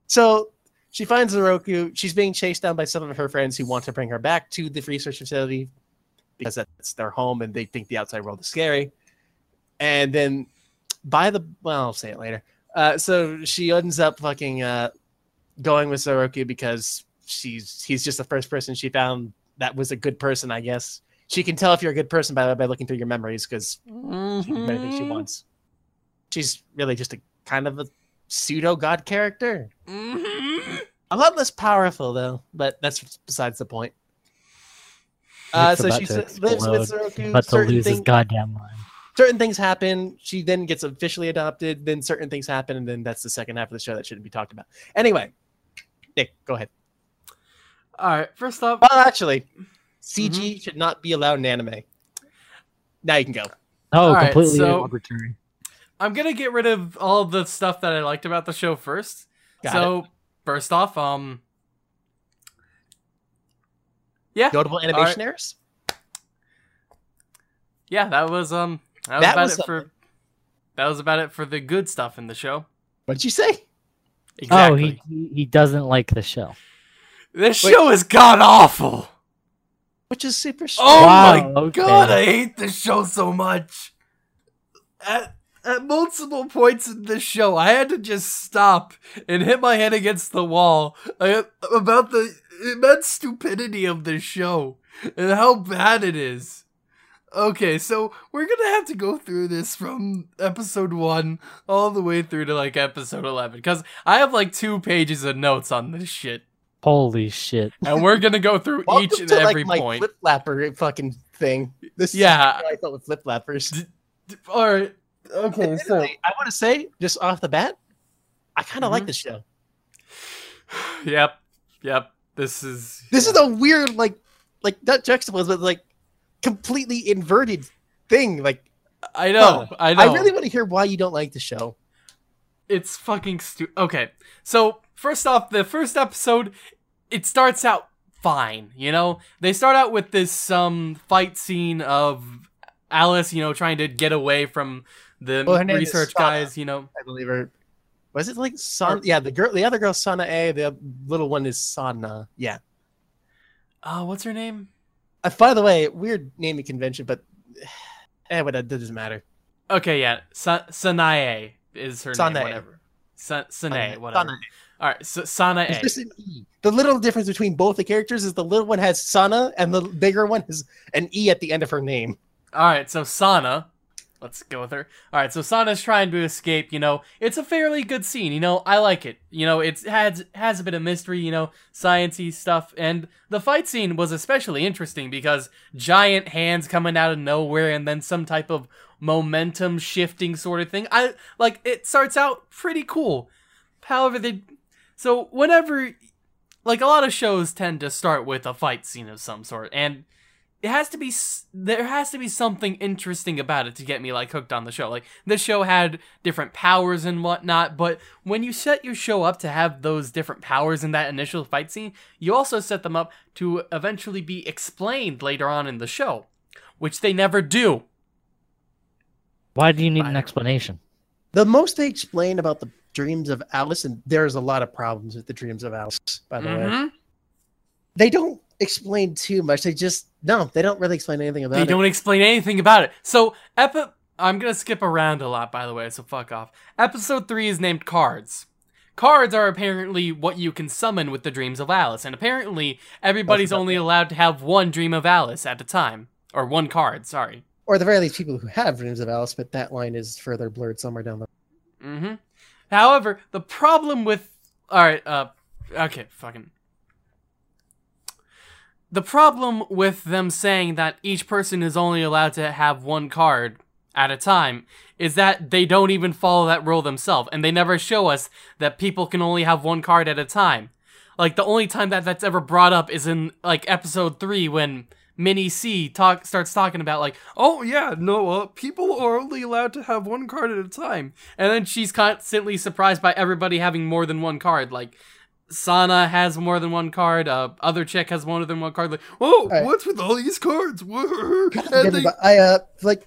S1: So she finds Zouroku. She's being chased down by some of her friends who want to bring her back to the research facility because that's their home and they think the outside world is scary. And then by the, well, I'll say it later. Uh, so she ends up fucking uh, going with Zouroku because she's he's just the first person she found that was a good person, I guess. She can tell if you're a good person by, by looking through your memories because she can anything she
S3: Mhm.
S1: wants. She's really just a kind of a pseudo god character.
S3: Mhm.
S1: A lot less powerful though, but that's besides the point. Uh, so she lives with
S2: explode.
S1: Zouroku.
S2: But to
S1: certain,
S2: lose his goddamn mind.
S1: certain things happen. She then gets officially adopted. Then certain things happen, and then that's the second half of the show that shouldn't be talked about. Anyway, Nick, go ahead.
S3: All right. First up,
S1: Well, actually, CG
S3: Mm-hmm.
S1: should not be allowed in anime. Now you can go.
S2: Oh,
S3: All right,
S2: completely
S3: so-
S2: arbitrary.
S3: I'm gonna get rid of all of the stuff that I liked about the show first.
S1: Got
S3: so first off, um, yeah,
S1: Notable animation errors.
S3: yeah, that was um, that was
S1: That
S3: about
S1: was
S3: it for. That was about it for the good stuff in the show.
S1: What'd you say?
S3: Exactly.
S2: Oh, he he- he doesn't like the show.
S3: This
S1: Wait.
S3: show is god awful.
S1: Which is super.
S3: Oh
S2: Wow,
S3: my
S2: okay.
S3: god, I hate this show so much. At at multiple points in this show, I had to just stop and hit my head against the wall uh, about the immense stupidity of this show and how bad it is. Okay, so we're gonna have to go through this from episode one all the way through to like episode eleven because I have like two pages of notes on this shit,
S2: Holy shit!
S3: and we're gonna go through each and
S1: to,
S3: every
S1: like, my
S3: point.
S1: flip flapper fucking thing. This
S3: Yeah.
S1: is I thought with flip flappers.
S3: All right. Okay, so
S1: I want to say just off the bat, I kind of like
S3: Mhm.
S1: this show.
S3: yep, yep. This is
S1: This is a weird, like, like not juxtaposed, but like completely inverted thing. Like,
S3: I know, I know.
S1: I really want to hear why you don't like the show.
S3: it's fucking stupid. Okay, so first off, the first episode, it starts out fine. You know, they start out with this um fight scene of Alice, you know, trying to get away from the
S1: Well,
S3: research
S1: Sana.
S3: guys. You know,
S1: I believe her. Was it like Son? Yeah, the girl, the other girl, Sana A. The little one is Sana. Yeah.
S3: uh, what's her name?
S1: Uh, by the way, weird naming convention, but eh, but that doesn't matter.
S3: Okay, yeah, Sa- Sanae is her
S1: Sanae.
S3: name. Whatever. Sa- Sanae,
S1: Sana-
S3: whatever.
S1: Sana.
S3: All right, so Sanae.
S1: An E. The little difference between both the characters is the little one has Sana, and the bigger one has an E at the end of her name.
S3: All right, so Sana, let's go with her. All right, so Sana's trying to escape. You know, it's a fairly good scene. You know, I like it. You know, it has has a bit of mystery. You know, sciency stuff, and the fight scene was especially interesting because giant hands coming out of nowhere, and then some type of momentum shifting sort of thing. I like it. Starts out pretty cool. However, they so whenever like a lot of shows tend to start with a fight scene of some sort, and it has to be there has to be something interesting about it to get me like hooked on the show. Like this show had different powers and whatnot, but when you set your show up to have those different powers in that initial fight scene, you also set them up to eventually be explained later on in the show, which they never do.
S2: Why do you need an explanation?
S6: The most they explain about the dreams of Alice, and there's a lot of problems with the dreams of Alice, by the way.
S3: Mhm.
S6: They don't explain too much. They just no, they don't really explain anything about
S3: They
S6: it.
S3: don't explain anything about it. So, epi- I'm gonna skip around a lot, by the way. So fuck off. Episode three is named Cards. Cards are apparently what you can summon with the dreams of Alice, and apparently everybody's only allowed to have one dream of Alice at a time, or one card. Sorry.
S6: Or at the very least, people who have dreams of Alice, but that line is further blurred somewhere down the.
S3: Mm-hmm. However, the problem with all right, uh, okay, fucking. The problem with them saying that each person is only allowed to have one card at a time is that they don't even follow that rule themselves, and they never show us that people can only have one card at a time. Like the only time that that's ever brought up is in like episode three when Minnie C talk starts talking about like, oh yeah, no, people are only allowed to have one card at a time, and then she's constantly surprised by everybody having more than one card. Like, Sana has more than one card. Uh, other chick has more than one card. Like, oh,
S1: Right.
S3: what's with all these cards? and they,
S1: but I uh like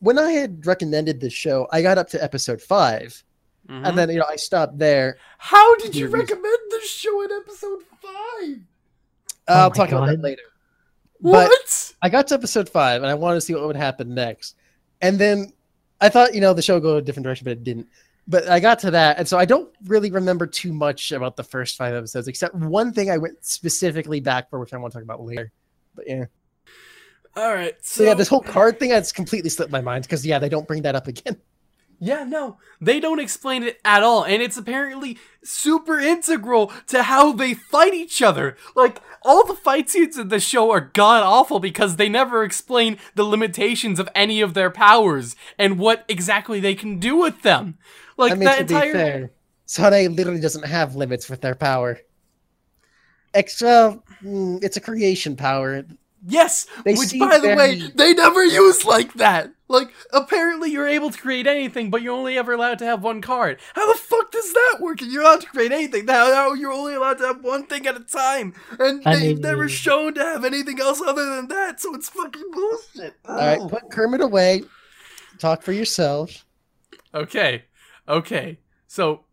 S1: when I had recommended this show, I got up to episode 5
S3: Mhm.
S1: and then you know I stopped there.
S3: how did you recommend this show in episode five?
S2: Oh
S1: I'll
S2: my
S1: talk about that
S2: God.
S1: later. But-
S3: What?
S1: I got to episode five and I wanted to see what would happen next. And then I thought, you know, the show would go a different direction, but it didn't. But I got to that. And so I don't really remember too much about the first five episodes, except one thing I went specifically back for, which I want to talk about later. But yeah.
S3: All right.
S1: So, yeah, this whole card thing has completely slipped my mind because, yeah, they don't bring that up again.
S3: Yeah, no, they don't explain it at all, and it's apparently super integral to how they fight each other. Like, all the fight scenes in the show are god awful because they never explain the limitations of any of their powers and what exactly they can do with them. Like,
S1: I mean,
S3: that
S1: to
S3: entire.
S1: be fair, Sane literally doesn't have limits with their power. Extra, mm, it's a creation power.
S3: Yes,
S1: They
S3: which by the way, they never use like that. Like, apparently you're able to create anything, but you're only ever allowed to have one card. How the fuck does that work? You're allowed to create anything. Now, you're only allowed to have one thing at a time, and
S2: I
S3: they've
S2: mean-
S3: never shown to have anything else other than that. So it's fucking bullshit.
S1: All right,
S3: Oh.
S1: put Kermit away. Talk for yourself.
S3: Okay, okay. So,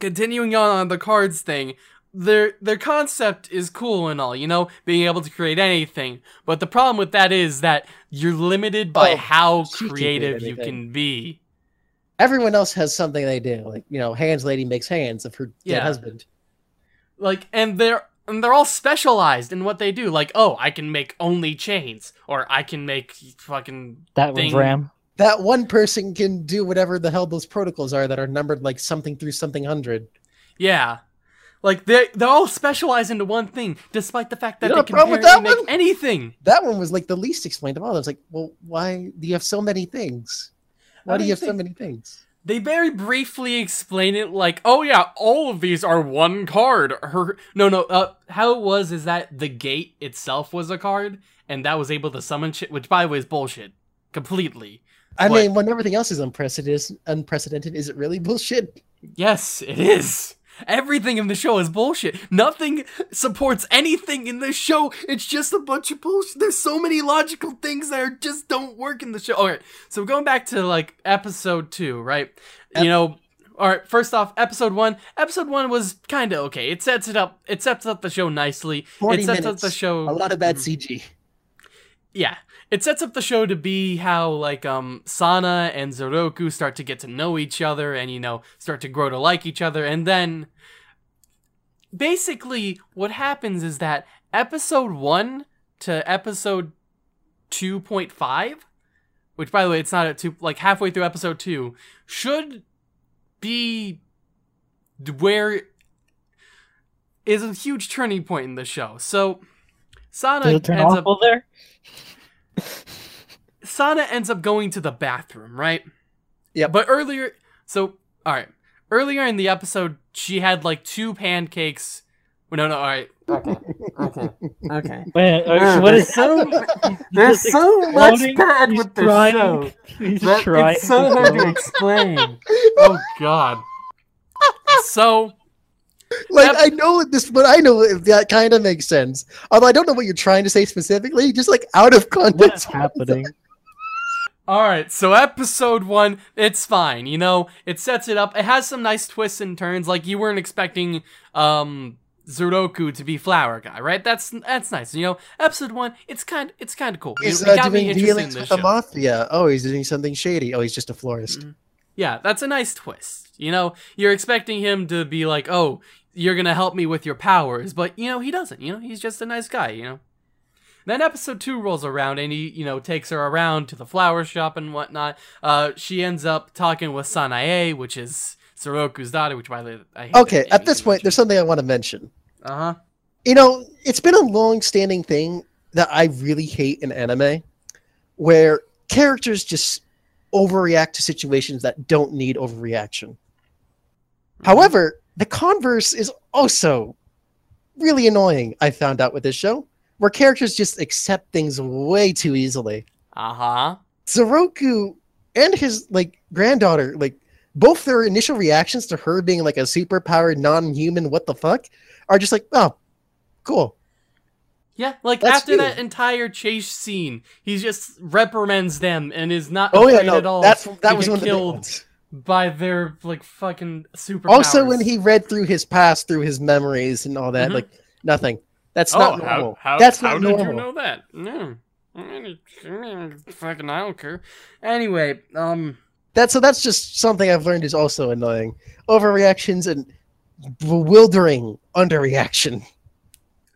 S3: continuing on on the cards thing, their their concept is cool and all, you know, being able to create anything. But the problem with that is that you're limited by
S1: Oh,
S3: how
S1: she can
S3: creative you can be.
S1: Everyone else has something they do. Like, you know, Hands Lady makes hands of her dead
S3: Yeah.
S1: husband.
S3: Like, and they're and they're all specialized in what they do. Like, oh, I can make only chains, or I can make fucking
S2: That
S3: Thing.
S2: one's Ram.
S1: That one person can do whatever the hell those protocols are that are numbered like something through something hundred.
S3: yeah. Like they they're all specialized into one thing, despite the fact that
S1: You
S3: they
S1: got a
S3: can
S1: with that
S3: make
S1: one?
S3: anything.
S1: That one was like the least explained of all. I was like, well, why do you have so many things? Why
S3: How
S1: do you have so many things?
S3: They very briefly explain it like, oh yeah, all of these are one card. Her no no uh how it was is that the gate itself was a card, and that was able to summon shit, which by the way is bullshit. Completely.
S1: I
S3: What?
S1: mean, when everything else is unprecedented, unprecedented, is it really bullshit?
S3: Yes, it is. Everything in the show is bullshit. Nothing supports anything in this show. It's just a bunch of bullshit. There's so many logical things that are, just don't work in the show. All right, so going back to like episode two, right? You know, all right. First off, episode one. Episode one was kind of okay. It sets it up. It sets up the show nicely.
S1: Forty
S3: it sets
S1: minutes.
S3: up the show.
S1: A lot of bad
S3: Mhm
S1: CG.
S3: yeah it sets up the show to be how like um sana and Zouroku start to get to know each other and you know start to grow to like each other and then basically what happens is that episode 1 to episode 2.5 which by the way it's not at 2 like halfway through episode 2 should be where is a huge turning point in the show so sana
S2: Does it turn
S3: ends up
S2: there?
S3: Sana ends up going to the bathroom, right?
S1: Yeah.
S3: But earlier, so all right, earlier in the episode, she had like two pancakes. Well, no, no, all right. Okay, okay, okay.
S2: Wait, uh, what is
S3: so there's so much bad
S2: He's
S3: with this
S2: trying-
S3: show.
S2: He's
S3: that
S2: trying.
S3: it's so hard to explain. Oh God. So
S1: Like
S3: Yep.
S1: I know this, but I know if that kind of makes sense. Although I don't know what you're trying to say specifically, just like out of context.
S2: What is
S1: context.
S2: happening?
S3: All right, so episode one, it's fine. You know, it sets it up. It has some nice twists and turns. Like you weren't expecting um Zouroku to be flower guy, right? That's that's nice. You know, episode one, it's kind it's kind of cool.
S1: He's
S3: it
S1: uh,
S3: got me
S1: doing
S3: interested in
S1: dealings with the mafia. Oh, he's doing something shady. Oh, he's just a florist.
S3: Mhm. Yeah, that's a nice twist. You know, you're expecting him to be like, "Oh, you're gonna help me with your powers," but you know he doesn't. You know, he's just a nice guy. You know. Then episode two rolls around and he, you know, takes her around to the flower shop and whatnot. Uh, she ends up talking with Sanae, which is Zouroku's daughter, which by the way, I hate
S1: Okay, at this point, there's something I want to mention.
S3: Uh huh.
S1: You know, it's been a long-standing thing that I really hate in anime, where characters just overreact to situations that don't need overreaction. However, the converse is also really annoying, I found out with this show, where characters just accept things way too easily.
S3: Uh-huh.
S1: Zouroku and his like granddaughter, like both their initial reactions to her being like a superpowered non-human, what the fuck, are just like, oh, cool.
S3: Yeah, like
S1: That's
S3: after that entire chase scene, he just reprimands them and is not
S1: Oh yeah, no,
S3: at all
S1: that's that was one of the
S3: killed. By their like fucking superpowers.
S1: Also, when he read through his past, through his memories and all that,
S3: Mhm.
S1: like nothing. That's
S3: oh,
S1: not
S3: how,
S1: normal.
S3: how,
S1: That's
S3: how
S1: not
S3: did you know that? No, fucking I don't care. Anyway, um,
S1: That so that's just something I've learned is also annoying. Overreactions and bewildering underreaction.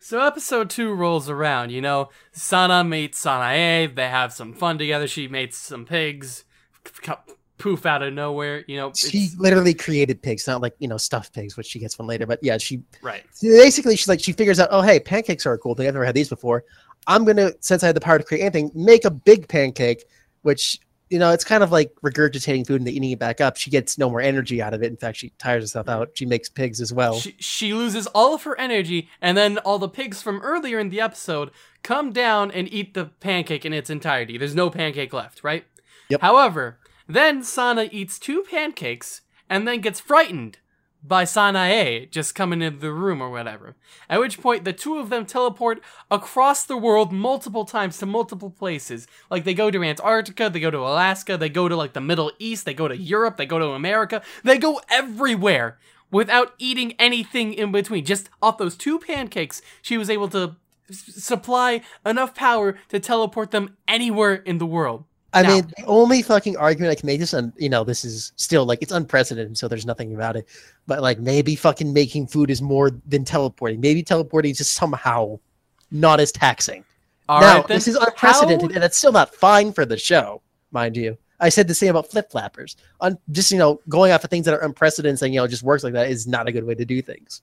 S3: So episode two rolls around, you know, Sana meets Sanae, they have some fun together, she mates some pigs, c- c- poof out of nowhere, you know,
S1: She literally created pigs, not like you know stuffed pigs, which she gets one later. But yeah, she
S3: right.
S1: basically she's like she figures out, oh hey, pancakes are a cool thing. I've never had these before. I'm gonna since I had the power to create anything, make a big pancake, which you know it's kind of like regurgitating food and then eating it back up. She gets no more energy out of it. In fact, she tires herself mm-hmm. out. She makes pigs as well.
S3: She, she loses all of her energy, and then all the pigs from earlier in the episode come down and eat the pancake in its entirety. There's no pancake left, right?
S1: Yep.
S3: However, then Sana eats two pancakes and then gets frightened by Sanae just coming into the room or whatever. At which point, the two of them teleport across the world multiple times to multiple places. Like, they go to Antarctica, they go to Alaska, they go to, like, the Middle East, they go to Europe, they go to America. They go everywhere without eating anything in between. Just off those two pancakes, she was able to s- supply enough power to teleport them anywhere in the world.
S1: I
S3: Now-
S1: mean, the only fucking argument I can make this, and um, you know, this is still like it's unprecedented, so there's nothing about it. But like, maybe fucking making food is more than teleporting. Maybe teleporting is just somehow not as taxing.
S3: All
S1: now,
S3: right,
S1: this is unprecedented,
S3: How-
S1: and it's still not fine for the show, mind you. I said the same about flip flappers. On just you know, going off of things that are unprecedented, saying you know, it just works like that is not a good way to do things.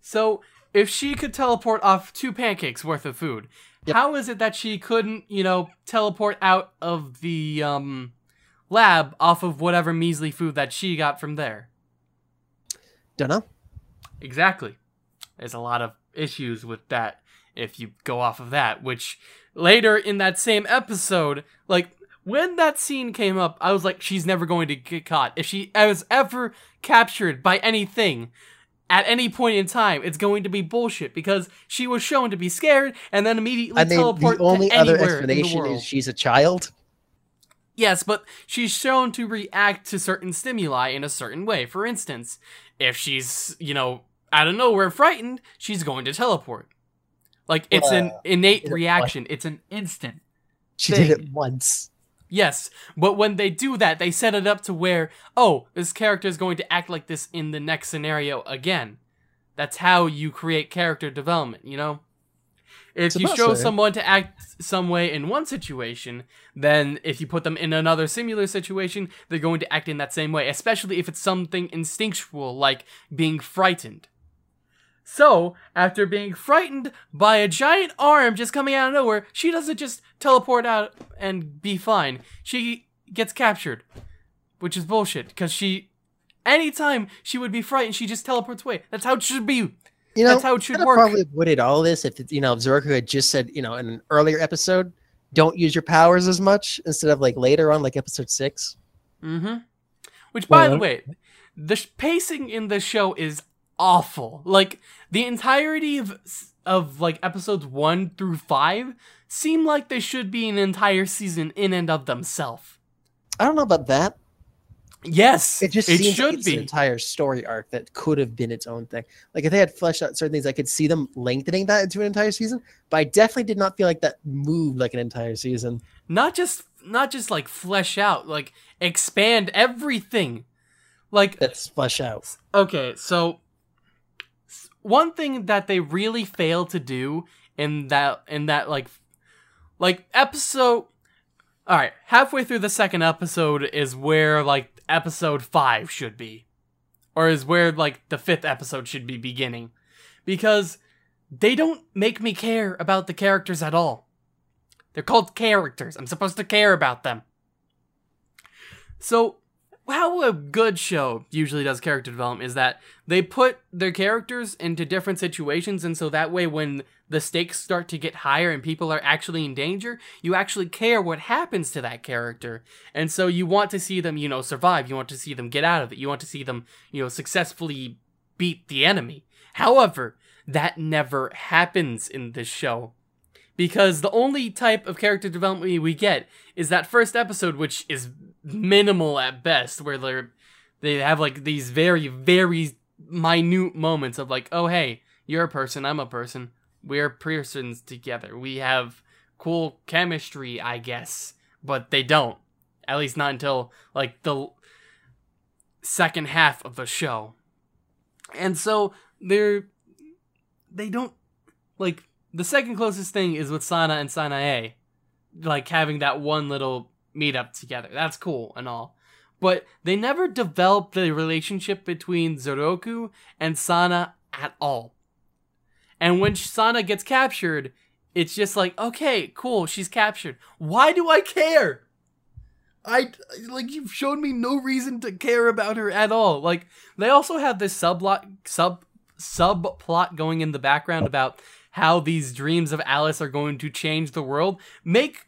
S3: So, if she could teleport off two pancakes worth of food,
S1: Yep.
S3: how is it that she couldn't, you know, teleport out of the um lab off of whatever measly food that she got from there?
S1: Don't know.
S3: Exactly. There's a lot of issues with that if you go off of that, which later in that same episode, like when that scene came up, I was like, she's never going to get caught. If she was ever captured by anything at any point in time, it's going to be bullshit because she was shown to be scared and then immediately
S1: I mean,
S3: teleport
S1: the only
S3: to
S1: other
S3: anywhere in the
S1: explanation is she's a child.
S3: Yes, but she's shown to react to certain stimuli in a certain way. For instance, if she's, you know, out of nowhere frightened, she's going to teleport. Like, it's an innate reaction, it's an instant.
S1: She
S3: Thing.
S1: did it once.
S3: Yes, but when they do that, they set it up to where, oh, this character is going to act like this in the next scenario again. That's how you create character development, you know? If you show someone to act some way in one situation, then if you put them in another similar situation, they're going to act in that same way, especially if it's something instinctual like being frightened. So, after being frightened by a giant arm just coming out of nowhere, she doesn't just teleport out and be fine. She gets captured, which is bullshit because she, anytime she would be frightened, she just teleports away. That's how it should be.
S1: You know,
S3: That's how it should work.
S1: probably avoided all this if, it- you know, if Zouroku had just said, you know, in an earlier episode, don't use your powers as much instead of like later on, like episode six.
S3: Mm-hmm. Which, by the way, the pacing in the show is awful. Like the entirety of of like episodes one through five seem like they should be an entire season in and of themselves.
S1: I don't know about that.
S3: Yes,
S1: It just
S3: it should
S1: like it's an entire story arc that could have been its own thing. Like if they had fleshed out certain things, I could see them lengthening that into an entire season. But I definitely did not feel like that moved like an entire season.
S3: not just not just like flesh out, like expand everything. Like
S1: That's flesh out.
S3: okay, so one thing that they really fail to do in that in that like like episode all right, halfway through the second episode is where like episode 5 should be or is where like the fifth episode should be beginning because they don't make me care about the characters at all. They're called characters. I'm supposed to care about them. So, how a good show usually does character development is that they put their characters into different situations, and so that way, when the stakes start to get higher and people are actually in danger, you actually care what happens to that character. And so you want to see them, you know, survive. You want to see them get out of it. You want to see them, you know, successfully beat the enemy. However, that never happens in this show. Because the only type of character development we get is that first episode, which is minimal at best, where they're they have like these very, very minute moments of like, oh hey, you're a person, I'm a person we're persons together. We have cool chemistry, I guess, but they don't. At least not until like the second half of the show. And so they're they don't like the second closest thing is with Sana and Sanae, like having that one little meetup together. That's cool and all. But they never developed the relationship between Zouroku and Sana at all. And when Sana gets captured, it's just like, okay, cool, she's captured. Why do I care? I like you've shown me no reason to care about her at all. Like they also have this subplot sub subplot going in the background about how these dreams of Alice are going to change the world. Make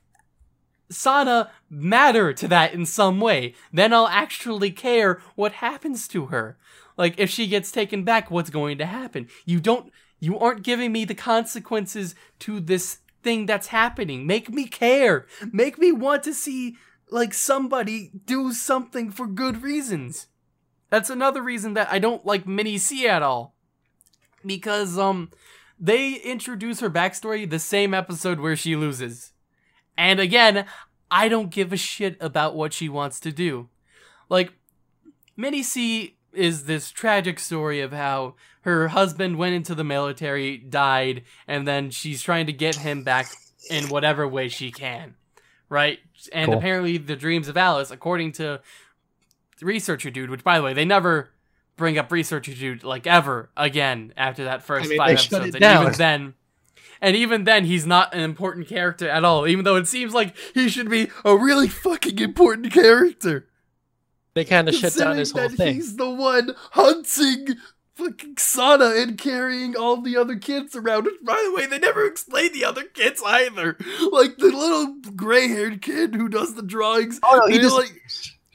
S3: Sana matter to that in some way. Then I'll actually care what happens to her. Like if she gets taken back, what's going to happen? You don't you aren't giving me the consequences to this thing that's happening. Make me care. Make me want to see like somebody do something for good reasons. That's another reason that I don't like Minnie C at all. Because um they introduce her backstory the same episode where she loses. And again, I don't give a shit about what she wants to do. Like Minnie C is this tragic story of how her husband went into the military, died, and then she's trying to get him back in whatever way she can. Right? And
S2: Cool.
S3: apparently the dreams of Alice, according to researcher dude, which by the way, they never bring up researcher dude like ever again after that first
S6: I mean,
S3: five episodes. And even then and even then, he's not an important character at all, even though it seems like he should be a really fucking important character.
S6: They kind of shut down his whole
S3: that
S6: thing.
S3: He's the one hunting fucking Sana and carrying all the other kids around. Which, by the way, they never explain the other kids either. Like the little gray-haired kid who does the drawings.
S6: Oh no, he just
S3: like,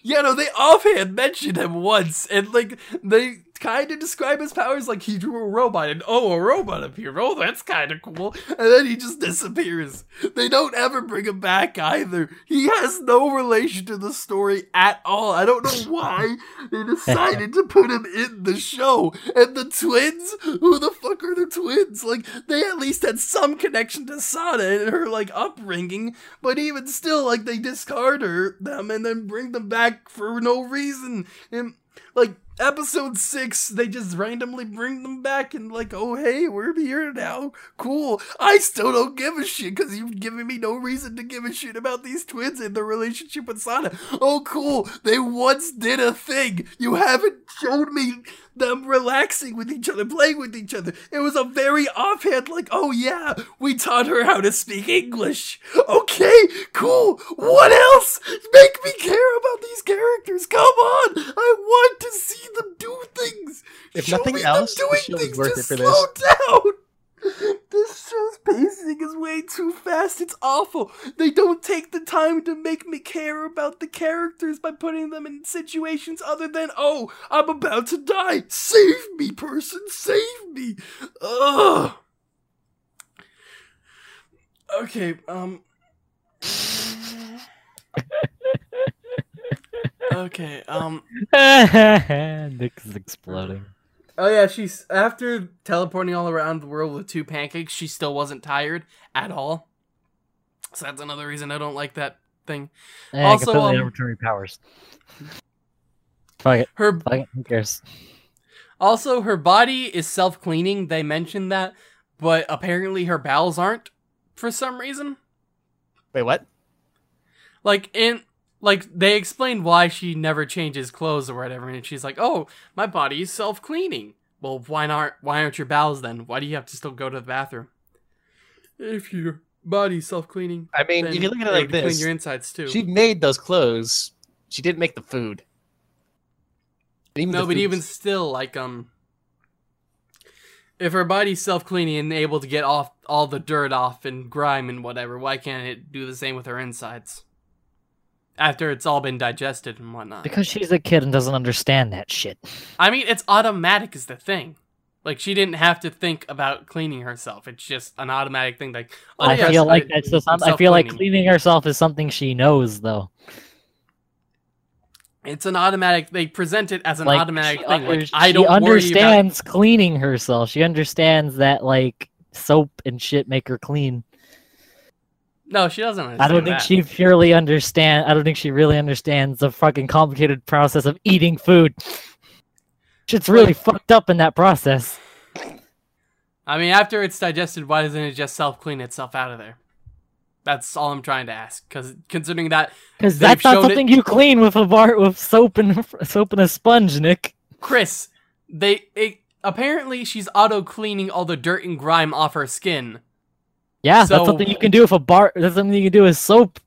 S3: yeah, no, they offhand mentioned him once, and like they kind of describe his powers like he drew a robot, and oh, a robot appeared. Oh, that's kind of cool. And then he just disappears. They don't ever bring him back either. He has no relation to the story at all. I don't know why they decided to put him in the show. And the twins, who the fuck are the twins? Like they at least had some connection to Sana and her like upbringing, but even still, like they discard her them and then bring them back for no reason. And like episode six, they just randomly bring them back and like, oh hey, we're here now. Cool. I still don't give a shit because you've given me no reason to give a shit about these twins and their relationship with Sana. Oh cool. They once did a thing. You haven't showed me them relaxing with each other, playing with each other. It was a very offhand, like, oh yeah, we taught her how to speak English. Okay, cool. What else? Make me care about these characters. Come on. I want to see them do things.
S6: If
S3: Show
S6: nothing
S3: me
S6: else,
S3: doing things.
S6: worth
S3: Just
S6: it for
S3: slow
S6: this.
S3: down. This show's pacing is way too fast. It's awful. They don't take the time to make me care about the characters by putting them in situations other than, oh, I'm about to die. Save me, person. Save me. Ugh. Okay, um. okay, um.
S2: Nick is exploding.
S3: Oh yeah, she's after teleporting all around the world with two pancakes. She still wasn't tired at all. So that's another reason I don't like that thing.
S2: Eh,
S3: Also,
S2: completely
S3: um,
S2: arbitrary powers. Fuck it.
S3: Her
S2: Fuck it. Who cares?
S3: also her body is self cleaning. They mentioned that, but apparently her bowels aren't for some reason.
S1: Wait, what?
S3: Like in like they explain why she never changes clothes or whatever, and she's like, "Oh, my body is self cleaning." Well, why not? Why aren't your bowels then? Why do you have to still go to the bathroom? If your body's self cleaning,
S1: I mean, if you look at it like
S3: clean
S1: this,
S3: your insides too.
S1: she made those clothes. She didn't make the food. Even
S3: no, but even still, like um, if her body's self cleaning and able to get off all the dirt off and grime and whatever, why can't it do the same with her insides? After it's all been digested and whatnot.
S2: Because she's a kid and doesn't understand that shit.
S3: I mean, it's automatic is the thing. Like she didn't have to think about cleaning herself. It's just an automatic thing. Like oh,
S2: I
S3: yes,
S2: feel like
S3: I-
S2: that's just. I feel like cleaning herself is something she knows, though.
S3: It's an automatic. They present it as an
S2: like
S3: automatic
S2: she
S3: thing. Like I don't worry about.
S2: understands cleaning herself. She understands that like soap and shit make her clean.
S3: No, she doesn't.
S2: I don't think
S3: that.
S2: she purely understand. I don't think she really understands the fucking complicated process of eating food. Shit's really fucked up in that process.
S3: I mean, after it's digested, why doesn't it just self clean itself out of there? That's all I'm trying to ask. Because considering that
S2: Because that's not
S3: shown it-
S2: something you clean with a bar with soap and soap and a sponge, Nick.
S3: Chris, they it, apparently she's auto cleaning all the dirt and grime off her skin.
S2: Yeah,
S3: So-
S2: that's something you can do with a bar. That's something you can do with soap.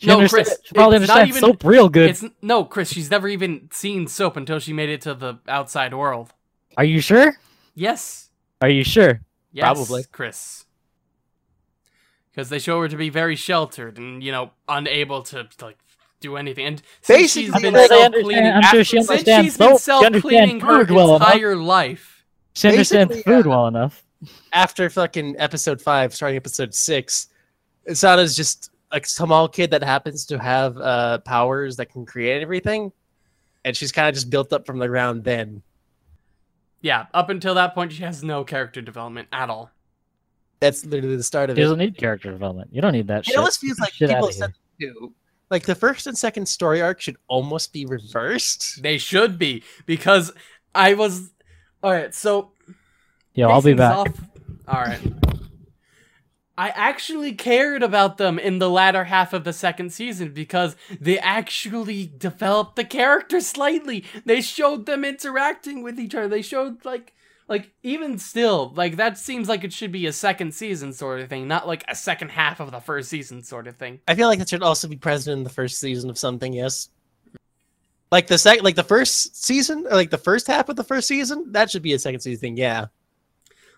S2: She
S3: No,
S2: understand-
S3: Chris,
S2: she probably
S3: it's not
S2: understands
S3: even-
S2: soap real good.
S3: It's no, Chris. She's never even seen soap until she made it to the outside world.
S2: Are you sure?
S3: Yes,
S2: Are you sure?
S3: yes,
S1: Probably.
S3: Chris. Because they show her to be very sheltered and you know unable to like do anything. And since she's
S1: Basically,
S3: been
S1: I'm sure
S3: self-cleaning,
S2: I'm sure she
S3: since
S2: understands
S3: she's been
S2: soap, she understands
S3: self-cleaning her
S2: food well enough.
S3: entire life.
S2: She understands
S1: Basically,
S2: food well enough.
S1: After fucking episode five, starting episode six, Sana's just a small kid that happens to have uh, powers that can create everything, and she's kind of just built up from the ground then.
S3: Yeah, up until that point, she has no character development at all.
S1: That's literally the start of
S2: She
S1: it.
S2: doesn't need character development. You don't need that shit.
S1: It almost feels like people
S2: outta
S1: said too. Like the first and second story arc should almost be reversed.
S3: They should be because I was. All right, so
S2: Yo, I'll be back.
S3: off- All right. I actually cared about them in the latter half of the second season because they actually developed the characters slightly. They showed them interacting with each other. They showed like like even still, like that seems like it should be a second season sort of thing, not like a second half of the first season sort of thing.
S1: I feel like that should also be present in the first season of something. Yes. Like the second, like the first season, or like the first half of the first season, that should be a second season thing. Yeah.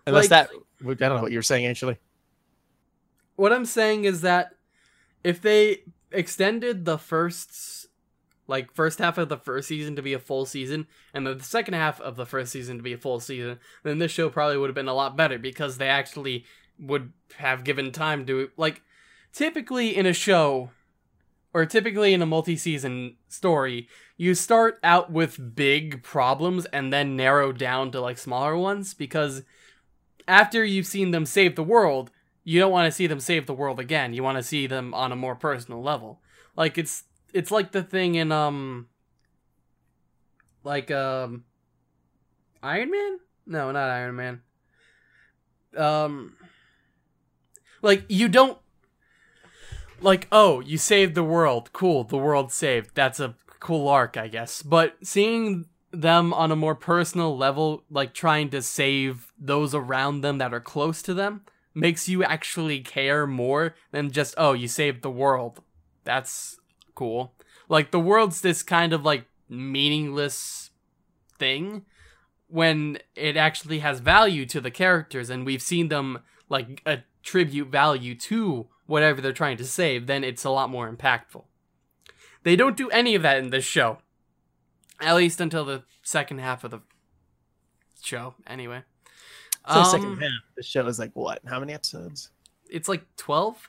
S1: Unless
S3: Like-
S1: that, I don't know what you're saying actually.
S3: what I'm saying is that if they extended the first like first half of the first season to be a full season and the second half of the first season to be a full season, then this show probably would have been a lot better because they actually would have given time to like typically in a show or typically in a multi-season story, you start out with big problems and then narrow down to like smaller ones because after you've seen them save the world, you don't want to see them save the world again. You want to see them on a more personal level. Like it's it's like the thing in um like um Iron Man? No, not Iron Man. Um like you don't like oh, you saved the world. Cool, the world saved. That's a cool arc, I guess. But seeing them on a more personal level, like trying to save those around them that are close to them, makes you actually care more than just oh you saved the world. That's cool. Like the world's this kind of like meaningless thing when it actually has value to the characters and we've seen them like attribute value to whatever they're trying to save then it's a lot more impactful. They don't do any of that in this show at least until the second half of the show anyway
S1: So
S3: Um,
S1: second half, the show is like what? How many episodes?
S3: it's like 12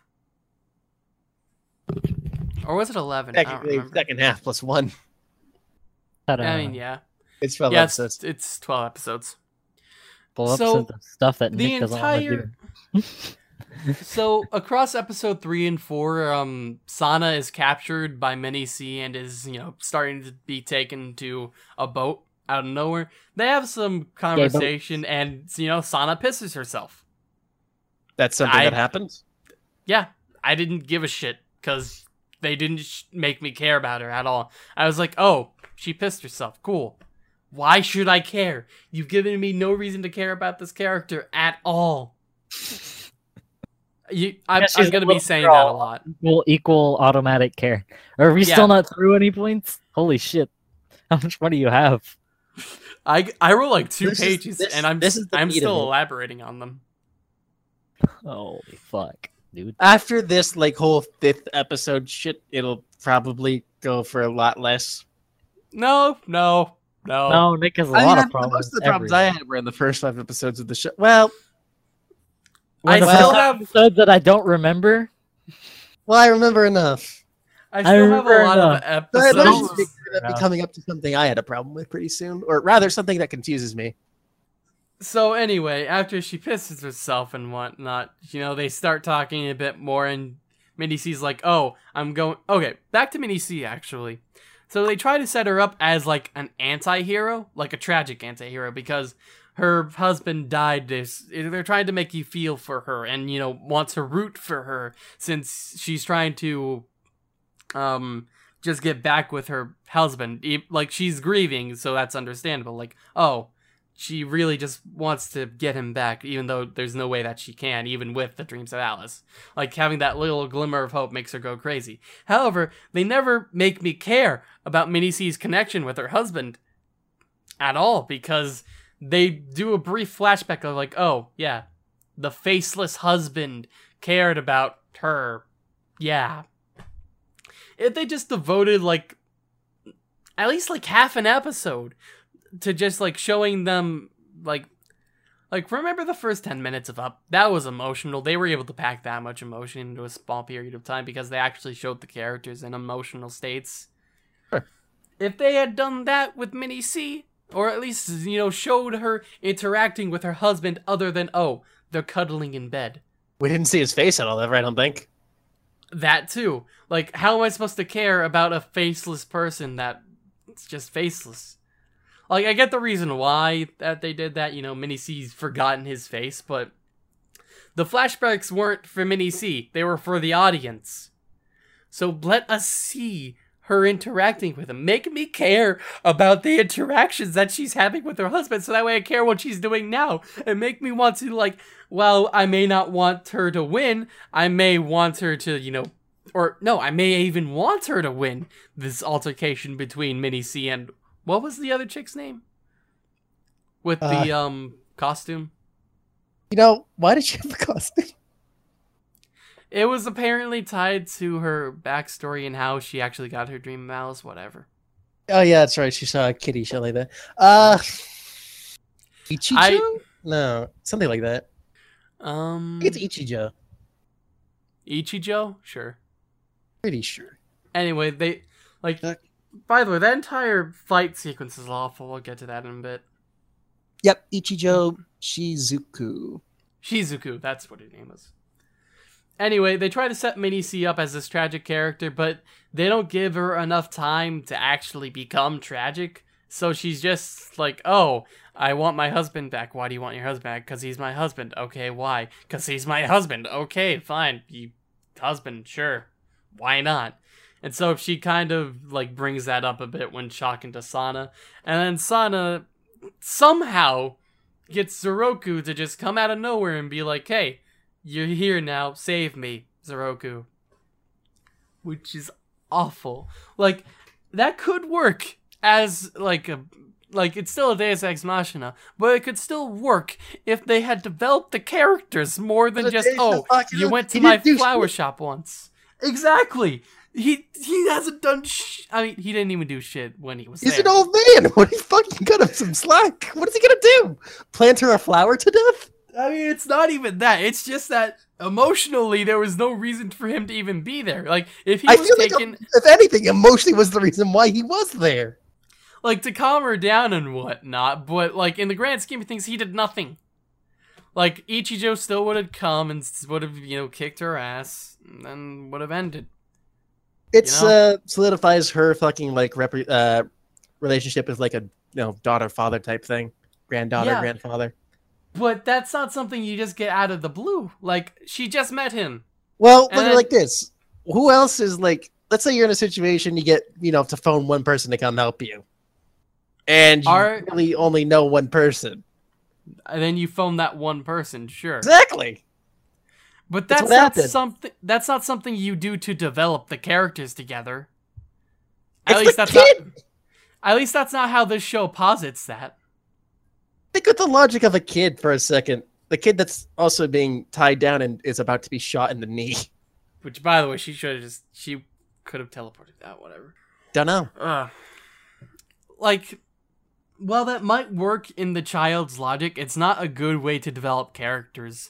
S3: or was it 11 I don't
S1: Technically,
S3: remember.
S1: second half plus one.
S2: I, don't
S3: I
S2: know.
S3: mean yeah
S1: It's twelve
S3: yeah
S1: episodes.
S3: it's 12 episodes
S2: Full
S3: so,
S2: episodes of stuff that
S3: the
S2: Nick doesn't want to do.
S3: so across episode 3 and 4 um sana is captured by Minnie C and is you know starting to be taken to a boat out of nowhere they have some conversation and you know sana pisses herself
S1: That's something
S3: I-
S1: that happens.
S3: yeah, I didn't give a shit because they didn't sh- make me care about her at all. I was like, oh, she pissed herself. Cool. Why should I care? You've given me no reason to care about this character at all. You, I'm,
S2: Yeah, she's
S3: I'm gonna be saying
S2: girl.
S3: that a lot.
S2: Equal, equal automatic care. Are we
S3: Yeah.
S2: still not through any points? Holy shit! How much money you have?
S3: I I wrote like two
S1: This is-
S3: pages,
S1: this-
S3: and I'm
S1: this is
S3: I'm still elaborating on them.
S2: Holy fuck, dude.
S1: After this, like whole fifth episode shit, it'll probably go for a lot less.
S3: No, no, no.
S2: No, Nick has a
S1: I
S2: lot
S1: mean,
S2: of problems.
S1: Most of the problems I had were in the first five episodes of the show. Well,
S3: I
S2: One of
S3: still
S2: first
S3: have-
S2: episodes that I don't remember.
S1: well, I remember enough.
S3: I still have a lot
S2: the-
S3: of
S1: But I
S3: episodes.
S1: noticed it's gonna be coming up to something I had a problem with pretty soon, or rather, something that confuses me.
S3: So anyway, after she pisses herself and whatnot, you know, they start talking a bit more, and Minnie C's like, "Oh, I'm going." Okay, back to Minnie C. Actually, so they try to set her up as like an anti-hero, like a tragic anti-hero, because her husband died. This they're trying to make you feel for her, and you know, want to root for her since she's trying to, um, just get back with her husband. Like she's grieving, so that's understandable. Like, oh she really just wants to get him back, even though there's no way that she can, even with the dreams of Alice. Like having that little glimmer of hope makes her go crazy. However, they never make me care about Minnie C's connection with her husband at all because they do a brief flashback of like, oh yeah, the faceless husband cared about her. Yeah. If they just devoted like at least like half an episode to just like showing them like like remember the first 10 minutes of up that was emotional they were able to pack that much emotion into a small period of time because they actually showed the characters in emotional states
S1: Sure.
S3: if they had done that with minnie c or at least you know showed her interacting with her husband other than oh they're cuddling in bed
S1: We didn't see his face at all, ever. I don't think.
S3: that too like how am i supposed to care about a faceless person that it's just faceless like i get the reason why that they did that you know minnie c's forgotten his face but the flashbacks weren't for minnie c they were for the audience so let us see her interacting with him make me care about the interactions that she's having with her husband so that way i care what she's doing now and make me want to like well i may not want her to win i may want her to you know or no, I may even want her to win this altercation between Minnie C and what was the other chick's name? With the um costume.
S1: You know, why did she have a costume?
S3: It was apparently tied to her backstory and how she actually got her dream of Alice, whatever.
S1: Oh yeah, that's right. She saw a kitty show like that. Uh, Ichijo?
S3: I-
S1: No, something like that.
S3: Um
S1: it's Ichijo.
S3: Ichijo? Sure.
S1: Pretty sure.
S3: Anyway, they like
S1: Uh,
S3: by the way, that entire fight sequence is awful. We'll get to that in a bit.
S1: Yep, Ichijo Shizuku.
S3: Shizuku, that's what her name is. Anyway, they try to set Minnie C up as this tragic character, but they don't give her enough time to actually become tragic. So she's just like, oh, I want my husband back. Why do you want your husband back? Because he's my husband. Okay, why? Because he's my husband. Okay, fine. You husband, sure. Why not? And so she kind of like brings that up a bit when talking to Sana. And then Sana somehow gets Zouroku to just come out of nowhere and be like, hey, you're here now, save me, Zouroku. Which is awful. Like, that could work as like a like it's still a Deus Ex Machina, but it could still work if they had developed the characters more than
S1: But
S3: just oh,
S1: Machina,
S3: you went to my flower
S1: shit."
S3: shop once. Exactly. He he hasn't done. Sh- I mean, he didn't even do shit when he was
S1: He's
S3: there.
S1: an old man. What he fucking cut him some slack? What is he gonna do? Plant her a flower to death?
S3: I mean, it's not even that. It's just that emotionally, there was no reason for him to even be there. Like, if he
S1: I
S3: was taken,
S1: like, if anything, emotionally was the reason why he was there.
S3: like, to calm her down and whatnot, but, like, in the grand scheme of things, he did nothing. Like, Ichijo still would have come and would have, you know, kicked her ass, and then would have ended.
S1: It's
S3: You
S1: uh solidifies her fucking like rep- uh relationship as like a you know daughter father type thing, granddaughter
S3: Yeah.
S1: grandfather.
S3: But that's not something you just get out of the blue. Like, she just met him.
S1: Well, look at it like this. Who else is like? Let's say you're in a situation you get you know to phone one person to come help you, and you
S3: Are-
S1: really only know one person.
S3: And then you phone that one person, sure.
S1: Exactly.
S3: But
S1: That's
S3: that's not
S1: happened.
S3: something. That's not something you do to develop the characters together. At
S1: It's
S3: least that's not. At least that's not how this show posits that.
S1: Think with the logic of a kid for a second. The kid that's also being tied down and is about to be shot in the knee.
S3: Which, by the way, she should have just she could have teleported out. Whatever.
S1: Don't know.
S3: Ugh. Like, while that might work in the child's logic, it's not a good way to develop characters.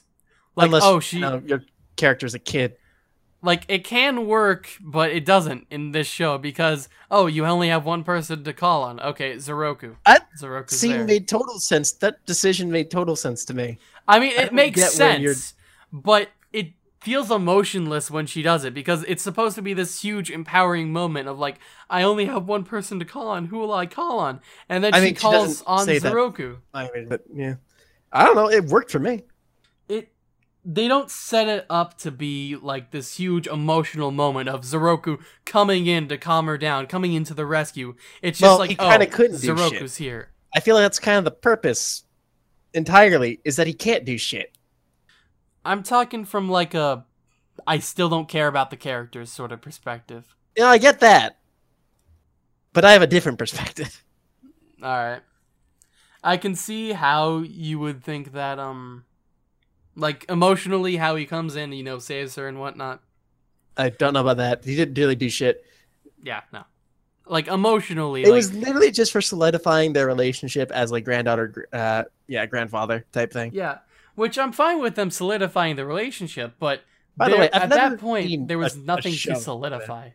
S3: Like,
S1: Unless
S3: oh, she
S1: you know, your character's a kid.
S3: Like it can work, but it doesn't in this show because oh, you only have one person to call on. Okay, Zouroku.
S1: That
S3: Zouroku's
S1: scene
S3: there.
S1: made total sense. That decision made total sense to me.
S3: I mean, it
S1: don't
S3: makes sense, but it feels emotionless when she does it because it's supposed to be this huge empowering moment of like, I only have one person to call on. Who will I call on? And then
S1: I
S3: she
S1: mean,
S3: calls
S1: doesn't
S3: on. Zouroku.
S1: I mean, but yeah, I don't know. It worked for me.
S3: They don't set it up to be like this huge emotional moment of Zouroku coming in to calm her down, coming into the rescue. It's just
S1: Well,
S3: like
S1: he
S3: oh,
S1: couldn't do
S3: Zouroku's here.
S1: I feel like that's kind of the purpose entirely is that he can't do shit.
S3: I'm talking from like a I still don't care about the characters sort of perspective.
S1: Yeah, I get that, but I have a different perspective.
S3: All right. I can see how you would think that um like emotionally how he comes in, you know, saves her and whatnot.
S1: I don't know about that. He didn't really do shit.
S3: Yeah, no. Like emotionally
S1: It
S3: like,
S1: was literally just for solidifying their relationship as like granddaughter, uh, yeah, grandfather type thing.
S3: Yeah, which I'm fine with them solidifying the relationship, but
S1: By the way, I've
S3: at that point there was
S1: a- a
S3: nothing
S1: show
S3: to solidify.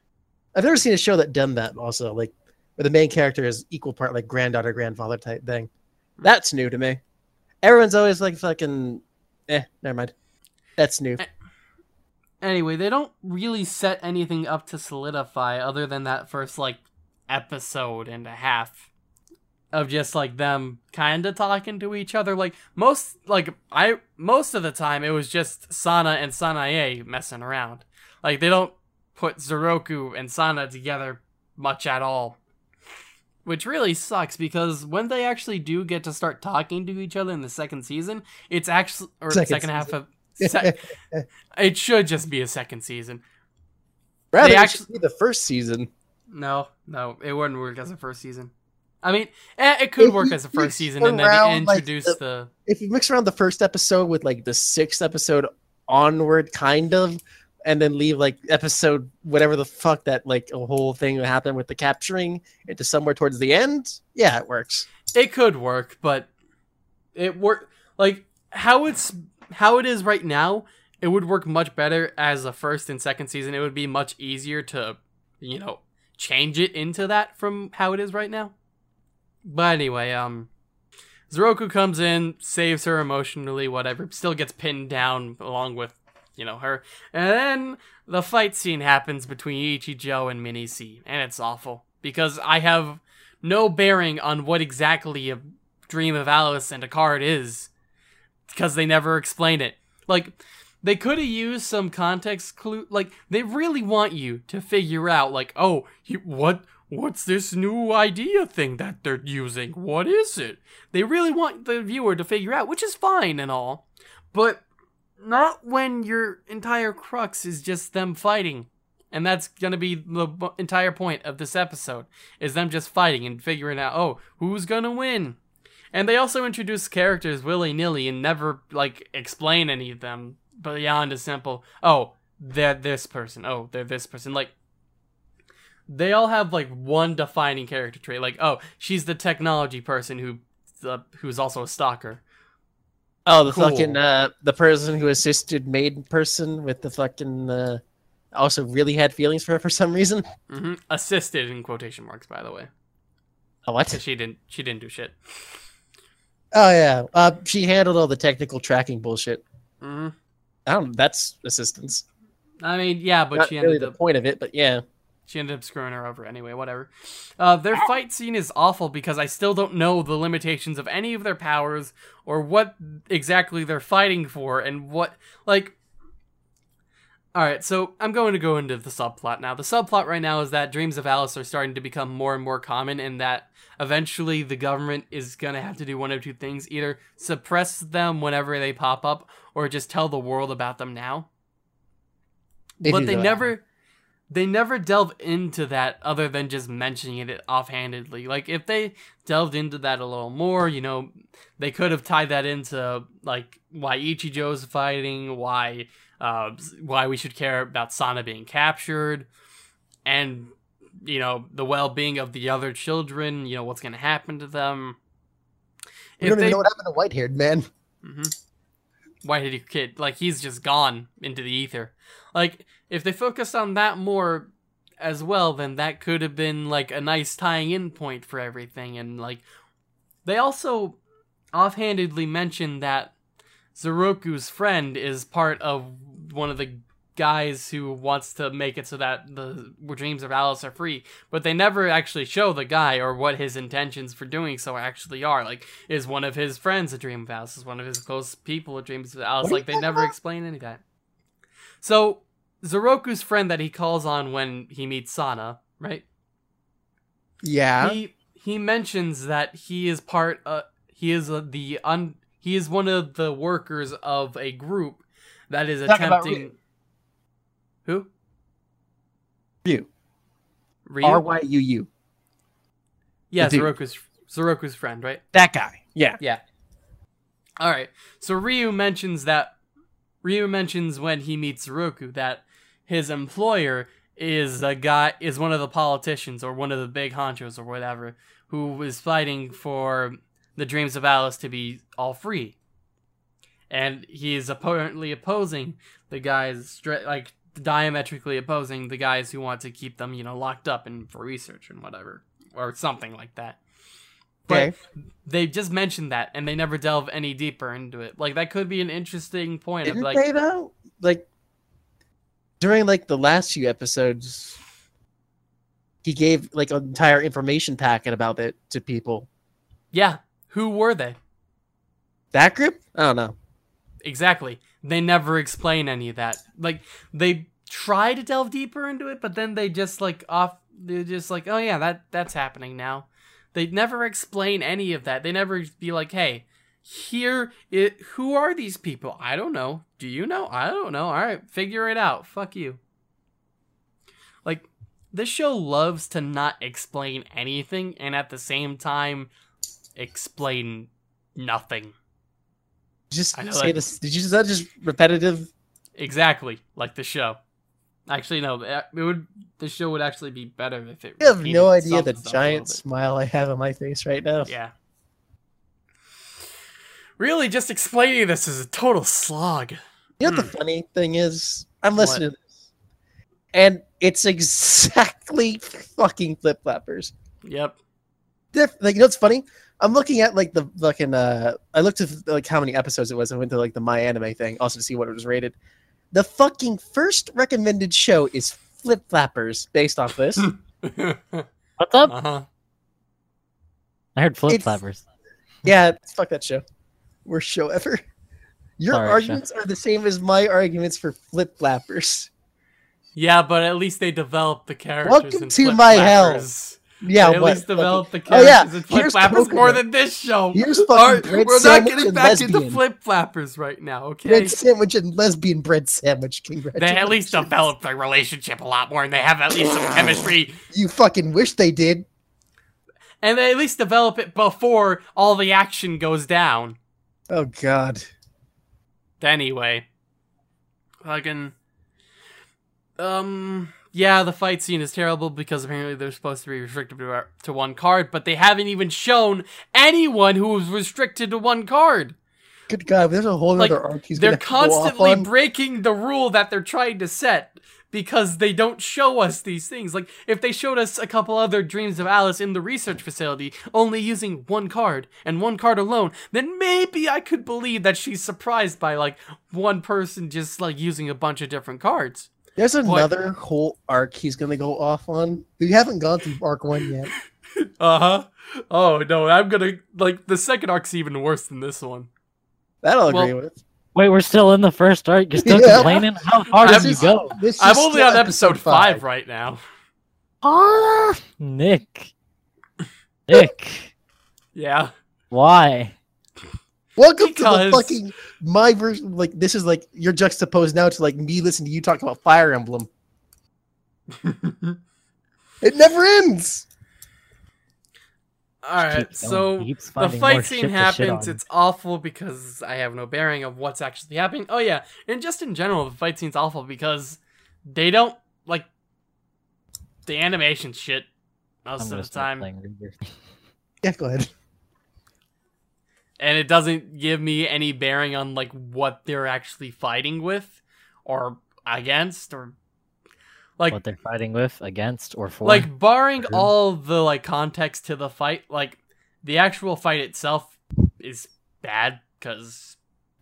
S1: I've never seen a show that done that. Also, like where the main character is equal part like granddaughter, grandfather type thing. That's new to me. Everyone's always like fucking, eh, never mind. That's new.
S3: Anyway, they don't really set anything up to solidify other than that first like episode and a half of just like them kind of talking to each other like most like I most of the time it was just Sana and Sanae messing around. Like they don't put Zouroku and Sana together much at all. Which really sucks because when they actually do get to start talking to each other in the second season, it's actually or
S1: Second
S3: second, half of se- it should just be a second season.
S1: Rather,
S3: they
S1: it
S3: actu-
S1: should be the first season.
S3: No, no, it wouldn't work as a first season. I mean, eh, it could
S1: If
S3: work as a first
S1: mix
S3: season and then
S1: around, like,
S3: introduce
S1: the-
S3: the.
S1: If you mix around the first episode with like the sixth episode onward, kind of, and then leave like episode whatever the fuck that like a whole thing that happened with the capturing into somewhere towards the end, yeah, it works.
S3: It could work, but it work like how it's how it is right now. It would work much better as a first and second season. It would be much easier to, you know, change it into that from how it is right now. But anyway, um, Zouroku comes in, saves her emotionally, whatever. Still gets pinned down along with, you know, her. And then the fight scene happens between Ichijo and Minnie C, and it's awful because I have no bearing on what exactly a Dream of Alice and a card is because they never explain it. Like they could have used some context clue. Like they really want you to figure out, like, oh, you, what what's this new idea thing that they're using? What is it? They really want the viewer to figure out, which is fine and all, but not when your entire crux is just them fighting. And that's gonna be the b- entire point of this episode is them just fighting and figuring out, oh, who's gonna win? And they also introduce characters willy nilly and never like explain any of them beyond a simple, oh, they're this person, oh, they're this person. Like they all have like one defining character trait, like, oh, she's the technology person who uh, who's also a stalker.
S1: Oh, the
S3: Cool.
S1: fucking uh, the person who assisted maiden person with the fucking uh, also really had feelings for her for some reason.
S3: hmm Assisted in quotation marks, by the way,
S1: Oh, what?
S3: she didn't she didn't do shit.
S1: Oh yeah, uh, she handled all the technical tracking bullshit.
S3: hmm
S1: I don't. That's assistance.
S3: I mean, yeah, but
S1: Not
S3: she
S1: really
S3: ended
S1: the
S3: up
S1: point of it, but yeah.
S3: She ended up screwing her over anyway, whatever. Uh, their fight scene is awful because I still don't know the limitations of any of their powers or what exactly they're fighting for and what, like. Alright, so I'm going to go into the subplot now. The subplot right now is that dreams of Alice are starting to become more and more common, and that eventually the government is going to have to do one of two things either suppress them whenever they pop up, or just tell the world about them now
S1: They
S3: but they
S1: that.
S3: They never delve into that other than just mentioning it offhandedly. Like if they delved into that a little more, you know, they could have tied that into like why Ichijo's fighting, why uh, why we should care about Sana being captured, and you know the well-being of the other children. You know what's going to happen to them.
S1: We don't even know what happened to white-haired man.
S3: hmm White-headed kid, like he's just gone into the ether. Like if they focused on that more as well, then that could have been like a nice tying in point for everything. And like they also offhandedly mentioned that Zouroku's friend is part of one of the guys who wants to make it so that the dreams of Alice are free, but they never actually show the guy or what his intentions for doing so actually are. Like, is one of his friends a dream of Alice? Is one of his close people a dream of Alice? Like, they never explain any of that. So, Zouroku's friend that he calls on when he meets Sana, right?
S1: Yeah.
S3: He he mentions that he is part. Uh, he is uh, the un. He is one of the workers of a group that is
S1: Talk
S3: attempting. Who?
S1: Ryu.
S3: Ryu?
S1: R Y U U.
S3: yeah. Zouroku's Zouroku's friend, right?
S1: That guy. Yeah.
S3: Yeah. All right. So Ryu mentions that Ryu mentions when he meets Zouroku that his employer is a guy is one of the politicians or one of the big honchos or whatever who is fighting for the dreams of Alice to be all free. And he is apparently opposing the guys like diametrically opposing the guys who want to keep them, you know, locked up and for research and whatever or something like that. But
S1: Okay.
S3: they just mentioned that and they never delve any deeper into it. Like that could be an interesting point
S1: Didn't
S3: like
S1: they though? Like during like the last few episodes, he gave like an entire information packet about it to people.
S3: yeah, who were they?
S1: That group? I don't know.
S3: Exactly. They never explain any of that. Like they try to delve deeper into it, but then they just like off they're just like, "Oh yeah, that that's happening now." They never explain any of that. They never be like, "Hey, here it who are these people? I don't know. Do you know? I don't know. All right, figure it out. Fuck you." Like this show loves to not explain anything and at the same time explain nothing.
S1: Just
S3: I know
S1: say
S3: that-
S1: this. Did you is that just repetitive?
S3: Exactly, like the show. Actually, no. It would. The show would actually be better if it.
S1: You have no idea the giant smile I have on my face right now.
S3: Yeah. Really, just explaining this is a total slog.
S1: You know what the funny thing is? I'm listening to this. And it's exactly fucking flip flappers.
S3: Yep.
S1: Diff- like you know what's funny? I'm looking at like the fucking uh I looked at like how many episodes it was. I went to like the my anime thing also to see what it was rated. The fucking first recommended show is Flip Flappers based off this.
S3: uh
S2: What's up?
S3: huh.
S2: I heard flip
S1: It's-
S2: flappers.
S1: yeah, fuck that show. Worst show ever. Your
S2: Sorry,
S1: arguments are the same as my arguments for Flip Flappers.
S3: Yeah, but at least they developed the characters.
S1: Welcome to
S3: Flip
S1: my hell. Yeah,
S3: they at
S1: what?
S3: least developed the
S1: Oh, yeah,
S3: characters in Flip
S1: here's
S3: Flappers more than this show.
S1: Here's
S3: All
S1: fucking
S3: right,
S1: bread
S3: we're not getting back
S1: lesbian.
S3: into Flip Flappers right now, okay?
S1: bread sandwich and lesbian bread sandwich.
S3: They at least developed their relationship a lot more, and they have at least some chemistry.
S1: You fucking wish they did.
S3: And they at least develop it before all the action goes down.
S1: Oh god.
S3: Anyway, fucking, um, yeah, the fight scene is terrible because apparently they're supposed to be restricted to, to one card, but they haven't even shown anyone who was restricted to one card.
S1: Good God, there's a whole
S3: Like,
S1: other arc he's
S3: they're
S1: gonna go off
S3: constantly
S1: on.
S3: breaking the rule that they're trying to set because they don't show us these things. Like if they showed us a couple other dreams of Alice in the research facility, only using one card and one card alone, then maybe I could believe that she's surprised by like one person just like using a bunch of different cards.
S1: There's another whole arc he's gonna go off on. We haven't gone through arc one yet.
S3: Uh huh. Oh no, I'm gonna like the second arc's even worse than this one.
S1: That I'll
S3: Well,
S1: agree with.
S2: Wait, we're still in the first arc. You're still
S1: Yeah.
S2: complaining? How far
S3: I'm
S2: did you go?
S1: This
S3: I'm only on episode five right now.
S2: Ah, Nick. Nick.
S3: Yeah.
S2: Why?
S1: Welcome to the fucking my version. Like this is like you're juxtaposed now to like me listening to you talk about Fire Emblem.
S6: It never ends.
S3: All right,
S2: Keeps
S3: so
S2: He
S3: the fight scene happens. It's awful because I have no bearing of what's actually happening. Oh yeah, and just in general, the fight scene's awful because they don't like the animation shit
S2: I'm
S3: most of the time.
S6: Yeah, go ahead.
S3: and it doesn't give me any bearing on like what they're actually fighting with or against or like
S2: what they're fighting with, against, or for.
S3: like barring
S2: Sure.
S3: all the like context to the fight like the actual fight itself is bad because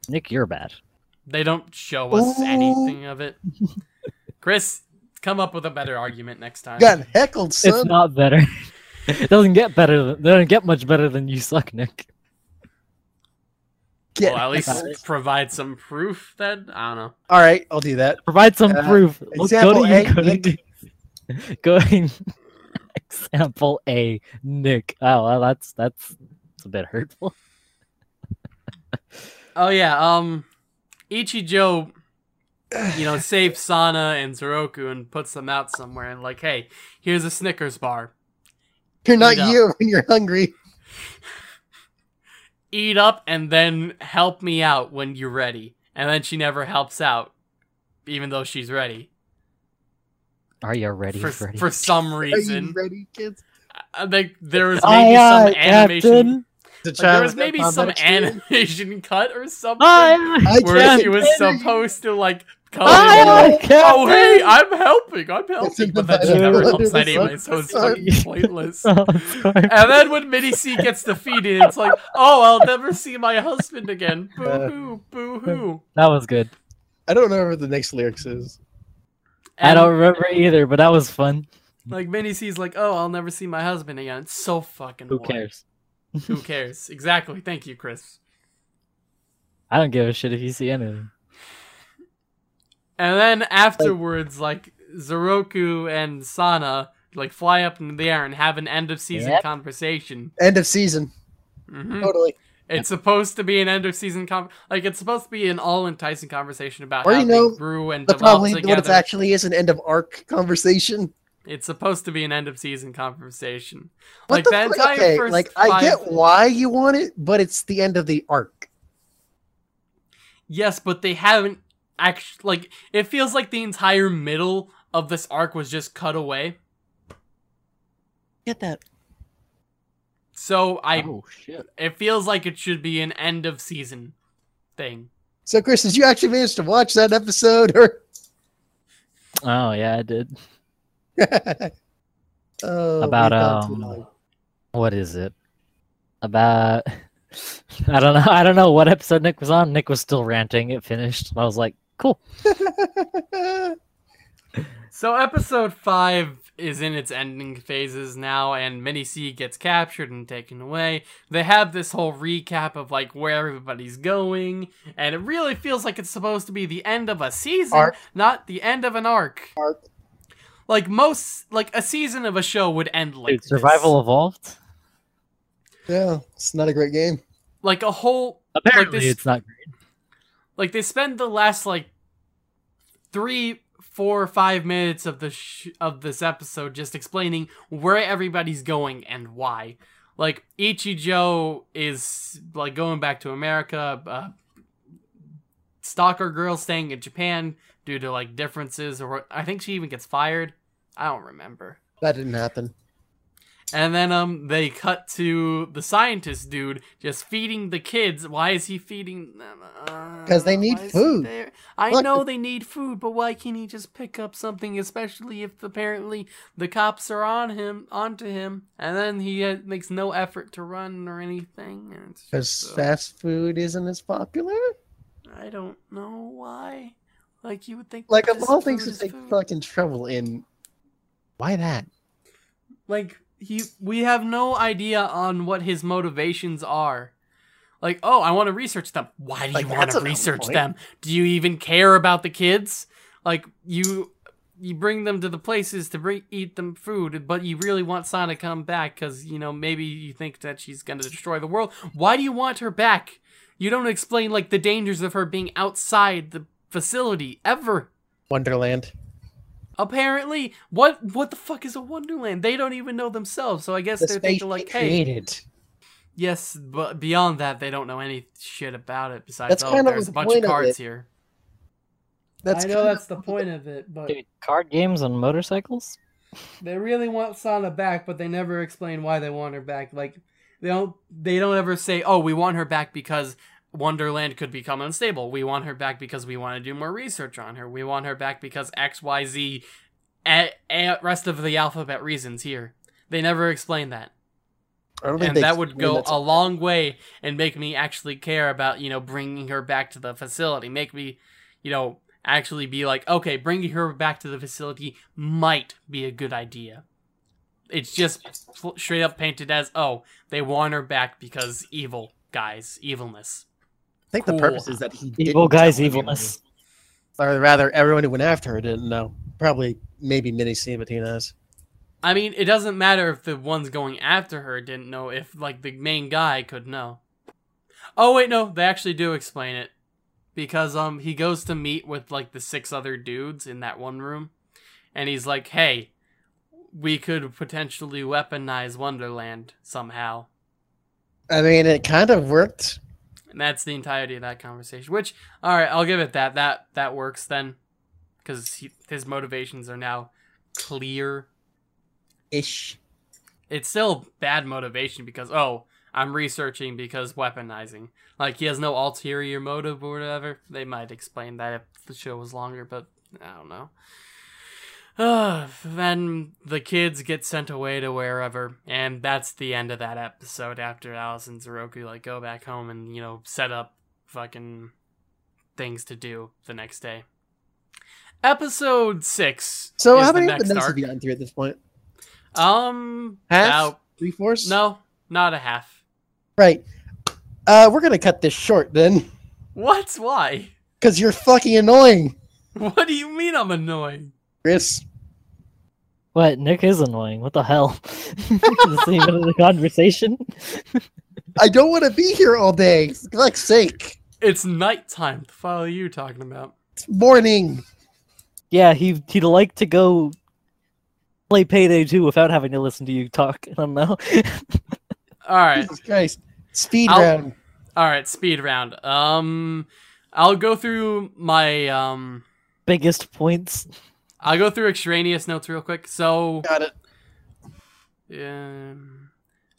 S2: Nick, you're bad.
S3: they don't show us
S6: Ooh.
S3: anything of it chris come up with a better argument next time
S6: Got heckled,
S2: It's not better. it doesn't get better. Than, it doesn't get much better than you suck, Nick.
S6: Get
S3: well at least provide some proof then. i don't know
S6: All right, I'll do that.
S2: Provide some
S6: Uh,
S2: proof. Let's
S6: example
S2: go to
S6: A,
S2: you, go to
S6: Nick.
S2: you. Going. example A, Nick. Oh, well, that's that's, that's a bit hurtful.
S3: oh yeah um ichijo you know saves sana and Zouroku and puts them out somewhere and like hey here's a snickers bar
S6: You're not
S3: No.
S6: you when you're hungry.
S3: eat up and then help me out when you're ready. And then she never helps out, even though she's ready.
S2: Are you ready,
S3: For,
S2: Freddy?
S3: for some
S6: Are you
S3: reason.
S6: ready, kids?
S3: I think there was
S2: Aye,
S3: maybe some
S2: aye,
S3: animation.
S6: The
S3: Like, there was maybe some animation cut or something
S2: Aye, aye,
S3: where she was supposed to like come
S2: aye,
S3: in and
S2: aye,
S3: like, oh hey, I'm helping, I'm helping, but
S6: the
S3: then she never helps anyway, so it's
S6: Sorry.
S3: fucking pointless.
S2: Oh.
S3: And then when Minnie C gets defeated, it's like, oh, I'll never see my husband again. Boo hoo, boo hoo.
S2: That was good.
S6: I don't know what the next lyrics is.
S2: I don't remember either, but that was fun.
S3: Like Minnie C's like, oh, I'll never see my husband again. It's so fucking.
S2: Who
S3: white.
S2: cares?
S3: Who cares? Exactly. Thank you, Chris.
S2: I don't give a shit if you see anything.
S3: And then afterwards, like Zouroku and Sana like fly up in the air and have an end of season
S2: Yep.
S3: conversation.
S6: End of season.
S3: hmm
S6: Totally.
S3: It's supposed to be an end of season con like it's supposed to be an all enticing conversation about
S6: Or
S3: how
S6: you know,
S3: they grew and developed
S6: probably what it actually is an end of arc conversation.
S3: It's supposed to be an end of season conversation.
S6: What
S3: Like
S6: the
S3: the entire
S6: okay,
S3: first
S6: like I
S3: five-
S6: get why you want it, but it's the end of the arc.
S3: Yes, but they haven't actually like it feels like the entire middle of this arc was just cut away.
S6: Get that?
S3: So I
S2: oh shit!
S3: it feels like it should be an end of season thing.
S6: So, Chris, did you actually manage to watch that episode, or?
S2: Oh yeah, I did.
S6: oh,
S2: About,
S6: we've gone too
S2: um. What is it? About I don't know. I don't know what episode Nick was on. Nick was still ranting. It finished. I was like, cool.
S3: So episode 5 is in its ending phases now and Minnie C gets captured and taken away. They have this whole recap of like where everybody's going and it really feels like it's supposed to be the end of a season,
S6: Arc.
S3: not the end of an arc.
S6: Arc.
S3: Like most like a season of a show would end like
S2: Dude, Survival
S3: this.
S2: Evolved.
S6: yeah, it's not a great game.
S3: like a whole
S2: Apparently,
S3: this-
S2: it's not great.
S3: like they spend the last like three four or five minutes of the sh- of this episode just explaining where everybody's going and why. Like ichijo is like going back to america uh, stalker girl staying in japan due to like differences or i think she even gets fired. I don't remember.
S6: That didn't happen.
S3: And then um they cut to the scientist dude just feeding the kids. Why is he feeding them? Uh,
S6: 'Cause they need
S3: why is he
S6: food.
S3: I
S6: Look,
S3: know they need food, but why can't he just pick up something? Especially if apparently the cops are on him, onto him, and then he uh, makes no effort to run or anything.
S6: Because
S3: uh,
S6: fast food isn't as popular.
S3: I don't know why. Like you would think,
S6: Like of all things to take
S3: food.
S6: fucking trouble in. Why that?
S3: like he we have no idea on what his motivations are. Like oh i want to research them. Why do
S6: Like,
S3: you want to research them? Do you even care about the kids? Like you you bring them to the places to bring eat them food but you really want sana to come back because you know maybe you think that she's gonna destroy the world. Why do you want her back? You don't explain like the dangers of her being outside the facility ever.
S6: Wonderland.
S3: Apparently, what what the fuck is a Wonderland? They don't even know themselves. So I guess
S1: The
S3: they're
S1: space
S3: thinking like,
S1: they
S3: hey,
S1: created.
S3: yes, but beyond that, they don't know any shit about it. Besides,
S1: That's
S3: oh,
S1: kind
S3: there's
S1: the
S3: a bunch of
S1: of
S3: cards
S1: it.
S3: here.
S1: That's
S3: I know that's the point of it, but
S2: Dude, card games on motorcycles?
S3: they really want Sana back, but they never explain why they want her back. Like they don't they don't ever say, "Oh, we want her back because Wonderland could become unstable. We want her back because we want to do more research on her. We want her back because X, Y, Z, a, a rest of the alphabet reasons here." They never explain that,
S1: I don't think
S3: and that would go a long way and make me actually care about you know bringing her back to the facility. Make me, you know, actually be like, okay, bringing her back to the facility might be a good idea. It's just straight up painted as, oh, they want her back because evil guys, evilness.
S1: I think
S3: cool.
S1: the purpose is that he
S2: Evil
S1: didn't
S2: guy's
S1: tell
S2: evilness.
S1: or rather, everyone who went after her didn't know. Probably, maybe Minnie C. Martinez.
S3: I mean, it doesn't matter if the ones going after her didn't know, if, like, the main guy could know. Oh, wait, no, they actually do explain it. Because, um, he goes to meet with, like, the six other dudes in that one room. And he's like, hey, we could potentially weaponize Wonderland somehow.
S1: I mean, it kind of worked.
S3: And that's the entirety of that conversation. Which, all right, I'll give it that. That that works then, because his motivations are now clear.
S1: Ish.
S3: It's still bad motivation because oh, I'm researching because weaponizing. Like he has no ulterior motive or whatever. They might explain that if the show was longer, but I don't know. Uh, then the kids get sent away to wherever, and that's the end of that episode. After Alice and Zouroku like go back home and you know set up fucking things to do the next day. Episode six.
S1: So,
S3: is
S1: how
S3: the
S1: many
S3: next
S1: episodes
S3: arc.
S1: have you gotten through at this point?
S3: Um,
S1: Half?
S3: about-
S1: Three fourths?
S3: no, not a half.
S1: Right. Uh, we're gonna cut this short then,
S3: What? Why?
S1: because you're fucking annoying,
S3: What do you mean I'm annoying?
S1: Chris.
S2: What? Nick is annoying. What the hell? is this even in the conversation?
S1: I don't want to be here all day. For God's sake.
S3: It's nighttime. The fuck are you talking about?
S1: It's morning.
S2: Yeah, he he'd like to go play Payday 2 without having to listen to you talk. I don't know.
S3: All right,
S1: Jesus Christ. Speed
S3: I'll-
S1: round.
S3: all right. Speed round. Um, I'll go through my um.
S2: Biggest points.
S3: I'll go through extraneous notes real quick. So,
S1: Got it.
S3: um,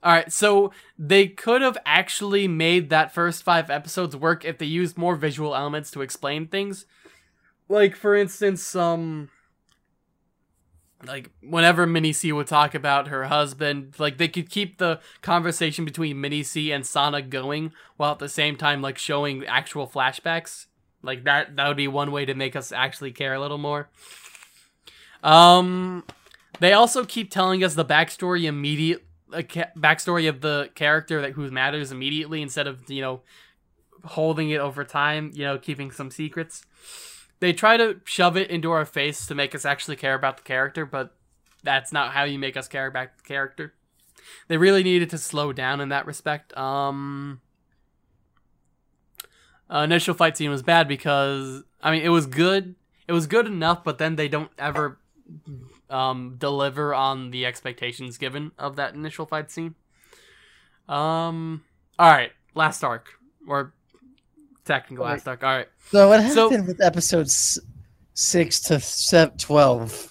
S3: all right. So they could have actually made that first five episodes work if they used more visual elements to explain things. Like, for instance, um, like whenever Minnie C would talk about her husband, like they could keep the conversation between Minnie C and Sana going while at the same time like showing actual flashbacks. Like that that would be one way to make us actually care a little more. Um they also keep telling us the backstory immediate uh, ca- backstory of the character that who matters immediately instead of, you know, holding it over time, you know, keeping some secrets they try to shove it into our face to make us actually care about the character, but that's not how you make us care about the character. They really needed to slow down in that respect. Um, uh, initial fight scene was bad because I mean it was good. It was good enough, but then they don't ever um, deliver on the expectations given of that initial fight scene. Um. All right, last arc or technical last arc. All right.
S1: So what
S3: So-
S1: happened with episodes six to seven, 12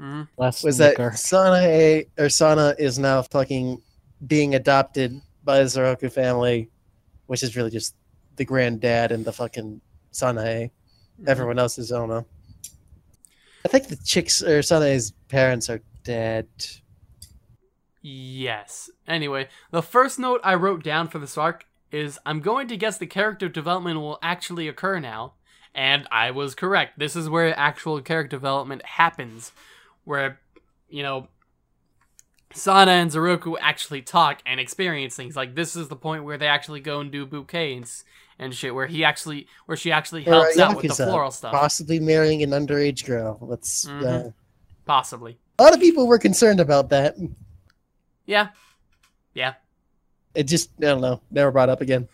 S3: Mhm.
S2: Last
S1: was that
S2: Nicker.
S1: Sana A or Sana is now fucking being adopted by the Zouroku family, which is really just the granddad and the fucking Sanae.
S3: Mm-hmm.
S1: Everyone else is I don't know. I think the chicks or Sana's parents are dead.
S3: Yes. Anyway, the first note I wrote down for this arc is I'm going to guess the character development will actually occur now. And I was correct. This is where actual character development happens. Where, you know, Sana and Zouroku actually talk and experience things. Like this is the point where they actually go and do bouquets and shit. Where he actually, where she actually helps
S1: uh,
S3: out with the
S1: Yakuza,
S3: floral stuff.
S1: Possibly marrying an underage girl. Let's. Uh,
S3: Mhm. Possibly.
S1: a lot of people were concerned about that.
S3: Yeah. Yeah.
S1: It just I don't know. Never brought up again.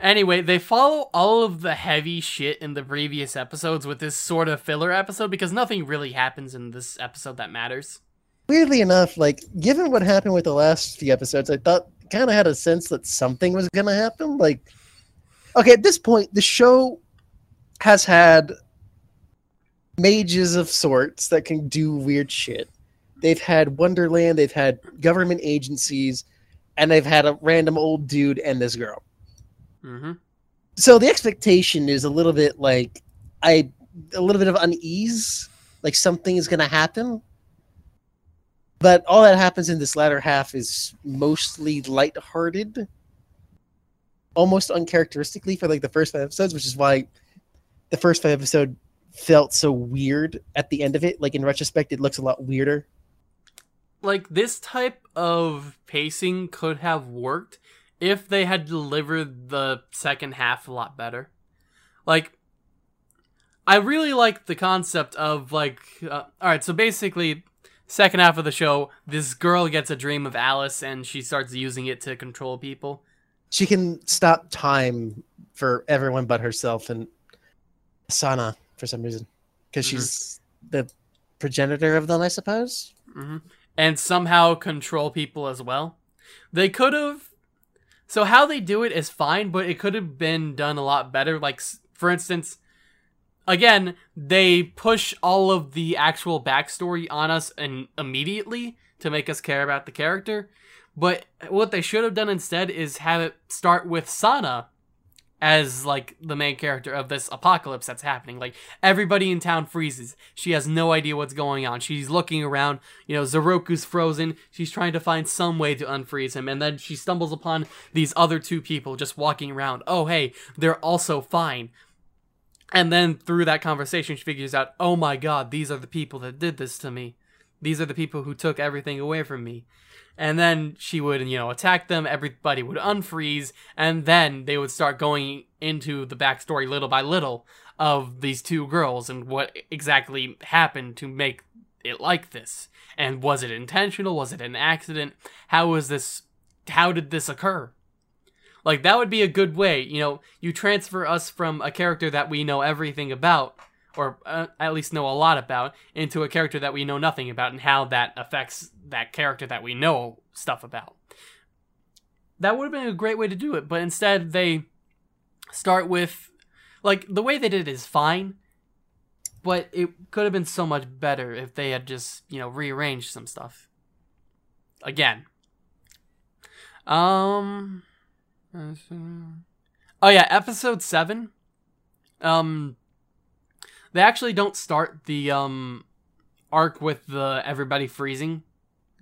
S3: Anyway, they follow all of the heavy shit in the previous episodes with this sort of filler episode because nothing really happens in this episode that matters.
S1: Weirdly enough, like, given what happened with the last few episodes, I thought, kind of had a sense that something was going to happen. Like, okay, at this point, the show has had mages of sorts that can do weird shit. They've had Wonderland, they've had government agencies, and they've had a random old dude and this girl.
S3: Mm-hmm.
S1: So the expectation is a little bit like I a little bit of unease, like something is going to happen. But all that happens in this latter half is mostly lighthearted, almost uncharacteristically for like the first five episodes, which is why the first five episode felt so weird at the end of it. Like in retrospect, it looks a lot weirder.
S3: Like this type of pacing could have worked if they had delivered the second half a lot better. Like, I really like the concept of like, uh, all right, so basically, second half of the show, this girl gets a dream of Alice and she starts using it to control people.
S1: She can stop time for everyone but herself and Sana for some reason because
S3: Mhm.
S1: she's the progenitor of them, I suppose.
S3: hmm And somehow control people as well. They could have. So how they do it is fine, but it could have been done a lot better. Like, for instance, again, they push all of the actual backstory on us and immediately to make us care about the character. But what they should have done instead is have it start with Sana as like the main character of this apocalypse that's happening. Like everybody in town freezes. She has no idea what's going on. She's looking around. You know, Zouroku's frozen. She's trying to find some way to unfreeze him, and then she stumbles upon these other two people just walking around. Oh, hey, they're also fine. And then through that conversation, she figures out, oh my god, these are the people that did this to me. These are the people who took everything away from me. And then she would, you know, attack them, everybody would unfreeze, and then they would start going into the backstory little by little of these two girls and what exactly happened to make it like this. And was it intentional? Was it an accident? How was this how did this occur? Like that would be a good way, you know, you transfer us from a character that we know everything about or uh, at least know a lot about into a character that we know nothing about and how that affects that character that we know stuff about. That would have been a great way to do it, but instead they start with like the way they did it is fine, but it could have been so much better if they had just, you know, rearranged some stuff. Again. Um Oh yeah, episode 7. Um they actually don't start the um arc with the everybody freezing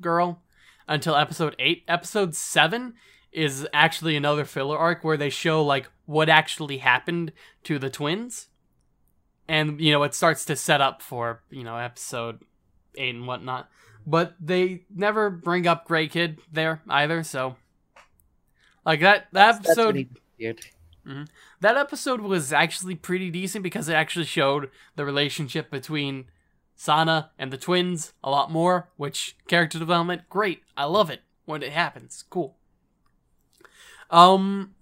S3: girl until episode 8. Episode 7 is actually another filler arc where they show like what actually happened to the twins. And you know, it starts to set up for, you know, episode 8 and whatnot. But they never bring up Grey Kid there either, so like that that
S1: That's
S3: episode
S1: weird.
S3: That episode was actually pretty decent because it actually showed the relationship between Sana and the twins a lot more, which character development, great. I love it when it happens. Cool. Um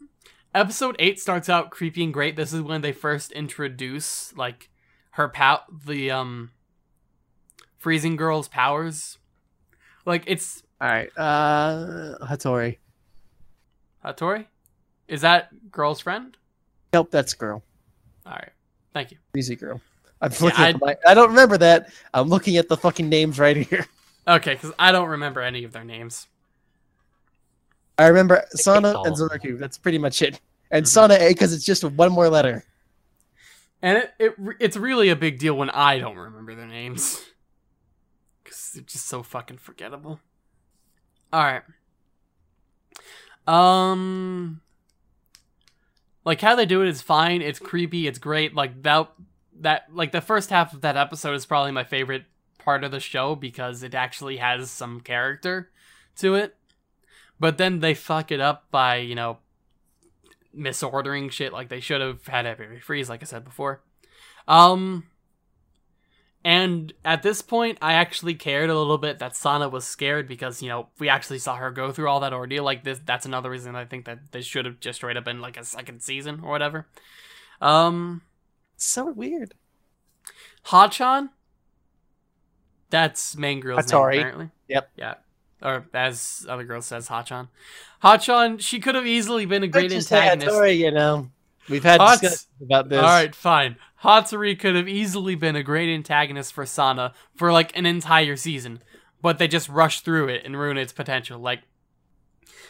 S3: episode 8 starts out creepy and great. This is when they first introduce like her pow the um freezing girl's powers. Like it's
S1: All right, uh, Hattori.
S3: Hattori? Is that girl's friend?
S1: Nope, that's girl.
S3: All right. Thank you.
S1: Easy girl. I'm
S3: Yeah,
S1: looking at my, I don't remember that. I'm looking at the fucking names right here.
S3: Okay, because I don't remember any of their names.
S1: I remember Sana and
S7: of.
S1: Zouroku. That's pretty much it. And
S3: Mhm.
S1: Sana A because it's just one more letter.
S3: And it, it it's really a big deal when I don't remember their names. Because they're just so fucking forgettable. Alright. Um. Like, how they do it is fine. It's creepy. It's great. Like, that, that, like, the first half of that episode is probably my favorite part of the show because it actually has some character to it. But then they fuck it up by, you know, misordering shit like they should have had every freeze like i said before um And at this point, I actually cared a little bit that Sana was scared because you know we actually saw her go through all that ordeal. Like this, that's another reason I think that this should have just straight up been like a second season or whatever. Um,
S1: So weird.
S3: Hachan. That's main girl's
S1: Hattori.
S3: name apparently.
S1: Yep.
S3: Yeah. Or as other girl says, Hachan. Hachan, she could have easily been a great antagonist.
S1: Hattori, you know, we've had
S3: Hats-
S1: discussions about this.
S3: All right, fine. Hatsuri could have easily been a great antagonist for Sana for like an entire season, but they just rushed through it and ruined its potential. Like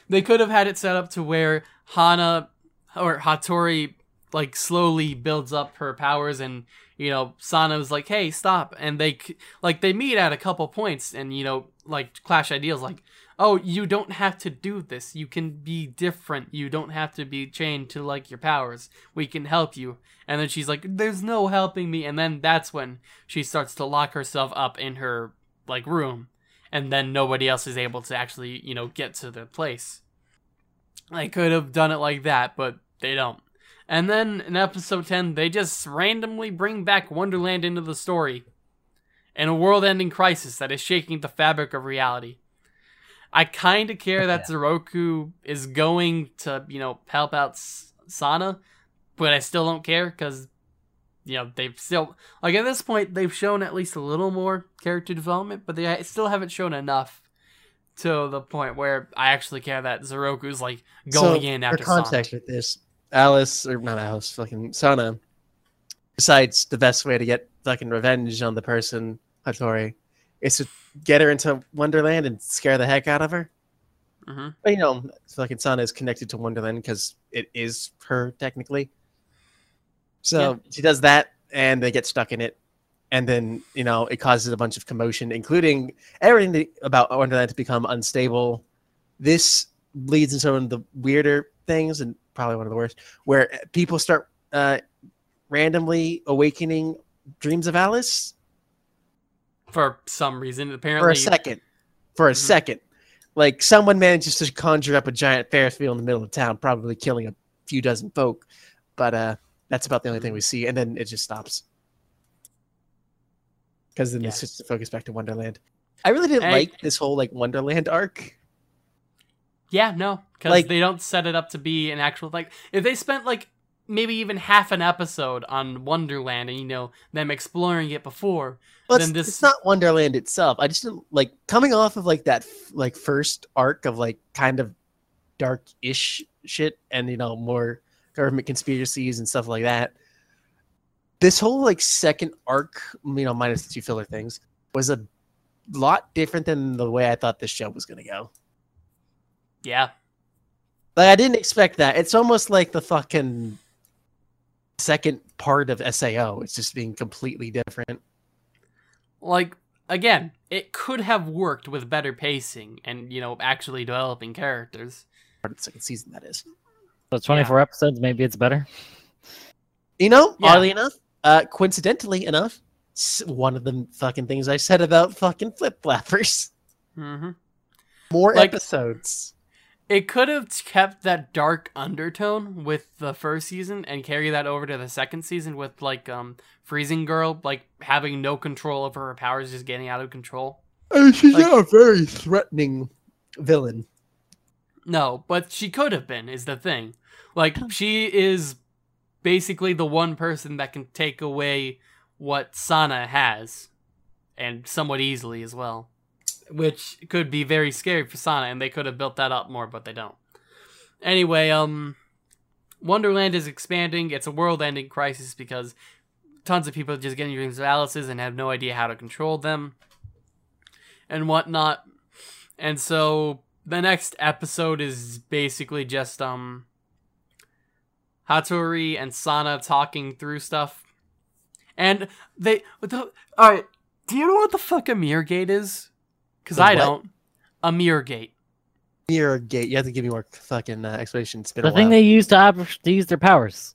S3: they could have had it set up to where Hana or Hattori like slowly builds up her powers and you know Sana was like, "Hey, stop." And they like they meet at a couple points and you know like clash ideals like oh, you don't have to do this. You can be different. You don't have to be chained to like your powers. We can help you. And then she's like, there's no helping me. And then that's when she starts to lock herself up in her like room. And then nobody else is able to actually, you know, get to the place. They could have done it like that, but they don't. And then in episode 10, they just randomly bring back Wonderland into the story. In a world ending crisis that is shaking the fabric of reality. I kind of care that Zouroku is going to, you know, help out S- Sana, but I still don't care because, you know, they've still, like at this point, they've shown at least a little more character development, but they still haven't shown enough to the point where I actually care that Zouroku's like going
S1: so,
S3: in after
S1: for context
S3: Sana.
S1: with this, Alice or not Alice, fucking Sana decides the best way to get fucking revenge on the person Hattori is to get her into Wonderland and scare the heck out of her.
S3: hmm
S1: But, you know, fucking Sana is connected to Wonderland because it is her technically. So she does that, and they get stuck in it, and then you know it causes a bunch of commotion, including everything about Wonderland to become unstable. This leads into some of the weirder things, and probably one of the worst, where people start uh, randomly awakening dreams of Alice
S3: For some reason, apparently.
S1: for a second. For a
S3: Mhm.
S1: second. Like someone manages to conjure up a giant Ferris wheel in the middle of town, probably killing a few dozen folk. But uh that's about the only thing we see, and then it just stops. Because then
S3: Yeah.
S1: it's just focus back to Wonderland. I really didn't
S3: Hey.
S1: like this whole like Wonderland arc.
S3: Yeah, no, because
S1: Like-
S3: they don't set it up to be an actual like. If they spent like maybe even half an episode on Wonderland and you know them exploring it before,
S1: Well,
S3: Then
S1: it's,
S3: this-
S1: it's not Wonderland itself. I just didn't like coming off of like that like first arc of like kind of dark-ish shit and you know more government conspiracies and stuff like that. This whole like second arc, you know, minus the two filler things, was a lot different than the way I thought this show was going to go.
S3: yeah,
S1: Like I didn't expect that. It's almost like the fucking second part of SAO. It's just being completely different.
S3: Like again, it could have worked with better pacing and you know actually developing characters.
S1: Part of the second season, that is.
S2: So 24 episodes, maybe it's better.
S1: You know,
S3: Yeah.
S1: oddly enough, uh, coincidentally enough, one of the fucking things I said about fucking flip flappers.
S3: hmm
S1: More
S3: Like-
S1: episodes.
S3: It could have kept that dark undertone with the first season and carry that over to the second season with like um freezing girl like having no control over her powers, just getting out of control.
S1: Uh, she's
S3: like-
S1: not a very threatening villain.
S3: No, but she could have been, is the thing. Like, she is basically the one person that can take away what Sana has, and somewhat easily as well. Which could be very scary for Sana, and they could have built that up more, but they don't. Anyway, um, Wonderland is expanding. It's a world ending crisis because tons of people just getting dreams of Alice's and have no idea how to control them and whatnot. And so the next episode is basically just um Hattori and Sana talking through stuff. And they the, all right, do you know what the fuck a mirror gate is? Cuz I
S1: what?
S3: don't. A mirror gate.
S1: Mirror gate. You have to give me more fucking uh, explanation. It's been
S2: The
S1: a
S2: thing
S1: while.
S2: they use to, ab- to use their powers.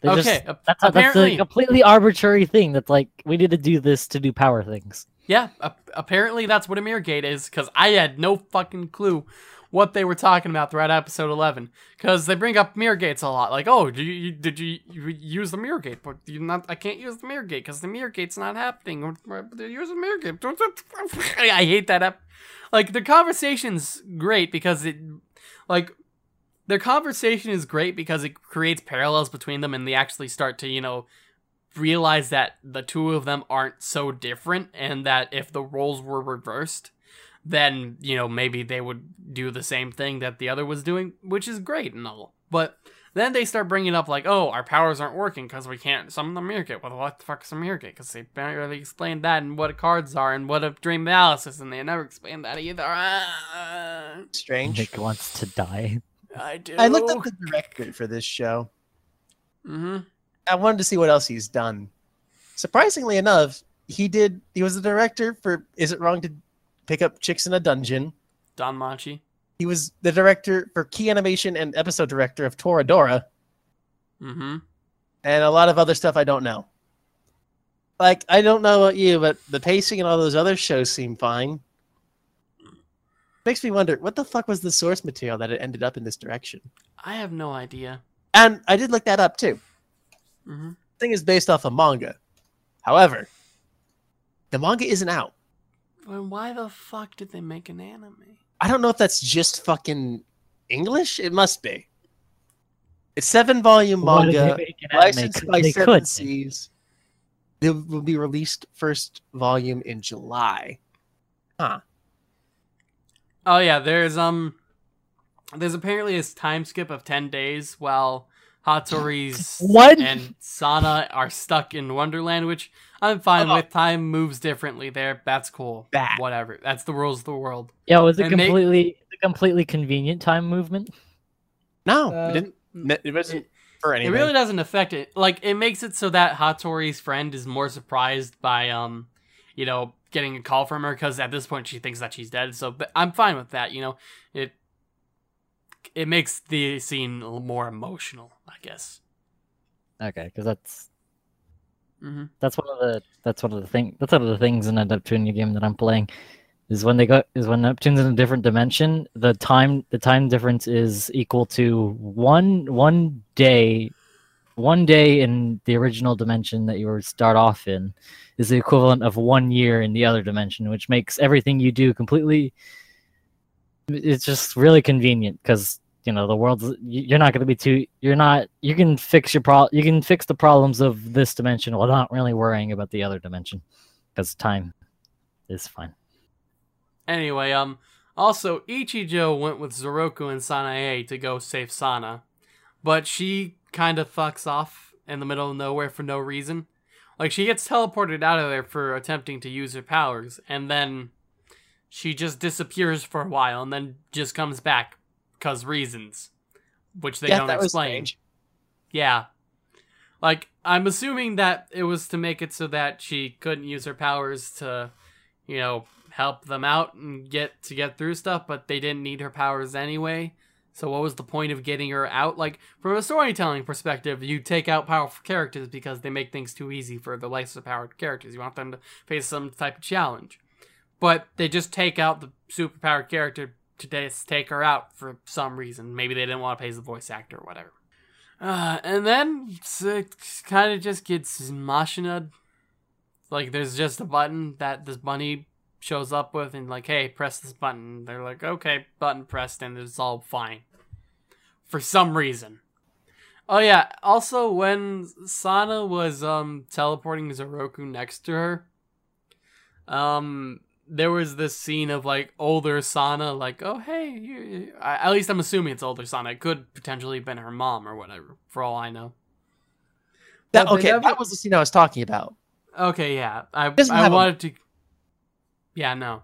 S2: They
S3: Okay,
S2: just-
S3: ap-
S2: that's, a, that's a completely arbitrary thing. That's like we need to do this to do power things.
S3: Yeah, ap- apparently that's what a mirror gate is because I had no fucking clue what they were talking about throughout episode 11 because they bring up mirror gates a lot like oh did you, did you, use the mirror gate? But you not i can't use the mirror gate because the mirror gate's not happening. They're using mirror gate. I hate that ep- like the conversation's great because it like their conversation is great because it creates parallels between them and they actually start to you know realize that the two of them aren't so different and that if the roles were reversed then you know maybe they would do the same thing that the other was doing which is great and all but then they start bringing up like oh our powers aren't working because we can't summon the mirror gate well what the fuck is a mirror gate because they barely explained that and what cards are and what a dream analysis and they never explained that either Ah,
S1: Strange.
S2: Nick wants to die.
S3: i do
S1: I looked up the director for this show.
S3: mm-hmm.
S1: I wanted to see what else he's done. Surprisingly enough, he did. He was the director for "Is It Wrong to Pick Up Chicks in a Dungeon."
S3: DanMachi
S1: He was the director for key animation and episode director of Toradora,
S3: mm-hmm
S1: and a lot of other stuff I don't know. Like I don't know about you, but the pacing and all those other shows seem fine. Makes me wonder what the fuck was the source material that it ended up in this direction.
S3: i have no idea
S1: And I did look that up too.
S3: mm-hmm.
S1: thing is based off a manga. However, the manga isn't out.
S3: Then why the fuck did they make an anime?
S1: I don't know if that's just fucking English. It must be. It's seven volume
S2: Why did they
S1: manga,
S2: make an anime?
S1: licensed
S2: 'Cause
S1: by
S2: they
S1: Seven
S2: could.
S1: Seas. It will be released first volume in July. Huh.
S3: Oh yeah, there's um, there's apparently a time skip of ten days while Hattori's
S2: What?
S3: and Sana are stuck in Wonderland, which I'm fine
S1: Oh.
S3: with. Time moves differently there. That's cool.
S1: That.
S3: Whatever. That's the rules of the world.
S2: Yeah, was it
S3: And they-
S2: completely a completely convenient time movement?
S1: No,
S3: Uh,
S1: it didn't. It wasn't for anything.
S3: It really doesn't affect it. Like it makes it so that Hattori's friend is more surprised by um, you know, getting a call from her because at this point she thinks that she's dead. So but I'm fine with that. You know, it it makes the scene a little more emotional, I guess.
S2: Okay, because that's
S3: Mm-hmm.
S2: that's one of the that's one of the thing that's one of the things in a Neptunia game that I'm playing is when they go is when Neptune's in a different dimension, the time the time difference is equal to one one day one day in the original dimension that you were start off in is the equivalent of one year in the other dimension, which makes everything you do completely it's just really convenient because you know the world's you're not going to be too you're not you can fix your pro you can fix the problems of this dimension while not really worrying about the other dimension because time is fine
S3: Anyway, um, also Ichijo went with Zouroku and Sanae to go save Sana, but she kind of fucks off in the middle of nowhere for no reason. Like she gets teleported out of there for attempting to use her powers, and then she just disappears for a while, and then just comes back cause reasons, which they
S1: yeah,
S3: don't
S1: that
S3: explain. Yeah. Like, I'm assuming that it was to make it so that she couldn't use her powers to, you know, help them out and get to get through stuff, but they didn't need her powers anyway. So what was the point of getting her out? Like, from a storytelling perspective, you take out powerful characters because they make things too easy for the lesser powered characters. You want them to face some type of challenge. But they just take out the superpowered character to just take her out for some reason. Maybe they didn't want to pay the voice actor or whatever. Uh, and then it kind of just gets machined. Like there's just a button that this bunny shows up with, and like, hey, press this button. They're like, okay, button pressed, and it's all fine. For some reason. Oh yeah. Also, when Sana was um teleporting Zouroku next to her, um, there was this scene of like older Sana, like, oh hey, you, you- I, at least I'm assuming it's older Sana. It could potentially have been her mom or whatever, for all I know.
S1: That,
S3: But
S1: okay,
S3: never-
S1: that was the scene I was talking about.
S3: Okay, yeah, I I
S1: have a-
S3: wanted to. Yeah, no.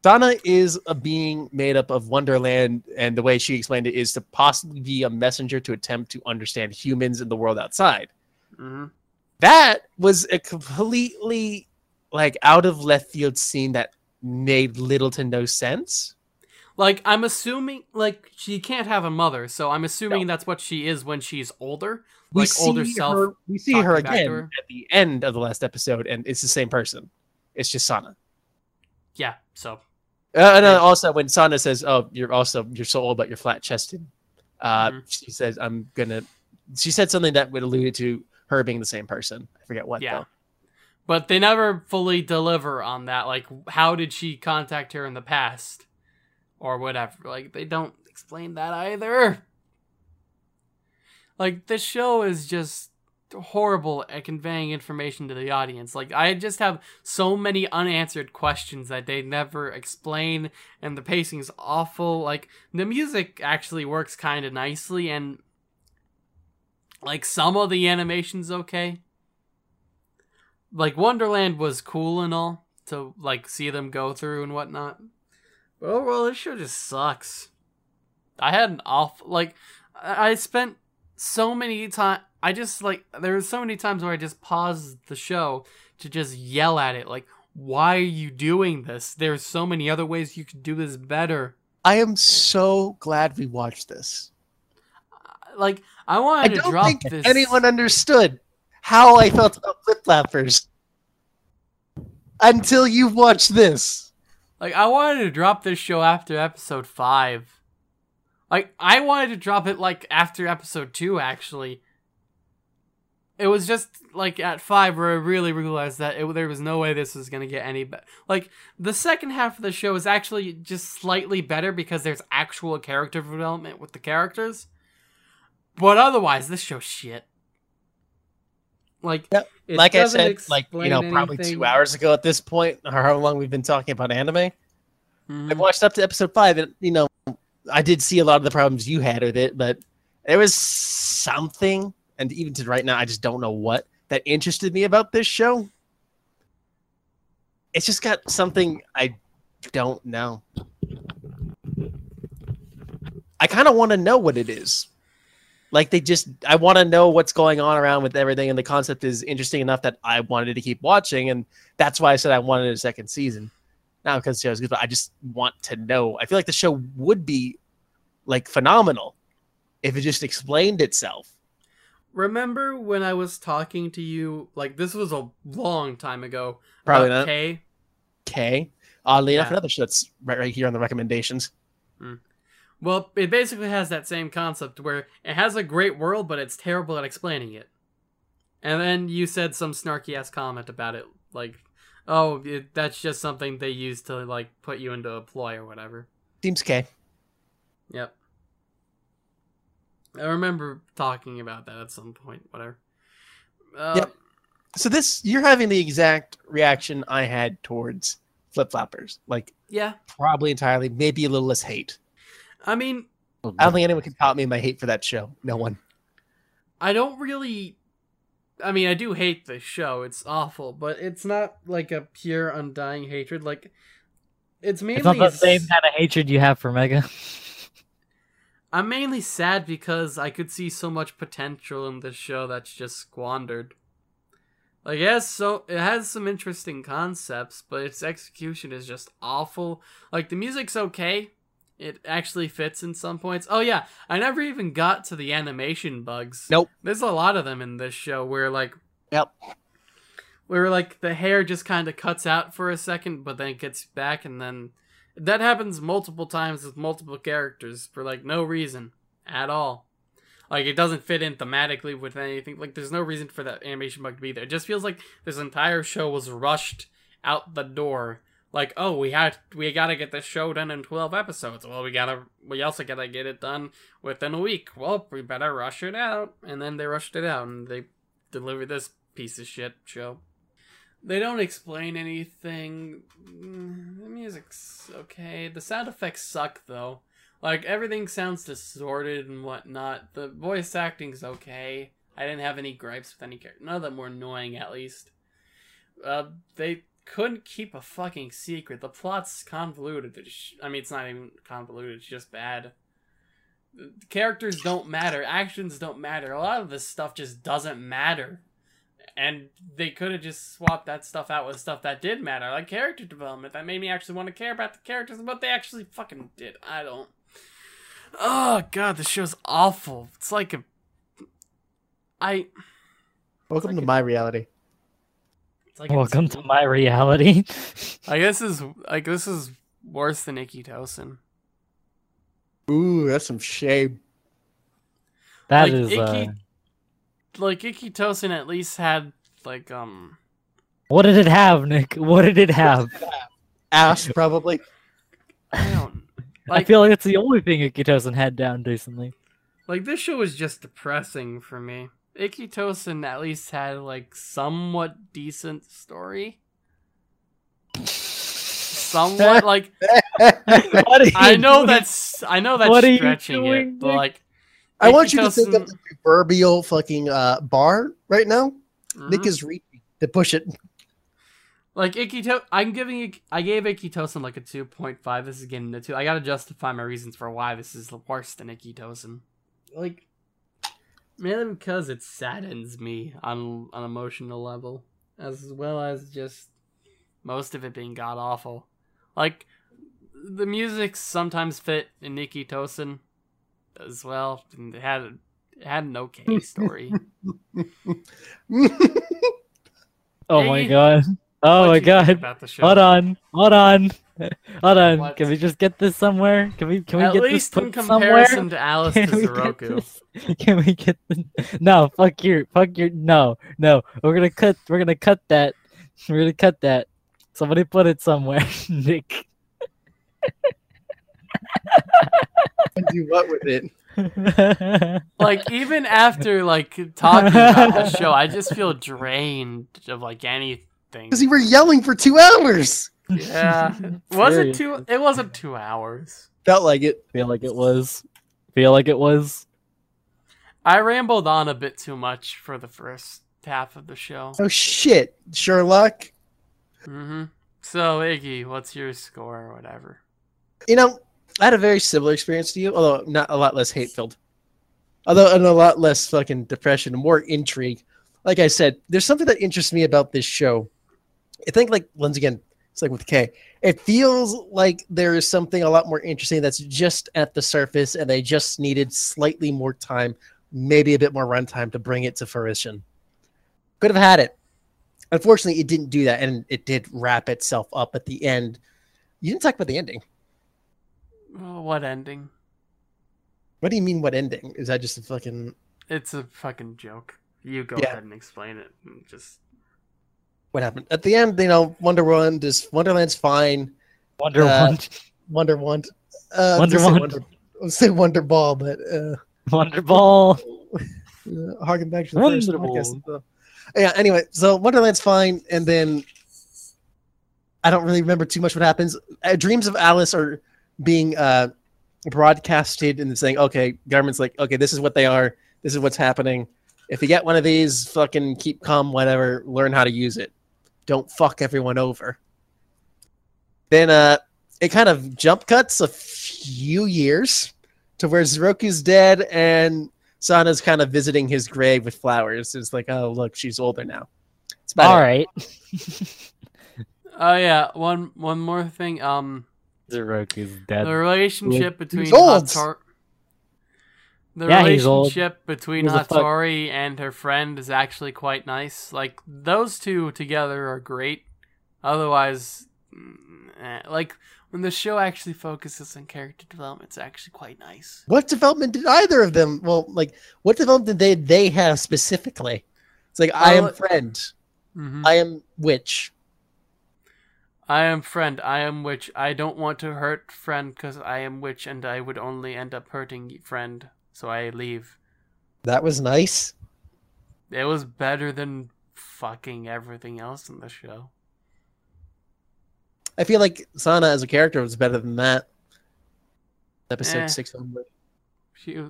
S1: Donna is a being made up of Wonderland, and the way she explained it is to possibly be a messenger to attempt to understand humans in the world outside.
S3: hmm
S1: That was a completely like out of left field scene that made little to no sense.
S3: Like I'm assuming, like she can't have a mother, so I'm assuming that's what she is when she's older.
S1: We
S3: Like older
S1: see
S3: self
S1: her, we see her
S3: talking back to
S1: again
S3: her.
S1: at the end of the last episode, and it's the same person. It's just Sana.
S3: Yeah, so
S8: Uh, and then also when Sana says, "Oh, you're also you're so old, but you're flat chested," uh,
S3: Mhm.
S8: she says, "I'm gonna." She said something that would allude to her being the same person. I forget what.
S3: Yeah.
S8: though.
S3: But they never fully deliver on that. Like, how did she contact her in the past? Or whatever. Like, they don't explain that either. Like, this show is just horrible at conveying information to the audience. Like, I just have so many unanswered questions that they never explain, and the pacing's awful. Like, the music actually works kind of nicely, and, like, some of the animation's okay like Wonderland was cool and all to like see them go through and whatnot. But overall, this show just sucks. I had an off like I I spent so many time. I just like there were so many times where I just paused the show to just yell at it like, "Why are you doing this? There's so many other ways you could do this better."
S1: I am so glad we watched this.
S3: Uh, like I
S1: I
S3: wanted to
S1: don't
S3: drop
S1: think
S3: this.
S1: anyone understood how I felt about flip flappers until you watched this.
S3: Like I wanted to drop this show after episode five. Like I wanted to drop it like after episode two actually. It was just like at five where I really realized that it, there was no way this was gonna get any better. Like the second half of the show is actually just slightly better because there's actual character development with the characters. But otherwise, this show's shit. Like,
S1: Yep. like I said, like you know, probably
S3: anything.
S1: two hours ago at this point, or how long we've been talking about anime.
S3: Mhm.
S1: I watched up to episode five, and you know, I did see a lot of the problems you had with it, but there was something, and even to right now, I just don't know what that interested me about this show. It's just got something I don't know. I kind of want to know what it is. Like they just, I want to know what's going on around with everything, and the concept is interesting enough that I wanted to keep watching, and that's why I said I wanted a second season. Not because the show is good, but I just want to know. I feel like the show would be like phenomenal if it just explained itself.
S3: Remember when I was talking to you? Like this was a long time ago.
S1: Probably not.
S3: K.
S1: Okay. Oddly enough, another show that's right, right here on the recommendations. Hmm.
S3: Well, it basically has that same concept where it has a great world, but it's terrible at explaining it. And then you said some snarky ass comment about it, like, "Oh, it, that's just something they use to like put you into a ploy or whatever."
S1: Seems okay.
S3: Yep. I remember talking about that at some point. Whatever. Uh,
S1: Yep. So this, you're having the exact reaction I had towards Flip Flappers. Like
S3: Yeah.
S1: probably entirely, maybe a little less hate.
S3: I mean, oh,
S1: I don't think anyone can top me in my hate for that show. No one.
S3: I don't really. I mean, I do hate this show. It's awful, but it's not like a pure undying hatred. Like, it's mainly.
S2: It's not the
S3: s-
S2: same kind of hatred you have for Mega.
S3: I'm mainly sad because I could see so much potential in this show that's just squandered. Like, yes, so it has some interesting concepts, but its execution is just awful. Like, the music's okay. It actually fits in some points. Oh yeah, I never even got to the animation bugs.
S1: Nope.
S3: There's a lot of them in this show where like
S1: Yep.
S3: where like the hair just kind of cuts out for a second but then it gets back and then that happens multiple times with multiple characters for like no reason at all like it doesn't fit in thematically with anything like there's no reason for that animation bug to be there it just feels like this entire show was rushed out the door like oh we had we gotta get this show done in 12 episodes well we gotta we also gotta get it done within a week well we better rush it out and then they rushed it out and they delivered this piece of shit show they don't explain anything. Mm, The music's okay. The sound effects suck though. Like everything sounds distorted and whatnot. The voice acting's okay. I didn't have any gripes with any character. None of them were annoying, at least. Uh, they couldn't keep a fucking secret. The plot's convoluted. I mean, it's not even convoluted. It's just bad. Characters don't matter. Actions don't matter. A lot of this stuff just doesn't matter and they could have just swapped that stuff out with stuff that did matter, like character development. That made me actually want to care about the characters, but they actually fucking did. I don't. Oh god, this show's awful. It's like a. I.
S1: Welcome
S3: like
S1: to
S3: a-
S1: my reality.
S3: It's like a-
S2: Welcome to my reality.
S3: I guess is like this is worse than Ikki Tousen.
S1: Ooh, that's some shame.
S2: That
S3: like,
S2: is.
S3: Ikki,
S2: uh,
S3: like Ikki Tousen at least had like um
S2: what did it have, Nick? What did it have?
S1: Ass, probably.
S3: I don't
S2: I feel like it's the only thing Ikki Tousen had down decently.
S3: like this show was just depressing for me. Ikki Tousen at least had like somewhat decent story. Somewhat like
S2: What
S3: I know
S2: doing?
S3: that's I know that's
S2: What
S3: stretching
S2: doing,
S3: it, but
S2: Nick?
S3: like
S1: I want you to think of the proverbial fucking uh, bar right now. Nick
S3: Mhm.
S1: is reaching to push it.
S3: Like Ikito, I'm giving Ik- I gave Ikki Tousen like a two point five. This is getting a two. I gotta justify my reasons for why this is worse than Ikki Tousen. Like, mainly because it saddens me on an emotional level, as well as just most of it being god awful. Like, the music sometimes fit in Ikki Tousen as well. And it had it had an okay story.
S2: Oh my god. Oh
S3: What'd
S2: my god.
S3: About the show?
S2: Hold on. Hold on. Hold on.
S3: What?
S2: Can we just get this somewhere? Can we can we
S3: At
S2: get
S3: least
S2: this
S3: in
S2: put
S3: comparison
S2: somewhere?
S3: to Alice to
S2: Can we get Zouroku. Can we get the... No, fuck your fuck your no, no. We're gonna cut we're gonna cut that. We're gonna cut that. Somebody put it somewhere. Nick.
S1: do what with it?
S3: like even after like talking about the show, I just feel drained of like anything.
S1: Because you were yelling for two hours.
S3: Yeah, wasn't two. It wasn't two hours.
S1: Felt like it.
S2: Feel like it was. Feel like it was.
S3: I rambled on a bit too much for the first half of the show.
S1: Oh shit, Sherlock.
S3: hmm So Iggy, what's your score or whatever?
S1: You know, I had a very similar experience to you, although not a lot less hate-filled. Although and a lot less fucking depression, more intrigue. Like I said, there's something that interests me about this show. I think, like, once again, it's like with K. It feels like there is something a lot more interesting that's just at the surface and they just needed slightly more time, maybe a bit more runtime to bring it to fruition. Could have had it. Unfortunately, it didn't do that, and it did wrap itself up at the end. You didn't talk about the ending.
S3: Oh, what ending?
S1: What do you mean, what ending? Is that just a fucking...
S3: It's a fucking joke. You go
S1: Yeah.
S3: ahead and explain it. and Just
S1: What happened? At the end, you know, Wonderland is... Wonderland's fine.
S2: Wonder
S1: Uh,
S2: One.
S1: Wonder Wand. Uh,
S2: Wonder
S1: let's say
S2: Wand.
S1: Wonder, say Wonder Ball, but... Uh,
S2: Wonder Ball.
S1: uh, harken back to the first
S2: Wonderful.
S1: podcast. So- Yeah, anyway, so Wonderland's fine, and then I don't really remember too much what happens. Uh, Dreams of Alice are being uh, broadcasted and saying, okay, government's like, okay, this is what they are. This is what's happening. If you get one of these, fucking keep calm, whatever, learn how to use it. Don't fuck everyone over. Then uh, it kind of jump cuts a few years to where Zouroku's dead and Sana's kind of visiting his grave with flowers. It's like, oh, look, she's older now. It's about
S2: All
S1: it.
S2: right.
S3: oh yeah, one one more thing. Um,
S2: Zouroku's dead.
S3: the relationship between
S1: He's old.
S3: Hatori. The
S2: Yeah,
S3: relationship between
S2: Who's
S3: Hattori and her friend is actually quite nice. Like those two together are great. Otherwise, mm, eh, like when the show actually focuses on character development, it's actually quite nice.
S1: What development did either of them? Well, like, what development did they, they have specifically? It's like, I am
S3: Well,
S1: friend.
S3: hmm
S1: I am witch.
S3: I am friend. I am witch. I don't want to hurt friend because I am witch, and I would only end up hurting friend. So I leave.
S1: That was nice.
S3: It was better than fucking everything else in the show.
S1: I feel like Sana as a character was better than that. Episode
S3: Eh.
S1: six.
S3: She,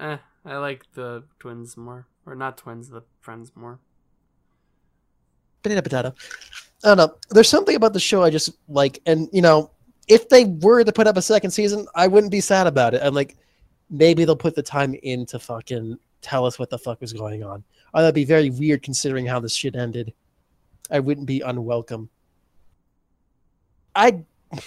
S3: eh, I like the twins more, or not twins, the friends more.
S1: Banana potato. I don't know. There's something about the show I just like, and you know, if they were to put up a second season, I wouldn't be sad about it. I'm like, maybe they'll put the time in to fucking tell us what the fuck was going on. Or that'd be very weird considering how this shit ended. I wouldn't be unwelcome. I,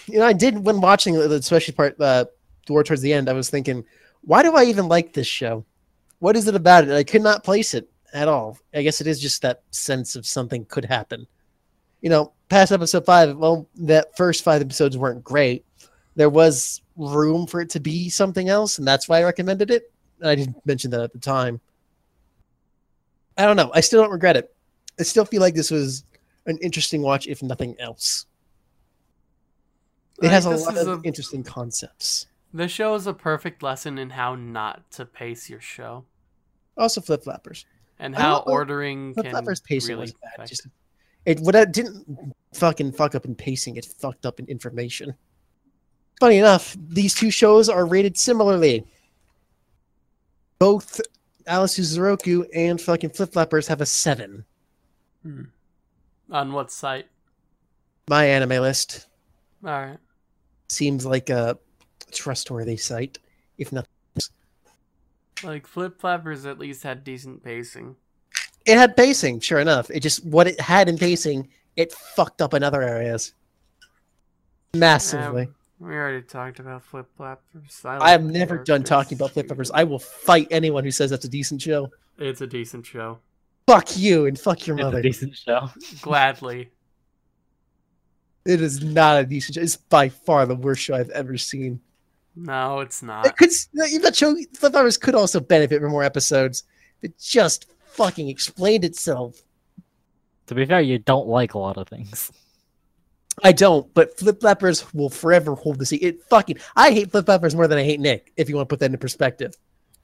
S1: you know, I did when watching the especially part uh, toward towards the end. I was thinking, why do I even like this show? What is it about it? I could not place it at all. I guess it is just that sense of something could happen. You know, past episode five, well, that first five episodes weren't great. There was room for it to be something else, and that's why I recommended it. I didn't mention that at the time. I don't know. I still don't regret it. I still feel like this was an interesting watch, if nothing else. It has a lot of
S3: a-
S1: interesting concepts.
S3: The show is a perfect lesson in how not to pace your show
S1: Also, flip flappers.
S3: and how ordering
S1: Flip
S3: can
S1: flappers pacing
S3: really
S1: was bad. Just it what I didn't fucking fuck up in pacing. It fucked up in information. Funny enough, these two shows are rated similarly. Both Alice to Zouroku and fucking Flip Flappers have a seven.
S3: Hmm. On what site?
S1: My anime list
S3: All right.
S1: seems like a trustworthy site, if not.
S3: Like Flip Flappers at least had decent pacing.
S1: It had pacing, sure enough. It just what it had in pacing, it fucked up in other areas massively.
S3: Um, we already talked about Flip Flappers. I,
S1: I
S3: like
S1: am
S3: the
S1: never done talking about Flip Flappers. I will fight anyone who says that's a decent show.
S3: It's a decent show.
S1: Fuck you and fuck your
S2: It's a
S1: mother.
S2: decent show.
S3: Gladly.
S1: It is not a decent show. It's by far the worst show I've ever seen.
S3: No, it's not.
S1: It could, that show, Flip Flappers could also benefit from more episodes. It just fucking explained itself.
S2: To be fair, you don't like a lot of things.
S1: I don't, but Flip Flappers will forever hold the seat. It fucking, I hate Flip Flappers more than I hate Nick, if you want to put that into perspective.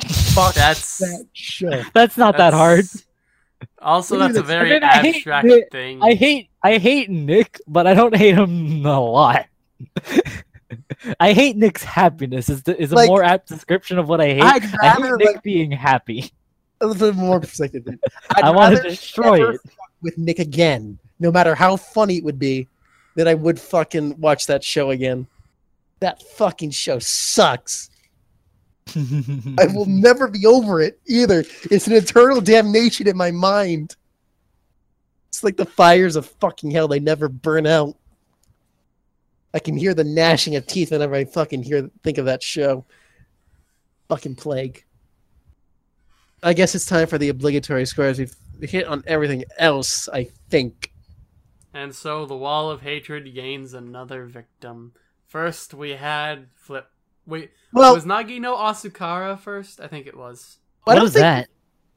S1: Fuck
S3: That's
S1: that show.
S2: That's not that hard.
S3: Also,
S1: What do you
S3: that's a very
S2: I hate
S3: abstract
S2: it.
S3: thing.
S2: I hate I hate Nick, but I don't hate him a lot. I hate Nick's happiness. Is the, is a
S1: Like,
S2: more apt description of what I hate.
S1: I'd
S2: I hate Nick
S1: like,
S2: being happy.
S1: a little bit more perspective. I'd
S2: want to destroy it.
S1: with Nick again, no matter how funny it would be, that I would fucking watch that show again. That fucking show sucks. I will never be over it either. It's an eternal damnation in my mind. It's like the fires of fucking hell. They never burn out. I can hear the gnashing of teeth whenever I fucking hear think of that show. Fucking plague. I guess it's time for the obligatory scores. We've hit on everything else, I think.
S3: And so the wall of hatred gains another victim. First, we had Flip. Wait,
S1: Well,
S3: was Nagi no Asukara first? I think it was.
S1: I
S2: What
S1: don't
S2: is
S1: think
S2: that?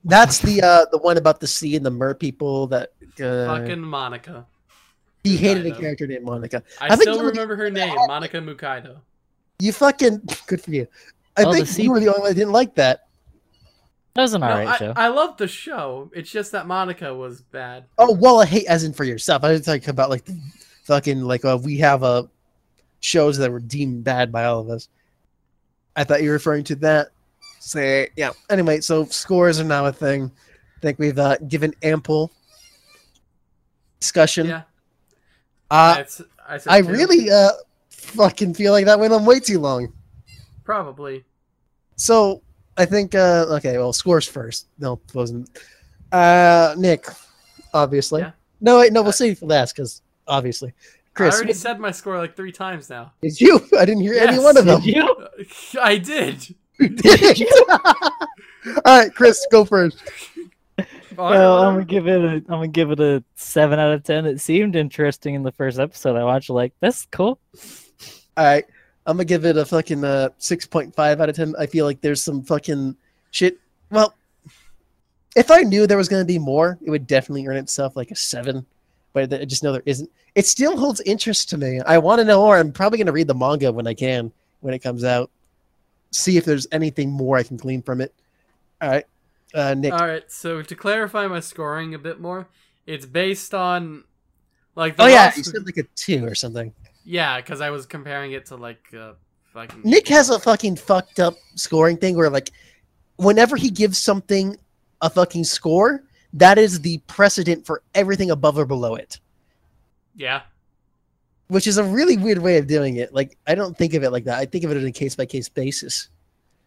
S1: That's the uh, the one about the sea and the mer people that uh,
S3: Fucking Monica.
S1: he hated a character named Monica.
S3: I,
S1: I think
S3: still remember her name, Monica Mukaido.
S1: You fucking good for you. I
S2: Oh,
S1: think
S2: sea-
S1: you were the only one that didn't like that.
S2: That was an
S3: No,
S2: alright
S3: I,
S2: show.
S3: I love the show. It's just that Monica was bad.
S1: Oh well, I hate as in for yourself. I was talking about like the fucking like uh, we have uh, shows that were deemed bad by all of us. I thought you were referring to that. Say yeah. Anyway, so scores are now a thing. I think we've uh, given ample discussion.
S3: Yeah.
S1: Uh,
S3: It's- I, said
S1: I really uh fucking feel like that went on way too long.
S3: probably.
S1: So I think uh okay, well scores first. No, it wasn't. Uh Nick, obviously.
S3: Yeah.
S1: No, wait, no, we'll
S3: Uh,
S1: save for last because obviously.
S3: Chris, I
S1: Chris,
S3: already said my score like three times now.
S1: did you? I didn't hear any one of them.
S2: Did you?
S3: I did.
S1: Did you? All right, Chris, go first.
S2: Well, I'm gonna give it a I'm gonna give it a seven out of ten. It seemed interesting in the first episode. I watched like that's cool.
S1: All right, I'm gonna give it a fucking uh, 6.5 out of 10. I feel like there's some fucking shit. Well, if I knew there was gonna be more, it would definitely earn itself like a seven. But I just know there isn't. It still holds interest to me. I want to know more. I'm probably gonna read the manga when I can, when it comes out. See if there's anything more I can glean from it. All right, uh, Nick.
S3: All right, so to clarify my scoring a bit more, it's based on like the
S1: oh yeah, you said like a two or something.
S3: Yeah, because I was comparing it to like uh, fucking
S1: Nick has a fucking fucked up scoring thing where like whenever he gives something a fucking score, that is the precedent for everything above or below it.
S3: yeah.
S1: Which is a really weird way of doing it. Like I don't think of it like that. I think of it on a case by case basis.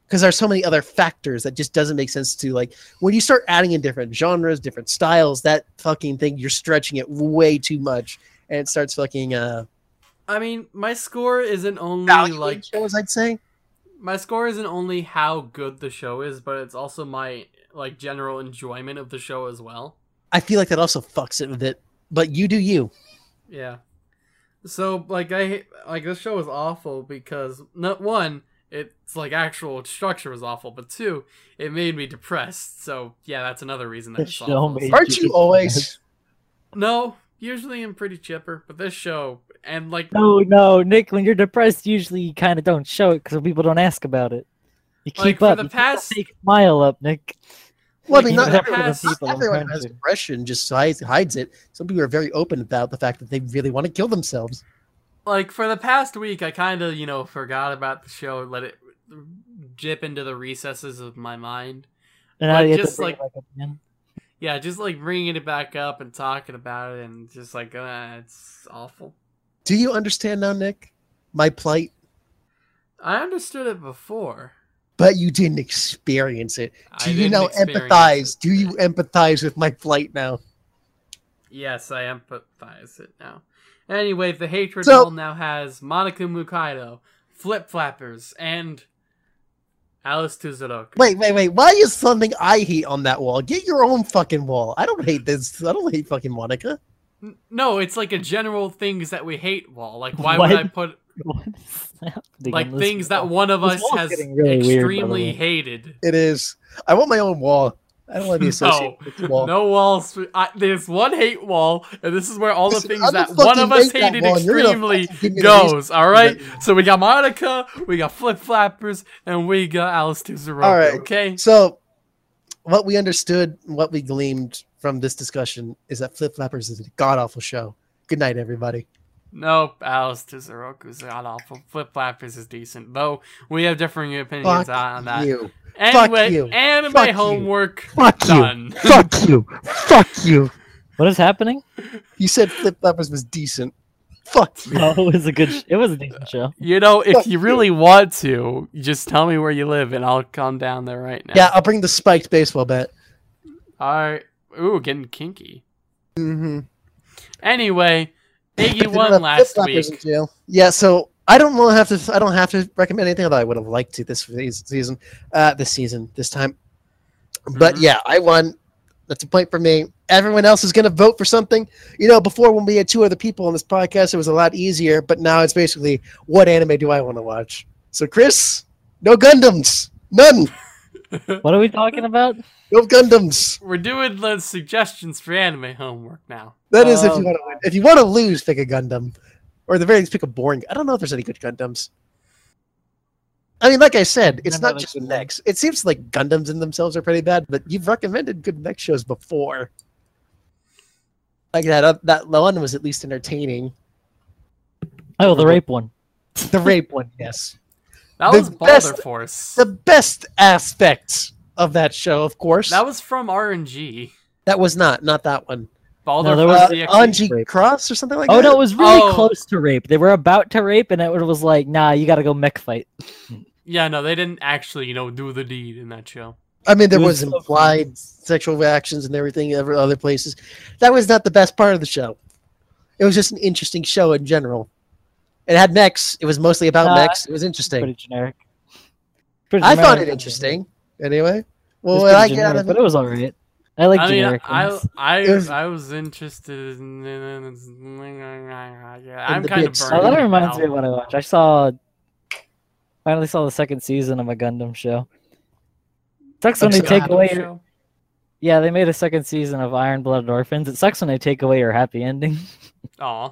S1: Because there's so many other factors that just doesn't make sense to like when you start adding in different genres, different styles, that fucking thing you're stretching it way too much and it starts fucking uh
S3: I mean, my score isn't only
S1: valuing
S3: like
S1: shows, I'd say.
S3: my score isn't only how good the show is, but it's also my like general enjoyment of the show as well.
S1: I feel like that also fucks it with it. But you do you.
S3: Yeah. So like I like this show was awful because not one, it's like actual structure was awful, but two, it made me depressed. So yeah, that's another reason that
S2: The
S3: it's
S2: show
S3: awful.
S2: made-
S1: Aren't you always?
S3: No, usually I'm pretty chipper, but this show and like
S2: No, no, Nick. When you're depressed, usually you kind of don't show it because people don't ask about it. You keep
S3: Like, for
S2: up.
S3: the
S2: you
S3: past-
S2: that fake smile up, Nick.
S1: Well, I mean, not everyone,
S3: past-
S1: not everyone has depression, just hides, hides it. Some people are very open about the fact that they really want to kill themselves.
S3: like for the past week I kind of, you know, forgot about the show, let it dip into the recesses of my mind.
S2: And now
S3: Like,
S2: you have to
S3: just like-
S2: back up again.
S3: Yeah, just like bringing it back up and talking about it and just like uh, it's awful.
S1: Do you understand now, Nick? My plight,
S3: I understood it before.
S1: but you didn't experience it.
S3: I
S1: Do you
S3: didn't
S1: now empathize?
S3: it.
S1: Do you empathize with my plight now?
S3: Yes, I empathize it now. Anyway, the hatred
S1: So-
S3: wall now has Monica Mukaido, Flip Flappers, and Alice to Zouroku.
S1: Wait, wait, wait. Why is something I hate on that wall? Get your own fucking wall. I don't hate this. I don't hate fucking Monica.
S3: N- No, it's like a general things that we hate wall. Like, why
S2: What?
S3: would I put
S2: What is happening
S3: like
S2: on this
S3: things that one of
S2: This
S3: us has
S2: really weird, by the
S3: extremely
S2: way.
S3: hated?
S1: It is. I want my own wall. I don't want to be associated with this wall.
S3: No walls. I, there's one hate wall, and this is where all the things that one of us hated
S1: wall, and you're gonna
S3: extremely
S1: fucking give me the reason
S3: goes. All right. So we got Monica, we got Flip Flappers, and we got Alice to Zouroku.
S1: All right.
S3: Okay.
S1: So, what we understood, what we gleamed from this discussion is that Flip Flappers is a god awful show. Good night, everybody.
S3: Nope, Alice to Zouroku's god awful. Flip Flappers is decent, though we have differing opinions
S1: Fuck
S3: on that.
S1: you.
S3: Anyway,
S1: you.
S3: anime
S1: Fuck you.
S3: homework
S1: Fuck you. Fuck you. Fuck you.
S2: What is happening?
S1: You said Flip Flappers was decent. Fuck you.
S2: Oh, it was a good. It was a decent show.
S3: You know, if
S1: Fuck
S3: you
S1: you.
S3: really want to, just tell me where you live, and I'll come down there right now.
S1: Yeah, I'll bring the spiked baseball bat.
S3: All right. Ooh, getting kinky.
S1: Mm-hmm.
S3: Anyway, Iggy won last week.
S1: Yeah, so I don't want to have to. I don't have to recommend anything. Although I would have liked to this season, uh, this season, this time. But
S3: Mhm.
S1: yeah, I won. That's a point for me. Everyone else is going to vote for something. You know, before when we had two other people on this podcast, it was a lot easier. But now it's basically, what anime do I want to watch? So, Chris, no Gundams, none,
S2: What are we talking about?
S1: no Gundams.
S3: We're doing the suggestions for anime homework now.
S1: That is, if
S2: Oh,
S1: you want to win. If you want to lose, pick a Gundam, or at the very least, pick a boring. I don't know if there's any good Gundams. I mean, like I said, it's
S2: I've
S1: not
S2: never
S1: just mechs. It seems like Gundams in themselves are pretty bad, but you've recommended good mech shows before. Like that, uh, that one was at least entertaining.
S2: Oh, the rape one.
S1: The rape one, yes.
S3: That
S1: The
S3: was
S1: best-
S3: Balder Force.
S1: The best aspect of that show, of course.
S3: That was from RNG.
S1: That was not, not that one.
S3: Balder
S2: No, there
S3: Force
S1: Uh,
S2: was
S3: DX.
S1: Anji
S2: Rape.
S1: Cross or something like
S2: Oh
S1: that?
S2: no, it was really
S3: Oh.
S2: close to rape. They were about to rape, and it was like, nah, you got to go mech fight.
S3: Yeah, no, they didn't actually, you know, do the deed in that show.
S1: I mean, there
S2: It
S1: was,
S2: was so
S1: implied sexual reactions and everything in other places. That was not the best part of the show. It was just an interesting show in general. It had mechs. It was mostly about
S2: Uh,
S1: mechs. It was interesting.
S2: Pretty generic. Pretty
S1: I found it interesting. Anyway, well, what I
S2: pretty
S1: get out
S2: generic,
S1: of
S2: but
S1: it,
S2: it was alright. I like
S3: I mean,
S2: generic
S3: I,
S2: ones.
S3: I,
S1: was-
S3: I was interested in. I'm
S1: the
S3: kind of
S1: bits.
S3: burned.
S2: Oh, that reminds
S3: now.
S2: me of what I watched. I saw. Finally saw the second season of a Gundam show. Sucks when they take
S3: Adam
S2: away your.
S3: show.
S2: Yeah, they made a second season of Iron Blooded Orphans. It sucks when they take away your happy ending.
S3: Aw.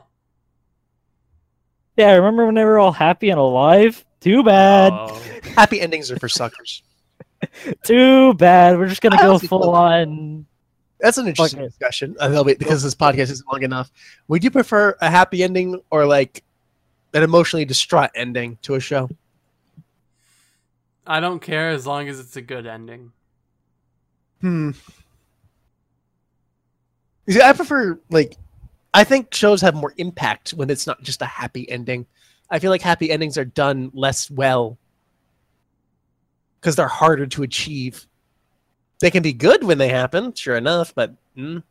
S2: Yeah, I remember when they were all happy and alive? Too bad.
S3: Oh.
S1: happy endings are for suckers.
S2: Too bad. We're just gonna
S1: I
S2: go full
S1: thought-
S2: on.
S1: That's an interesting
S2: Okay.
S1: discussion. I know, but because this podcast isn't long enough. Would you prefer a happy ending or like an emotionally distraught ending to a show?
S3: I don't care as long as it's a good ending.
S1: Hmm. You see, I prefer like I think shows have more impact when it's not just a happy ending. I feel like happy endings are done less well because they're harder to achieve. They can be good when they happen, sure enough, but mm.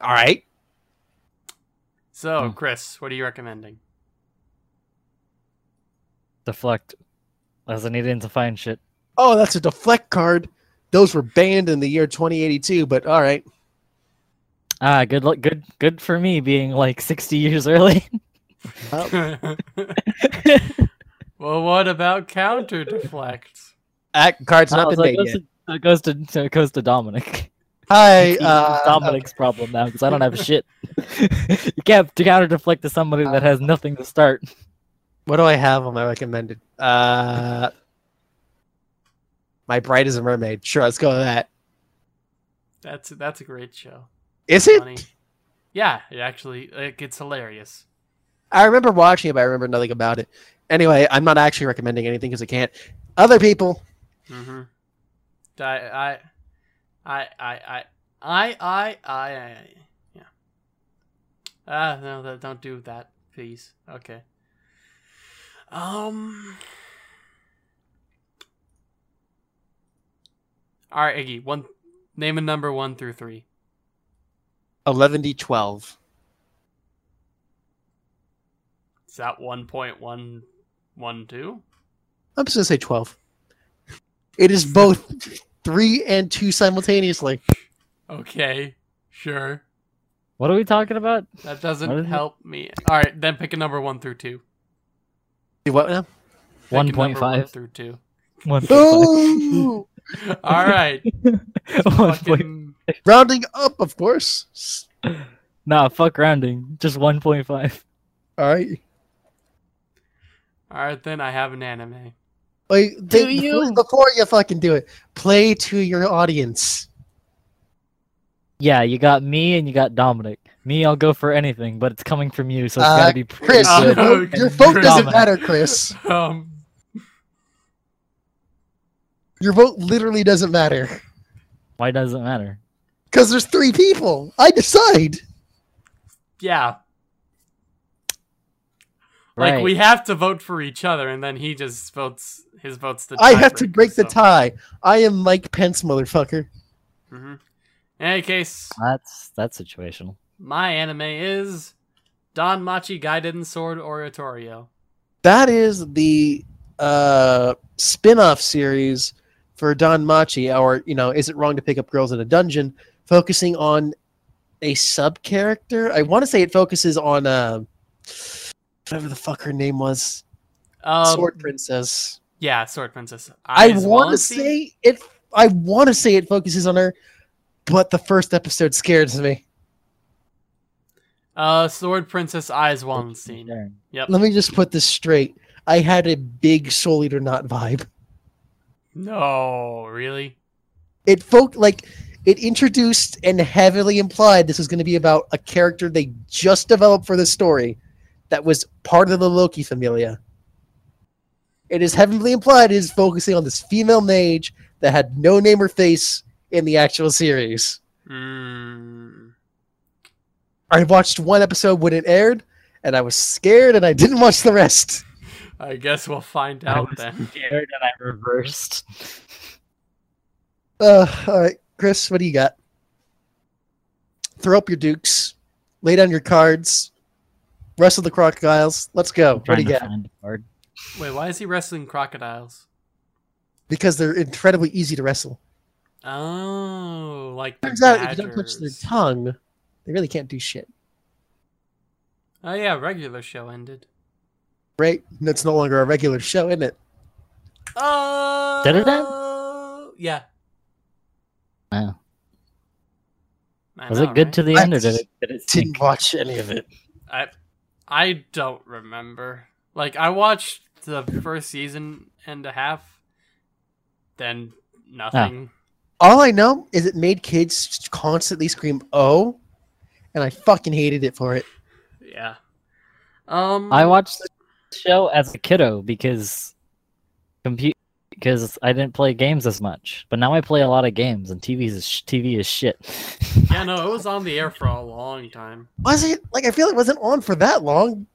S1: all right.
S3: So,
S2: Hmm.
S3: Chris, what are you recommending?
S2: Deflect. As I needed to find shit.
S1: Oh, that's a deflect card. Those were banned in the year 2082, but all right.
S2: Ah, good luck. Good, good for me being like 60 years early.
S3: well, what about counter deflect?
S1: Act card's
S2: Oh,
S1: not been
S2: so
S1: made
S2: goes
S1: yet.
S2: to- it goes to so it goes to Dominic.
S6: Hi,
S2: It's
S6: uh,
S2: Dominic's problem now because I don't have a shit. you can't counter deflect to somebody that has nothing to start.
S1: What do I have on my recommended? Uh, my Bride is a Mermaid. Sure, let's go with that.
S3: That's that's a great show.
S1: Is it?
S3: Funny. Yeah, it actually like, it's hilarious.
S1: I remember watching it, but I remember nothing about it. Anyway, I'm not actually recommending anything because I can't. Other people.
S3: Mm-hmm. I I I I I I I I, I yeah. Ah no, don't do that, please. Okay. Um. All right, Iggy. One, name a number one through three.
S1: 11 d 12.
S3: Is that one point one one two?
S1: I'm just going to say 12. It is both 3 and 2 simultaneously.
S3: Okay, sure.
S2: What are we talking about?
S3: That doesn't
S2: is it?
S3: help me. All right, then pick a number one through two.
S1: Do what now?
S3: Pick a number
S2: 1.5.
S3: through two.
S2: One point
S1: Oh!
S3: All right.
S2: five. One point-
S3: Fucking-
S1: Rounding up, of course.
S2: Nah, fuck rounding. Just 1.5.
S1: All right.
S3: All right, then I have an anime.
S1: Wait,
S2: Do
S1: they-
S2: you?
S1: Before you fucking do it, play to your audience.
S2: Yeah, you got me and you got Dominic. Me, I'll go for anything, but it's coming from you, so it's
S1: Uh,
S2: gotta be pretty
S1: Chris, your
S2: good.
S1: vote, your vote doesn't matter, Chris.
S3: Um,
S1: Your vote literally doesn't matter.
S2: Why does it matter?
S1: Because there's three people. I decide.
S3: yeah. Like we have to vote for each other, and then he just votes his votes the.
S1: I have to break the tie. I am Mike Pence, motherfucker.
S3: Mhm. In any case,
S2: That's that's situational.
S3: my anime is DanMachi Gaiden Sword Oratoria.
S1: That is the uh, spin-off series for DanMachi, or, you know, Is It Wrong to Pick Up Girls in a Dungeon, focusing on a sub-character. I want to say it focuses on, uh, whatever the fuck her name was.
S3: Um,
S1: Sword Princess.
S3: Yeah, Sword Princess.
S1: I
S3: Eyes
S1: want to say it. I want to say it focuses on her, but the first episode scares me.
S3: Uh, Sword Princess Aiz Wallenstein.
S2: Sure.
S3: Yep.
S1: Let me just put this straight. I had a big Soul Eater Not vibe.
S3: No, really?
S1: It folk like it introduced and heavily implied this was going to be about a character they just developed for the story that was part of the Loki familia. It is heavily implied it is focusing on this female mage that had no name or face in the actual series.
S3: Mm.
S1: I watched one episode when it aired, and I was scared, and I didn't watch the rest.
S3: I guess we'll find
S2: I
S3: out
S2: was
S3: then.
S2: scared and I reversed.
S1: Uh, all right, Chris, what do you got? Throw up your dukes, lay down your cards, wrestle the crocodiles. Let's go. What do you got?
S2: find a card.
S3: Wait, why is he wrestling crocodiles?
S1: Because they're incredibly easy to wrestle.
S3: Oh, like
S1: Turns out if you don't touch their tongue, they really can't do shit.
S3: Oh yeah, regular show ended.
S1: Right? That's no longer a regular show, isn't it?
S3: Oh,
S2: Did it
S3: Yeah.
S2: Wow.
S3: I
S2: Was
S3: know,
S2: it good
S3: right?
S2: to the
S1: I
S2: end, or did it, did it
S1: Didn't
S2: sink?
S1: watch any of it.
S3: I I don't remember. Like I watched the first season and a half, then nothing.
S1: All I know is it made kids constantly scream "oh," and I fucking hated it for it.
S3: Yeah. Um.
S2: I watched the show as a kiddo because compute because I didn't play games as much, but now I play a lot of games, and TV is TV is shit.
S3: Yeah, no, it was on the air for a long time.
S1: Was it? Like I feel it wasn't on for that long.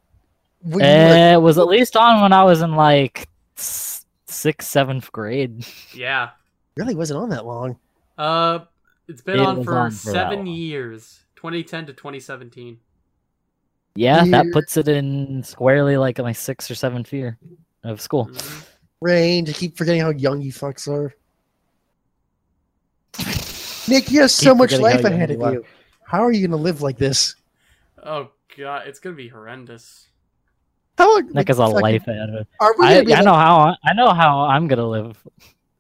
S1: When you were-
S2: it was at least on when I was in like sixth, seventh grade.
S3: Yeah.
S1: really wasn't on that long.
S3: Uh, it's been
S2: It
S3: on for
S2: on for
S3: seven years, 2010 to 2017.
S2: Yeah, that puts it in squarely like my sixth or seventh year of school.
S3: Mhm.
S1: Range. I keep forgetting how young you fucks are. Nick, you have so much life ahead
S2: you
S1: of you. How are you gonna live like this?
S3: Oh god, it's gonna be horrendous.
S1: How
S2: Nick has a
S1: fucking-
S2: life ahead of it.
S1: Are we
S2: I,
S1: be
S2: I
S1: like-
S2: know how I, I know how I'm gonna live.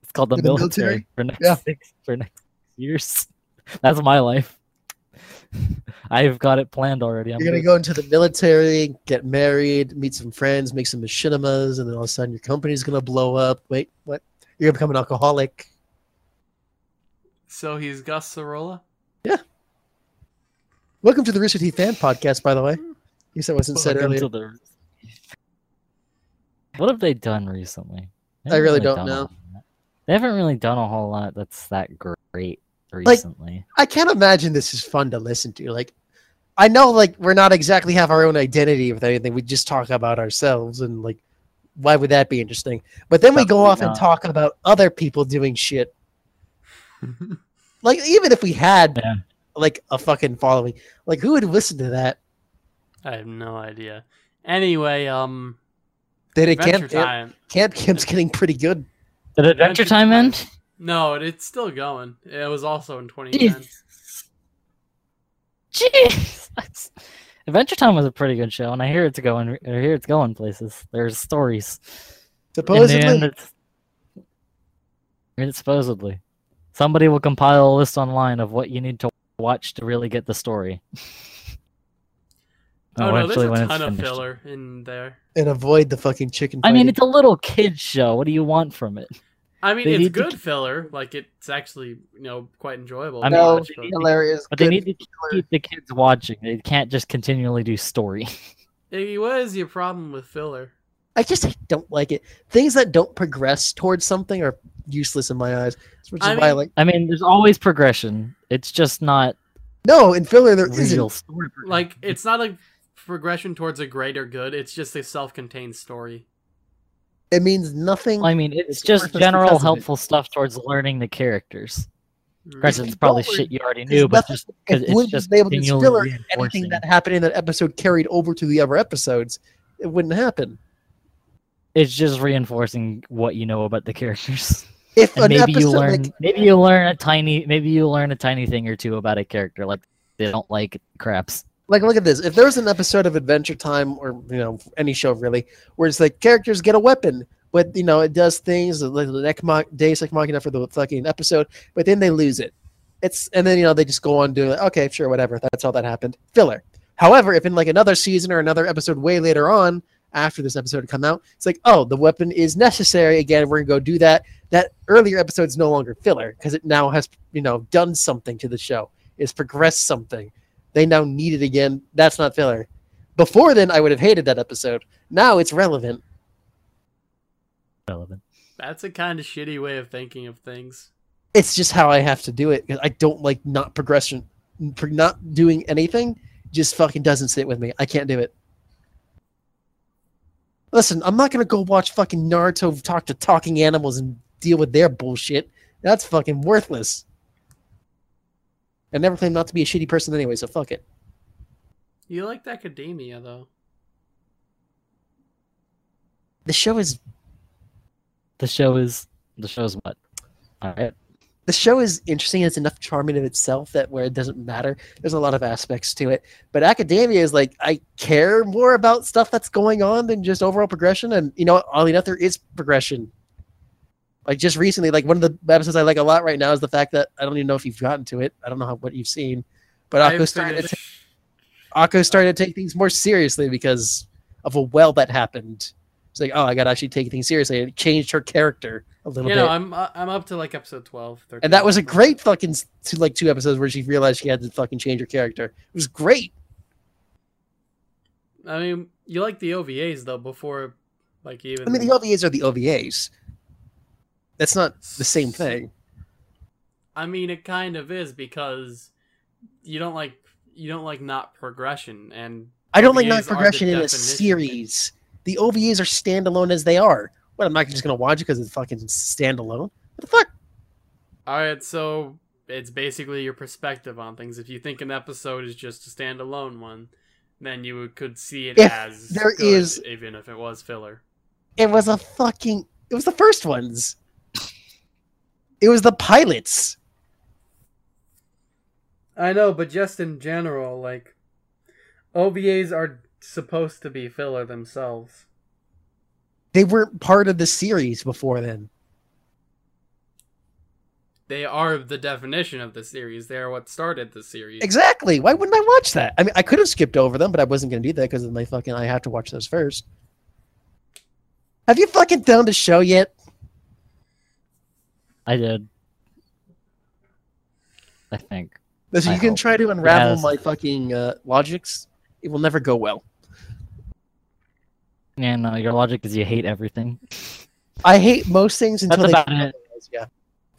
S2: It's called the
S1: In the
S2: military,
S1: military?
S2: for next
S1: Yeah.
S2: six for next years. That's my life. I've got it planned already. I'm
S1: You're gonna
S2: good.
S1: go into the military, get married, meet some friends, make some machinimas, and then all of a sudden your company's gonna blow up. Wait, what? You're gonna become an alcoholic.
S3: So he's Gus Sorola. Yeah.
S1: Welcome to the Rooster Teeth fan podcast, by the way. Hmm. You said wasn't said
S2: Welcome
S1: earlier.
S2: the- What have they done recently? They
S1: I
S2: haven't
S1: really don't know.
S2: They haven't really done a whole lot that's that great recently.
S1: I can't imagine this is fun to listen to. Like, I know, like, we're not exactly have our own identity with anything. We just talk about ourselves, and like, why would that be interesting? But then we go
S2: Probably
S1: off and talk about other people doing shit. Like, even if we had
S2: Yeah.
S1: like a fucking following, like, who would listen to that?
S3: I have no idea. Anyway, um,
S1: Did it
S3: Adventure
S1: camp, camp
S3: Time.
S1: camp camp's getting pretty good.
S2: Did Adventure Time end?
S3: No, it's still going. It was also in 2010.
S2: Jeez. Jeez. Adventure Time was a pretty good show, and I hear it's going. I hear it's going places. There's stories.
S1: Supposedly,
S2: In the end, it's, it's supposedly somebody will compile a list online of what you need to watch to really get the story.
S3: Oh no, there's a
S2: when
S3: ton of
S2: finished.
S3: filler in there.
S1: and avoid the fucking chicken.
S2: I mean, it's a little kid show. What do you want from it?
S3: I mean,
S2: They
S3: it's
S2: need to
S3: good filler. Like it's actually, you know, quite enjoyable.
S2: I
S3: to
S2: mean,
S9: No,
S3: watch, but-
S9: hilarious.
S2: But they need to keep the kids watching. They can't just continually do story.
S3: Iggy, what is your problem with filler?
S1: I just don't like it. Things that don't progress towards something are useless in my eyes. Which is
S3: I
S1: why I
S3: mean-
S1: like.
S2: I mean, there's always progression. It's just not
S1: No, in filler there isn't.
S2: real story. progression.
S3: Like, it's not a progression towards a greater good. It's just a self-contained story.
S1: It means nothing.
S2: I mean, it's
S1: It's
S2: just general
S1: because of it.
S2: helpful stuff towards learning the characters.
S3: Mm.
S2: Granted, it's probably
S1: don't
S2: shit you already knew, but just because
S1: if
S2: it's just
S1: was able to
S2: continually
S1: filler anything that happened in that episode carried over to the other episodes, it wouldn't happen.
S2: It's just reinforcing what you know about the characters.
S1: If
S2: And
S1: an
S2: maybe you learn,
S1: like,
S2: maybe you learn a tiny, maybe you learn a tiny thing or two about a character, like they don't like craps.
S1: Like, look at this. If there was an episode of Adventure Time or you know any show really, where it's like characters get a weapon, but you know it does things like the neck mo- Deus Ex Machina for the fucking episode, but then they lose it. It's and then you know they just go on doing like, okay, sure, whatever. That's all that happened. Filler. However, if in like another season or another episode way later on, after this episode had come out, it's like, oh, the weapon is necessary again. We're gonna go do that. That earlier episode's no longer filler because it now has you know done something to the show. It's progressed something. They now need it again. That's not filler. Before then, I would have hated that episode. Now it's relevant.
S2: Relevant.
S3: That's a kind of shitty way of thinking of things.
S1: It's just how I have to do it because I don't like not progression, pro- not doing anything. Just fucking doesn't sit with me. I can't do it. Listen, I'm not gonna go watch fucking Naruto talk to talking animals and deal with their bullshit. That's fucking worthless. I never claimed not to be a shitty person anyway, so fuck it.
S3: You liked academia though.
S1: The show is
S2: The show is the show is what? All right.
S1: the show is interesting. It's enough charming of itself that where it doesn't matter. There's a lot of aspects to it, but academia is like I care more about stuff that's going on than just overall progression. And you know, what? oddly enough, there is progression. Like just recently, like one of the episodes I like a lot right now is the fact that I don't even know if you've gotten to it. I don't know how, what you've seen, but Akko started to Akko started to take things more seriously because of a well that happened. It's like, oh, I got to actually take things seriously. And it changed her character a little
S3: You
S1: bit.
S3: know, I'm uh, I'm up to like episode 12, 13.
S1: And that was a great fucking two, like two episodes where she realized she had to fucking change her character. It was great.
S3: I mean, you like the OVAs though before, like even.
S1: I mean, the OVAs are the OVAs. That's not the same thing.
S3: I mean, it kind of is because you don't like you don't like not progression, and
S1: I don't like not progression in a series. The OVAs are standalone as they are. What, I'm not just going to watch it because it's fucking standalone? What the fuck?
S3: All right, so it's basically your perspective on things. If you think an episode is just a standalone one, then you could see it
S1: If
S3: as
S1: there
S3: good,
S1: is-
S3: even if it was filler.
S1: It was a fucking... It was the first ones. It was the pilots.
S3: I know, but just in general, like OVAs are supposed to be filler themselves.
S1: They weren't part of the series before then.
S3: They are the definition of the series. They are what started the series.
S1: Exactly. Why wouldn't I watch that? I mean, I could have skipped over them, but I wasn't going to do that because of my fucking. I have to watch those first. Have you fucking found the show yet?
S2: I did. I think.
S1: Listen,
S2: I
S1: you can
S2: hope.
S1: try to unravel
S2: Yes.
S1: my fucking uh, logics. It will never go well.
S2: Yeah, no, your logic is you hate everything.
S1: I hate most things
S2: That's
S1: until they
S2: about
S1: prove
S2: it.
S1: otherwise, Yeah.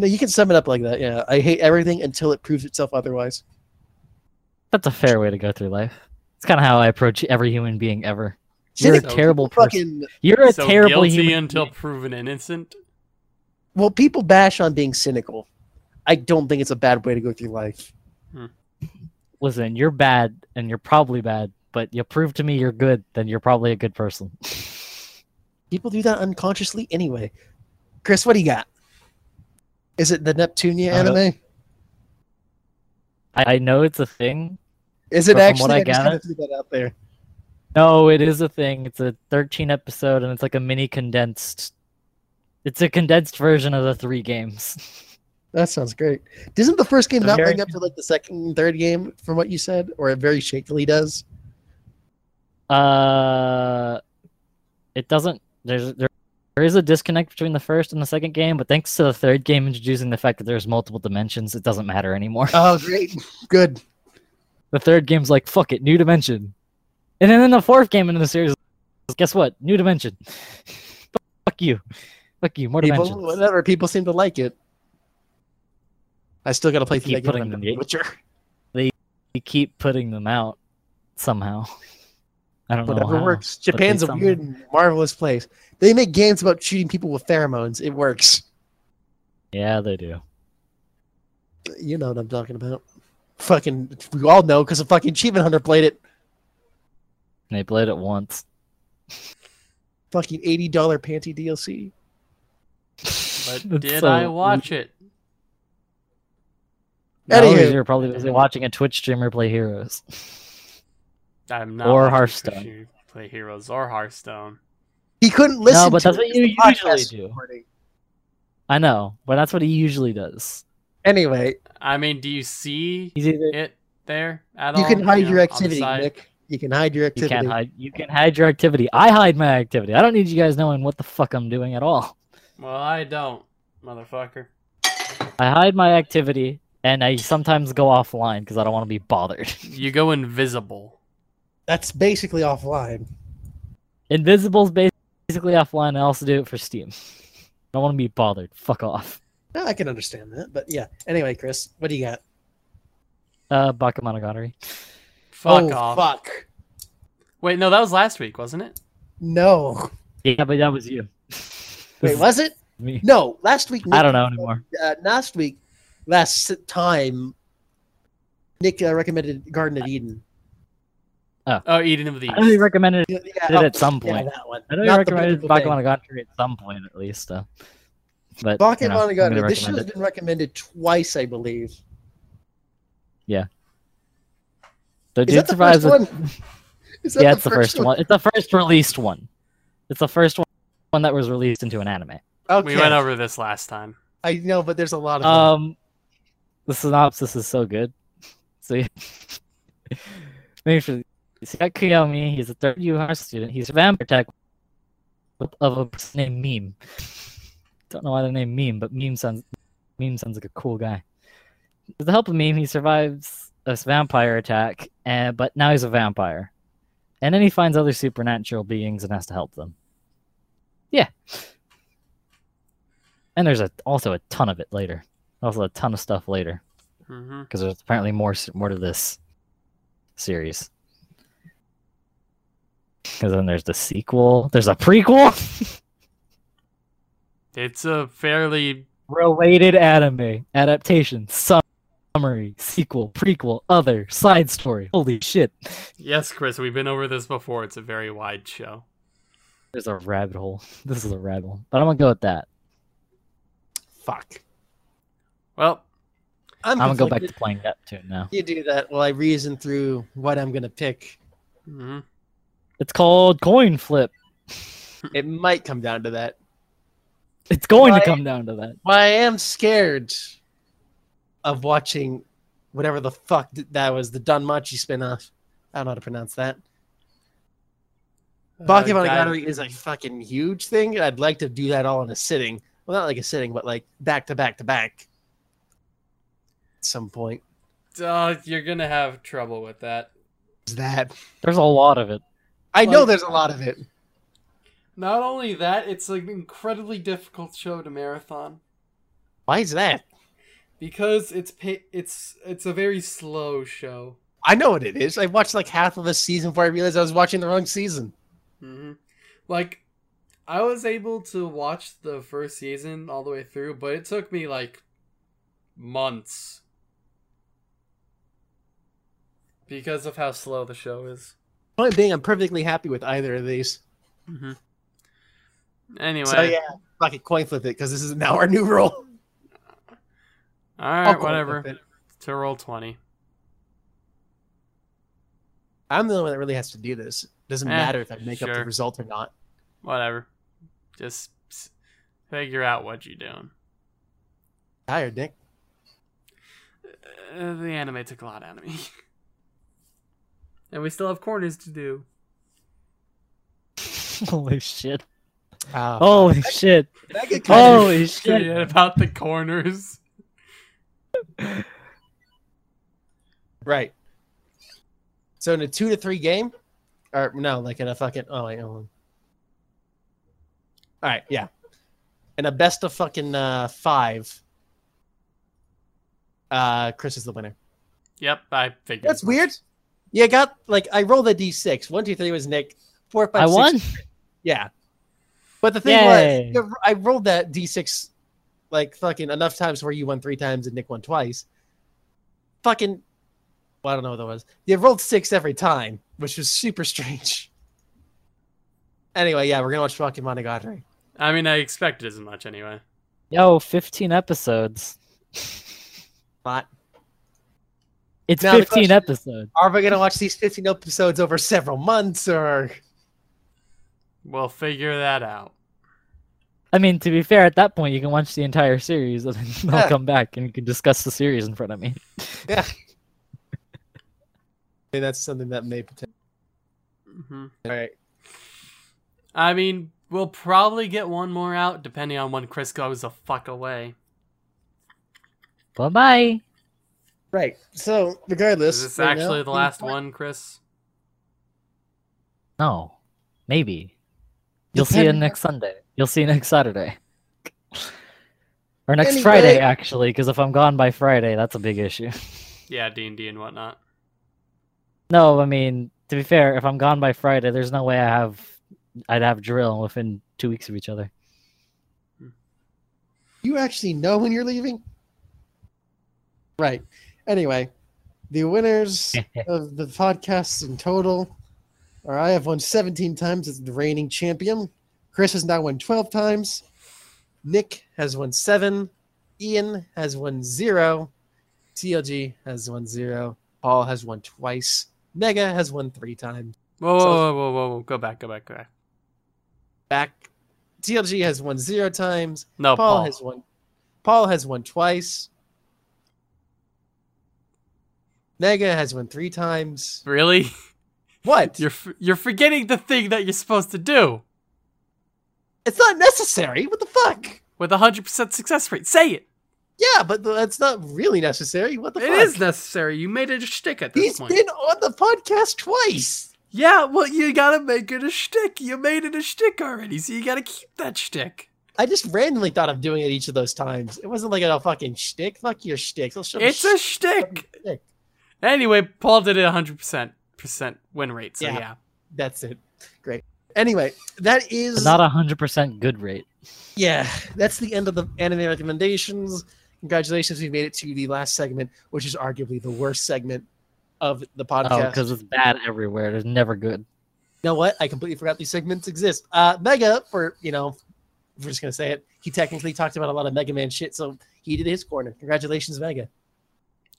S1: No, you can sum it up like that. Yeah, I hate everything until it proves itself otherwise.
S2: That's a fair way to go through life. It's kind of how I approach every human being ever. You're a terrible person. You're a
S3: so
S2: terrible
S3: guilty
S2: human
S3: until
S2: being.
S3: proven innocent.
S1: Well, people bash on being cynical. I don't think it's a bad way to go through life.
S2: Listen, you're bad, and you're probably bad, but you prove to me you're good, then you're probably a good person.
S1: People do that unconsciously anyway. Chris, what do you got? Is it the Neptunia
S2: Uh,
S1: anime?
S2: I, I know it's a thing.
S1: Is it
S2: from
S1: actually?
S2: what I
S1: I'm just gonna
S2: gather-
S1: that out there.
S2: No, it is a thing. It's a 13 episode, and it's like a mini condensed. It's a condensed version of the three games.
S1: That sounds great. Doesn't the first game
S2: The
S1: not
S2: very-
S1: bring up to like the second and third game from what you said, or it very shakily does?
S2: Uh, it doesn't. There's there, there is a disconnect between the first and the second game, but thanks to the third game introducing the fact that there's multiple dimensions, it doesn't matter anymore.
S1: Oh, great, good.
S2: The third game's like, fuck it, new dimension. And then in the fourth game in the series, guess what? New dimension. fuck you. Fuck you, more
S1: People,
S2: dimensions.
S1: whatever. People seem to like it. I still got to play through
S2: Keep putting them
S1: The. Witcher.
S2: You keep putting them out somehow. I don't know
S1: Whatever works. Japan's a
S2: somehow-
S1: weird and marvelous place. They make games about shooting people with pheromones. It works.
S2: Yeah, they do.
S1: You know what I'm talking about. Fucking, we all know because a fucking Achievement Hunter played it.
S2: They played it once.
S1: Fucking $80 panty DLC.
S3: But
S2: That's
S3: did
S2: so
S3: I watch it?
S2: No,
S1: Anywho.
S2: 'cause you're probably busy watching a Twitch streamer play Heroes.
S3: I'm not
S2: Or
S3: watching
S2: Hearthstone.
S3: Play Heroes or Hearthstone.
S1: He couldn't listen No,
S2: but
S1: to
S2: that's
S1: it
S2: what
S1: 'cause
S2: you usually do.
S1: recording.
S2: I know, but that's what he usually does.
S1: Anyway,
S3: I mean, do you see
S2: He's either
S3: it there at
S1: you
S3: all?
S1: can hide
S3: know,
S1: your activity. Nick. You can hide your
S2: you
S1: activity.
S2: can't hide. You can hide your activity. I hide my activity. I don't need you guys knowing what the fuck I'm doing at all.
S3: Well, I don't, motherfucker.
S2: I hide my activity, and I sometimes go offline because I don't want to be bothered.
S3: You go invisible.
S1: That's basically offline.
S2: Invisible's basically offline. I also do it for Steam. I don't want to be bothered. Fuck off.
S1: Yeah, I can understand that, but yeah. Anyway, Chris, what do you got?
S2: Uh, Bakemonogatari.
S3: Fuck
S1: oh,
S3: off.
S1: fuck.
S3: Wait, no, that was last week, wasn't it?
S1: No.
S2: Yeah, but that was you.
S1: Wait, was it?
S2: me.
S1: No, last week.
S2: I don't know anymore.
S1: Uh, last week, last time, Nick uh, recommended Garden of Eden.
S3: Oh, oh Eden of the East.
S2: I know you recommended
S1: Yeah,
S2: it at some point.
S1: yeah,
S2: point.
S1: that one.
S2: I know you
S1: Not the
S2: recommended
S1: biblical thing.
S2: Bakemonogatari at some point at least. Uh, but you know, I'm
S1: Bakemonogatari.
S2: gonna
S1: This show
S2: recommend
S1: has been recommended twice, I believe.
S2: The
S1: Is
S2: dude
S1: that the first
S2: with-
S1: one? Is that
S2: yeah, it's the first one. It's the first released one. It's the first one, one that was released into an anime.
S1: Okay.
S3: We went over this last time.
S1: I know, but there's a lot of them.
S2: Um, the synopsis is so good. So, maybe for see that Koyomi, he's a third year student. He's a vampire tech of a person named Meme. Don't know why the name Meme, but Meme sounds Meme sounds like a cool guy. With the help of Meme, he survives this vampire attack, and but now he's a vampire. And then he finds other supernatural beings and has to help them. Yeah. And there's a also a ton of it later. Also a ton of stuff later
S3: hmm
S2: because there's apparently more more to this series. Because then there's the sequel. There's a prequel.
S3: It's a fairly
S2: Related anime adaptation summary sequel prequel other side story. Holy shit!
S3: yes, Chris. We've been over this before. It's a very wide show.
S2: There's a rabbit hole. This is a rabbit hole, but I'm gonna go with that.
S1: Fuck.
S3: Well,
S2: I'm gonna go back to playing Neptune now.
S1: You do that while I reason through what I'm gonna pick.
S3: hmm
S2: It's called coin flip.
S1: It might come down to that.
S2: It's going
S1: Why-
S2: to come down to that.
S1: But I am scared of watching whatever the fuck that was, the Danmachi spinoff. I don't know how to pronounce that.
S3: Uh,
S1: Bakemonogatari is a fucking huge thing. I'd like to do that all in a sitting. Well, not like a sitting, but like back to back to back. At some point.
S3: Uh, you're gonna have trouble with that.
S1: Is that?
S2: There's a lot of it.
S1: I know there's a lot of it.
S3: Not only that, it's an incredibly difficult show to marathon
S1: Why is that?
S3: because it's it's it's a very slow show.
S1: I know what it is. I watched like half of a season before I realized I was watching the wrong season.
S3: Hmm Like, I was able to watch the first season all the way through, but it took me like months because of how slow the show is.
S1: Point being, I'm perfectly happy with either of these.
S3: Mm-hmm. Anyway,
S1: So yeah, fucking coin flip it because this is now our new rule.
S3: all right, whatever. To roll twenty.
S1: I'm the only one that really has to do this. Doesn't
S3: Eh,
S1: matter if I make up the result or not.
S3: Whatever. Just figure out what you're doing.
S1: Tired, Nick.
S3: Uh, the anime took a lot out of me. and we still have corners to do.
S2: Holy shit.
S1: Uh,
S2: Holy shit.
S1: that get of-
S2: Holy shit.
S3: Forget about the corners.
S1: Right. So in a two to three game, or no, like in a fucking oh wait, hold on. All right, yeah, in a best of fucking uh, five, uh, Chris is the winner.
S3: Yep, I figured.
S1: That's weird. Yeah, got like I rolled a d6. One, two, three was Nick. Four, five,
S2: I
S1: six-
S2: won?
S1: Yeah, but the thing
S2: Yay.
S1: was, I rolled that d6 like fucking enough times where you won three times and Nick won twice. Fucking, well, I don't know what that was. You rolled six every time, which was super strange. Anyway, yeah, we're gonna watch fucking Monogatari.
S3: I mean, I expected as much anyway.
S2: Yo, 15 episodes.
S1: Not.
S2: It's
S1: Now
S2: 15
S1: question-
S2: episodes.
S1: Are we gonna watch these 15 episodes over several months, or
S3: We'll figure that out.
S2: I mean, to be fair, at that point, you can watch the entire series and then I'll
S1: Yeah.
S2: come back and you can discuss the series in front of me.
S1: yeah? I mean, that's something that may potentially.
S3: hmm
S1: All right.
S3: I mean, we'll probably get one more out depending on when Chris goes the fuck away.
S2: Bye bye.
S1: Right. So, regardless,
S3: Is this
S1: right
S3: actually
S1: now,
S3: the last one, Chris?
S2: No, maybe. You'll see it
S1: Depending-
S2: next Sunday. You'll see it next Saturday. Or next
S1: Anyway-
S2: Friday, actually, because if I'm gone by Friday, that's a big issue.
S3: Yeah, D and D and whatnot.
S2: No, I mean, to be fair, if I'm gone by Friday, there's no way I have, I'd have drill within two weeks of each other.
S1: You actually know when you're leaving? Right. Anyway, the winners of the podcasts in total are I have won 17 times as the reigning champion. Chris has now won 12 times. Nick has won seven. Ian has won zero. TLG has won zero. Paul has won twice. Mega has won three times.
S3: Whoa,
S1: So-
S3: whoa, whoa, whoa, whoa! Go back, go back, go back.
S1: Back. TLG has won zero times.
S3: No,
S1: Paul,
S3: Paul.
S1: has won. Paul has won twice. Mega has won three times.
S3: Really?
S1: What?
S3: You're you're forgetting the thing that you're supposed to do
S1: It's not necessary. What the fuck?
S3: with a hundred percent success rate. Say it.
S1: Yeah, but that's not really necessary. What the
S3: It
S1: fuck?
S3: is necessary. You made it a shtick at this
S1: He's
S3: point.
S1: been on the podcast twice.
S3: Yeah, well, you gotta make it a shtick. You made it a shtick already, so you gotta keep that shtick.
S1: I just randomly thought of doing it each of those times. It wasn't like a fucking shtick. Fuck your shtick. I'll show
S3: It's a shtick.
S1: shtick.
S3: Anyway, Paul did it 100% win rate, so
S1: Yeah.
S3: yeah.
S1: That's it. Great. Anyway, that is
S2: Not a hundred percent good rate.
S1: yeah. That's the end of the anime recommendations. Congratulations, we made it to the last segment, which is arguably the worst segment of the podcast.
S2: Oh, because it's bad everywhere. There's never good.
S1: you know what? I completely forgot these segments exist. Uh, Mega, for, you know, we're just going to say it. He technically talked about a lot of Mega Man shit, so he did his corner. Congratulations, Mega.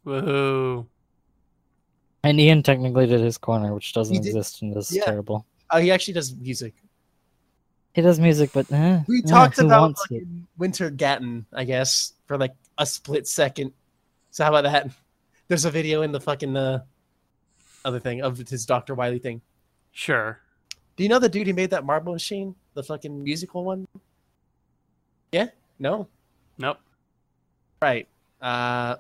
S3: Woohoo!
S2: And Ian technically did his corner, which doesn't exist and is
S1: yeah.
S2: terrible.
S1: Oh, he actually does music.
S2: He does music, but eh,
S1: We
S2: eh,
S1: talked
S2: who
S1: about
S2: wants it?
S1: Wintergatan, I guess, for like a split second. So how about that? There's a video in the fucking uh, other thing of his Dr. Wily thing.
S3: Sure.
S1: Do you know the dude who made that marble machine? The fucking musical one? Yeah? No?
S3: Nope.
S1: Right. Uh,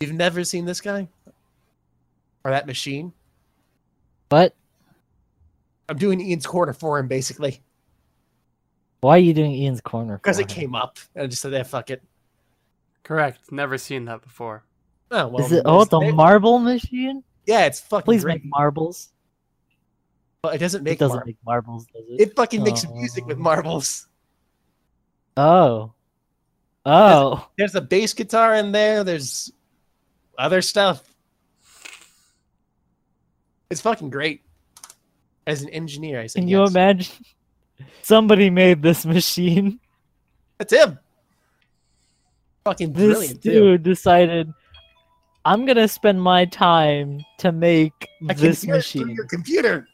S1: you've never seen this guy? Or that machine?
S2: But
S1: I'm doing Ian's corner for him, basically.
S2: why are you doing Ian's corner?
S1: Because it
S2: him?
S1: came up. And I just said, yeah, fuck it.
S3: Correct. Never seen that before.
S1: Oh, well.
S2: Is it oh the
S1: there-
S2: marble machine?
S1: Yeah, it's fucking
S2: Please
S1: great.
S2: make marbles.
S1: But it doesn't make
S2: it doesn't
S1: marbles.
S2: make marbles, does it?
S1: It fucking makes oh. music with
S2: Oh.
S1: marbles.
S2: Oh. Oh.
S1: There's a bass guitar in there. There's other stuff. It's fucking great. As an engineer, I said
S2: Can you imagine? Somebody made this machine.
S1: That's him. Fucking
S2: This
S1: brilliant, too.
S2: dude decided, I'm gonna spend my time to make
S1: I can
S2: this
S1: hear it through
S2: machine.
S1: your computer.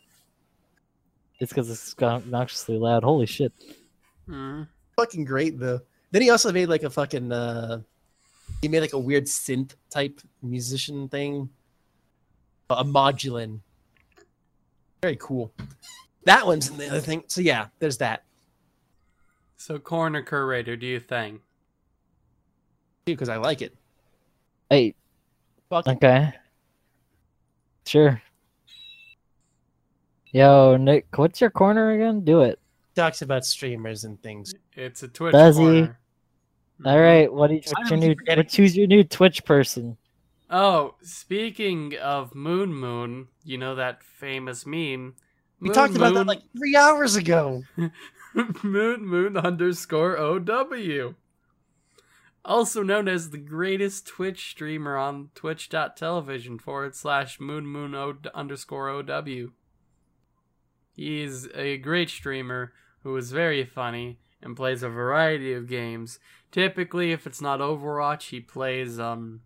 S2: It's because it's obnoxiously loud. Holy shit!
S3: Mhm.
S1: Fucking great, though. Then he also made like a fucking, uh, he made like a weird synth type musician thing. A modulin. Very cool. That one's in the other thing. So yeah, there's that.
S3: So, corner curator, do you think?
S1: Because I like it.
S2: Hey,
S1: Fuck
S2: okay, sure. Yo, Nick, what's your corner again? Do it.
S1: talks about streamers and things.
S3: It's a Twitch
S2: Does he? All mm-hmm. right, what do you,
S1: I
S2: what's your new?
S1: forgetting.
S2: Who's your new Twitch person?
S3: Oh, speaking of Moon Moon, you know that famous meme.
S1: We
S3: Moon
S1: talked about that like three hours ago.
S3: Moon Moon underscore OW. Also known as the greatest Twitch streamer on twitch.television forward slash Moon Moon o- underscore OW. He is a great streamer who is very funny and plays a variety of games. Typically, if it's not Overwatch, he plays um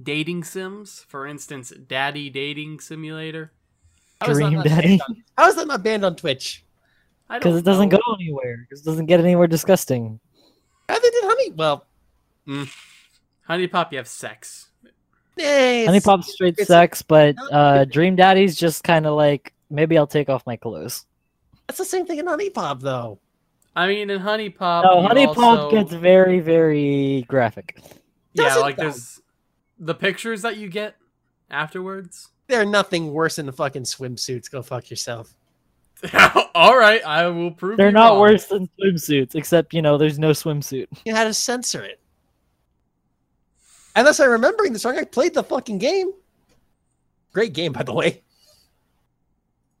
S3: dating sims. For instance, Daddy Dating Simulator.
S1: How is
S2: Dream
S1: not
S2: Daddy.
S1: banned on- How is that not banned on Twitch?
S2: Because it doesn't
S3: know.
S2: go anywhere. It doesn't get anywhere disgusting.
S1: How they did Honey? Well,
S3: HuniePop, you have sex.
S1: eh,
S2: Honey
S1: it's-
S2: Pop straight
S1: it's-
S2: sex, but uh, Dream Daddy's just kind of like maybe I'll take off my clothes.
S1: That's the same thing in HuniePop, though.
S3: I mean, in HuniePop,
S2: No,
S3: you
S2: Honey
S3: also-
S2: Pop gets very, very graphic.
S3: yeah,
S1: Does it
S3: like
S1: though?
S3: there's the pictures that you get afterwards.
S1: They're nothing worse than the fucking swimsuits. Go fuck yourself.
S3: All right, I will prove.
S2: They're
S3: you
S2: not
S3: wrong.
S2: worse than swimsuits, except you know there's no swimsuit.
S1: You had to censor it. Unless I'm remembering the song, I played the fucking game. Great game, by the way.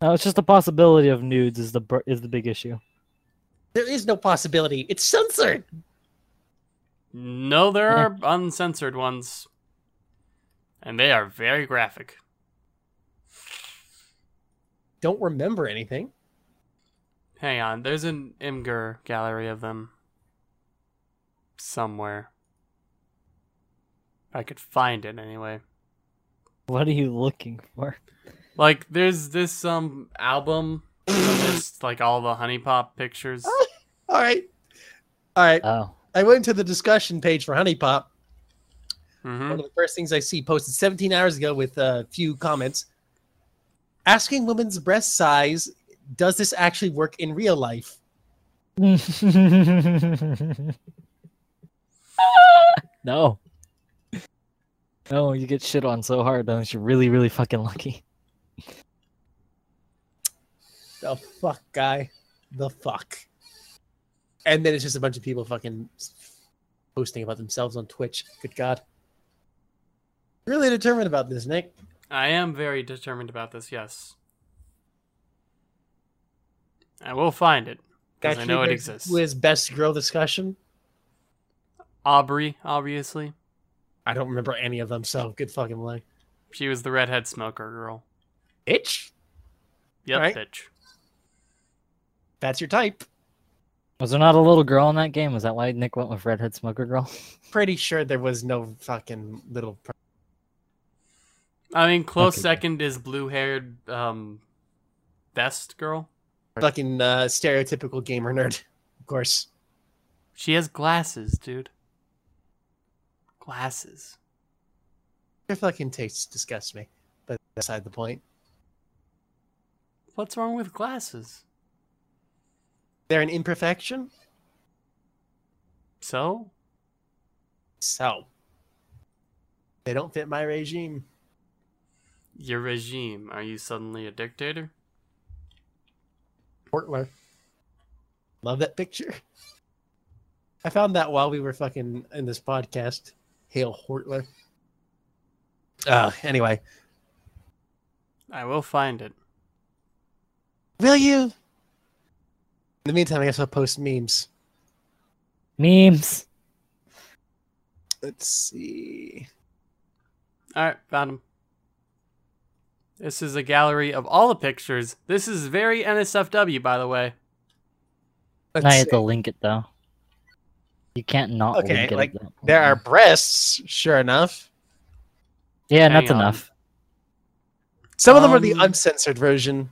S2: No, it's just the possibility of nudes is the is the big issue.
S1: There is no possibility. It's censored.
S3: No, there are uncensored ones, and they are very graphic.
S1: Don't remember anything.
S3: Hang on, there's an Imgur gallery of them somewhere. I could find it anyway.
S2: What are you looking for?
S3: Like, there's this um album just like all the HuniePop pictures.
S1: All right. All right.
S2: Oh,
S1: I went to the discussion page for HuniePop.
S3: hmm
S1: One of the first things I see posted 17 hours ago with a few comments. Asking women's breast size, does this actually work in real life?
S2: no. No, you get shit on so hard unless you're really, really fucking lucky.
S1: The fuck, guy. The fuck. And then it's just a bunch of people fucking posting about themselves on Twitch. Good God. Really determined about this, Nick.
S3: I am very determined about this, yes. I will find it, because I know it exists.
S1: Who is best girl discussion?
S3: Audrey, obviously.
S1: I don't remember any of them, so good fucking luck.
S3: She was the redhead smoker girl.
S1: Bitch?
S3: Yep,
S1: Alright.
S3: bitch.
S1: That's your type.
S2: Was there not a little girl in that game? Was that why Nick went with Redhead Smoker Girl?
S1: Pretty sure there was no fucking little. Pr-
S3: I mean, close
S2: Okay.
S3: second is blue-haired um, best girl.
S1: Fucking uh, stereotypical gamer nerd, of course.
S3: She has glasses, dude. Glasses.
S1: Your fucking tastes disgust me, but beside the point.
S3: What's wrong with glasses?
S1: They're an imperfection,
S3: So?
S1: so they don't fit my regime.
S3: Your regime. Are you suddenly a dictator?
S1: Portler. Love that picture. I found that while we were fucking in this podcast. Hail Hortler. Uh, anyway,
S3: I will find it.
S1: will you? In the meantime, I guess I'll post memes.
S2: Memes.
S1: Let's see.
S3: Alright, found him. This is a gallery of all the pictures. This is very NSFW, by the way.
S1: Let's
S2: Now you have to link it though. You can't not
S1: Okay,
S2: link it.
S1: like. There are breasts, sure enough.
S2: Yeah, and
S3: Hang
S2: that's
S3: on.
S2: enough.
S1: Some of them are the
S3: Um,
S1: uncensored version.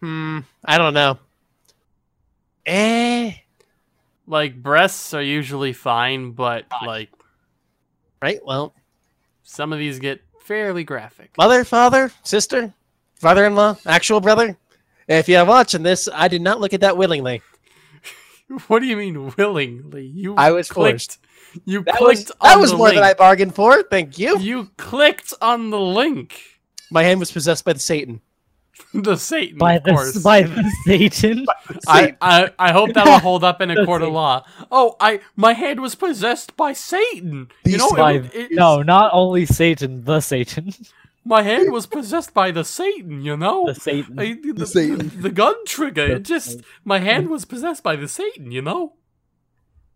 S1: Hmm, I don't know. Eh,
S3: Like, breasts are usually fine, but, like,
S1: right? Well,
S3: some of these get fairly graphic.
S1: mother, father, sister, father-in-law, actual brother. If you're watching this, I did not look at that willingly.
S3: What do you mean willingly? You
S1: I was
S3: clicked. You
S1: That was
S3: clicked
S1: that
S3: on
S1: was more
S3: link.
S1: than I bargained for. Thank you.
S3: You clicked on the link.
S1: My hand was possessed by the Satan.
S3: the Satan,
S2: By
S3: of
S2: the
S3: course.
S2: by the Satan.
S3: I, I I hope that'll hold up in a
S2: The
S3: court of law. Oh, I my hand was possessed by Satan. You know,
S2: by,
S3: it, it-
S2: no, not only Satan, the Satan,
S3: my hand was possessed by the Satan. You know,
S2: the Satan.
S3: I- the,
S5: Satan.
S3: the gun trigger.
S2: The
S3: It just my hand was possessed by the Satan. You know,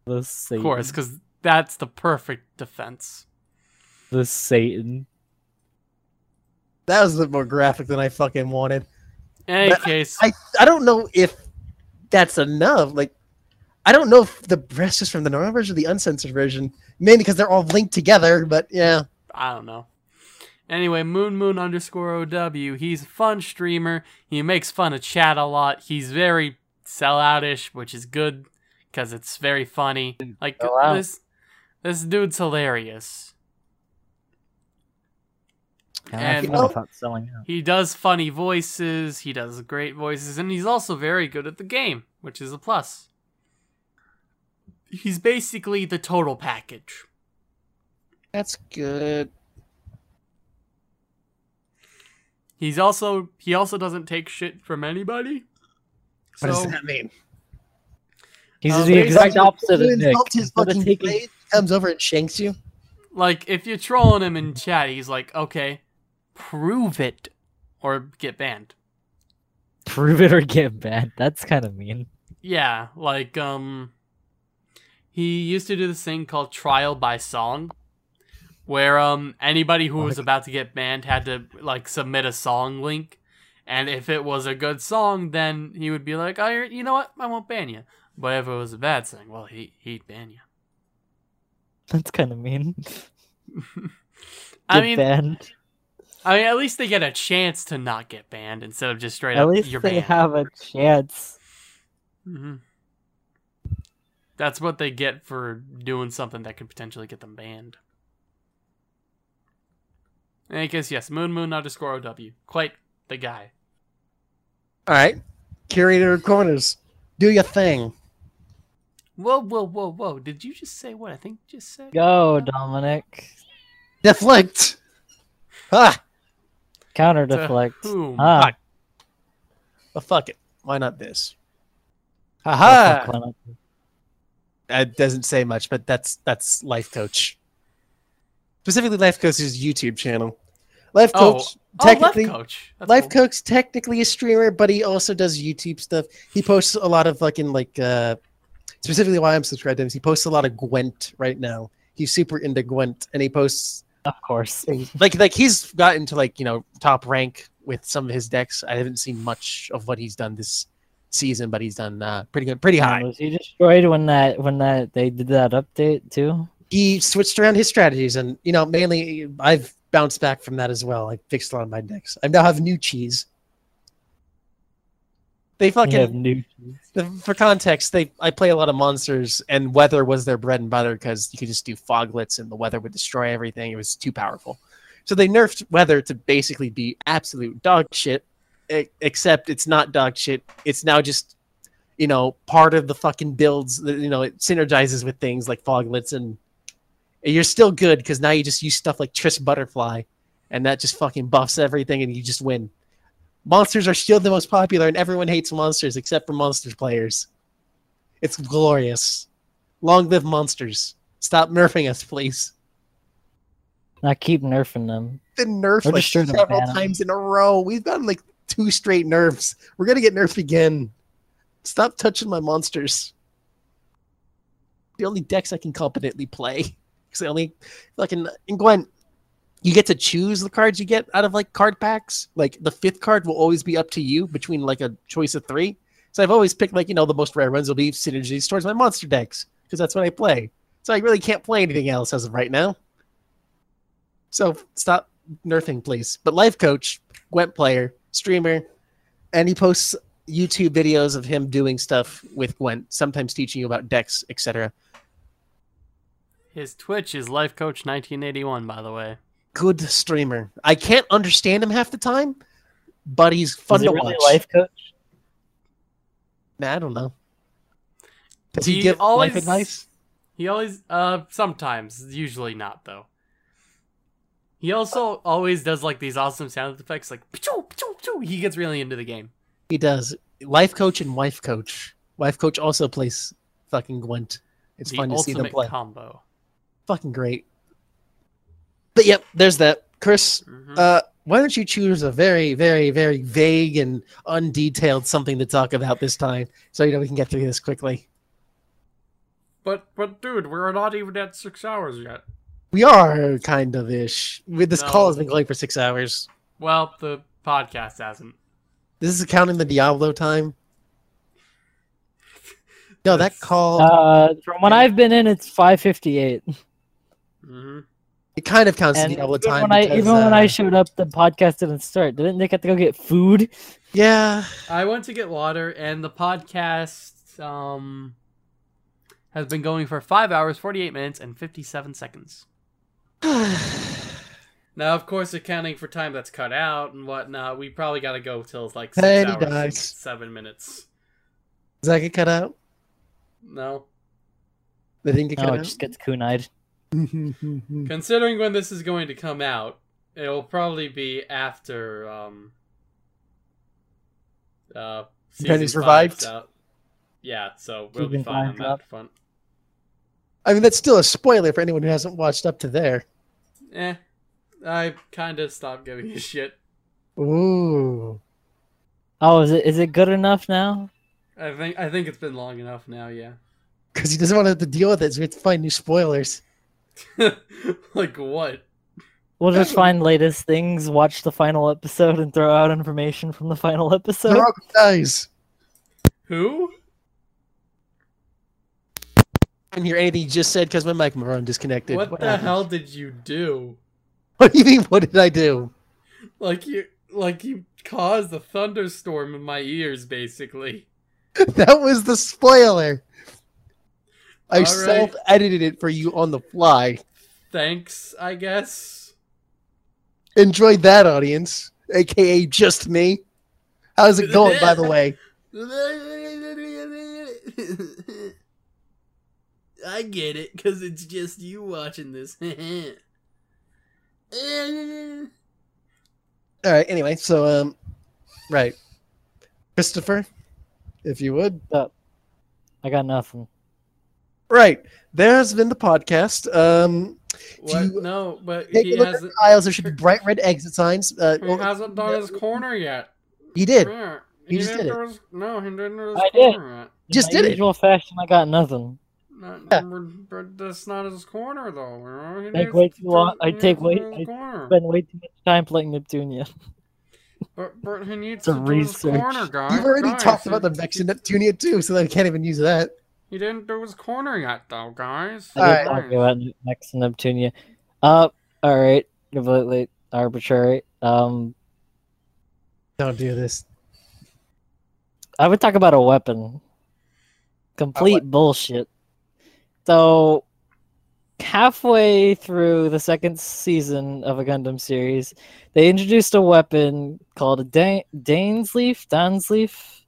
S2: the Satan.
S3: of course, because that's the perfect defense.
S2: the Satan.
S1: That was a bit more graphic than I fucking wanted.
S3: In any
S1: But
S3: case,
S1: I I don't know if that's enough. Like, I don't know if the breast is from the normal version or the uncensored version. Mainly because they're all linked together. But yeah,
S3: I don't know. Anyway, Moon Moon underscore OW. He's a fun streamer. He makes fun of chat a lot. He's very selloutish, which is good because it's very funny. Like oh,
S2: Sell out.
S3: this, this dude's hilarious.
S2: Yeah,
S3: And-
S2: I forgot about selling out.
S3: He does funny voices. He does great voices, and he's also very good at the game, which is a plus. He's basically the total package.
S1: that's good.
S3: He's also he also doesn't take shit from anybody.
S1: What does that mean?
S2: He's
S3: Uh,
S2: the exact opposite
S1: You
S2: of Nick.
S1: insult his
S2: Instead of
S1: fucking
S2: taking-
S1: blade, he comes over and shanks you.
S3: Like, if you're trolling him in chat, he's like, okay, prove it or get banned.
S2: prove it or get banned. That's kind of mean.
S3: Yeah, like, um, he used to do this thing called trial by song, where, um, anybody who was about to get banned had to, like, submit a song link. And if it was a good song, then he would be like, oh, you know what? I won't ban you. But if it was a bad song, well, he, he'd ban you.
S2: That's kind of mean.
S3: I
S2: Get
S3: mean,
S2: banned.
S3: I mean, at least they get a chance to not get banned instead of just straight
S2: At
S3: up
S2: least
S3: you're
S2: they
S3: banned.
S2: have a chance.
S3: hmm That's what they get for doing something that could potentially get them banned. In any case, yes, Moon Moon underscore OW. Quite the guy.
S1: All right, curator of corners, do your thing.
S3: Whoa, whoa, whoa, whoa. Did you just say what I think you just said?
S2: Go, Dominic.
S1: Deflect. Ah,
S2: Counter
S3: To
S2: deflect.
S3: whom?
S2: Ah,
S1: well, fuck it. Why not this?
S2: oh,
S1: Haha.
S2: fuck, why
S1: doesn't say much, but that's that's Life Coach. Specifically, Life Coach's YouTube channel. Life
S3: Oh,
S1: Coach
S3: oh, Life
S1: technically,
S3: Coach. That's
S1: Life
S3: cool.
S1: Coach technically a streamer, but he also does YouTube stuff. He posts a lot of fucking like uh specifically why I'm subscribed to him. is He posts a lot of Gwent right now. He's super into Gwent, and he posts
S2: Of course.
S1: things like like he's gotten to like you know top rank with some of his decks. I haven't seen much of what he's done this
S10: season, but he's done uh, pretty good, pretty high.
S2: Was he destroyed when that when that they did that update too?
S1: He switched around his strategies, and you know, mainly I've bounced back from that as well. I fixed a lot of my decks. I now have new cheese. They fucking
S2: have new.
S10: The- For context, they I play a lot of monsters, and weather was their bread and butter because you could just do foglets, and the weather would destroy everything. It was too powerful. So they nerfed weather to basically be absolute dog shit, except it's not dog shit. It's now just, you know, part of the fucking builds. that, You know, it synergizes with things like foglets, and you're still good because now you just use stuff like Triss Butterfly, and that just fucking buffs everything, and you just win. Monsters are still the most popular, and everyone hates monsters except for monsters players. It's glorious. Long live monsters. Stop nerfing us, please.
S2: I keep nerfing them.
S1: Been nerfed like several times in a row. We've gotten like two straight nerfs. We're gonna get nerfed again. Stop touching my monsters. The only decks I can competently play. Because I only fucking in Gwent, you get to choose the cards you get out of like card packs. Like the fifth card will always be up to you between like a choice of three. So I've always picked like, you know, the most rare ones will be synergies towards my monster decks. Because that's what I play. So I really can't play anything else as of right now. So stop nerfing, please. But life coach, Gwent player, streamer, and he posts YouTube videos of him doing stuff with Gwent, sometimes teaching you about decks, etc.
S3: His Twitch is Life Coach 1981, by the way.
S1: Good streamer. I can't understand him half the time, but he's fun
S2: it
S1: to
S2: really
S1: watch.
S2: life coach?
S1: Nah, I don't know. Does he,
S3: He
S1: give
S3: always-
S1: life advice?
S3: He always, uh, sometimes, usually not though. He also always does like these awesome sound effects, like "Pachoo, pachoo, pachoo." he gets really into the game.
S1: He does. Life coach and wife coach. Wife coach also plays fucking Gwent. It's
S3: the
S1: fun to see them play.
S3: combo.
S1: fucking great. But yep, there's that. Chris,
S3: Mhm.
S1: uh, why don't you choose a very, very, very vague and undetailed something to talk about this time so you know we can get through this quickly?
S3: but but dude, we're not even at six hours yet.
S1: We are kind of ish. With this
S3: No.
S1: call has been going for six hours.
S3: Well, the podcast hasn't.
S1: This is counting the Diablo time. No, that call
S2: Uh, from when I've been in, it's 5:58.
S3: hmm
S1: it kind of counts
S2: And
S1: the Diablo
S2: even
S1: time.
S2: when I
S1: because,
S2: even when I
S1: uh,
S2: showed up, the podcast didn't start. Didn't Nick have to go get food?
S1: yeah,
S3: I went to get water, and the podcast um has been going for five hours, forty-eight minutes, and fifty-seven seconds. Now, of course, accounting for time that's cut out and whatnot, we probably got to go till like six
S1: Hey,
S3: hours and seven minutes.
S1: does that get cut out?
S3: No,
S1: They didn't get
S2: No,
S1: cut
S2: it just gets kunai'd.
S1: Out.
S3: considering when this is going to come out, it will probably be after um uh
S1: Penny's revived?
S3: out. Yeah, so we'll be fine on that
S2: up.
S3: front.
S1: I mean, that's still a spoiler for anyone who hasn't watched up to there.
S3: Eh, I kind of stopped giving a shit.
S1: Ooh.
S2: Oh, is it is it good enough now?
S3: I think I think it's been long enough now. Yeah.
S1: Because he doesn't want to have to deal with it, so we have to find new spoilers.
S3: like what?
S2: We'll just find latest things, watch the final episode, and throw out information from the final episode.
S1: Naraka dies.
S3: Who?
S1: I didn't hear anything you just said because my mic microphone disconnected.
S3: What the
S1: happened?
S3: hell did you do?
S1: What do you mean, what did I do?
S3: Like you, like you caused a thunderstorm in my ears, basically.
S1: that was the spoiler. I
S3: All right.
S1: self-edited it for you on the fly.
S3: Thanks, I guess.
S1: Enjoyed that, audience. AKA just me. How's it going, by the way?
S3: I get it, because it's just you watching this.
S1: All right, anyway, so, um, right. Christopher, if you would.
S2: I got nothing.
S1: Right. There has been the podcast. Um,
S3: what?
S1: you-
S3: No, but
S1: take
S3: he
S1: look at
S3: hasn't.
S1: the aisles. There should be bright red exit signs. Uh,
S3: He hasn't done his corner yet.
S1: he did.
S3: Yeah,
S1: He just
S3: didn't
S1: did it.
S3: his- no, he didn't do his
S2: I did.
S3: yet.
S1: Just
S2: my
S1: did it.
S2: usual fashion, I got nothing.
S3: Not,
S1: Yeah.
S3: but- but that's not his corner though. You know? He
S2: Take way too long-
S3: do-
S2: I
S3: he
S2: take
S3: needs to
S2: way- I
S3: corner.
S2: Spend way too much time playing Neptunia.
S3: But, but he needs to do his
S2: research.
S3: corner, guys.
S1: You've already
S3: Guys,
S1: talked about the
S3: he-
S1: Mexican Neptunia too, so I can't even use that.
S3: He didn't do his corner yet, though, guys.
S2: I did
S1: Alright.
S2: talk about next to Neptunia. Uh, all right, completely arbitrary. Um,
S1: Don't do this.
S2: I would talk about a weapon. Complete bullshit. So, halfway through the second season of a Gundam series, they introduced a weapon called a Dan- Dane's Leaf? Dan's Leaf?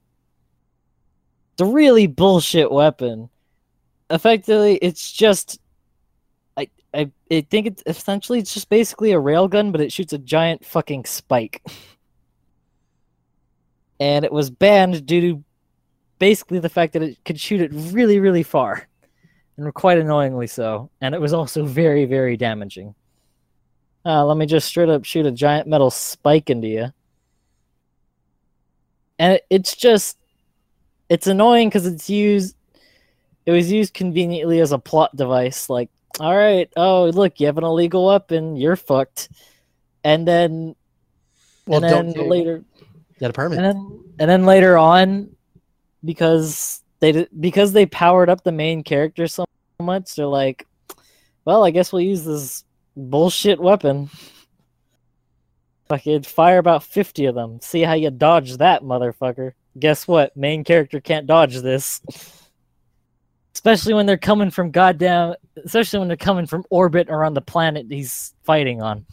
S2: A really bullshit weapon. Effectively, it's just. I, I, I think it's essentially it's just basically a railgun, but it shoots a giant fucking spike. and it was banned due to basically the fact that it could shoot it really, really far, and quite annoyingly so. And it was also very, very damaging. Uh, let me just straight up shoot a giant metal spike into you, and it, it's just it's annoying because it's used. It was used conveniently as a plot device, like, all right, oh look, you have an illegal weapon, you're fucked, and then
S1: Well,
S2: and then
S1: don't
S2: later
S1: Got a permit.
S2: and then and then later on because they because they powered up the main character so much they're like well i guess we'll use this bullshit weapon fucking fire about 50 of them see how you dodge that motherfucker guess what main character can't dodge this especially when they're coming from goddamn especially when they're coming from orbit around the planet he's fighting on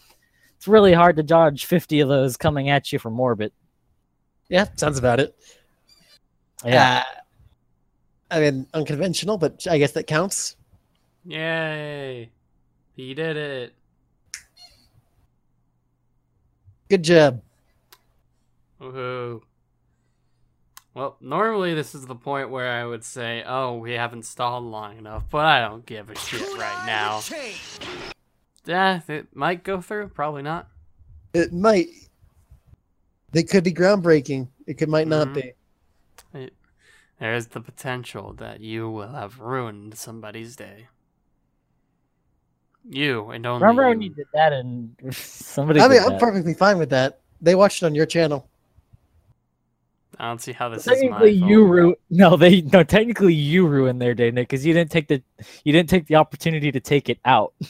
S2: it's really hard to dodge 50 of those coming at you from orbit
S1: Yeah, sounds about it.
S2: yeah
S1: Uh, I mean, unconventional, but I guess that counts.
S3: Yay. He did it.
S1: Good job.
S3: Woohoo. Well, normally this is the point where I would say, oh, we haven't stalled long enough, but I don't give a shit right now. Yeah, it might go through, probably not.
S1: It might. They could be groundbreaking. It could might not
S3: Mhm.
S1: be.
S3: It, there's the potential that you will have ruined somebody's day. You and only
S2: Remember
S3: you.
S2: when you did that and somebody
S1: I mean, I'm
S2: that.
S1: perfectly fine with that. They watched it on your channel.
S3: I don't see how this is my
S2: Technically, you ru- no, they no. Technically, you ruined their day, Nick, because you didn't take the you didn't take the opportunity to take it out.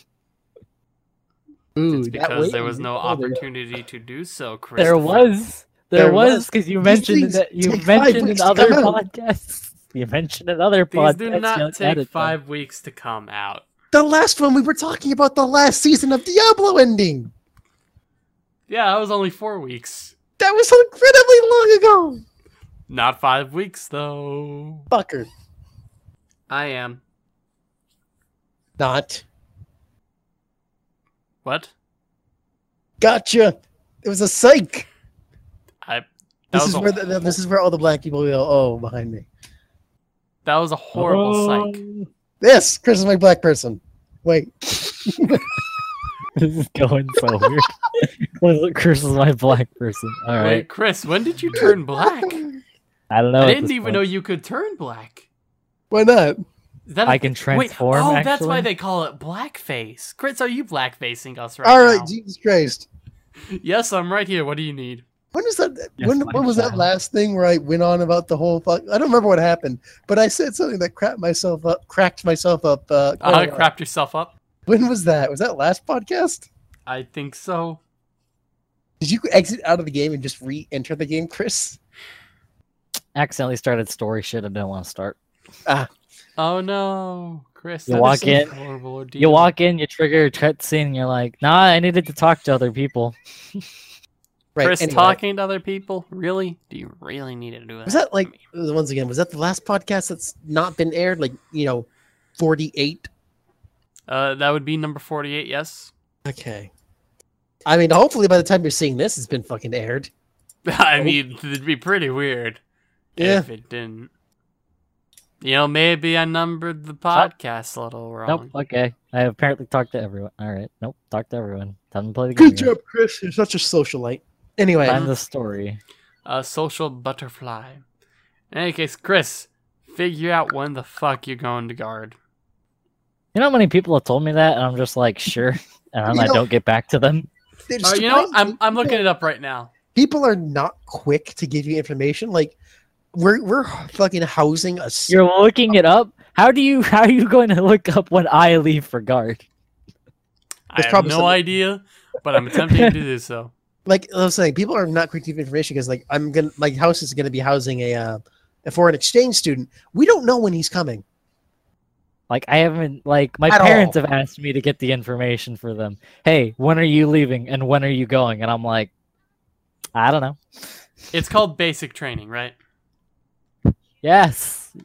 S1: Ooh,
S3: It's because there was no opportunity to do so, Chris.
S2: There was, there,
S1: There
S2: was,
S1: was.
S2: because you mentioned that you mentioned in
S1: weeks
S2: other podcasts. You mentioned in other
S3: These
S2: podcasts.
S3: do not
S2: edit
S3: take
S2: them.
S3: five weeks to come out.
S1: The last one we were talking about the last season of Diablo ending.
S3: Yeah, that was only four weeks.
S1: That was incredibly long ago.
S3: Not five weeks, though.
S1: Fucker.
S3: I am.
S1: Not.
S3: What?
S1: Gotcha. It was a psych.
S3: I.
S1: This is where the, this is where all the black people go. Oh, behind me.
S3: that was a horrible
S2: Oh,
S3: psych.
S1: This Chris is my black person. Wait.
S2: This is going so weird. Chris is my black person. All right,
S3: Wait, Chris, when did you turn black?
S2: I don't know.
S3: I didn't even
S2: point.
S3: know you could turn black.
S1: Why not?
S3: Is that a-
S2: I can transform.
S3: Wait, oh,
S2: actually.
S3: that's why they call it blackface. Chris, are you blackfacing us right
S1: All
S3: now?
S1: right, Jesus Christ.
S3: Yes, I'm right here. What do you need?
S1: When is that?
S2: Yes,
S1: when, when was that last thing where I went on about the whole? Fuck, I don't remember what happened, but I said something that cracked myself up. Cracked myself up. Uh, quite
S3: Uh,
S1: lot.
S3: crapped yourself up.
S1: When was that? Was that last podcast?
S3: I think so.
S1: Did you exit out of the game and just re-enter the game, Chris?
S2: Accidentally started story shit. I didn't want to start.
S3: Oh no, Chris.
S2: You walk in,
S3: horrible.
S2: You walk in, you trigger a cutscene, and you're like, "Nah, I needed to talk to other people."
S1: Right.
S3: Chris
S1: anyway.
S3: talking to other people. Really? Do you really need to do that?
S1: Was that like once again? Was that the last podcast that's not been aired? Like you know, forty-eight.
S3: Uh, that would be number forty-eight. Yes.
S1: Okay. I mean, hopefully by the time you're seeing this, it's been fucking aired.
S3: I mean, it'd be pretty weird
S1: Yeah.
S3: if it didn't. You know, maybe I numbered the podcast a little wrong.
S2: Nope. Okay. I apparently talked to everyone. All right. Nope. Talk to everyone. Time to play the game.
S1: Good job, Chris. You're such a socialite. Anyway,
S2: Find the story.
S3: A social butterfly. In any case, Chris, figure out when the fuck you're going to guard.
S2: You know how many people have told me that, and I'm just like, sure, and then I
S1: know-
S2: don't get back to them.
S1: they're
S3: Uh, you know, I'm I'm looking it up right now.
S1: people are not quick to give you information. Like we're we're fucking housing a s-
S2: You're looking it up. How do you? How are you going to look up when I leave for guard?
S3: I have no
S1: some-
S3: idea, but I'm attempting to do this so.
S1: like I was saying, people are not quick to give information because like I'm gonna my house is gonna be housing a uh, a foreign exchange student. We don't know when he's coming.
S2: Like I haven't. Like my
S1: At
S2: parents
S1: all.
S2: have asked me to get the information for them. Hey, when are you leaving and when are you going? And I'm like, I don't know.
S3: It's called basic training, right?
S2: Yes.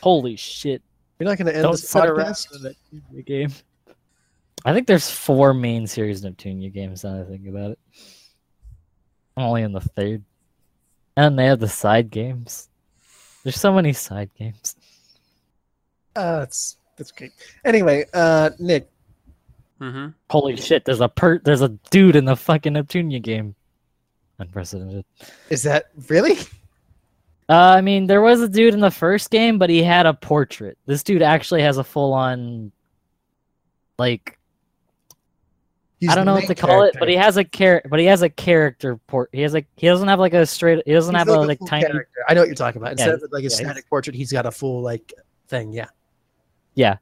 S2: Holy shit!
S1: You're not gonna end
S2: Don't
S1: this podcast.
S2: with that game. I think there's four main series Neptunia games. Now that I think about it, I'm only in the third, and they have the side games. There's so many side games.
S1: Uh, that's that's great. Anyway, uh, Nick,
S3: Mm-hmm.
S2: Holy shit! There's a per. There's a dude in the fucking Neptunia game. Unprecedented.
S1: is that really?
S2: Uh, I mean, there was a dude in the first game, but he had a portrait. This dude actually has a full-on, like,
S1: He's
S2: I don't know what to call it, but he has a char- but he has a character port. He has like he doesn't have like a straight. He doesn't
S1: He's
S2: have a
S1: like
S2: like tiny.
S1: character. I know what you're talking about. Instead
S2: Yeah,
S1: of like a
S2: yeah, he's-
S1: static portrait, he's got a full like thing. Yeah.
S2: Yeah,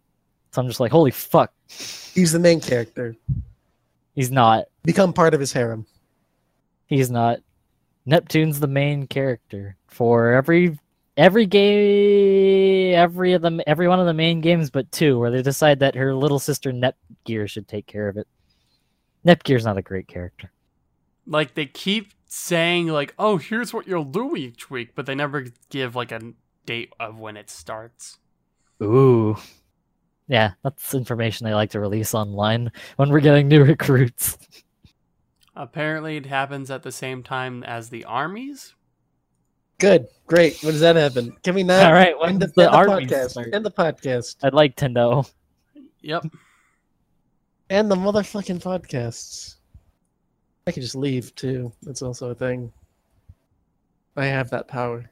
S2: So I'm just like, holy fuck,
S1: he's the main character.
S2: he's not.
S1: Become part of his harem.
S2: He's not. Neptune's the main character for every every game, every of them, every one of the main games, but two, where they decide that her little sister Nepgear should take care of it. Nepgear's not a great character.
S3: Like they keep saying like, "Oh, here's what you'll do each week," but they never give like a date of when it starts.
S2: Ooh. Yeah, that's information they like to release online when we're getting new recruits.
S3: Apparently, it happens at the same time as the armies.
S1: Good, great. When does that happen? Can we not
S2: All right,
S1: end
S2: when's
S1: the,
S2: the
S1: the
S2: armies
S1: podcast?
S2: start?
S1: End the podcast.
S2: I'd like to know.
S3: Yep.
S1: And the motherfucking podcasts. I could just leave too. That's also a thing. I have that power.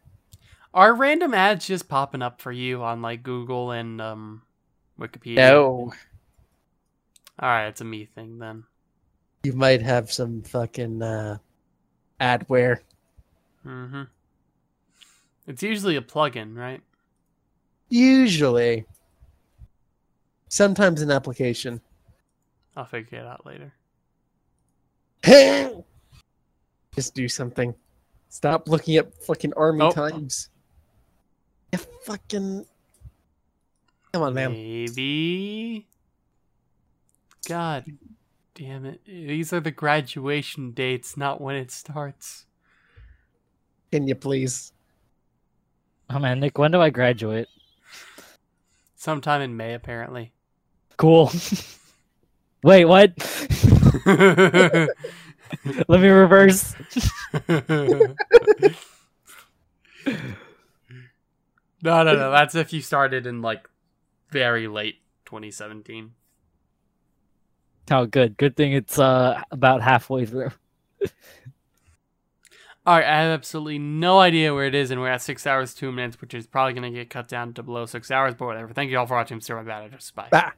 S3: Are random ads just popping up for you on like Google and um, Wikipedia?
S11: No.
S3: All right, it's a me thing then.
S1: You might have some fucking uh, adware.
S3: Mm-hmm. It's usually a plugin, right?
S1: Usually. Sometimes an application.
S3: I'll figure it out later.
S1: Just do something. Stop looking at fucking army
S3: Oh.
S1: times. You fucking... Come on, man.
S3: Maybe. God damn it. These are the graduation dates, not when it starts.
S1: Can you please?
S2: Oh man, Nick, when do I graduate?
S3: Sometime in May, apparently.
S2: Cool. Wait, what? Let me reverse.
S3: no, no, no. That's if you started in like very late 2017.
S2: Oh, good. Good thing it's uh about halfway through.
S3: All right, I have absolutely no idea where it is, and we're at six hours two minutes, which is probably going to get cut down to below six hours. But whatever. Thank you all for watching. Sorry about it. Just bye.
S1: Bah.